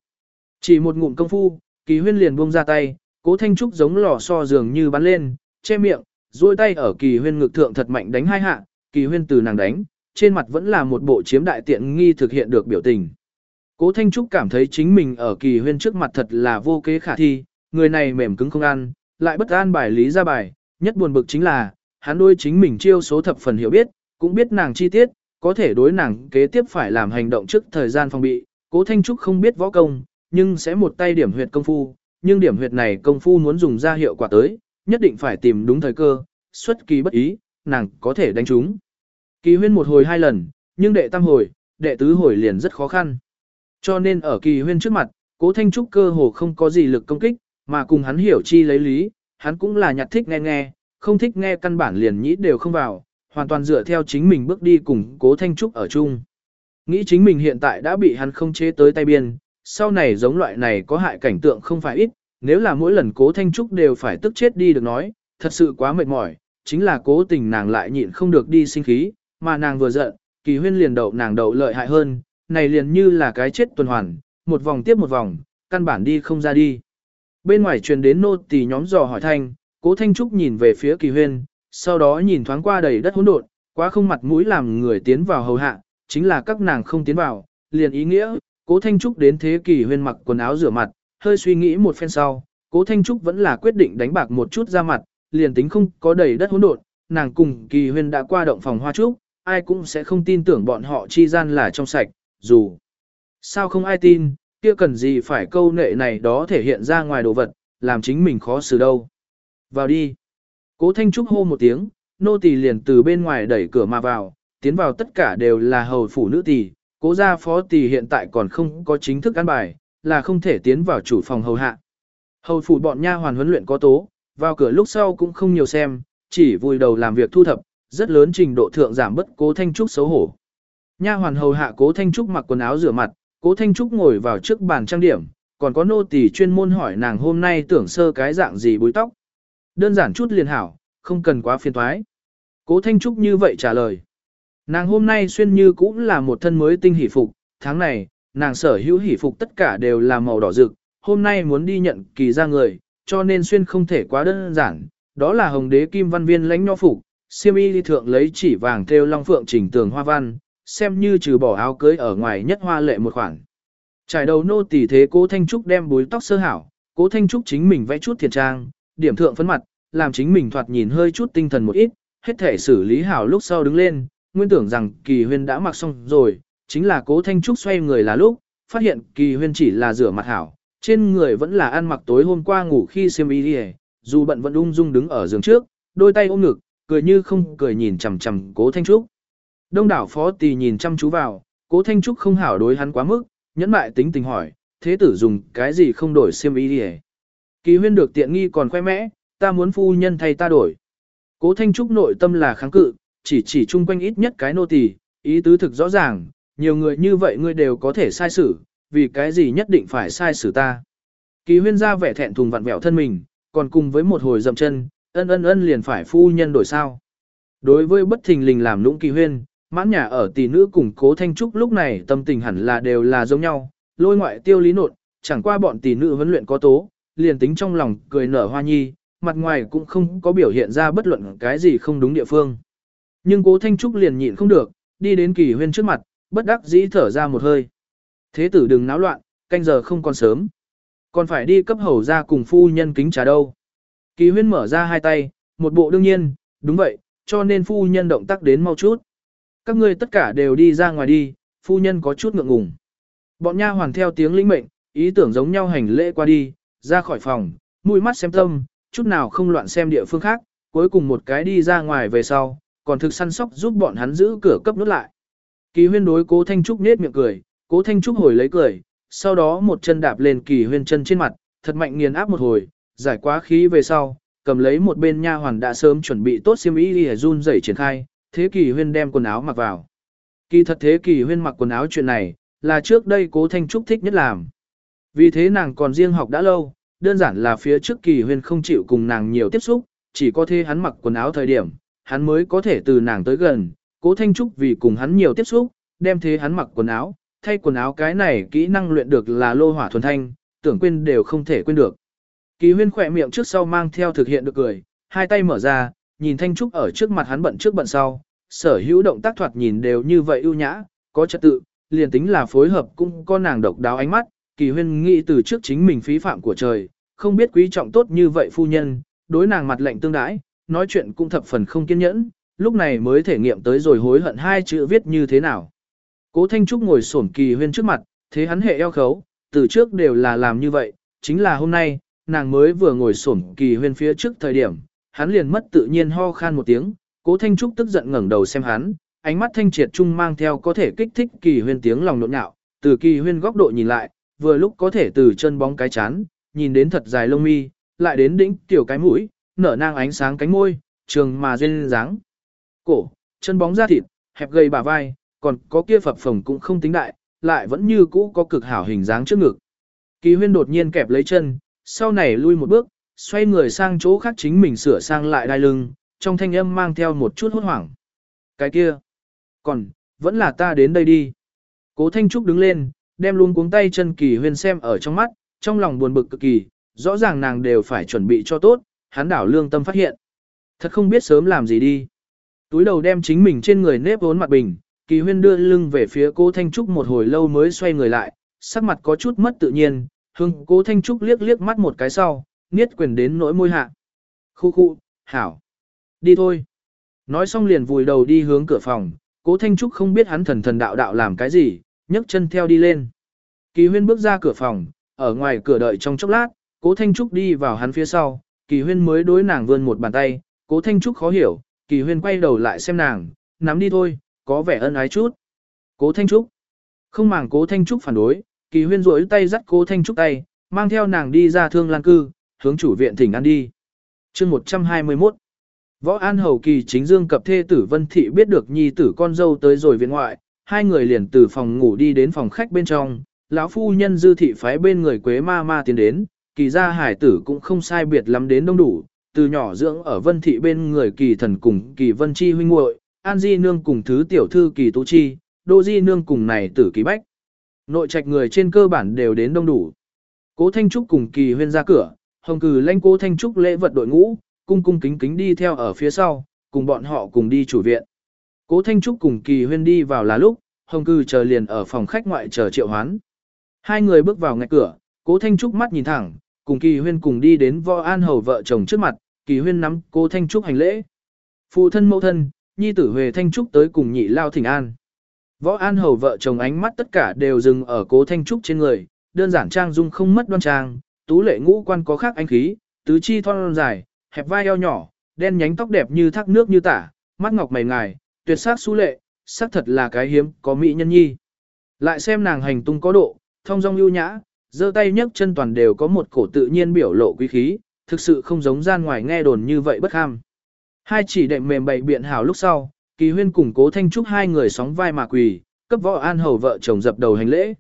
Speaker 1: Chỉ một ngụm công phu, kỳ huyên liền buông ra tay, cố Thanh Trúc giống lò xo dường như bắn lên, che miệng, duỗi tay ở kỳ huyên ngực thượng thật mạnh đánh hai hạ, kỳ huyên từ nàng đánh, trên mặt vẫn là một bộ chiếm đại tiện nghi thực hiện được biểu tình. Cố Thanh Trúc cảm thấy chính mình ở kỳ huyên trước mặt thật là vô kế khả thi, người này mềm cứng không ăn, lại bất an bài lý ra bài, nhất buồn bực chính là, hắn đôi chính mình chiêu số thập phần hiểu biết, cũng biết nàng chi tiết, có thể đối nàng kế tiếp phải làm hành động trước thời gian phòng bị. Cố Thanh Trúc không biết võ công, nhưng sẽ một tay điểm huyệt công phu, nhưng điểm huyệt này công phu muốn dùng ra hiệu quả tới, nhất định phải tìm đúng thời cơ, xuất kỳ bất ý, nàng có thể đánh trúng. Kỳ huyên một hồi hai lần, nhưng đệ tam hồi, đệ tứ hồi liền rất khó khăn. Cho nên ở kỳ huyên trước mặt, cố thanh trúc cơ hồ không có gì lực công kích, mà cùng hắn hiểu chi lấy lý, hắn cũng là nhặt thích nghe nghe, không thích nghe căn bản liền nhĩ đều không vào, hoàn toàn dựa theo chính mình bước đi cùng cố thanh trúc ở chung. Nghĩ chính mình hiện tại đã bị hắn không chế tới tay biên, sau này giống loại này có hại cảnh tượng không phải ít, nếu là mỗi lần cố thanh trúc đều phải tức chết đi được nói, thật sự quá mệt mỏi, chính là cố tình nàng lại nhịn không được đi sinh khí, mà nàng vừa giận, kỳ huyên liền đậu nàng đậu lợi hại hơn, này liền như là cái chết tuần hoàn, một vòng tiếp một vòng, căn bản đi không ra đi. Bên ngoài truyền đến nô tỳ nhóm dò hỏi thanh, cố thanh trúc nhìn về phía kỳ huyên, sau đó nhìn thoáng qua đầy đất hỗn độn, quá không mặt mũi làm người tiến vào hầu hạ, chính là các nàng không tiến vào, liền ý nghĩa, cố thanh trúc đến thế kỳ huyên mặc quần áo rửa mặt, hơi suy nghĩ một phen sau, cố thanh trúc vẫn là quyết định đánh bạc một chút ra mặt, liền tính không có đầy đất hỗn độn, nàng cùng kỳ huyên đã qua động phòng hoa trúc, ai cũng sẽ không tin tưởng bọn họ chi gian là trong sạch, dù sao không ai tin, kia cần gì phải câu nệ này đó thể hiện ra ngoài đồ vật, làm chính mình khó xử đâu. Vào đi. Cố Thanh Trúc hô một tiếng, nô tỳ liền từ bên ngoài đẩy cửa mà vào, tiến vào tất cả đều là hầu phủ nữ tỳ, cố gia phó tỳ hiện tại còn không có chính thức ăn bài, là không thể tiến vào chủ phòng hầu hạ. Hầu phủ bọn nha hoàn huấn luyện có tố, vào cửa lúc sau cũng không nhiều xem, chỉ vùi đầu làm việc thu thập, rất lớn trình độ thượng giảm bất cố Thanh Trúc xấu hổ. Nha hoàn hầu hạ cố Thanh Trúc mặc quần áo rửa mặt, cố Thanh Trúc ngồi vào trước bàn trang điểm, còn có nô tỳ chuyên môn hỏi nàng hôm nay tưởng sơ cái dạng gì búi tóc. Đơn giản chút liền hảo, không cần quá phiền toái. Cố Thanh Trúc như vậy trả lời. Nàng hôm nay xuyên như cũng là một thân mới tinh hỷ phục, tháng này, nàng sở hữu hỷ phục tất cả đều là màu đỏ rực, hôm nay muốn đi nhận kỳ ra người, cho nên xuyên không thể quá đơn giản, đó là hồng đế kim văn viên lãnh nho phục, siêm y đi thượng lấy chỉ vàng theo long phượng chỉnh tường hoa văn, xem như trừ bỏ áo cưới ở ngoài nhất hoa lệ một khoản. Trải đầu nô tỳ thế cố Thanh Trúc đem búi tóc sơ hảo, cố Thanh Trúc chính mình vẽ chút thiền trang, điểm thượng phấn mặt, làm chính mình thoạt nhìn hơi chút tinh thần một ít, hết thể xử lý hảo lúc sau đứng lên, nguyên tưởng rằng kỳ huyên đã mặc xong rồi, chính là cố Thanh Trúc xoay người là lúc, phát hiện kỳ huyên chỉ là rửa mặt hảo, trên người vẫn là ăn mặc tối hôm qua ngủ khi xem y đi dù bận vẫn ung dung đứng ở giường trước, đôi tay ôm ngực, cười như không cười nhìn chằm chằm cố Thanh Trúc. Đông đảo phó tỳ nhìn chăm chú vào, cố Thanh Trúc không hảo đối hắn quá mức, nhẫn mại tính tình hỏi, thế tử dùng cái gì không đổi xiêm y đi Kỳ huyên được tiện nghi còn khoe mẽ, ta muốn phu nhân thay ta đổi. Cố Thanh Trúc nội tâm là kháng cự, chỉ chỉ chung quanh ít nhất cái nô tỳ, ý tứ thực rõ ràng, nhiều người như vậy ngươi đều có thể sai xử, vì cái gì nhất định phải sai xử ta. Kỳ huyên ra vẻ thẹn thùng vặn vẹo thân mình, còn cùng với một hồi dậm chân, ân ân ân liền phải phu nhân đổi sao. Đối với bất thình lình làm lũng kỳ huyên, mãn nhà ở tỷ nữ cùng cố thanh trúc lúc này tâm tình hẳn là đều là giống nhau, lôi ngoại tiêu lý nột, chẳng qua bọn tỷ nữ huấn luyện có tố, liền tính trong lòng cười nở hoa nhi, mặt ngoài cũng không có biểu hiện ra bất luận cái gì không đúng địa phương. Nhưng cố thanh trúc liền nhịn không được, đi đến kỳ huyên trước mặt, bất đắc dĩ thở ra một hơi. Thế tử đừng náo loạn, canh giờ không còn sớm. Còn phải đi cấp hầu ra cùng phu nhân kính trà đâu. Kỳ huyên mở ra hai tay, một bộ đương nhiên, đúng vậy, cho nên phu nhân động tác đến mau chút. Các ngươi tất cả đều đi ra ngoài đi, phu nhân có chút ngượng ngùng. Bọn nha hoàn theo tiếng lĩnh mệnh, ý tưởng giống nhau hành lễ qua đi, ra khỏi phòng, mũi mắt xem tâm, chút nào không loạn xem địa phương khác, cuối cùng một cái đi ra ngoài về sau, còn thực săn sóc giúp bọn hắn giữ cửa cấp nút lại. Kỳ huyên đối cố Thanh Trúc nết miệng cười, cố Thanh Trúc hồi lấy cười, sau đó một chân đạp lên kỳ huyên chân trên mặt, thật mạnh nghiền áp một hồi, giải quá khí về sau, cầm lấy một bên nha hoàn đã sớm chuẩn bị tốt xiêm y đi run rẩy triển khai, thế kỳ huyên đem quần áo mặc vào. Kỳ thật thế kỳ huyên mặc quần áo chuyện này, là trước đây cố Thanh Trúc thích nhất làm. Vì thế nàng còn riêng học đã lâu, đơn giản là phía trước kỳ huyên không chịu cùng nàng nhiều tiếp xúc, chỉ có thế hắn mặc quần áo thời điểm, hắn mới có thể từ nàng tới gần, cố Thanh Trúc vì cùng hắn nhiều tiếp xúc, đem thế hắn mặc quần áo, thay quần áo cái này kỹ năng luyện được là lô hỏa thuần thanh, tưởng quên đều không thể quên được. Kỳ huyên khỏe miệng trước sau mang theo thực hiện được cười, hai tay mở ra, nhìn Thanh Trúc ở trước mặt hắn bận trước bận sau, sở hữu động tác thoạt nhìn đều như vậy ưu nhã, có trật tự, liền tính là phối hợp cũng có nàng độc đáo ánh mắt, kỳ huyên nghĩ từ trước chính mình phí phạm của trời, không biết quý trọng tốt như vậy phu nhân, đối nàng mặt lạnh tương đãi, nói chuyện cũng thập phần không kiên nhẫn, lúc này mới thể nghiệm tới rồi hối hận hai chữ viết như thế nào. Cố Thanh Trúc ngồi xổm kỳ huyên trước mặt, thế hắn hệ eo khấu, từ trước đều là làm như vậy, chính là hôm nay, nàng mới vừa ngồi xổm kỳ huyên phía trước thời điểm, hắn liền mất tự nhiên ho khan một tiếng, Cố Thanh Trúc tức giận ngẩng đầu xem hắn, ánh mắt thanh triệt trung mang theo có thể kích thích kỳ huyên tiếng lòng nộn nhạo, từ kỳ huyên góc độ nhìn lại, vừa lúc có thể từ chân bóng cái chán, nhìn đến thật dài lông mi, lại đến đỉnh tiểu cái mũi, nở nang ánh sáng cánh môi, trường mà duyên dáng. Cổ, chân bóng da thịt, hẹp gầy bả vai, còn có kia phập phồng cũng không tính đại, lại vẫn như cũ có cực hảo hình dáng trước ngực. Kỳ huyên đột nhiên kẹp lấy chân, sau này lui một bước, xoay người sang chỗ khác chính mình sửa sang lại đai lưng, trong thanh âm mang theo một chút hốt hoảng. Cái kia, còn, vẫn là ta đến đây đi. Cố Thanh Trúc đứng lên, đem luôn cuống tay chân kỳ huyên xem ở trong mắt, trong lòng buồn bực cực kỳ, rõ ràng nàng đều phải chuẩn bị cho tốt, hắn đảo lương tâm phát hiện. Thật không biết sớm làm gì đi. Túi đầu đem chính mình trên người nếp vốn mặt bình, kỳ huyên đưa lưng về phía cố Thanh Trúc một hồi lâu mới xoay người lại, sắc mặt có chút mất tự nhiên, hưng cố Thanh Trúc liếc liếc mắt một cái sau, niết quyền đến nỗi môi hạ. Khu khu, hảo. Đi thôi. Nói xong liền vùi đầu đi hướng cửa phòng, cố Thanh Trúc không biết hắn thần thần đạo đạo làm cái gì, nhấc chân theo đi lên. Kỳ huyên bước ra cửa phòng, ở ngoài cửa đợi trong chốc lát, cố Thanh Trúc đi vào hắn phía sau, kỳ huyên mới đối nàng vươn một bàn tay, cố Thanh Trúc khó hiểu, kỳ huyên quay đầu lại xem nàng, nắm đi thôi, có vẻ ân ái chút. Cố Thanh Trúc. Không màng cố Thanh Trúc phản đối, kỳ huyên rỗi tay dắt cố Thanh Trúc tay, mang theo nàng đi ra thương lan cư, hướng chủ viện thỉnh ăn đi. chương 121 Võ An Hầu Kỳ chính dương cập thê tử Vân Thị biết được nhi tử con dâu tới rồi viện ngoại, hai người liền từ phòng ngủ đi đến phòng khách bên trong, lão phu nhân dư thị phái bên người quế ma ma tiến đến, kỳ gia hải tử cũng không sai biệt lắm đến đông đủ, từ nhỏ dưỡng ở Vân Thị bên người kỳ thần cùng kỳ Vân Chi huynh muội, An Di Nương cùng thứ tiểu thư kỳ Tú Chi, Đô Di Nương cùng này tử kỳ bách. Nội trạch người trên cơ bản đều đến đông đủ. Cố Thanh Trúc cùng kỳ huyên ra cửa, hồng cử lãnh cố Thanh Trúc lễ vật đội ngũ, cung cung kính kính đi theo ở phía sau, cùng bọn họ cùng đi chủ viện. Cố Thanh Trúc cùng kỳ huyên đi vào là lúc, hồng cư chờ liền ở phòng khách ngoại chờ triệu hoán. Hai người bước vào ngay cửa, cố Thanh Trúc mắt nhìn thẳng, cùng kỳ huyên cùng đi đến võ an hầu vợ chồng trước mặt, kỳ huyên nắm cố Thanh Trúc hành lễ. Phụ thân mẫu thân, nhi tử Huệ Thanh Trúc tới cùng nhị lao thỉnh an. Võ An Hầu vợ chồng ánh mắt tất cả đều dừng ở cố Thanh Trúc trên người, đơn giản trang dung không mất đoan trang, tú lệ ngũ quan có khác anh khí, tứ chi thon dài, hẹp vai eo nhỏ, đen nhánh tóc đẹp như thác nước như tả, mắt ngọc mày ngài, tuyệt sắc xú lệ, sắc thật là cái hiếm, có mỹ nhân nhi. Lại xem nàng hành tung có độ, thông dong lưu nhã, giơ tay nhấc chân toàn đều có một cổ tự nhiên biểu lộ quý khí, thực sự không giống gian ngoài nghe đồn như vậy bất ham. Hai chỉ đệm mềm bày biện hảo lúc sau, kỳ huyên cùng cố thanh trúc hai người sóng vai mà quỳ, cấp võ an hầu vợ chồng dập đầu hành lễ.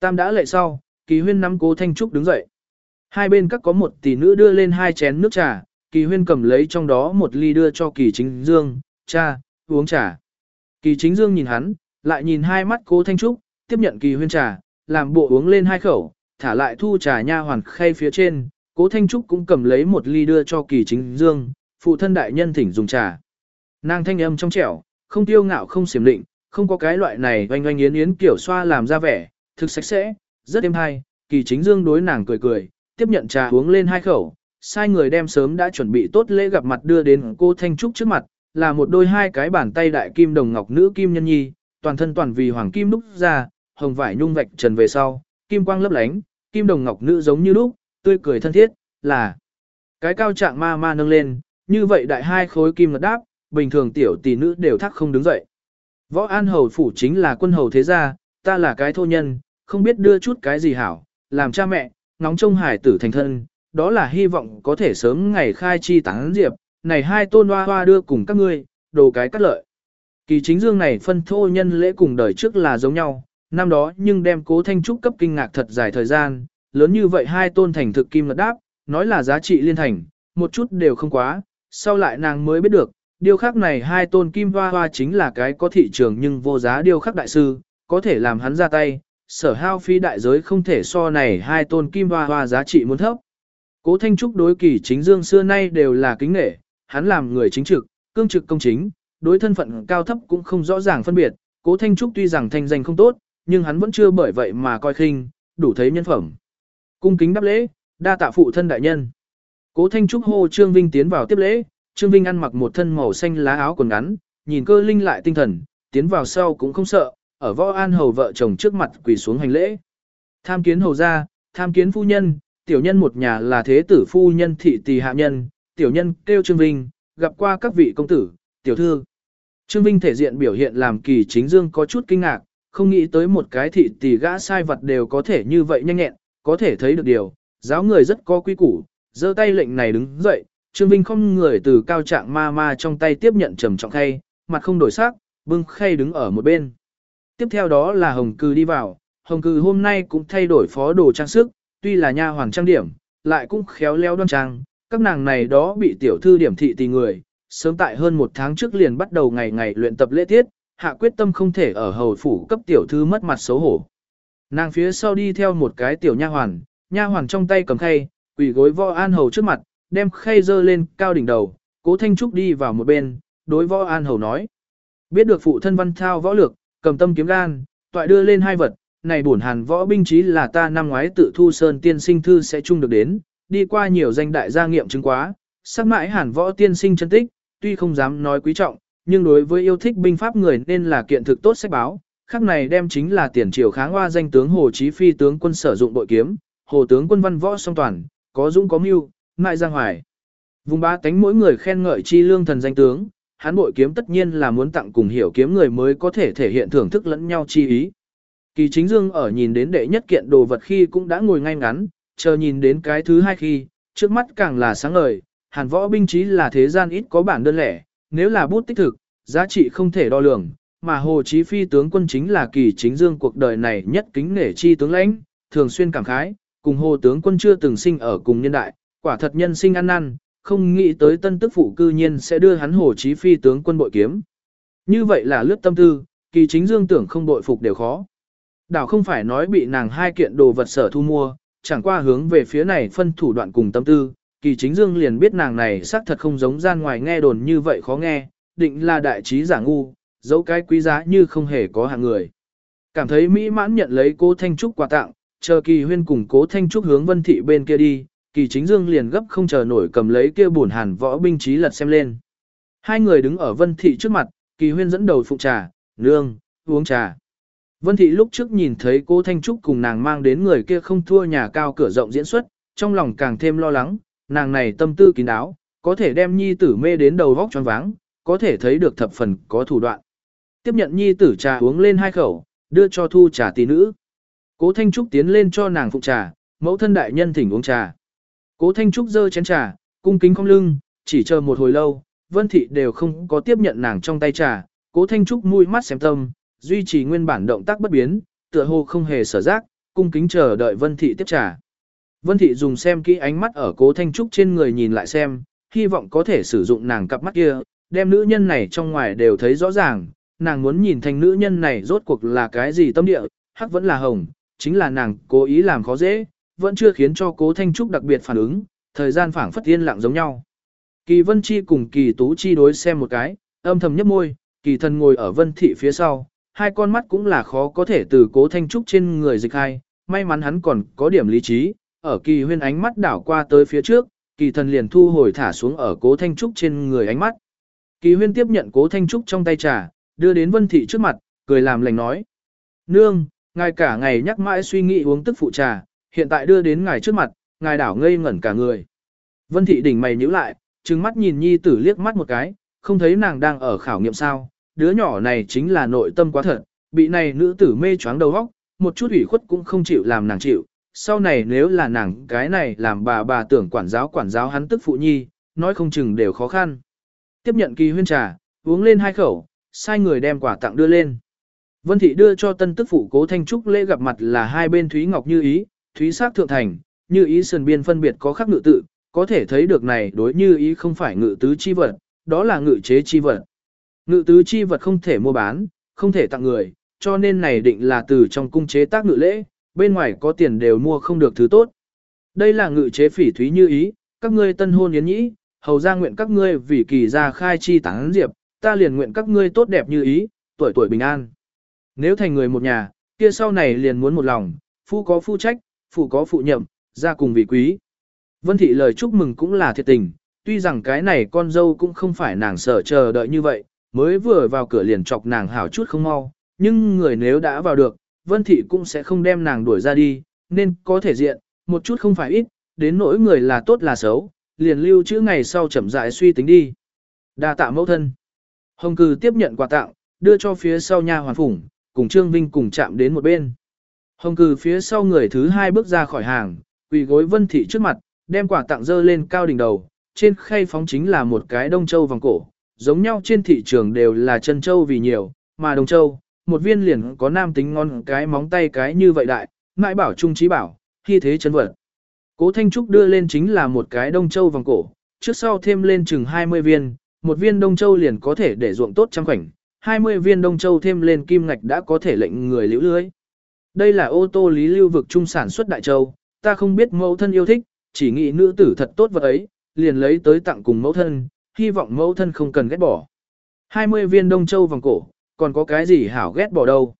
Speaker 1: Tam đã lệ sau, kỳ huyên nắm cố thanh trúc đứng dậy. Hai bên các có một tỷ nữ đưa lên hai chén nước trà, kỳ huyên cầm lấy trong đó một ly đưa cho kỳ chính dương, cha, uống trà. Kỳ chính dương nhìn hắn, lại nhìn hai mắt cố Thanh Trúc, tiếp nhận kỳ huyên trà, làm bộ uống lên hai khẩu, thả lại thu trà nha hoàn khay phía trên, cố Thanh Trúc cũng cầm lấy một ly đưa cho kỳ chính dương, phụ thân đại nhân thỉnh dùng trà. Nàng thanh âm trong trẻo, không tiêu ngạo không xiểm định, không có cái loại này oanh oanh yến yến kiểu xoa làm ra vẻ, thực sạch sẽ, rất êm hay, kỳ chính dương đối nàng cười cười, tiếp nhận trà uống lên hai khẩu, sai người đem sớm đã chuẩn bị tốt lễ gặp mặt đưa đến cô Thanh Trúc trước mặt, là một đôi hai cái bàn tay đại kim đồng ngọc nữ kim nhân nhi, toàn thân toàn vì hoàng kim đúc ra, hồng vải nhung vạch trần về sau, kim quang lấp lánh, kim đồng ngọc nữ giống như lúc, tươi cười thân thiết, là cái cao trạng ma ma nâng lên, như vậy đại hai khối kim ngật đáp, bình thường tiểu tỷ nữ đều thắc không đứng dậy. Võ An Hầu phủ chính là quân hầu thế gia, ta là cái thô nhân, không biết đưa chút cái gì hảo, làm cha mẹ, ngóng trông hải tử thành thân, đó là hy vọng có thể sớm ngày khai chi tán diệp, này hai tôn hoa hoa đưa cùng các ngươi, đồ cái cắt lợi. Kỳ chính dương này phân thô nhân lễ cùng đời trước là giống nhau, năm đó nhưng đem cố thanh trúc cấp kinh ngạc thật dài thời gian, lớn như vậy hai tôn thành thực kim ngật đáp, nói là giá trị liên thành, một chút đều không quá, sau lại nàng mới biết được, điều khắc này hai tôn kim hoa hoa chính là cái có thị trường nhưng vô giá điều khắc đại sư, có thể làm hắn ra tay, sở hao phi đại giới không thể so này hai tôn kim hoa hoa giá trị muốn thấp. Cố Thanh Trúc đối kỳ chính dương xưa nay đều là kính nghệ, hắn làm người chính trực, cương trực công chính, đối thân phận cao thấp cũng không rõ ràng phân biệt, Cố Thanh Trúc tuy rằng thanh danh không tốt, nhưng hắn vẫn chưa bởi vậy mà coi khinh, đủ thấy nhân phẩm. Cung kính đáp lễ, đa tạ phụ thân đại nhân. Cố Thanh Trúc hô Trương Vinh tiến vào tiếp lễ, Trương Vinh ăn mặc một thân màu xanh lá áo quần ngắn, nhìn cơ linh lại tinh thần, tiến vào sau cũng không sợ, ở võ an hầu vợ chồng trước mặt quỳ xuống hành lễ. Tham kiến hầu gia, tham kiến phu nhân, tiểu nhân một nhà là thế tử phu nhân thị tỳ hạ nhân, tiểu nhân kêu Trương Vinh, gặp qua các vị công tử, tiểu thư. Trương Vinh thể diện biểu hiện làm kỳ chính dương có chút kinh ngạc, không nghĩ tới một cái thị tỳ gã sai vật đều có thể như vậy nhanh nhẹn, có thể thấy được điều, giáo người rất có quy củ, giơ tay lệnh này đứng dậy, Trương Vinh không người từ cao trạng ma ma trong tay tiếp nhận trầm trọng khay, mặt không đổi sắc, bưng khay đứng ở một bên. Tiếp theo đó là Hồng Cư đi vào, Hồng Cư hôm nay cũng thay đổi phó đồ trang sức, tuy là nha hoàng trang điểm, lại cũng khéo léo đoan trang, các nàng này đó bị tiểu thư điểm thị tì người, sớm tại hơn một tháng trước liền bắt đầu ngày ngày luyện tập lễ tiết, hạ quyết tâm không thể ở hầu phủ cấp tiểu thư mất mặt xấu hổ. Nàng phía sau đi theo một cái tiểu nha hoàn, nha hoàn trong tay cầm khay, quỳ gối võ an hầu trước mặt, đem khay dơ lên cao đỉnh đầu, cố thanh trúc đi vào một bên, đối võ an hầu nói. Biết được phụ thân văn thao võ lược, cầm tâm kiếm gan, toại đưa lên hai vật, này bổn hàn võ binh trí là ta năm ngoái tự thu sơn tiên sinh thư sẽ chung được đến, đi qua nhiều danh đại gia nghiệm chứng quá, sắc mãi hàn võ tiên sinh chân tích, tuy không dám nói quý trọng, nhưng đối với yêu thích binh pháp người nên là kiện thực tốt sách báo, khắc này đem chính là tiền triều kháng hoa danh tướng Hồ Chí Phi tướng quân sử dụng bội kiếm, Hồ tướng quân văn võ song toàn, có dũng có mưu, ngại giang hoài. Vùng ba tánh mỗi người khen ngợi chi lương thần danh tướng, hắn bội kiếm tất nhiên là muốn tặng cùng hiểu kiếm người mới có thể thể hiện thưởng thức lẫn nhau chi ý. Kỳ chính dương ở nhìn đến đệ nhất kiện đồ vật khi cũng đã ngồi ngay ngắn, chờ nhìn đến cái thứ hai khi, trước mắt càng là sáng ngời, hàn võ binh trí là thế gian ít có bản đơn lẻ, nếu là bút tích thực, giá trị không thể đo lường, mà Hồ Chí Phi tướng quân chính là kỳ chính dương cuộc đời này nhất kính nể chi tướng lãnh, thường xuyên cảm khái, cùng Hồ tướng quân chưa từng sinh ở cùng nhân đại, quả thật nhân sinh ăn năn, không nghĩ tới tân tức phụ cư nhiên sẽ đưa hắn Hồ Chí Phi tướng quân bội kiếm. Như vậy là lướt tâm tư, kỳ chính dương tưởng không bội phục đều khó. Đảo không phải nói bị nàng hai kiện đồ vật sở thu mua, chẳng qua hướng về phía này phân thủ đoạn cùng tâm tư, kỳ chính dương liền biết nàng này xác thật không giống gian ngoài nghe đồn như vậy khó nghe, định là đại trí giả ngu, dấu cái quý giá như không hề có hạng người. Cảm thấy mỹ mãn nhận lấy cô Thanh Trúc quà tặng, chờ kỳ huyên cùng cố Thanh Trúc hướng vân thị bên kia đi, kỳ chính dương liền gấp không chờ nổi cầm lấy kia buồn hàn võ binh trí lật xem lên. Hai người đứng ở vân thị trước mặt, kỳ huyên dẫn đầu phụ trà, nương, uống trà. Vân thị lúc trước nhìn thấy cô Thanh Trúc cùng nàng mang đến người kia không thua nhà cao cửa rộng diễn xuất, trong lòng càng thêm lo lắng, nàng này tâm tư kín đáo, có thể đem nhi tử mê đến đầu vóc tròn váng, có thể thấy được thập phần có thủ đoạn. Tiếp nhận nhi tử trà uống lên hai khẩu, đưa cho thu trà tỷ nữ. Cố Thanh Trúc tiến lên cho nàng phụ trà, mẫu thân đại nhân thỉnh uống trà. Cố Thanh Trúc dơ chén trà, cung kính cong lưng, chỉ chờ một hồi lâu, Vân Thị đều không có tiếp nhận nàng trong tay trà. Cố Thanh Trúc mũi mắt xem tâm, duy trì nguyên bản động tác bất biến, tựa hồ không hề sở giác, cung kính chờ đợi Vân Thị tiếp trà. Vân Thị dùng xem kỹ ánh mắt ở Cố Thanh Trúc trên người nhìn lại xem, hy vọng có thể sử dụng nàng cặp mắt kia, đem nữ nhân này trong ngoài đều thấy rõ ràng, nàng muốn nhìn thành nữ nhân này rốt cuộc là cái gì tâm địa, hắc vẫn là hồng, chính là nàng cố ý làm khó dễ, vẫn chưa khiến cho cố Thanh Trúc đặc biệt phản ứng, thời gian phảng phất yên lặng giống nhau. Kỳ Vân Chi cùng Kỳ Tú Chi đối xem một cái, âm thầm nhấp môi, Kỳ Thần ngồi ở Vân Thị phía sau, hai con mắt cũng là khó có thể từ cố Thanh Trúc trên người dịch hai, may mắn hắn còn có điểm lý trí, ở Kỳ Huyên ánh mắt đảo qua tới phía trước, Kỳ Thần liền thu hồi thả xuống ở cố Thanh Trúc trên người ánh mắt. Kỳ Huyên tiếp nhận cố Thanh Trúc trong tay trà, đưa đến Vân Thị trước mặt, cười làm lành nói. Nương, ngài cả ngày nhắc mãi suy nghĩ uống tức phụ trà, hiện tại đưa đến ngài trước mặt, ngài đảo ngây ngẩn cả người. Vân Thị đỉnh mày nhíu lại, trừng mắt nhìn nhi tử liếc mắt một cái, không thấy nàng đang ở khảo nghiệm sao, đứa nhỏ này chính là nội tâm quá thật, bị này nữ tử mê choáng đầu óc, một chút ủy khuất cũng không chịu làm nàng chịu, sau này nếu là nàng cái này làm bà bà tưởng quản giáo quản giáo hắn tức phụ nhi, nói không chừng đều khó khăn. Tiếp nhận kỳ huyên trà, uống lên hai khẩu, sai người đem quả tặng đưa lên. Vân Thị đưa cho tân tức phụ cố Thanh Trúc lễ gặp mặt là hai bên Thúy Ngọc Như Ý, Thúy Sắc Thượng Thành, Như Ý Sơn Biên phân biệt có khắc ngự tự, có thể thấy được này đối Như Ý không phải ngự tứ chi vật, đó là ngự chế chi vật. Ngự tứ chi vật không thể mua bán, không thể tặng người, cho nên này định là từ trong cung chế tác ngự lễ, bên ngoài có tiền đều mua không được thứ tốt. Đây là ngự chế phỉ Thúy Như Ý, các ngươi tân hôn yến nhĩ, hầu ra nguyện các ngươi vì kỳ ra khai chi tán diệp, ta liền nguyện các ngươi tốt đẹp như ý, tuổi tuổi bình an. Nếu thành người một nhà, kia sau này liền muốn một lòng, phu có phu trách, phụ có phụ nhậm, ra cùng vị quý. Vân thị lời chúc mừng cũng là thiệt tình, tuy rằng cái này con dâu cũng không phải nàng sợ chờ đợi như vậy, mới vừa vào cửa liền chọc nàng hảo chút không mau, nhưng người nếu đã vào được, Vân thị cũng sẽ không đem nàng đuổi ra đi, nên có thể diện, một chút không phải ít, đến nỗi người là tốt là xấu, liền lưu chữ ngày sau chậm rãi suy tính đi. Đa tạ mẫu thân. Hồng Cừ tiếp nhận quà tặng, đưa cho phía sau nha hoàn phủng, cùng Trương Vinh cùng chạm đến một bên. Hồng Cừ phía sau người thứ hai bước ra khỏi hàng, quỳ gối Vân Thị trước mặt, đem quà tặng dơ lên cao đỉnh đầu, trên khay phóng chính là một cái đông châu vòng cổ, giống nhau trên thị trường đều là chân châu vì nhiều, mà đông châu, một viên liền có nam tính ngon cái móng tay cái như vậy đại, ngại bảo trung trí bảo, khi thế chân vật. Cố Thanh Trúc đưa lên chính là một cái đông châu vòng cổ, trước sau thêm lên chừng 20 viên, một viên đông châu liền có thể để ruộng tốt trăm khoảnh, 20 viên đông châu thêm lên kim ngạch đã có thể lệnh người liễu lưới. Đây là ô tô lý lưu vực trung sản xuất đại châu, ta không biết mẫu thân yêu thích, chỉ nghĩ nữ tử thật tốt vật ấy, liền lấy tới tặng cùng mẫu thân, hy vọng mẫu thân không cần ghét bỏ. 20 viên đông châu vòng cổ, còn có cái gì hảo ghét bỏ đâu.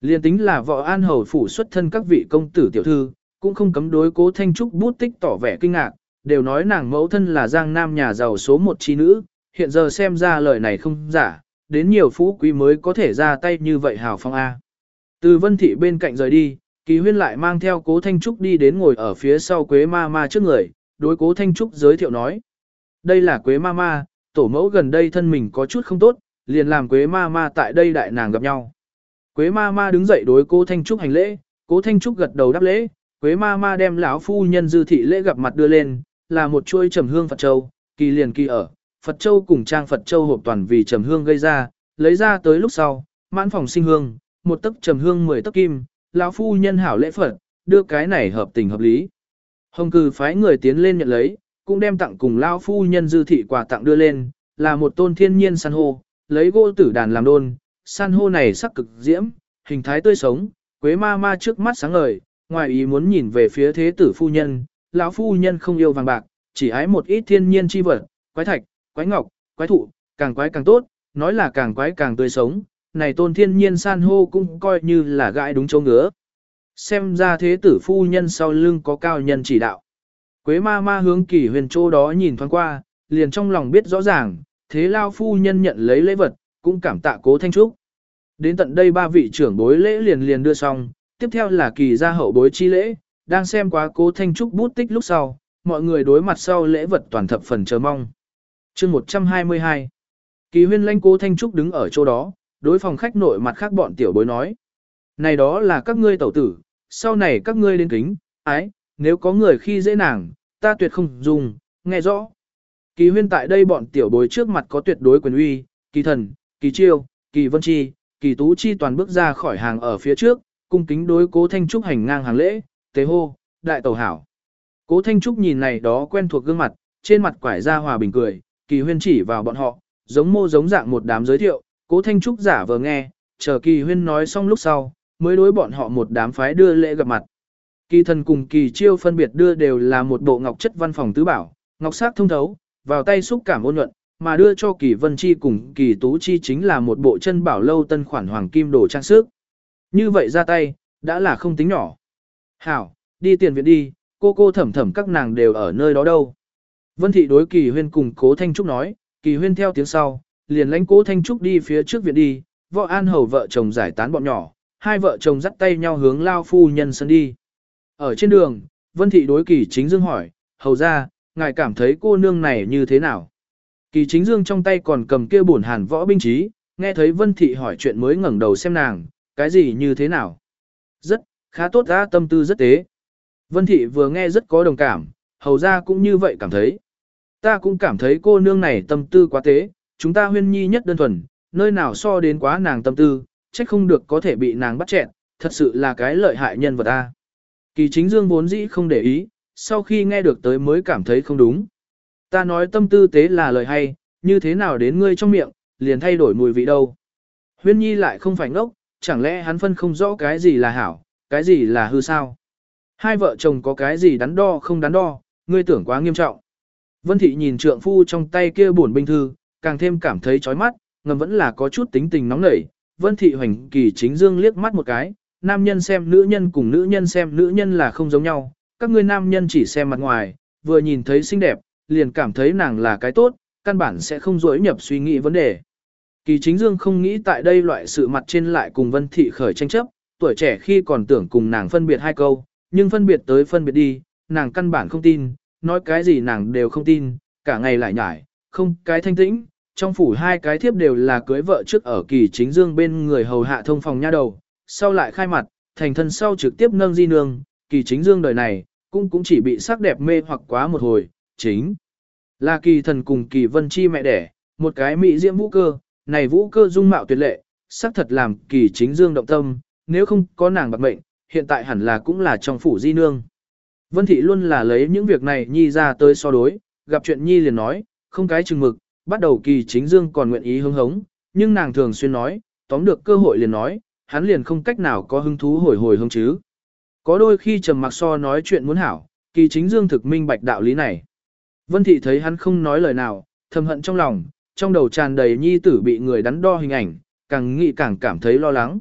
Speaker 1: Liên tính là vợ an hầu phủ xuất thân các vị công tử tiểu thư, cũng không cấm đối cố thanh trúc bút tích tỏ vẻ kinh ngạc, đều nói nàng mẫu thân là giang nam nhà giàu số một chi nữ, hiện giờ xem ra lời này không giả, đến nhiều phú quý mới có thể ra tay như vậy hào phong A. Từ vân thị bên cạnh rời đi, kỳ huyên lại mang theo cố Thanh Trúc đi đến ngồi ở phía sau Quế Ma Ma trước người, đối cố Thanh Trúc giới thiệu nói. Đây là Quế Ma Ma, tổ mẫu gần đây thân mình có chút không tốt, liền làm Quế Ma Ma tại đây đại nàng gặp nhau. Quế Ma Ma đứng dậy đối cố Thanh Trúc hành lễ, cố Thanh Trúc gật đầu đáp lễ, Quế Ma Ma đem lão phu nhân dư thị lễ gặp mặt đưa lên, là một chuôi trầm hương Phật Châu, kỳ liền kỳ ở, Phật Châu cùng trang Phật Châu hộp toàn vì trầm hương gây ra, lấy ra tới lúc sau, mãn phòng sinh hương, một tấc trầm hương mười tấc kim, lão phu nhân hảo lễ Phật, đưa cái này hợp tình hợp lý. Hồng cừ phái người tiến lên nhận lấy, cũng đem tặng cùng lão phu nhân dư thị quà tặng đưa lên, là một tôn thiên nhiên san hô, lấy gỗ tử đàn làm đôn, san hô này sắc cực diễm, hình thái tươi sống, quế ma ma trước mắt sáng ngời, ngoài ý muốn nhìn về phía thế tử phu nhân, lão phu nhân không yêu vàng bạc, chỉ ái một ít thiên nhiên chi vật, quái thạch, quái ngọc, quái thụ, càng quái càng tốt, nói là càng quái càng tươi sống, này tôn thiên nhiên san hô cũng coi như là gãi đúng chỗ ngứa. Xem ra thế tử phu nhân sau lưng có cao nhân chỉ đạo. Quế ma ma hướng kỳ huyền chỗ đó nhìn thoáng qua, liền trong lòng biết rõ ràng, thế lao phu nhân nhận lấy lễ vật, cũng cảm tạ cố thanh trúc. Đến tận đây ba vị trưởng bối lễ liền liền đưa xong, tiếp theo là kỳ gia hậu bối chi lễ, đang xem quá cố thanh trúc bút tích lúc sau, mọi người đối mặt sau lễ vật toàn thập phần chờ mong chương 122 Kỳ huyên lãnh Cố Thanh Trúc đứng ở chỗ đó, đối phòng khách nội mặt khác bọn tiểu bối nói. Này đó là các ngươi tẩu tử, sau này các ngươi lên kính, ái, nếu có người khi dễ nàng, ta tuyệt không dùng, nghe rõ. Kỳ huyên tại đây bọn tiểu bối trước mặt có tuyệt đối quyền uy, kỳ thần, kỳ chiêu, kỳ vân chi, kỳ tú chi toàn bước ra khỏi hàng ở phía trước, cung kính đối cố Thanh Trúc hành ngang hàng lễ, tế hô, đại tẩu hảo. Cố Thanh Trúc nhìn này đó quen thuộc gương mặt, trên mặt quải ra hòa bình cười, kỳ huyên chỉ vào bọn họ, giống mô giống dạng một đám giới thiệu, cố Thanh Trúc giả vờ nghe, chờ kỳ huyên nói xong lúc sau, mới đối bọn họ một đám phái đưa lễ gặp mặt. Kỳ thần cùng kỳ chiêu phân biệt đưa đều là một bộ ngọc chất văn phòng tứ bảo, ngọc sắc thông thấu, vào tay xúc cảm ôn nhuận, mà đưa cho kỳ vân chi cùng kỳ tú chi chính là một bộ chân bảo lâu tân khoản hoàng kim đồ trang sức. Như vậy ra tay, đã là không tính nhỏ. Hảo, đi tiền viện đi, cô cô thẩm thẩm các nàng đều ở nơi đó đâu. Vân thị đối kỳ huyên cùng cố Thanh Trúc nói, kỳ huyên theo tiếng sau, liền lãnh cố Thanh Trúc đi phía trước viện đi, võ an hầu vợ chồng giải tán bọn nhỏ, hai vợ chồng dắt tay nhau hướng lao phu nhân sân đi. Ở trên đường, Vân thị đối kỳ chính dương hỏi, hầu ra, ngài cảm thấy cô nương này như thế nào? Kỳ chính dương trong tay còn cầm kia bổn hàn võ binh trí, nghe thấy Vân thị hỏi chuyện mới ngẩng đầu xem nàng, cái gì như thế nào? Rất, khá tốt ra tâm tư rất tế. Vân thị vừa nghe rất có đồng cảm, hầu ra cũng như vậy cảm thấy. Ta cũng cảm thấy cô nương này tâm tư quá tế, chúng ta huyên nhi nhất đơn thuần, nơi nào so đến quá nàng tâm tư, trách không được có thể bị nàng bắt chẹn, thật sự là cái lợi hại nhân vật ta. Kỳ chính dương vốn dĩ không để ý, sau khi nghe được tới mới cảm thấy không đúng. Ta nói tâm tư tế là lời hay, như thế nào đến ngươi trong miệng, liền thay đổi mùi vị đâu. Huyên nhi lại không phải ngốc, chẳng lẽ hắn phân không rõ cái gì là hảo, cái gì là hư sao. Hai vợ chồng có cái gì đắn đo không đắn đo, ngươi tưởng quá nghiêm trọng. Vân thị nhìn trượng phu trong tay kia buồn binh thư, càng thêm cảm thấy chói mắt, ngầm vẫn là có chút tính tình nóng nảy. Vân thị hoành kỳ chính dương liếc mắt một cái, nam nhân xem nữ nhân cùng nữ nhân xem nữ nhân là không giống nhau, các ngươi nam nhân chỉ xem mặt ngoài, vừa nhìn thấy xinh đẹp, liền cảm thấy nàng là cái tốt, căn bản sẽ không dối nhập suy nghĩ vấn đề. Kỳ chính dương không nghĩ tại đây loại sự mặt trên lại cùng Vân Thị khởi tranh chấp, tuổi trẻ khi còn tưởng cùng nàng phân biệt hai câu, nhưng phân biệt tới phân biệt đi, nàng căn bản không tin, nói cái gì nàng đều không tin, cả ngày lại nhải, không cái thanh tĩnh, trong phủ hai cái thiếp đều là cưới vợ trước ở kỳ chính dương bên người hầu hạ thông phòng nha đầu, sau lại khai mặt, thành thân sau trực tiếp nâng di nương, kỳ chính dương đời này, cũng cũng chỉ bị sắc đẹp mê hoặc quá một hồi, chính là kỳ thần cùng kỳ vân chi mẹ đẻ, một cái mỹ diễm vũ cơ, này vũ cơ dung mạo tuyệt lệ, sắc thật làm kỳ chính dương động tâm, nếu không có nàng bạc mệnh, hiện tại hẳn là cũng là trong phủ di nương. Vân thị luôn là lấy những việc này nhi ra tới so đối, gặp chuyện nhi liền nói, không cái chừng mực, bắt đầu kỳ chính dương còn nguyện ý hứng hống, nhưng nàng thường xuyên nói, tóm được cơ hội liền nói, hắn liền không cách nào có hứng thú hồi hồi hứng chứ. Có đôi khi trầm mặc so nói chuyện muốn hảo, kỳ chính dương thực minh bạch đạo lý này. Vân thị thấy hắn không nói lời nào, thầm hận trong lòng, trong đầu tràn đầy nhi tử bị người đắn đo hình ảnh, càng nghĩ càng cảm thấy lo lắng.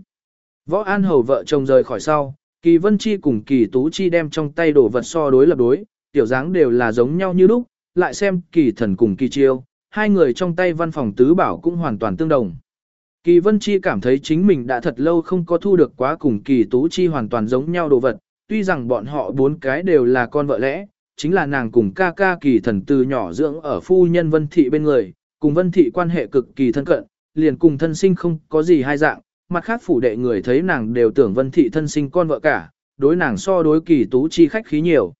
Speaker 1: Võ An Hầu vợ chồng rời khỏi sau, Kỳ Vân Chi cùng Kỳ Tú Chi đem trong tay đồ vật so đối lập đối, tiểu dáng đều là giống nhau như lúc, lại xem Kỳ Thần cùng Kỳ Chiêu, hai người trong tay văn phòng tứ bảo cũng hoàn toàn tương đồng. Kỳ Vân Chi cảm thấy chính mình đã thật lâu không có thu được quá cùng Kỳ Tú Chi hoàn toàn giống nhau đồ vật, tuy rằng bọn họ bốn cái đều là con vợ lẽ, chính là nàng cùng ca ca Kỳ Thần từ nhỏ dưỡng ở phu nhân Vân Thị bên người, cùng Vân Thị quan hệ cực kỳ thân cận, liền cùng thân sinh không có gì hai dạng, mặt khác phủ đệ người thấy nàng đều tưởng Vân Thị thân sinh con vợ cả, đối nàng so đối Kỳ Tú Chi khách khí nhiều.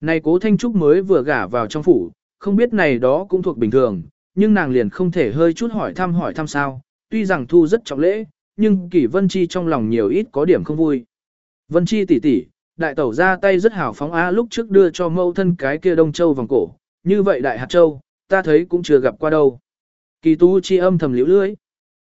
Speaker 1: Này cố Thanh Trúc mới vừa gả vào trong phủ, không biết này đó cũng thuộc bình thường, nhưng nàng liền không thể hơi chút hỏi thăm hỏi thăm sao, tuy rằng thu rất trọng lễ, nhưng Kỷ Vân Chi trong lòng nhiều ít có điểm không vui. Vân Chi tỷ tỷ, đại tẩu ra tay rất hào phóng á lúc trước đưa cho mâu thân cái kia đông châu vòng cổ, như vậy đại hạt châu, ta thấy cũng chưa gặp qua đâu. Kỳ tu chi âm thầm liễu lưới.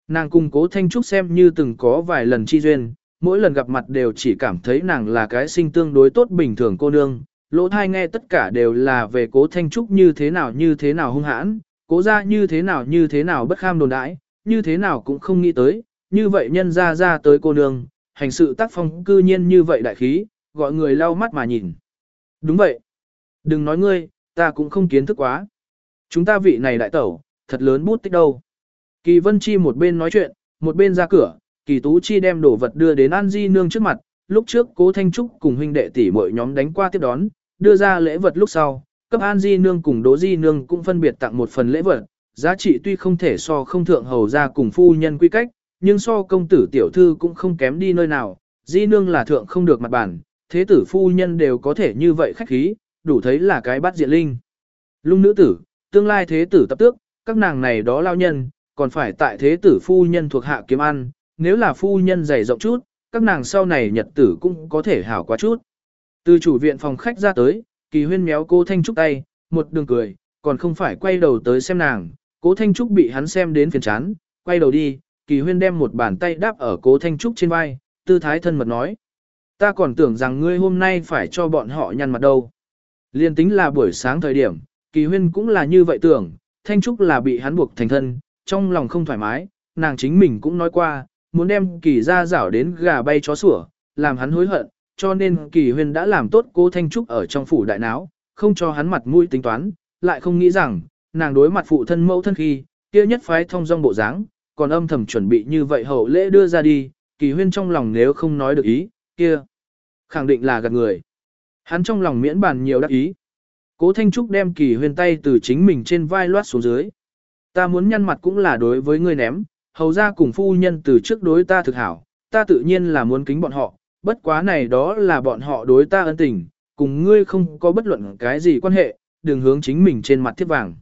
Speaker 1: Nàng cùng cố Thanh Trúc xem như từng có vài lần chi duyên, mỗi lần gặp mặt đều chỉ cảm thấy nàng là cái sinh tương đối tốt bình thường cô nương. Lỗ thai nghe tất cả đều là về cố Thanh Trúc như thế nào như thế nào hung hãn, cố ra như thế nào như thế nào bất kham đồn đãi, như thế nào cũng không nghĩ tới, như vậy nhân ra ra tới cô nương, hành sự tác phong cư nhiên như vậy đại khí, gọi người lau mắt mà nhìn. Đúng vậy. Đừng nói ngươi, ta cũng không kiến thức quá. Chúng ta vị này đại tẩu, thật lớn bút tích đâu. Kỳ Vân Chi một bên nói chuyện, một bên ra cửa, Kỳ Tú Chi đem đồ vật đưa đến An Di Nương trước mặt, lúc trước Cố Thanh Trúc cùng huynh đệ tỷ mọi nhóm đánh qua tiếp đón, đưa ra lễ vật lúc sau, cấp An Di Nương cùng Đỗ Di Nương cũng phân biệt tặng một phần lễ vật, giá trị tuy không thể so không thượng hầu ra cùng phu nhân quy cách, nhưng so công tử tiểu thư cũng không kém đi nơi nào, Di Nương là thượng không được mặt bản, thế tử phu nhân đều có thể như vậy khách khí, đủ thấy là cái bắt diện linh. Lung nữ tử, tương lai thế tử tập tước, các nàng này đó lao nhân, còn phải tại thế tử phu nhân thuộc hạ kiếm ăn, nếu là phu nhân dày rộng chút, các nàng sau này nhật tử cũng có thể hảo quá chút. Từ chủ viện phòng khách ra tới, kỳ huyên méo cô Thanh Trúc tay, một đường cười, còn không phải quay đầu tới xem nàng, cố Thanh Trúc bị hắn xem đến phiền chán, quay đầu đi, kỳ huyên đem một bàn tay đáp ở cố thanh trúc trên vai, tư thái thân mật nói. Ta còn tưởng rằng ngươi hôm nay phải cho bọn họ nhăn mặt đâu. Liên tính là buổi sáng thời điểm, kỳ huyên cũng là như vậy tưởng, thanh trúc là bị hắn buộc thành thân, trong lòng không thoải mái, nàng chính mình cũng nói qua, muốn đem kỳ ra rảo đến gà bay chó sủa, làm hắn hối hận, cho nên kỳ huyên đã làm tốt cô thanh trúc ở trong phủ đại náo, không cho hắn mặt mũi tính toán, lại không nghĩ rằng, nàng đối mặt phụ thân mẫu thân khi, kia nhất phái thông dong bộ dáng, còn âm thầm chuẩn bị như vậy hậu lễ đưa ra đi, kỳ huyên trong lòng nếu không nói được ý, kia, khẳng định là gạt người. Hắn trong lòng miễn bàn nhiều đắc ý. Cố Thanh Trúc đem kỳ huyên tay từ chính mình trên vai loát xuống dưới. Ta muốn nhăn mặt cũng là đối với ngươi ném, hầu ra cùng phu nhân từ trước đối ta thực hảo, ta tự nhiên là muốn kính bọn họ, bất quá này đó là bọn họ đối ta ân tình, cùng ngươi không có bất luận cái gì quan hệ, đừng hướng chính mình trên mặt thiết vàng.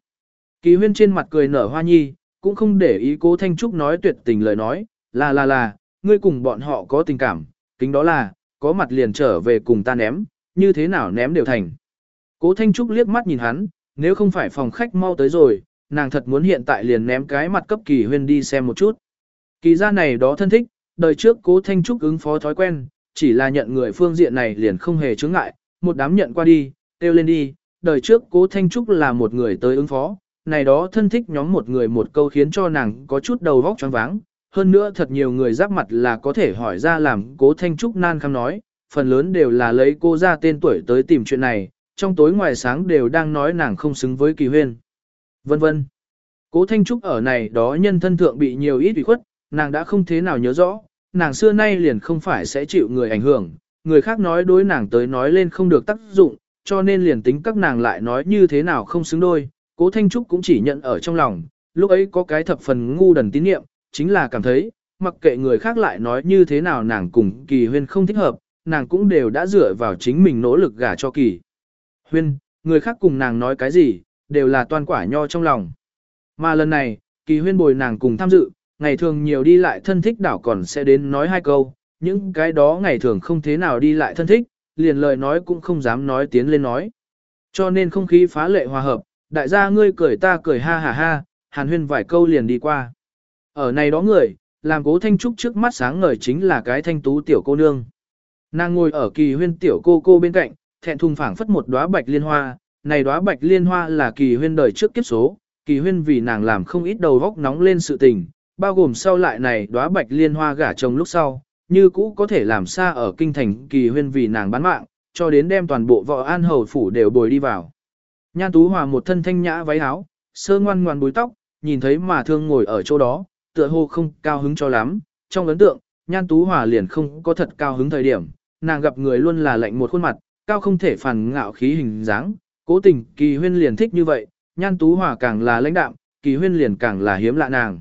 Speaker 1: Kỳ huyên trên mặt cười nở hoa nhi, cũng không để ý cố Thanh Trúc nói tuyệt tình lời nói, là là là, ngươi cùng bọn họ có tình cảm, kính đó là, có mặt liền trở về cùng ta ném, như thế nào ném đều thành. Cố Thanh Trúc liếc mắt nhìn hắn, nếu không phải phòng khách mau tới rồi, nàng thật muốn hiện tại liền ném cái mặt cấp kỳ huyên đi xem một chút. Kỳ ra này đó thân thích, đời trước cố Thanh Trúc ứng phó thói quen, chỉ là nhận người phương diện này liền không hề chướng ngại, một đám nhận qua đi, tiêu lên đi, đời trước cố Thanh Trúc là một người tới ứng phó, này đó thân thích nhóm một người một câu khiến cho nàng có chút đầu vóc choáng váng. Hơn nữa thật nhiều người giáp mặt là có thể hỏi ra làm cố Thanh Trúc nan khăm nói, phần lớn đều là lấy cô ra tên tuổi tới tìm chuyện này, trong tối ngoài sáng đều đang nói nàng không xứng với kỳ huyên. Vân vân. Cố Thanh Trúc ở này đó nhân thân thượng bị nhiều ít ủy khuất, nàng đã không thế nào nhớ rõ, nàng xưa nay liền không phải sẽ chịu người ảnh hưởng, người khác nói đối nàng tới nói lên không được tác dụng, cho nên liền tính các nàng lại nói như thế nào không xứng đôi, cố Thanh Trúc cũng chỉ nhận ở trong lòng, lúc ấy có cái thập phần ngu đần tín niệm, chính là cảm thấy, mặc kệ người khác lại nói như thế nào nàng cùng kỳ huyên không thích hợp, nàng cũng đều đã dựa vào chính mình nỗ lực gả cho kỳ. Huyên, người khác cùng nàng nói cái gì, đều là toàn quả nho trong lòng. Mà lần này, kỳ huyên bồi nàng cùng tham dự, ngày thường nhiều đi lại thân thích đảo còn sẽ đến nói hai câu, những cái đó ngày thường không thế nào đi lại thân thích, liền lời nói cũng không dám nói tiến lên nói. Cho nên không khí phá lệ hòa hợp, đại gia ngươi cười ta cười ha ha ha, hàn huyên vài câu liền đi qua. Ở này đó người, làm cố thanh trúc trước mắt sáng ngời chính là cái thanh tú tiểu cô nương. Nàng ngồi ở kỳ huyên tiểu cô cô bên cạnh, thẹn thùng phảng phất một đóa bạch liên hoa, này đóa bạch liên hoa là kỳ huyên đời trước kiếp số, kỳ huyên vì nàng làm không ít đầu góc nóng lên sự tình, bao gồm sau lại này đóa bạch liên hoa gả chồng lúc sau, như cũ có thể làm xa ở kinh thành kỳ huyên vì nàng bán mạng, cho đến đem toàn bộ võ an hầu phủ đều bồi đi vào. Nhan Tú Hòa một thân thanh nhã váy áo, sơ ngoan ngoan búi tóc, nhìn thấy mà thương ngồi ở chỗ đó, tựa hồ không cao hứng cho lắm, trong ấn tượng, Nhan Tú Hòa liền không có thật cao hứng thời điểm, nàng gặp người luôn là lạnh một khuôn mặt, cao không thể phản ngạo khí hình dáng, cố tình kỳ huyên liền thích như vậy, Nhan Tú Hòa càng là lãnh đạm, kỳ huyên liền càng là hiếm lạ nàng.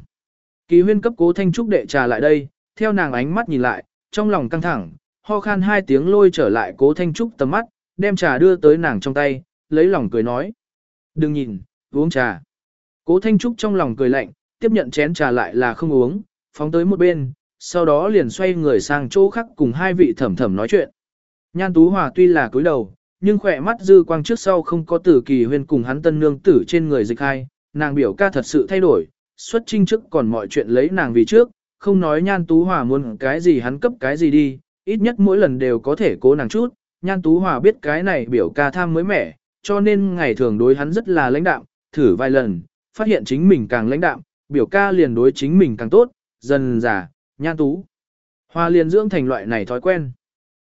Speaker 1: Kỳ huyên cấp cố thanh trúc đệ trà lại đây, theo nàng ánh mắt nhìn lại, trong lòng căng thẳng, ho khan hai tiếng lôi trở lại cố thanh trúc tầm mắt, đem trà đưa tới nàng trong tay, lấy lòng cười nói. Đừng nhìn, uống trà. Cố thanh trúc trong lòng cười lạnh, tiếp nhận chén trà lại là không uống, phóng tới một bên, sau đó liền xoay người sang chỗ khác cùng hai vị thẩm thẩm nói chuyện. Nhan Tú Hòa tuy là cúi đầu, nhưng khỏe mắt dư quang trước sau không có tử kỳ huyên cùng hắn tân nương tử trên người dịch hai, nàng biểu ca thật sự thay đổi, xuất trinh trước còn mọi chuyện lấy nàng vì trước, không nói Nhan Tú Hòa muốn cái gì hắn cấp cái gì đi, ít nhất mỗi lần đều có thể cố nàng chút, Nhan Tú Hòa biết cái này biểu ca tham mới mẻ, cho nên ngày thường đối hắn rất là lãnh đạm, thử vài lần, phát hiện chính mình càng lãnh đạm, biểu ca liền đối chính mình càng tốt, dần già, Nhan Tú. hoa liền dưỡng thành loại này thói quen.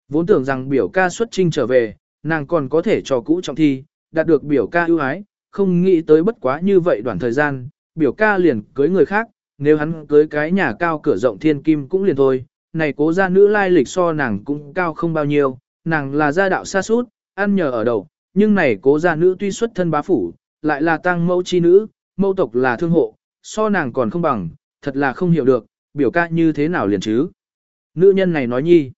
Speaker 1: Vốn tưởng rằng biểu ca xuất trinh trở về, nàng còn có thể cho cũ trọng thi, đạt được biểu ca ưu ái, không nghĩ tới bất quá như vậy đoạn thời gian, biểu ca liền cưới người khác, nếu hắn cưới cái nhà cao cửa rộng thiên kim cũng liền thôi, này cố gia nữ lai lịch so nàng cũng cao không bao nhiêu, nàng là gia đạo xa sút ăn nhờ ở đầu, nhưng này cố gia nữ tuy xuất thân bá phủ, lại là tăng mẫu chi nữ, mẫu tộc là thương hộ, so nàng còn không bằng, thật là không hiểu được, biểu ca như thế nào liền chứ. Nữ nhân này nói nhi,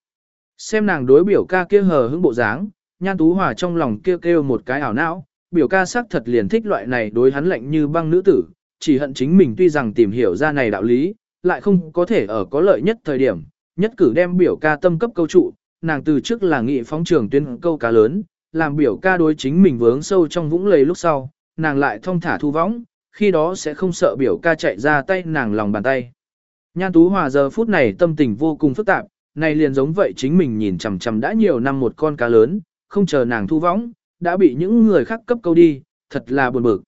Speaker 1: xem nàng đối biểu ca kia hờ hững bộ dáng, nhan tú hòa trong lòng kêu kêu một cái ảo não, biểu ca sắc thật liền thích loại này đối hắn lạnh như băng nữ tử, chỉ hận chính mình tuy rằng tìm hiểu ra này đạo lý, lại không có thể ở có lợi nhất thời điểm, nhất cử đem biểu ca tâm cấp câu trụ, nàng từ trước là nghị phóng trường tuyên câu cá lớn, làm biểu ca đối chính mình vướng sâu trong vũng lầy lúc sau, nàng lại thông thả thu võng, khi đó sẽ không sợ biểu ca chạy ra tay nàng lòng bàn tay. Nhan Tú Hòa giờ phút này tâm tình vô cùng phức tạp, này liền giống vậy chính mình nhìn chằm chằm đã nhiều năm một con cá lớn, không chờ nàng thu võng, đã bị những người khác cấp câu đi, thật là buồn bực.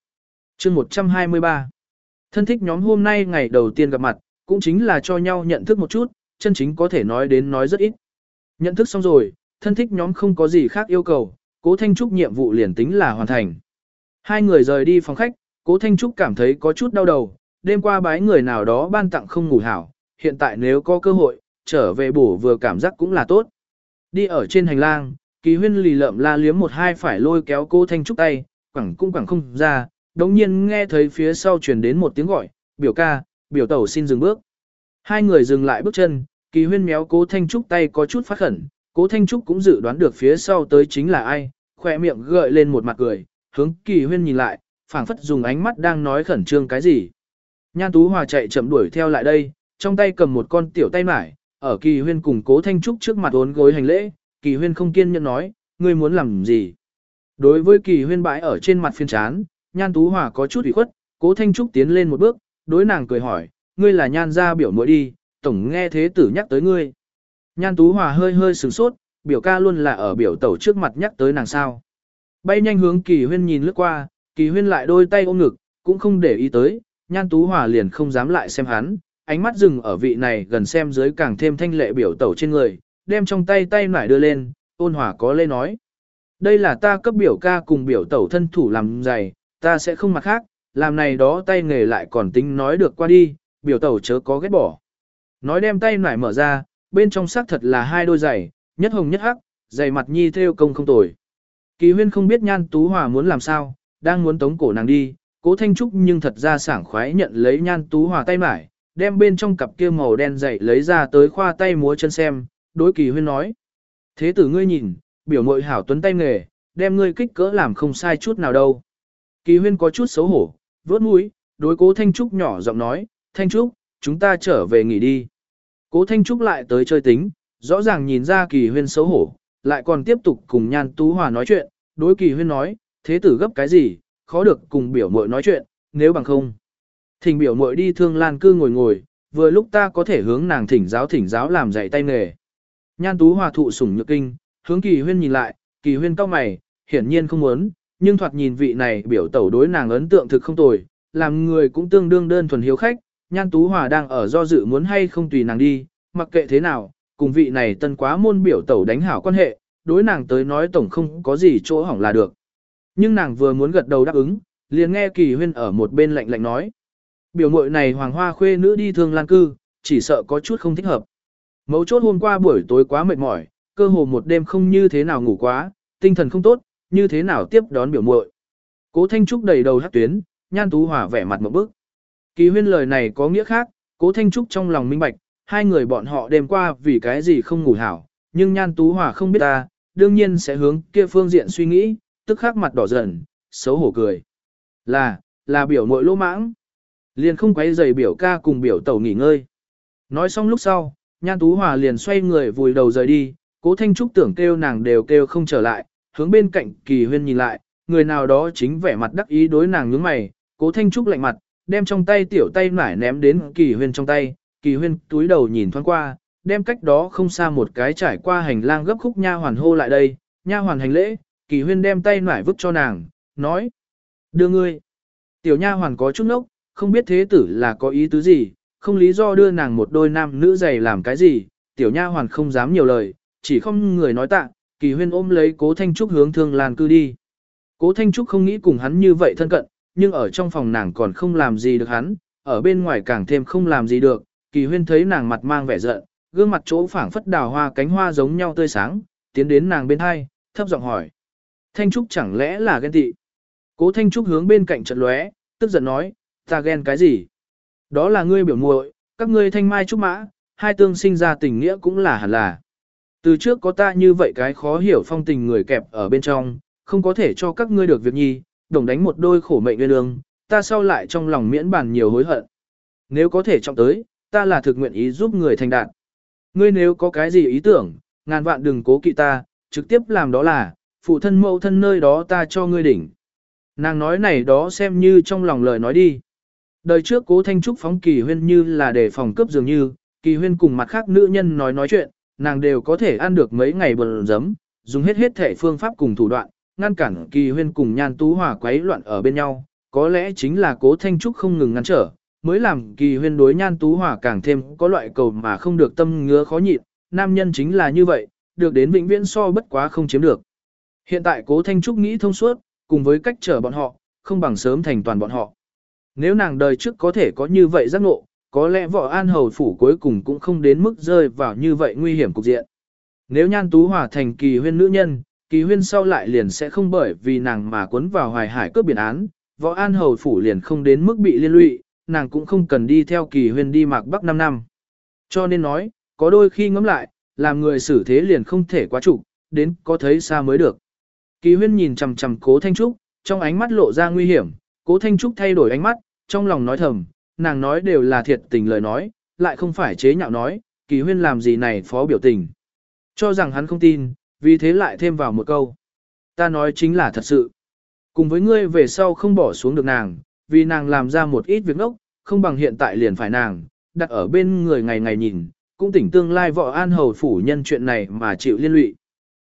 Speaker 1: chương 123 Thân thích nhóm hôm nay ngày đầu tiên gặp mặt, cũng chính là cho nhau nhận thức một chút, chân chính có thể nói đến nói rất ít. Nhận thức xong rồi, thân thích nhóm không có gì khác yêu cầu, cố Thanh Trúc nhiệm vụ liền tính là hoàn thành. Hai người rời đi phòng khách, cố Thanh Trúc cảm thấy có chút đau đầu, đêm qua bái người nào đó ban tặng không ngủ hảo, hiện tại nếu có cơ hội, trở về bổ vừa cảm giác cũng là tốt. Đi ở trên hành lang, kỳ huyên lì lợm la liếm một hai phải lôi kéo Cố Thanh Trúc tay, quẳng cũng quẳng không ra, đồng nhiên nghe thấy phía sau truyền đến một tiếng gọi, biểu ca, biểu tẩu xin dừng bước. Hai người dừng lại bước chân, kỳ huyên méo cố Thanh Trúc tay có chút phát khẩn, cố Thanh Trúc cũng dự đoán được phía sau tới chính là ai, khỏe miệng gợi lên một mặt cười, hướng kỳ huyên nhìn lại, phảng phất dùng ánh mắt đang nói khẩn trương cái gì. Nhan Tú Hòa chạy chậm đuổi theo lại đây, trong tay cầm một con tiểu tay mải, ở kỳ huyên cùng cố thanh trúc trước mặt ốn gối hành lễ, kỳ huyên không kiên nhẫn nói, ngươi muốn làm gì. Đối với kỳ huyên bãi ở trên mặt phiên chán, nhan tú hòa có chút ủy khuất, cố thanh trúc tiến lên một bước, đối nàng cười hỏi, ngươi là nhan gia biểu muội đi, tổng nghe thế tử nhắc tới ngươi. Nhan tú hòa hơi hơi sửng sốt, biểu ca luôn là ở biểu tẩu trước mặt nhắc tới nàng sao. Bay nhanh hướng kỳ huyên nhìn lướt qua, kỳ huyên lại đôi tay ôm ngực, cũng không để ý tới, nhan tú hòa liền không dám lại xem hắn, ánh mắt dừng ở vị này gần xem dưới càng thêm thanh lệ biểu tẩu trên người, đem trong tay tay nải đưa lên, ôn hòa có lê nói. Đây là ta cấp biểu ca cùng biểu tẩu thân thủ làm dày, ta sẽ không mặt khác, làm này đó tay nghề lại còn tính nói được qua đi, biểu tẩu chớ có ghét bỏ. Nói đem tay nải mở ra, bên trong xác thật là hai đôi giày, nhất hồng nhất hắc, dày mặt nhi theo công không tồi. Kỳ huyên không biết nhan tú hòa muốn làm sao, đang muốn tống cổ nàng đi, cố thanh trúc nhưng thật ra sảng khoái nhận lấy nhan tú hòa tay mải, đem bên trong cặp kia màu đen dày lấy ra tới khoa tay múa chân xem, đối kỳ huyên nói. Thế tử ngươi nhìn, biểu mội hảo tuấn tay nghề, đem ngươi kích cỡ làm không sai chút nào đâu. Kỳ huyên có chút xấu hổ, vớt mũi, đối cố Thanh Trúc nhỏ giọng nói, Thanh Trúc, chúng ta trở về nghỉ đi. Cố Thanh Trúc lại tới chơi tính, rõ ràng nhìn ra kỳ huyên xấu hổ, lại còn tiếp tục cùng nhan tú hòa nói chuyện, đối kỳ huyên nói, thế tử gấp cái gì, khó được cùng biểu mội nói chuyện, nếu bằng không. Thỉnh biểu muội đi thương lan cư ngồi ngồi, vừa lúc ta có thể hướng nàng thỉnh giáo thỉnh giáo làm dạy tay nghề. Nhan tú hòa thụ sủng nhược kinh, hướng kỳ huyên nhìn lại, kỳ huyên cao mày, hiển nhiên không muốn, nhưng thoạt nhìn vị này biểu tẩu đối nàng ấn tượng thực không tồi, làm người cũng tương đương đơn thuần hiếu khách, nhan tú hòa đang ở do dự muốn hay không tùy nàng đi, mặc kệ thế nào, cùng vị này tân quá môn biểu tẩu đánh hảo quan hệ, đối nàng tới nói tổng không có gì chỗ hỏng là được. Nhưng nàng vừa muốn gật đầu đáp ứng, liền nghe kỳ huyên ở một bên lạnh lạnh nói. Biểu mội này hoàng hoa khuê nữ đi thương lan cư, chỉ sợ có chút không thích hợp. Mấu chốt hôm qua buổi tối quá mệt mỏi, cơ hồ một đêm không như thế nào ngủ quá, tinh thần không tốt, như thế nào tiếp đón biểu muội. Cố Thanh Trúc đầy đầu hát tuyến, nhan tú hỏa vẻ mặt một bức. Kỳ huyên lời này có nghĩa khác, cố Thanh Trúc trong lòng minh bạch, hai người bọn họ đêm qua vì cái gì không ngủ hảo, nhưng nhan tú hòa không biết ta, đương nhiên sẽ hướng kia phương diện suy nghĩ, tức khắc mặt đỏ dần, xấu hổ cười. Là, là biểu muội lỗ mãng. Liền không quấy giày biểu ca cùng biểu tẩu nghỉ ngơi. Nói xong lúc sau, Nhan Tú Hòa liền xoay người vùi đầu rời đi, cố Thanh Trúc tưởng kêu nàng đều kêu không trở lại, hướng bên cạnh kỳ huyên nhìn lại, người nào đó chính vẻ mặt đắc ý đối nàng nhướng mày, cố Thanh Trúc lạnh mặt, đem trong tay tiểu tay nải ném đến kỳ huyên trong tay, kỳ huyên túi đầu nhìn thoáng qua, đem cách đó không xa một cái trải qua hành lang gấp khúc nha hoàn hô lại đây, nha hoàn hành lễ, kỳ huyên đem tay nải vứt cho nàng, nói, đưa ngươi. Tiểu nha hoàn có chút nốc, không biết thế tử là có ý tứ gì, không lý do đưa nàng một đôi nam nữ giày làm cái gì, tiểu nha hoàn không dám nhiều lời, chỉ không người nói tạ, kỳ huyên ôm lấy cố Thanh Trúc hướng thương lan cư đi. Cố Thanh Trúc không nghĩ cùng hắn như vậy thân cận, nhưng ở trong phòng nàng còn không làm gì được hắn, ở bên ngoài càng thêm không làm gì được, kỳ huyên thấy nàng mặt mang vẻ giận, gương mặt chỗ phảng phất đào hoa cánh hoa giống nhau tươi sáng, tiến đến nàng bên hai, thấp giọng hỏi. Thanh Trúc chẳng lẽ là ghen tị? Cố Thanh Trúc hướng bên cạnh trận lóe, tức giận nói, Ta ghen cái gì? Đó là ngươi biểu muội, các ngươi thanh mai trúc mã, hai tương sinh ra tình nghĩa cũng là hẳn là. Từ trước có ta như vậy cái khó hiểu phong tình người kẹp ở bên trong, không có thể cho các ngươi được việc nhi, đồng đánh một đôi khổ mệnh nguyên lương, ta sau lại trong lòng miễn bàn nhiều hối hận. Nếu có thể trọng tới, ta là thực nguyện ý giúp người thành đạt. Ngươi nếu có cái gì ý tưởng, ngàn vạn đừng cố kỵ ta, trực tiếp làm đó là, phụ thân mẫu thân nơi đó ta cho ngươi đỉnh. Nàng nói này đó xem như trong lòng lời nói đi. Đời trước cố Thanh Trúc phóng kỳ huyên như là để phòng cướp dường như, kỳ huyên cùng mặt khác nữ nhân nói nói chuyện, nàng đều có thể ăn được mấy ngày bần giấm, dùng hết hết thể phương pháp cùng thủ đoạn, ngăn cản kỳ huyên cùng nhan tú hòa quấy loạn ở bên nhau, có lẽ chính là cố Thanh Trúc không ngừng ngăn trở, mới làm kỳ huyên đối nhan tú hòa càng thêm có loại cầu mà không được tâm ngứa khó nhịn, nam nhân chính là như vậy, được đến vĩnh viễn so bất quá không chiếm được. Hiện tại cố Thanh Trúc nghĩ thông suốt, cùng với cách trở bọn họ, không bằng sớm thành toàn bọn họ. Nếu nàng đời trước có thể có như vậy giác ngộ, có lẽ võ an hầu phủ cuối cùng cũng không đến mức rơi vào như vậy nguy hiểm cục diện. Nếu nhan tú hòa thành kỳ huyên nữ nhân, kỳ huyên sau lại liền sẽ không bởi vì nàng mà cuốn vào hoài hải cướp biển án, võ an hầu phủ liền không đến mức bị liên lụy, nàng cũng không cần đi theo kỳ huyên đi mạc bắc 5 năm. Cho nên nói, có đôi khi ngẫm lại, làm người xử thế liền không thể quá chủ, đến có thấy xa mới được. Kỳ huyên nhìn chằm chằm cố Thanh Trúc, trong ánh mắt lộ ra nguy hiểm, cố Thanh Trúc thay đổi ánh mắt, trong lòng nói thầm, nàng nói đều là thiệt tình lời nói, lại không phải chế nhạo nói, kỳ huyên làm gì này phó biểu tình. Cho rằng hắn không tin, vì thế lại thêm vào một câu. Ta nói chính là thật sự. Cùng với ngươi về sau không bỏ xuống được nàng, vì nàng làm ra một ít việc ngốc, không bằng hiện tại liền phải nàng, đặt ở bên người ngày ngày nhìn, cũng tỉnh tương lai vợ an hầu phủ nhân chuyện này mà chịu liên lụy.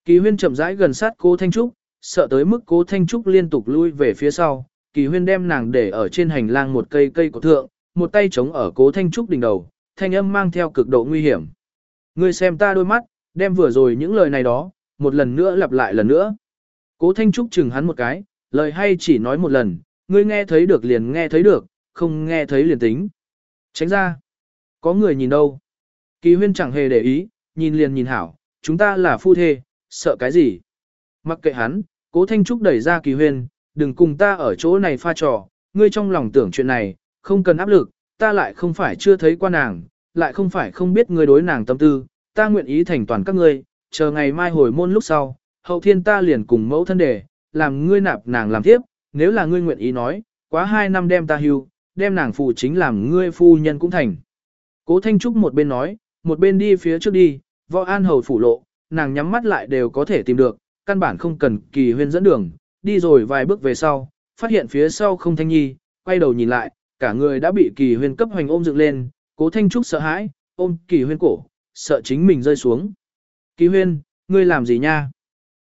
Speaker 1: Kỳ huyên chậm rãi gần sát cố Thanh Trúc, sợ tới mức cố Thanh Trúc liên tục lui về phía sau, kỳ huyên đem nàng để ở trên hành lang một cây cây của thượng, một tay chống ở cố Thanh Trúc đỉnh đầu, thanh âm mang theo cực độ nguy hiểm. Ngươi xem ta đôi mắt, đem vừa rồi những lời này đó, một lần nữa lặp lại lần nữa. Cố Thanh Trúc chừng hắn một cái, lời hay chỉ nói một lần, ngươi nghe thấy được liền nghe thấy được, không nghe thấy liền tính. Tránh ra. Có người nhìn đâu. Kỳ huyên chẳng hề để ý, nhìn liền nhìn hảo, chúng ta là phu thê, sợ cái gì. Mặc kệ hắn, cố Thanh Trúc đẩy ra kỳ huyên, đừng cùng ta ở chỗ này pha trò, ngươi trong lòng tưởng chuyện này, không cần áp lực, ta lại không phải chưa thấy qua nàng, lại không phải không biết ngươi đối nàng tâm tư, ta nguyện ý thành toàn các ngươi, chờ ngày mai hồi môn lúc sau, hậu thiên ta liền cùng mẫu thân đề, làm ngươi nạp nàng làm tiếp, nếu là ngươi nguyện ý nói, quá hai năm đem ta hưu, đem nàng phụ chính làm ngươi phu nhân cũng thành. Cố Thanh Trúc một bên nói, một bên đi phía trước đi, võ an hầu phủ lộ, nàng nhắm mắt lại đều có thể tìm được, căn bản không cần kỳ huyên dẫn đường, đi rồi vài bước về sau, phát hiện phía sau không thanh nhi, quay đầu nhìn lại, cả người đã bị kỳ huyên cấp hoành ôm dựng lên, cố Thanh Trúc sợ hãi, ôm kỳ huyên cổ, sợ chính mình rơi xuống. Kỳ huyên, ngươi làm gì nha?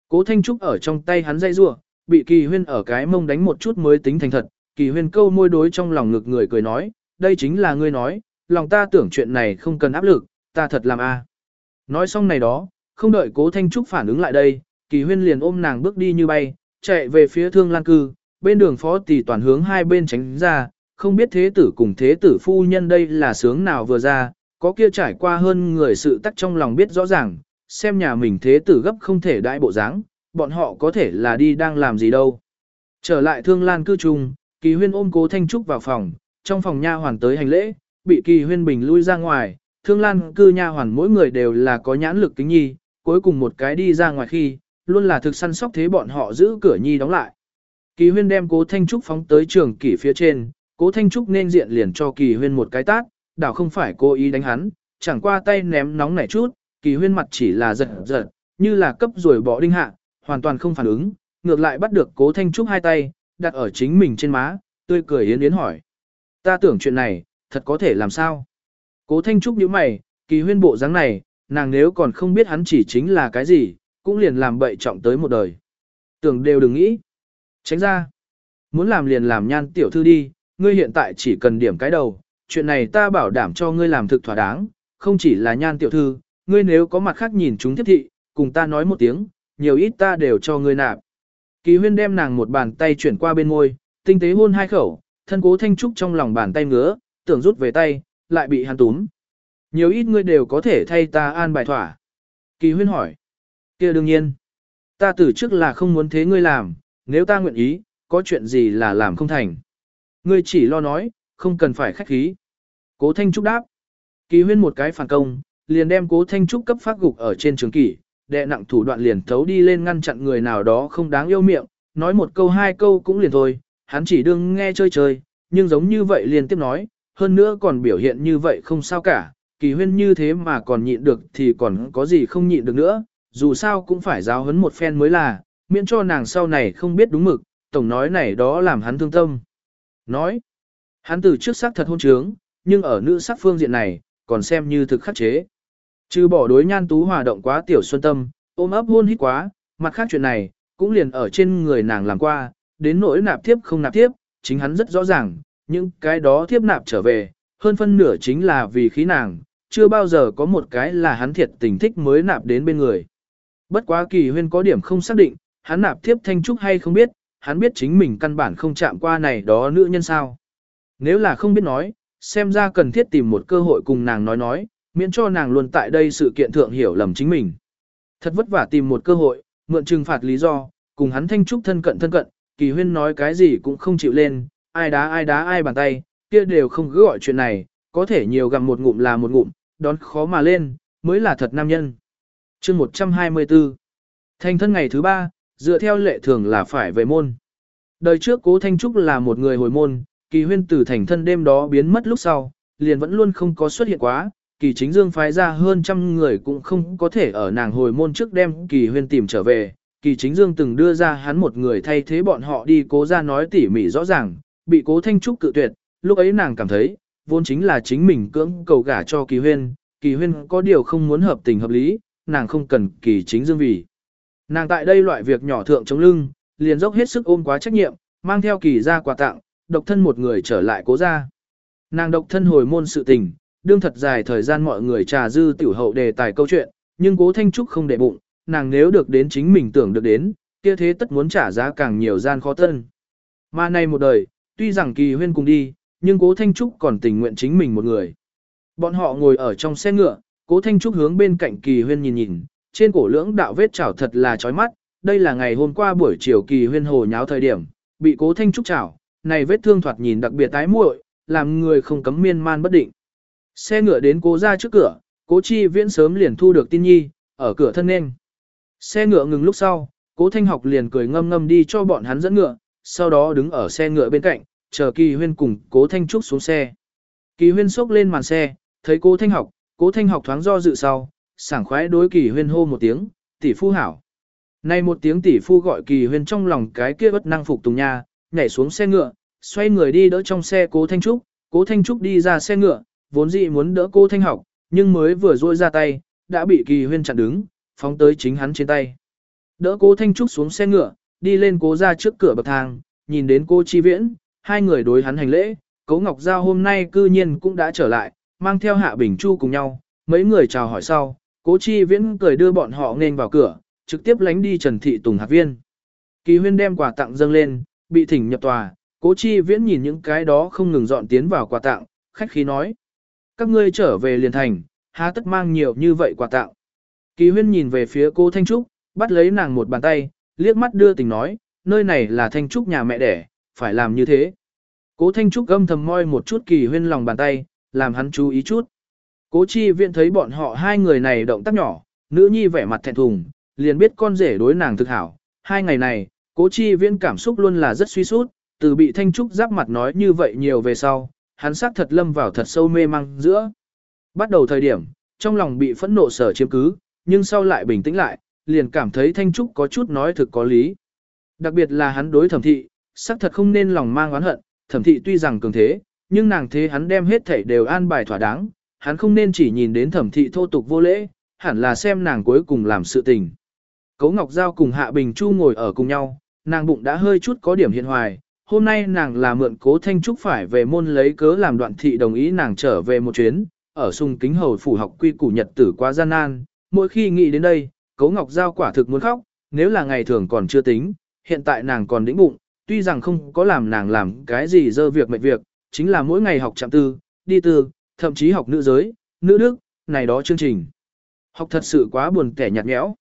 Speaker 1: Cố Thanh Trúc ở trong tay hắn dây rua, bị kỳ huyên ở cái mông đánh một chút mới tính thành thật, kỳ huyên câu môi đối trong lòng ngực người cười nói, đây chính là ngươi nói, lòng ta tưởng chuyện này không cần áp lực, ta thật làm a. À. Nói xong này đó, không đợi cố Thanh Trúc phản ứng lại đây, kỳ huyên liền ôm nàng bước đi như bay, chạy về phía thương lan cư, bên đường phó tỷ toàn hướng hai bên tránh ra, không biết thế tử cùng thế tử phu nhân đây là sướng nào vừa ra, có kia trải qua hơn người sự tắc trong lòng biết rõ ràng, xem nhà mình thế tử gấp không thể đại bộ dáng, bọn họ có thể là đi đang làm gì đâu. Trở lại thương lan cư trùng, kỳ huyên ôm cố thanh trúc vào phòng, trong phòng nha hoàn tới hành lễ, bị kỳ huyên bình lui ra ngoài, thương lan cư nha hoàn mỗi người đều là có nhãn lực kính nhi, cuối cùng một cái đi ra ngoài khi, luôn là thực săn sóc thế bọn họ giữ cửa nhi đóng lại. Kỳ huyên đem cố thanh trúc phóng tới trường kỷ phía trên, cố thanh trúc nên diện liền cho kỳ huyên một cái tát, đảo không phải cố ý đánh hắn, chẳng qua tay ném nóng nảy chút, kỳ huyên mặt chỉ là giật giật, như là cấp rồi bỏ đinh hạ, hoàn toàn không phản ứng, ngược lại bắt được cố thanh trúc hai tay, đặt ở chính mình trên má, tươi cười yến yến hỏi. Ta tưởng chuyện này, thật có thể làm sao? Cố thanh trúc nhíu mày, kỳ huyên bộ dáng này, nàng nếu còn không biết hắn chỉ chính là cái gì, cũng liền làm bậy trọng tới một đời. Tưởng đều đừng nghĩ. Tránh ra. Muốn làm liền làm nhan tiểu thư đi, ngươi hiện tại chỉ cần điểm cái đầu, chuyện này ta bảo đảm cho ngươi làm thực thỏa đáng, không chỉ là nhan tiểu thư, ngươi nếu có mặt khác nhìn chúng tiếp thị, cùng ta nói một tiếng, nhiều ít ta đều cho ngươi nạp. Kỳ huyên đem nàng một bàn tay chuyển qua bên môi, tinh tế hôn hai khẩu, thân cố thanh trúc trong lòng bàn tay ngứa, tưởng rút về tay, lại bị hắn túm. Nhiều ít ngươi đều có thể thay ta an bài thỏa. Kỳ huyên hỏi. kia đương nhiên. Ta từ trước là không muốn thế ngươi làm, nếu ta nguyện ý, có chuyện gì là làm không thành. Ngươi chỉ lo nói, không cần phải khách khí. Cố Thanh Trúc đáp. Kỳ huyên một cái phản công, liền đem cố Thanh Trúc cấp phát gục ở trên trường kỷ, đệ nặng thủ đoạn liền thấu đi lên ngăn chặn người nào đó không đáng yêu miệng, nói một câu hai câu cũng liền thôi, hắn chỉ đương nghe chơi chơi, nhưng giống như vậy liền tiếp nói, hơn nữa còn biểu hiện như vậy không sao cả, kỳ huyên như thế mà còn nhịn được thì còn có gì không nhịn được nữa, dù sao cũng phải giáo huấn một phen mới là, miễn cho nàng sau này không biết đúng mực, tổng nói này đó làm hắn thương tâm. Nói, Hắn từ trước sắc thật hôn trướng, nhưng ở nữ sắc phương diện này, còn xem như thực khắc chế. Trừ bỏ đối nhan tú hòa động quá tiểu xuân tâm, ôm ấp hôn hít quá, mặt khác chuyện này, cũng liền ở trên người nàng làm qua, đến nỗi nạp tiếp không nạp tiếp, chính hắn rất rõ ràng, nhưng cái đó tiếp nạp trở về, hơn phân nửa chính là vì khí nàng, chưa bao giờ có một cái là hắn thiệt tình thích mới nạp đến bên người. Bất quá kỳ huyên có điểm không xác định, hắn nạp tiếp thanh trúc hay không biết, hắn biết chính mình căn bản không chạm qua này đó nữ nhân sao. Nếu là không biết nói, xem ra cần thiết tìm một cơ hội cùng nàng nói nói, miễn cho nàng luôn tại đây sự kiện thượng hiểu lầm chính mình. Thật vất vả tìm một cơ hội, mượn trừng phạt lý do, cùng hắn thanh trúc thân cận thân cận, kỳ huyên nói cái gì cũng không chịu lên, ai đá ai đá ai bàn tay, kia đều không cứ gọi chuyện này, có thể nhiều gặm một ngụm là một ngụm, đón khó mà lên, mới là thật nam nhân. chương 124 thanh thân ngày thứ ba, dựa theo lệ thường là phải về môn. Đời trước cố Thanh Trúc là một người hồi môn, kỳ huyên từ thành thân đêm đó biến mất lúc sau, liền vẫn luôn không có xuất hiện quá, kỳ chính dương phái ra hơn trăm người cũng không có thể ở nàng hồi môn trước đem kỳ huyên tìm trở về. Kỳ chính dương từng đưa ra hắn một người thay thế bọn họ đi cố ra nói tỉ mỉ rõ ràng, bị cố thanh trúc cự tuyệt, lúc ấy nàng cảm thấy, vốn chính là chính mình cưỡng cầu gả cho kỳ huyên, kỳ huyên có điều không muốn hợp tình hợp lý, nàng không cần kỳ chính dương vì. Nàng tại đây loại việc nhỏ thượng chống lưng, liền dốc hết sức ôm quá trách nhiệm, mang theo kỳ ra quà tặng, độc thân một người trở lại cố ra. Nàng độc thân hồi môn sự tình, đương thật dài thời gian mọi người trà dư tiểu hậu đề tài câu chuyện, nhưng cố Thanh Trúc không để bụng, nàng nếu được đến chính mình tưởng được đến, kia thế tất muốn trả giá càng nhiều gian khó tân. Mà nay một đời, tuy rằng kỳ huyên cùng đi, nhưng cố Thanh Trúc còn tình nguyện chính mình một người. Bọn họ ngồi ở trong xe ngựa, cố Thanh Trúc hướng bên cạnh kỳ huyên nhìn nhìn, trên cổ lưỡng đạo vết chảo thật là chói mắt, đây là ngày hôm qua buổi chiều kỳ huyên hồ nháo thời điểm, bị cố Thanh Trúc chảo, này vết thương thoạt nhìn đặc biệt tái muội, làm người không cấm miên man bất định. Xe ngựa đến cố ra trước cửa, cố chi viễn sớm liền thu được tin nhi, ở cửa thân nên. Xe ngựa ngừng lúc sau, cố thanh học liền cười ngâm ngâm đi cho bọn hắn dẫn ngựa, sau đó đứng ở xe ngựa bên cạnh, chờ kỳ huyên cùng cố thanh trúc xuống xe. Kỳ huyên xốc lên màn xe, thấy cố thanh học, cố thanh học thoáng do dự sau, sảng khoái đối kỳ huyên hô một tiếng, tỷ phu hảo. Này một tiếng tỷ phu gọi kỳ huyên trong lòng cái kia bất năng phục tùng nha, nhảy xuống xe ngựa, xoay người đi đỡ trong xe cố thanh trúc, cố thanh trúc đi ra xe ngựa, vốn dĩ muốn đỡ cô thanh học, nhưng mới vừa rôi ra tay, đã bị kỳ huyên chặn đứng, phóng tới chính hắn trên tay. Đỡ cô thanh trúc xuống xe ngựa, đi lên cố ra trước cửa bậc thang, nhìn đến cô chi viễn, hai người đối hắn hành lễ, cố ngọc giao hôm nay cư nhiên cũng đã trở lại, mang theo hạ bình chu cùng nhau, mấy người chào hỏi sau, cố chi viễn cười đưa bọn họ nên vào cửa, trực tiếp lánh đi trần thị tùng hạt viên. Kỳ huyên đem quà tặng dâng lên, bị thỉnh nhập tòa, cố chi viễn nhìn những cái đó không ngừng dọn tiến vào quà tặng, khách khí nói các ngươi trở về liền thành, há tất mang nhiều như vậy quà tặng. Kỳ huyên nhìn về phía cô Thanh Trúc, bắt lấy nàng một bàn tay, liếc mắt đưa tình nói, nơi này là Thanh Trúc nhà mẹ đẻ, phải làm như thế. Cố Thanh Trúc gâm thầm moi một chút kỳ huyên lòng bàn tay, làm hắn chú ý chút. Cố chi viện thấy bọn họ hai người này động tác nhỏ, nữ nhi vẻ mặt thẹn thùng, liền biết con rể đối nàng thực hảo. Hai ngày này, cố chi viện cảm xúc luôn là rất suy sút, từ bị Thanh Trúc giáp mặt nói như vậy nhiều về sau, hắn xác thật lâm vào thật sâu mê mang giữa. Bắt đầu thời điểm, trong lòng bị phẫn nộ sở chiếm cứ, nhưng sau lại bình tĩnh lại, liền cảm thấy Thanh Trúc có chút nói thực có lý. Đặc biệt là hắn đối thẩm thị, xác thật không nên lòng mang oán hận, thẩm thị tuy rằng cường thế, nhưng nàng thế hắn đem hết thảy đều an bài thỏa đáng, hắn không nên chỉ nhìn đến thẩm thị thô tục vô lễ, hẳn là xem nàng cuối cùng làm sự tình. Cấu Ngọc Giao cùng Hạ Bình Chu ngồi ở cùng nhau, nàng bụng đã hơi chút có điểm hiện hoài, hôm nay nàng là mượn cố thanh trúc phải về môn lấy cớ làm đoạn thị đồng ý nàng trở về một chuyến, ở sung kính hầu phủ học quy củ nhật tử quá gian nan, mỗi khi nghĩ đến đây, cố ngọc giao quả thực muốn khóc, nếu là ngày thường còn chưa tính, hiện tại nàng còn đĩnh bụng, tuy rằng không có làm nàng làm cái gì dơ việc mệt việc, chính là mỗi ngày học chạm tư, đi tư, thậm chí học nữ giới, nữ đức, này đó chương trình. Học thật sự quá buồn kẻ nhạt nhẽo.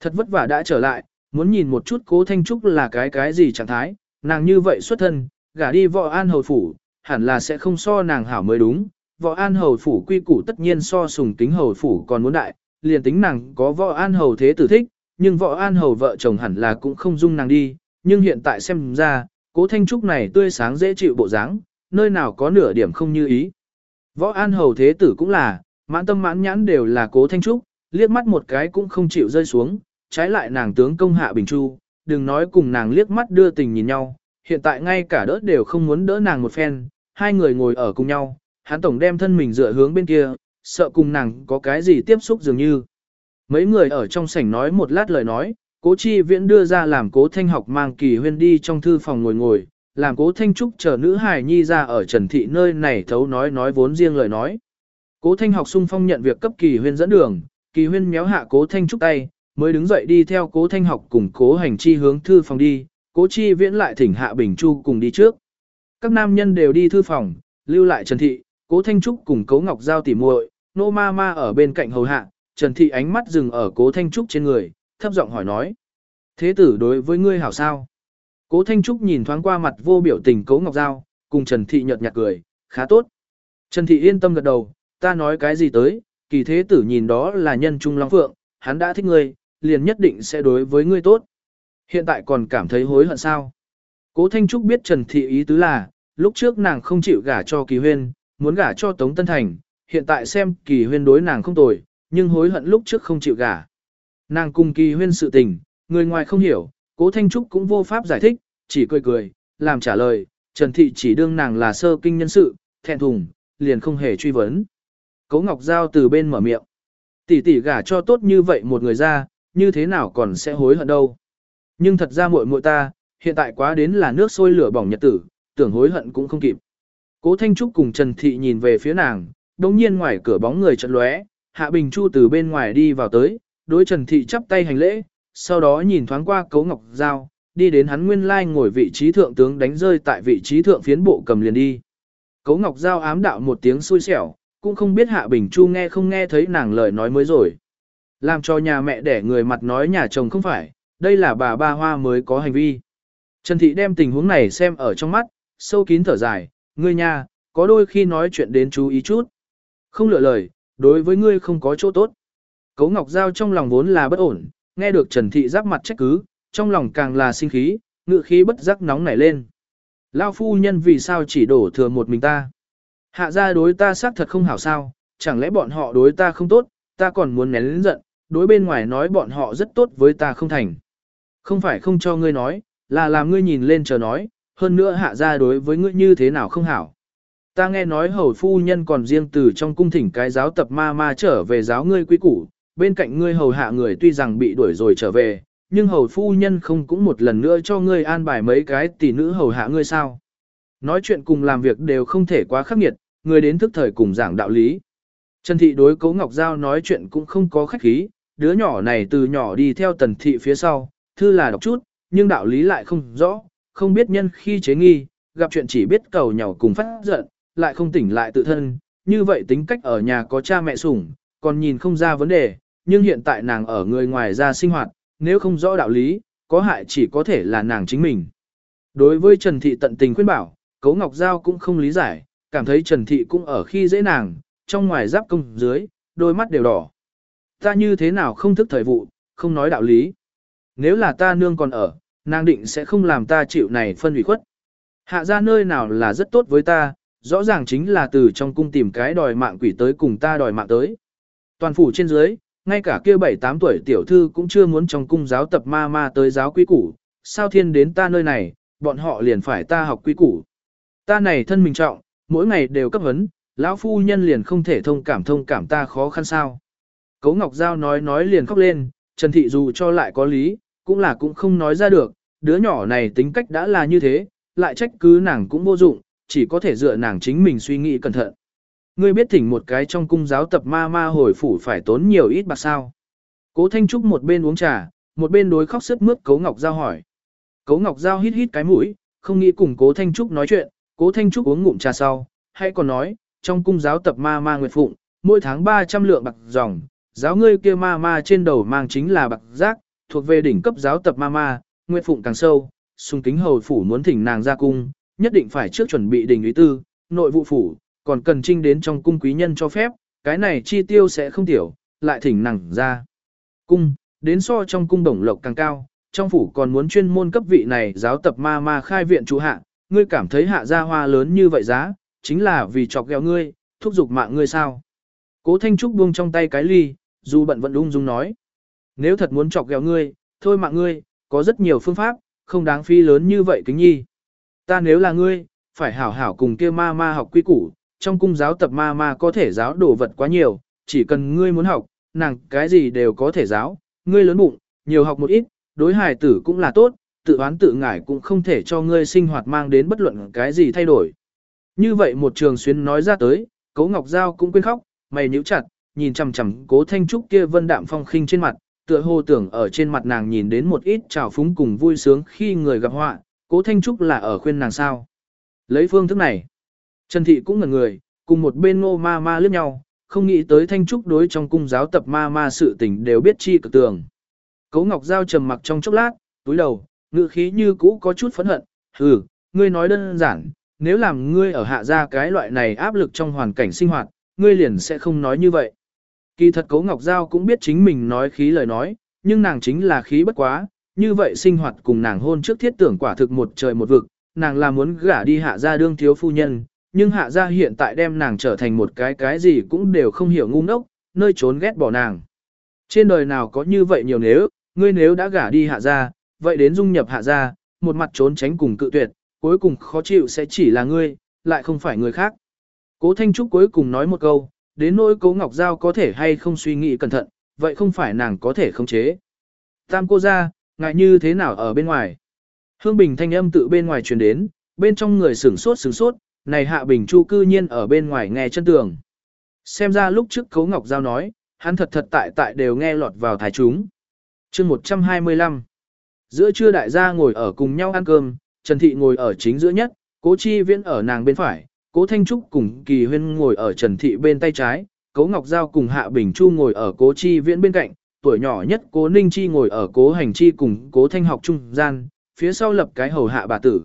Speaker 1: Thật vất vả đã trở lại, muốn nhìn một chút cố Thanh Trúc là cái cái gì trạng thái, nàng như vậy xuất thân, gả đi võ an hầu phủ, hẳn là sẽ không so nàng hảo mới đúng. Võ an hầu phủ quy củ tất nhiên so sùng kính hầu phủ còn muốn đại, liền tính nàng có võ an hầu thế tử thích, nhưng võ an hầu vợ chồng hẳn là cũng không dung nàng đi, nhưng hiện tại xem ra, cố thanh trúc này tươi sáng dễ chịu bộ dáng, nơi nào có nửa điểm không như ý. Võ an hầu thế tử cũng là, mãn tâm mãn nhãn đều là cố thanh trúc, liếc mắt một cái cũng không chịu rơi xuống, trái lại nàng tướng công hạ bình chu, đừng nói cùng nàng liếc mắt đưa tình nhìn nhau, hiện tại ngay cả đỡ đều không muốn đỡ nàng một phen, hai người ngồi ở cùng nhau, hắn tổng đem thân mình dựa hướng bên kia, sợ cùng nàng có cái gì tiếp xúc dường như. Mấy người ở trong sảnh nói một lát lời nói, cố chi viễn đưa ra làm cố thanh học mang kỳ huyên đi trong thư phòng ngồi ngồi, làm cố thanh trúc chờ nữ hài nhi ra ở trần thị nơi này thấu nói nói vốn riêng lời nói. Cố thanh học sung phong nhận việc cấp kỳ huyên dẫn đường, kỳ huyên méo hạ cố thanh trúc tay, mới đứng dậy đi theo cố thanh học cùng cố hành chi hướng thư phòng đi, cố chi viễn lại thỉnh hạ bình chu cùng đi trước. Các nam nhân đều đi thư phòng, lưu lại trần thị, cố thanh trúc cùng cố ngọc giao tỉ muội, nô ma ma ở bên cạnh hầu hạ, trần thị ánh mắt dừng ở cố thanh trúc trên người, thấp giọng hỏi nói. Thế tử đối với ngươi hảo sao? Cố Thanh Trúc nhìn thoáng qua mặt vô biểu tình Cố Ngọc Giao, cùng Trần Thị nhợt nhạt cười, khá tốt. Trần Thị yên tâm gật đầu, ta nói cái gì tới, kỳ thế tử nhìn đó là nhân trung long phượng, hắn đã thích ngươi, liền nhất định sẽ đối với ngươi tốt. Hiện tại còn cảm thấy hối hận sao? Cố Thanh Trúc biết Trần Thị ý tứ là, lúc trước nàng không chịu gả cho Kỳ Huyên, muốn gả cho Tống Tân Thành, hiện tại xem Kỳ Huyên đối nàng không tồi, nhưng hối hận lúc trước không chịu gả. Nàng cùng Kỳ Huyên sự tình, người ngoài không hiểu, Cố Thanh Trúc cũng vô pháp giải thích, chỉ cười cười, làm trả lời, Trần Thị chỉ đương nàng là sơ kinh nhân sự, thẹn thùng, liền không hề truy vấn. Cố Ngọc Giao từ bên mở miệng. Tỷ tỷ gả cho tốt như vậy một người ra, như thế nào còn sẽ hối hận đâu. Nhưng thật ra muội muội ta, hiện tại quá đến là nước sôi lửa bỏng nhật tử, tưởng hối hận cũng không kịp. Cố Thanh Trúc cùng Trần Thị nhìn về phía nàng, đồng nhiên ngoài cửa bóng người chợt lóe, Hạ Bình Chu từ bên ngoài đi vào tới, đối Trần Thị chắp tay hành lễ, sau đó nhìn thoáng qua cấu ngọc dao, đi đến hắn nguyên lai ngồi vị trí thượng tướng đánh rơi tại vị trí thượng phiến bộ cầm liền đi. Cấu ngọc dao ám đạo một tiếng xui xẻo, cũng không biết hạ bình chu nghe không nghe thấy nàng lời nói mới rồi. Làm cho nhà mẹ để người mặt nói nhà chồng không phải, đây là bà ba hoa mới có hành vi. Trần Thị đem tình huống này xem ở trong mắt, sâu kín thở dài, ngươi nha, có đôi khi nói chuyện đến chú ý chút. Không lựa lời, đối với ngươi không có chỗ tốt. Cấu Ngọc Giao trong lòng vốn là bất ổn, nghe được Trần Thị giáp mặt trách cứ, trong lòng càng là sinh khí, ngự khí bất giác nóng nảy lên. Lao phu nhân vì sao chỉ đổ thừa một mình ta? Hạ gia đối ta xác thật không hảo sao, chẳng lẽ bọn họ đối ta không tốt, ta còn muốn nén lĩnh giận, đối bên ngoài nói bọn họ rất tốt với ta không thành. Không phải không cho ngươi nói, là làm ngươi nhìn lên chờ nói, hơn nữa hạ gia đối với ngươi như thế nào không hảo. Ta nghe nói hầu phu nhân còn riêng từ trong cung thỉnh cái giáo tập ma ma trở về giáo ngươi quý củ, bên cạnh ngươi hầu hạ người tuy rằng bị đuổi rồi trở về, nhưng hầu phu nhân không cũng một lần nữa cho ngươi an bài mấy cái tỷ nữ hầu hạ ngươi sao. Nói chuyện cùng làm việc đều không thể quá khắc nghiệt, người đến thức thời cùng giảng đạo lý. Trần Thị đối Cố Ngọc Giao nói chuyện cũng không có khách khí, đứa nhỏ này từ nhỏ đi theo Tần Thị phía sau, thư là đọc chút, nhưng đạo lý lại không rõ, không biết nhân khi chế nghi, gặp chuyện chỉ biết cầu nhau cùng phát giận, lại không tỉnh lại tự thân, như vậy tính cách ở nhà có cha mẹ sủng, còn nhìn không ra vấn đề, nhưng hiện tại nàng ở người ngoài ra sinh hoạt, nếu không rõ đạo lý, có hại chỉ có thể là nàng chính mình. Đối với Trần Thị tận tình khuyên bảo, Cố Ngọc Giao cũng không lý giải, cảm thấy Trần Thị cũng ở khi dễ nàng, trong ngoài giáp công dưới, đôi mắt đều đỏ. Ta như thế nào không thức thời vụ, không nói đạo lý. Nếu là ta nương còn ở, nàng định sẽ không làm ta chịu này phân ủy khuất. Hạ ra nơi nào là rất tốt với ta, rõ ràng chính là từ trong cung tìm cái đòi mạng quỷ tới cùng ta đòi mạng tới. Toàn phủ trên dưới, ngay cả kia bảy tám tuổi tiểu thư cũng chưa muốn trong cung giáo tập ma ma tới giáo quý củ, sao thiên đến ta nơi này, bọn họ liền phải ta học quý củ. Ta này thân mình trọng, mỗi ngày đều cấp vấn, lão phu nhân liền không thể thông cảm thông cảm ta khó khăn sao. Cố Ngọc Giao nói nói liền khóc lên, Trần Thị dù cho lại có lý, cũng là cũng không nói ra được, đứa nhỏ này tính cách đã là như thế, lại trách cứ nàng cũng vô dụng, chỉ có thể dựa nàng chính mình suy nghĩ cẩn thận. Ngươi biết thỉnh một cái trong cung giáo tập ma ma hồi phủ phải tốn nhiều ít bạc sao. Cố Thanh Trúc một bên uống trà, một bên đối khóc sức mướt Cố Ngọc Giao hỏi. Cố Ngọc Giao hít hít cái mũi, không nghĩ cùng Cố Thanh Trúc nói chuyện, Cố Thanh Trúc uống ngụm trà sau, hay còn nói, trong cung giáo tập ma ma nguyệt phụng, mỗi tháng 300 lượng bạc dòng, giáo ngươi kia ma ma trên đầu mang chính là bạc giác, thuộc về đỉnh cấp giáo tập ma ma, nguyệt phụng càng sâu, sung kính hầu phủ muốn thỉnh nàng ra cung, nhất định phải trước chuẩn bị đình ý tư, nội vụ phủ, còn cần trinh đến trong cung quý nhân cho phép, cái này chi tiêu sẽ không tiểu, lại thỉnh nàng ra. Cung, đến so trong cung đồng lộc càng cao, trong phủ còn muốn chuyên môn cấp vị này giáo tập ma ma khai viện chủ hạ, ngươi cảm thấy hạ gia hoa lớn như vậy giá, chính là vì chọc ghẹo ngươi, thúc giục mạng ngươi sao. Cố Thanh Trúc buông trong tay cái ly, dù bận vẫn ung dung nói. Nếu thật muốn chọc ghẹo ngươi, thôi mạng ngươi, có rất nhiều phương pháp, không đáng phi lớn như vậy kính nhi. Ta nếu là ngươi, phải hảo hảo cùng kia ma ma học quy củ, trong cung giáo tập ma ma có thể giáo đồ vật quá nhiều, chỉ cần ngươi muốn học, nàng cái gì đều có thể giáo, ngươi lớn bụng, nhiều học một ít, đối hài tử cũng là tốt, tự oán tự ngải cũng không thể cho ngươi sinh hoạt mang đến bất luận cái gì thay đổi. Như vậy một trường xuyến nói ra tới, Cố Ngọc Giao cũng quên khóc, mày nhíu chặt, nhìn chằm chằm Cố Thanh Trúc kia vân đạm phong khinh trên mặt, tựa hồ tưởng ở trên mặt nàng nhìn đến một ít trào phúng cùng vui sướng khi người gặp họa, Cố Thanh Trúc là ở khuyên nàng sao. Lấy phương thức này, Trần Thị cũng ngẩn người, cùng một bên ngô ma ma lướt nhau, không nghĩ tới Thanh Trúc đối trong cung giáo tập ma ma sự tình đều biết chi cực tường. Cố Ngọc Giao trầm mặc trong chốc lát, túi đầu, ngự khí như cũ có chút phẫn hận, hừ, ngươi nói đơn giản, nếu làm ngươi ở hạ gia cái loại này áp lực trong hoàn cảnh sinh hoạt, ngươi liền sẽ không nói như vậy. Kỳ thật Cố Ngọc Giao cũng biết chính mình nói khí lời nói, nhưng nàng chính là khí bất quá, như vậy sinh hoạt cùng nàng hôn trước thiết tưởng quả thực một trời một vực, nàng là muốn gả đi hạ gia đương thiếu phu nhân, nhưng hạ gia hiện tại đem nàng trở thành một cái cái gì cũng đều không hiểu ngu ngốc, nơi trốn ghét bỏ nàng. Trên đời nào có như vậy nhiều nếu, ngươi nếu đã gả đi hạ gia, vậy đến dung nhập hạ gia, một mặt trốn tránh cùng cự tuyệt, cuối cùng khó chịu sẽ chỉ là ngươi, lại không phải người khác. Cố Thanh Trúc cuối cùng nói một câu, đến nỗi Cố Ngọc Giao có thể hay không suy nghĩ cẩn thận, vậy không phải nàng có thể khống chế. Tam cô ra, ngại như thế nào ở bên ngoài. Hương Bình thanh âm tự bên ngoài truyền đến, bên trong người sửng sốt sửng sốt, này Hạ Bình Chu cư nhiên ở bên ngoài nghe chân tường. Xem ra lúc trước Cố Ngọc Giao nói, hắn thật thật tại tại đều nghe lọt vào thái chúng. chương 125 Giữa trưa đại gia ngồi ở cùng nhau ăn cơm, Trần Thị ngồi ở chính giữa nhất, Cố Chi Viễn ở nàng bên phải, Cố Thanh Trúc cùng Kỳ Huyên ngồi ở Trần Thị bên tay trái, Cố Ngọc Giao cùng Hạ Bình Chu ngồi ở Cố Chi Viễn bên cạnh, tuổi nhỏ nhất Cố Ninh Chi ngồi ở Cố Hành Chi cùng Cố Thanh học trung gian, phía sau lập cái hầu hạ bà tử.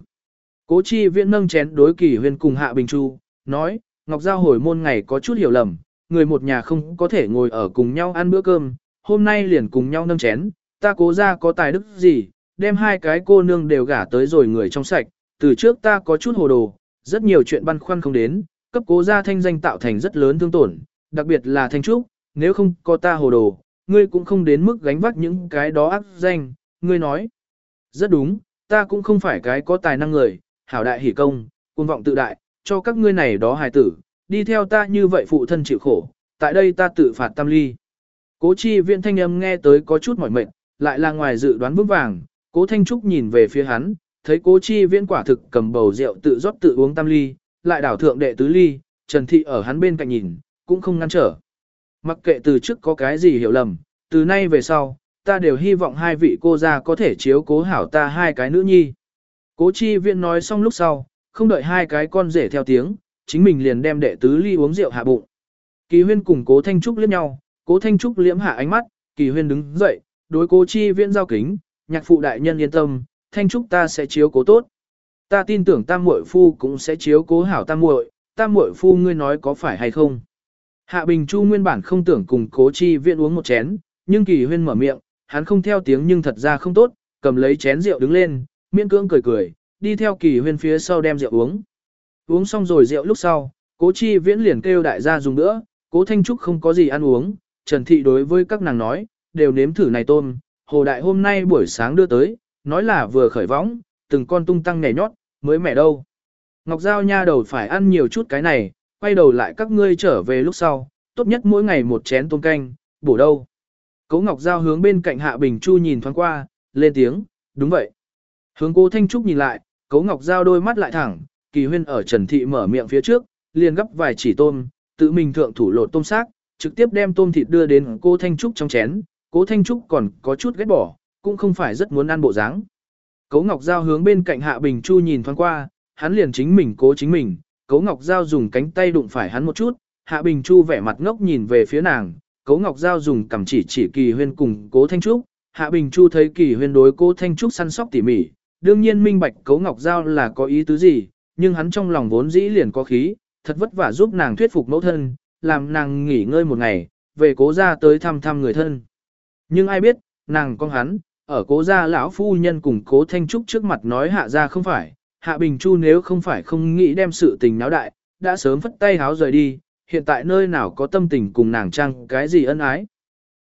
Speaker 1: Cố Chi Viễn nâng chén đối Kỳ Huyên cùng Hạ Bình Chu, nói, Ngọc Giao hồi môn ngày có chút hiểu lầm, người một nhà không có thể ngồi ở cùng nhau ăn bữa cơm, hôm nay liền cùng nhau nâng chén, ta cố ra có tài đức gì, đem hai cái cô nương đều gả tới rồi người trong sạch, từ trước ta có chút hồ đồ, rất nhiều chuyện băn khoăn không đến, cấp cố gia thanh danh tạo thành rất lớn thương tổn, đặc biệt là thanh trúc, nếu không có ta hồ đồ, ngươi cũng không đến mức gánh vác những cái đó ác danh, ngươi nói. Rất đúng, ta cũng không phải cái có tài năng người, hảo đại hỉ công, cuồng vọng tự đại, cho các ngươi này đó hài tử, đi theo ta như vậy phụ thân chịu khổ, tại đây ta tự phạt tam ly. Cố chi viện thanh âm nghe tới có chút mỏi mệt, lại là ngoài dự đoán vững vàng, cố thanh trúc nhìn về phía hắn, thấy cố chi viễn quả thực cầm bầu rượu tự rót tự uống tam ly, lại đảo thượng đệ tứ ly, Trần Thị ở hắn bên cạnh nhìn, cũng không ngăn trở. Mặc kệ từ trước có cái gì hiểu lầm, từ nay về sau, ta đều hy vọng hai vị cô gia có thể chiếu cố hảo ta hai cái nữ nhi. Cố chi viễn nói xong lúc sau, không đợi hai cái con rể theo tiếng, chính mình liền đem đệ tứ ly uống rượu hạ bụng. Kỳ huyên cùng cố Thanh Trúc liếc nhau, cố Thanh Trúc liễm hạ ánh mắt, kỳ huyên đứng dậy, đối cố chi viễn giao kính, nhạc phụ đại nhân yên tâm, Thanh Trúc ta sẽ chiếu cố tốt. Ta tin tưởng tam muội phu cũng sẽ chiếu cố hảo tam muội, tam muội phu ngươi nói có phải hay không. Hạ Bình Chu nguyên bản không tưởng cùng cố chi viễn uống một chén, nhưng kỳ huyên mở miệng, hắn không theo tiếng nhưng thật ra không tốt, cầm lấy chén rượu đứng lên, miễn cưỡng cười cười, đi theo kỳ huyên phía sau đem rượu uống. Uống xong rồi rượu lúc sau, cố chi viễn liền kêu đại gia dùng nữa, cố thanh trúc không có gì ăn uống, trần thị đối với các nàng nói, đều nếm thử này tôm, hồ đại hôm nay buổi sáng đưa tới, nói là vừa khởi võng, từng con tung tăng nhảy nhót, mới mẻ đâu. Ngọc Giao nha đầu phải ăn nhiều chút cái này, quay đầu lại các ngươi trở về lúc sau, tốt nhất mỗi ngày một chén tôm canh, bổ đâu. Cố Ngọc Giao hướng bên cạnh Hạ Bình Chu nhìn thoáng qua, lên tiếng, đúng vậy. Hướng cô Thanh Trúc nhìn lại, Cố Ngọc Giao đôi mắt lại thẳng, kỳ huyên ở Trần Thị mở miệng phía trước, liền gấp vài chỉ tôm, tự mình thượng thủ lột tôm xác, trực tiếp đem tôm thịt đưa đến cô Thanh Trúc trong chén, cố Thanh Trúc còn có chút ghét bỏ, cũng không phải rất muốn ăn bộ dáng. Cố Ngọc Giao hướng bên cạnh Hạ Bình Chu nhìn thoáng qua, hắn liền chính mình cố chính mình, Cố Ngọc Giao dùng cánh tay đụng phải hắn một chút, Hạ Bình Chu vẻ mặt ngốc nhìn về phía nàng, Cố Ngọc Giao dùng cầm chỉ chỉ Kỳ Huyên cùng Cố Thanh Trúc, Hạ Bình Chu thấy Kỳ Huyên đối Cố Thanh Trúc săn sóc tỉ mỉ, đương nhiên minh bạch Cố Ngọc Giao là có ý tứ gì, nhưng hắn trong lòng vốn dĩ liền có khí, thật vất vả giúp nàng thuyết phục mẫu thân, làm nàng nghỉ ngơi một ngày, về cố ra tới thăm thăm người thân. Nhưng ai biết, nàng con hắn, ở cố gia lão phu nhân cùng cố thanh trúc trước mặt nói hạ ra không phải, hạ bình chu nếu không phải không nghĩ đem sự tình náo đại, đã sớm phất tay háo rời đi, hiện tại nơi nào có tâm tình cùng nàng trang cái gì ân ái.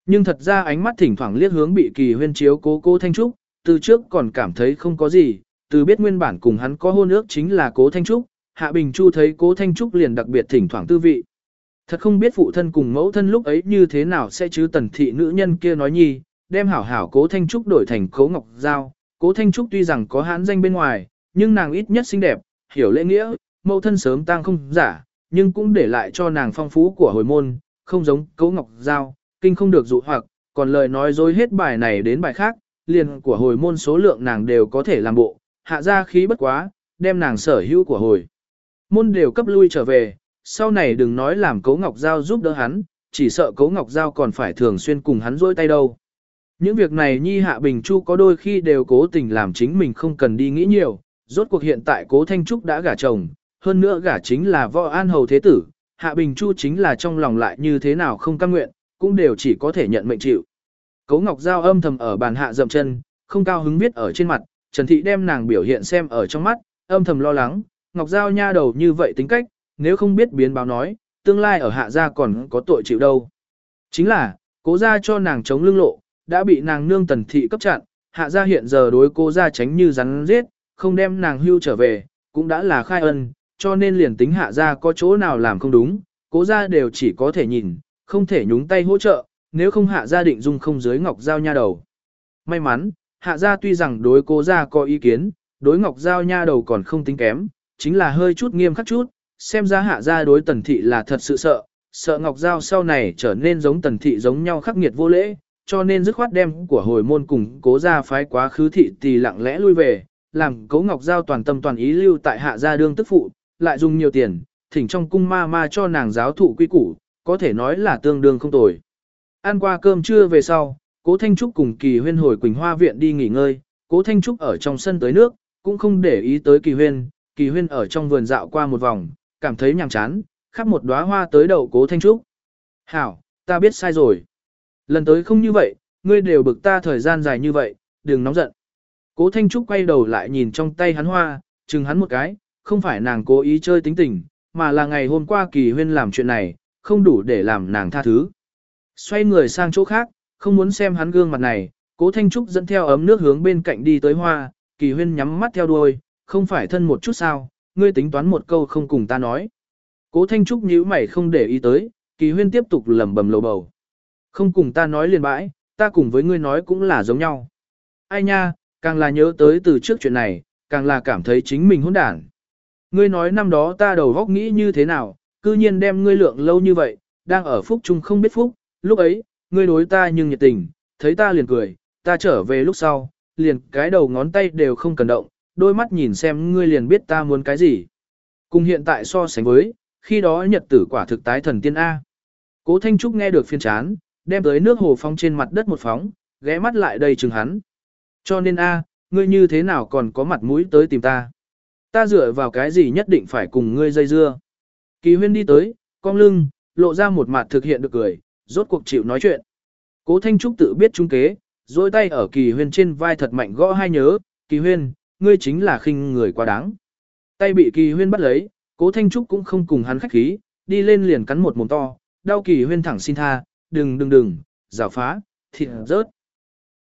Speaker 1: Nhưng thật ra ánh mắt thỉnh thoảng liếc hướng bị kỳ huyên chiếu cố cố thanh trúc, từ trước còn cảm thấy không có gì, từ biết nguyên bản cùng hắn có hôn ước chính là cố thanh trúc, Hạ Bình Chu thấy Cố Thanh Trúc liền đặc biệt thỉnh thoảng tư vị. Thật không biết phụ thân cùng mẫu thân lúc ấy như thế nào sẽ chứ tần thị nữ nhân kia nói nhi, đem hảo hảo Cố Thanh Trúc đổi thành Cố Ngọc Giao. Cố Thanh Trúc tuy rằng có hãn danh bên ngoài, nhưng nàng ít nhất xinh đẹp, hiểu lễ nghĩa, mẫu thân sớm tang không giả, nhưng cũng để lại cho nàng phong phú của hồi môn, không giống Cố Ngọc Giao, kinh không được dụ hoặc, còn lời nói dối hết bài này đến bài khác, liền của hồi môn số lượng nàng đều có thể làm bộ, hạ ra khí bất quá, đem nàng sở hữu của hồi. Môn đều cấp lui trở về, sau này đừng nói làm Cố Ngọc Giao giúp đỡ hắn, chỉ sợ Cố Ngọc Giao còn phải thường xuyên cùng hắn dối tay đâu. Những việc này Nhi Hạ Bình Chu có đôi khi đều cố tình làm chính mình không cần đi nghĩ nhiều, rốt cuộc hiện tại Cố Thanh Trúc đã gả chồng, hơn nữa gả chính là võ an hầu thế tử, Hạ Bình Chu chính là trong lòng lại như thế nào không cam nguyện, cũng đều chỉ có thể nhận mệnh chịu. Cố Ngọc Giao âm thầm ở bàn hạ dậm chân, không cao hứng viết ở trên mặt, Trần Thị đem nàng biểu hiện xem ở trong mắt, âm thầm lo lắng, Ngọc Giao nha đầu như vậy tính cách, nếu không biết biến báo nói, tương lai ở hạ gia còn có tội chịu đâu. Chính là, cố gia cho nàng chống lưng lộ, đã bị nàng nương tần thị cấp chặn, hạ gia hiện giờ đối cô gia tránh như rắn giết, không đem nàng hưu trở về, cũng đã là khai ân, cho nên liền tính hạ gia có chỗ nào làm không đúng, cố gia đều chỉ có thể nhìn, không thể nhúng tay hỗ trợ, nếu không hạ gia định dung không dưới ngọc giao nha đầu. May mắn, hạ gia tuy rằng đối cố gia có ý kiến, đối ngọc giao nha đầu còn không tính kém, chính là hơi chút nghiêm khắc chút, xem ra hạ gia đối tần thị là thật sự sợ, sợ ngọc giao sau này trở nên giống tần thị giống nhau khắc nghiệt vô lễ, cho nên dứt khoát đem của hồi môn cùng cố gia phái quá khứ thị thì lặng lẽ lui về, làm cố ngọc giao toàn tâm toàn ý lưu tại hạ gia đương tức phụ, lại dùng nhiều tiền, thỉnh trong cung ma ma cho nàng giáo thụ quy củ, có thể nói là tương đương không tồi. Ăn qua cơm trưa về sau, cố Thanh Trúc cùng Kỳ Huyên hồi Quỳnh Hoa Viện đi nghỉ ngơi, cố Thanh Trúc ở trong sân tới nước, cũng không để ý tới Kỳ Huyên, Kỳ Huyên ở trong vườn dạo qua một vòng, cảm thấy nhàm chán, khắp một đóa hoa tới đầu cố Thanh Trúc. Hảo, ta biết sai rồi. Lần tới không như vậy, ngươi đều bực ta thời gian dài như vậy, đừng nóng giận. Cố Thanh Trúc quay đầu lại nhìn trong tay hắn hoa, chừng hắn một cái, không phải nàng cố ý chơi tính tình, mà là ngày hôm qua Kỳ Huyên làm chuyện này, không đủ để làm nàng tha thứ. Xoay người sang chỗ khác, không muốn xem hắn gương mặt này, cố Thanh Trúc dẫn theo ấm nước hướng bên cạnh đi tới hoa, kỳ huyên nhắm mắt theo đuôi, không phải thân một chút sao, ngươi tính toán một câu không cùng ta nói. Cố Thanh Trúc nhíu mày không để ý tới, kỳ huyên tiếp tục lẩm bẩm lầu bầu. Không cùng ta nói liền bãi, ta cùng với ngươi nói cũng là giống nhau. Ai nha, càng là nhớ tới từ trước chuyện này, càng là cảm thấy chính mình hỗn đản. Ngươi nói năm đó ta đầu góc nghĩ như thế nào, cư nhiên đem ngươi lượng lâu như vậy, đang ở phúc chung không biết phúc, lúc ấy, ngươi đối ta nhưng nhiệt tình, thấy ta liền cười, ta trở về lúc sau, liền cái đầu ngón tay đều không cần động, đôi mắt nhìn xem ngươi liền biết ta muốn cái gì. Cùng hiện tại so sánh với, khi đó nhật tử quả thực tái thần tiên A. Cố Thanh Trúc nghe được phiên chán, đem tới nước hồ phong trên mặt đất một phóng, ghé mắt lại đây chừng hắn. Cho nên A, ngươi như thế nào còn có mặt mũi tới tìm ta? Ta dựa vào cái gì nhất định phải cùng ngươi dây dưa? Kỳ huyên đi tới, cong lưng, lộ ra một mặt thực hiện được cười, rốt cuộc chịu nói chuyện. Cố Thanh Trúc tự biết trung kế, dôi tay ở kỳ huyên trên vai thật mạnh gõ hai nhớ, kỳ huyên, ngươi chính là khinh người quá đáng. Tay bị kỳ huyên bắt lấy, cố Thanh Trúc cũng không cùng hắn khách khí, đi lên liền cắn một mồm to, đau kỳ huyên thẳng xin tha, đừng đừng đừng, rào phá, thịt rớt.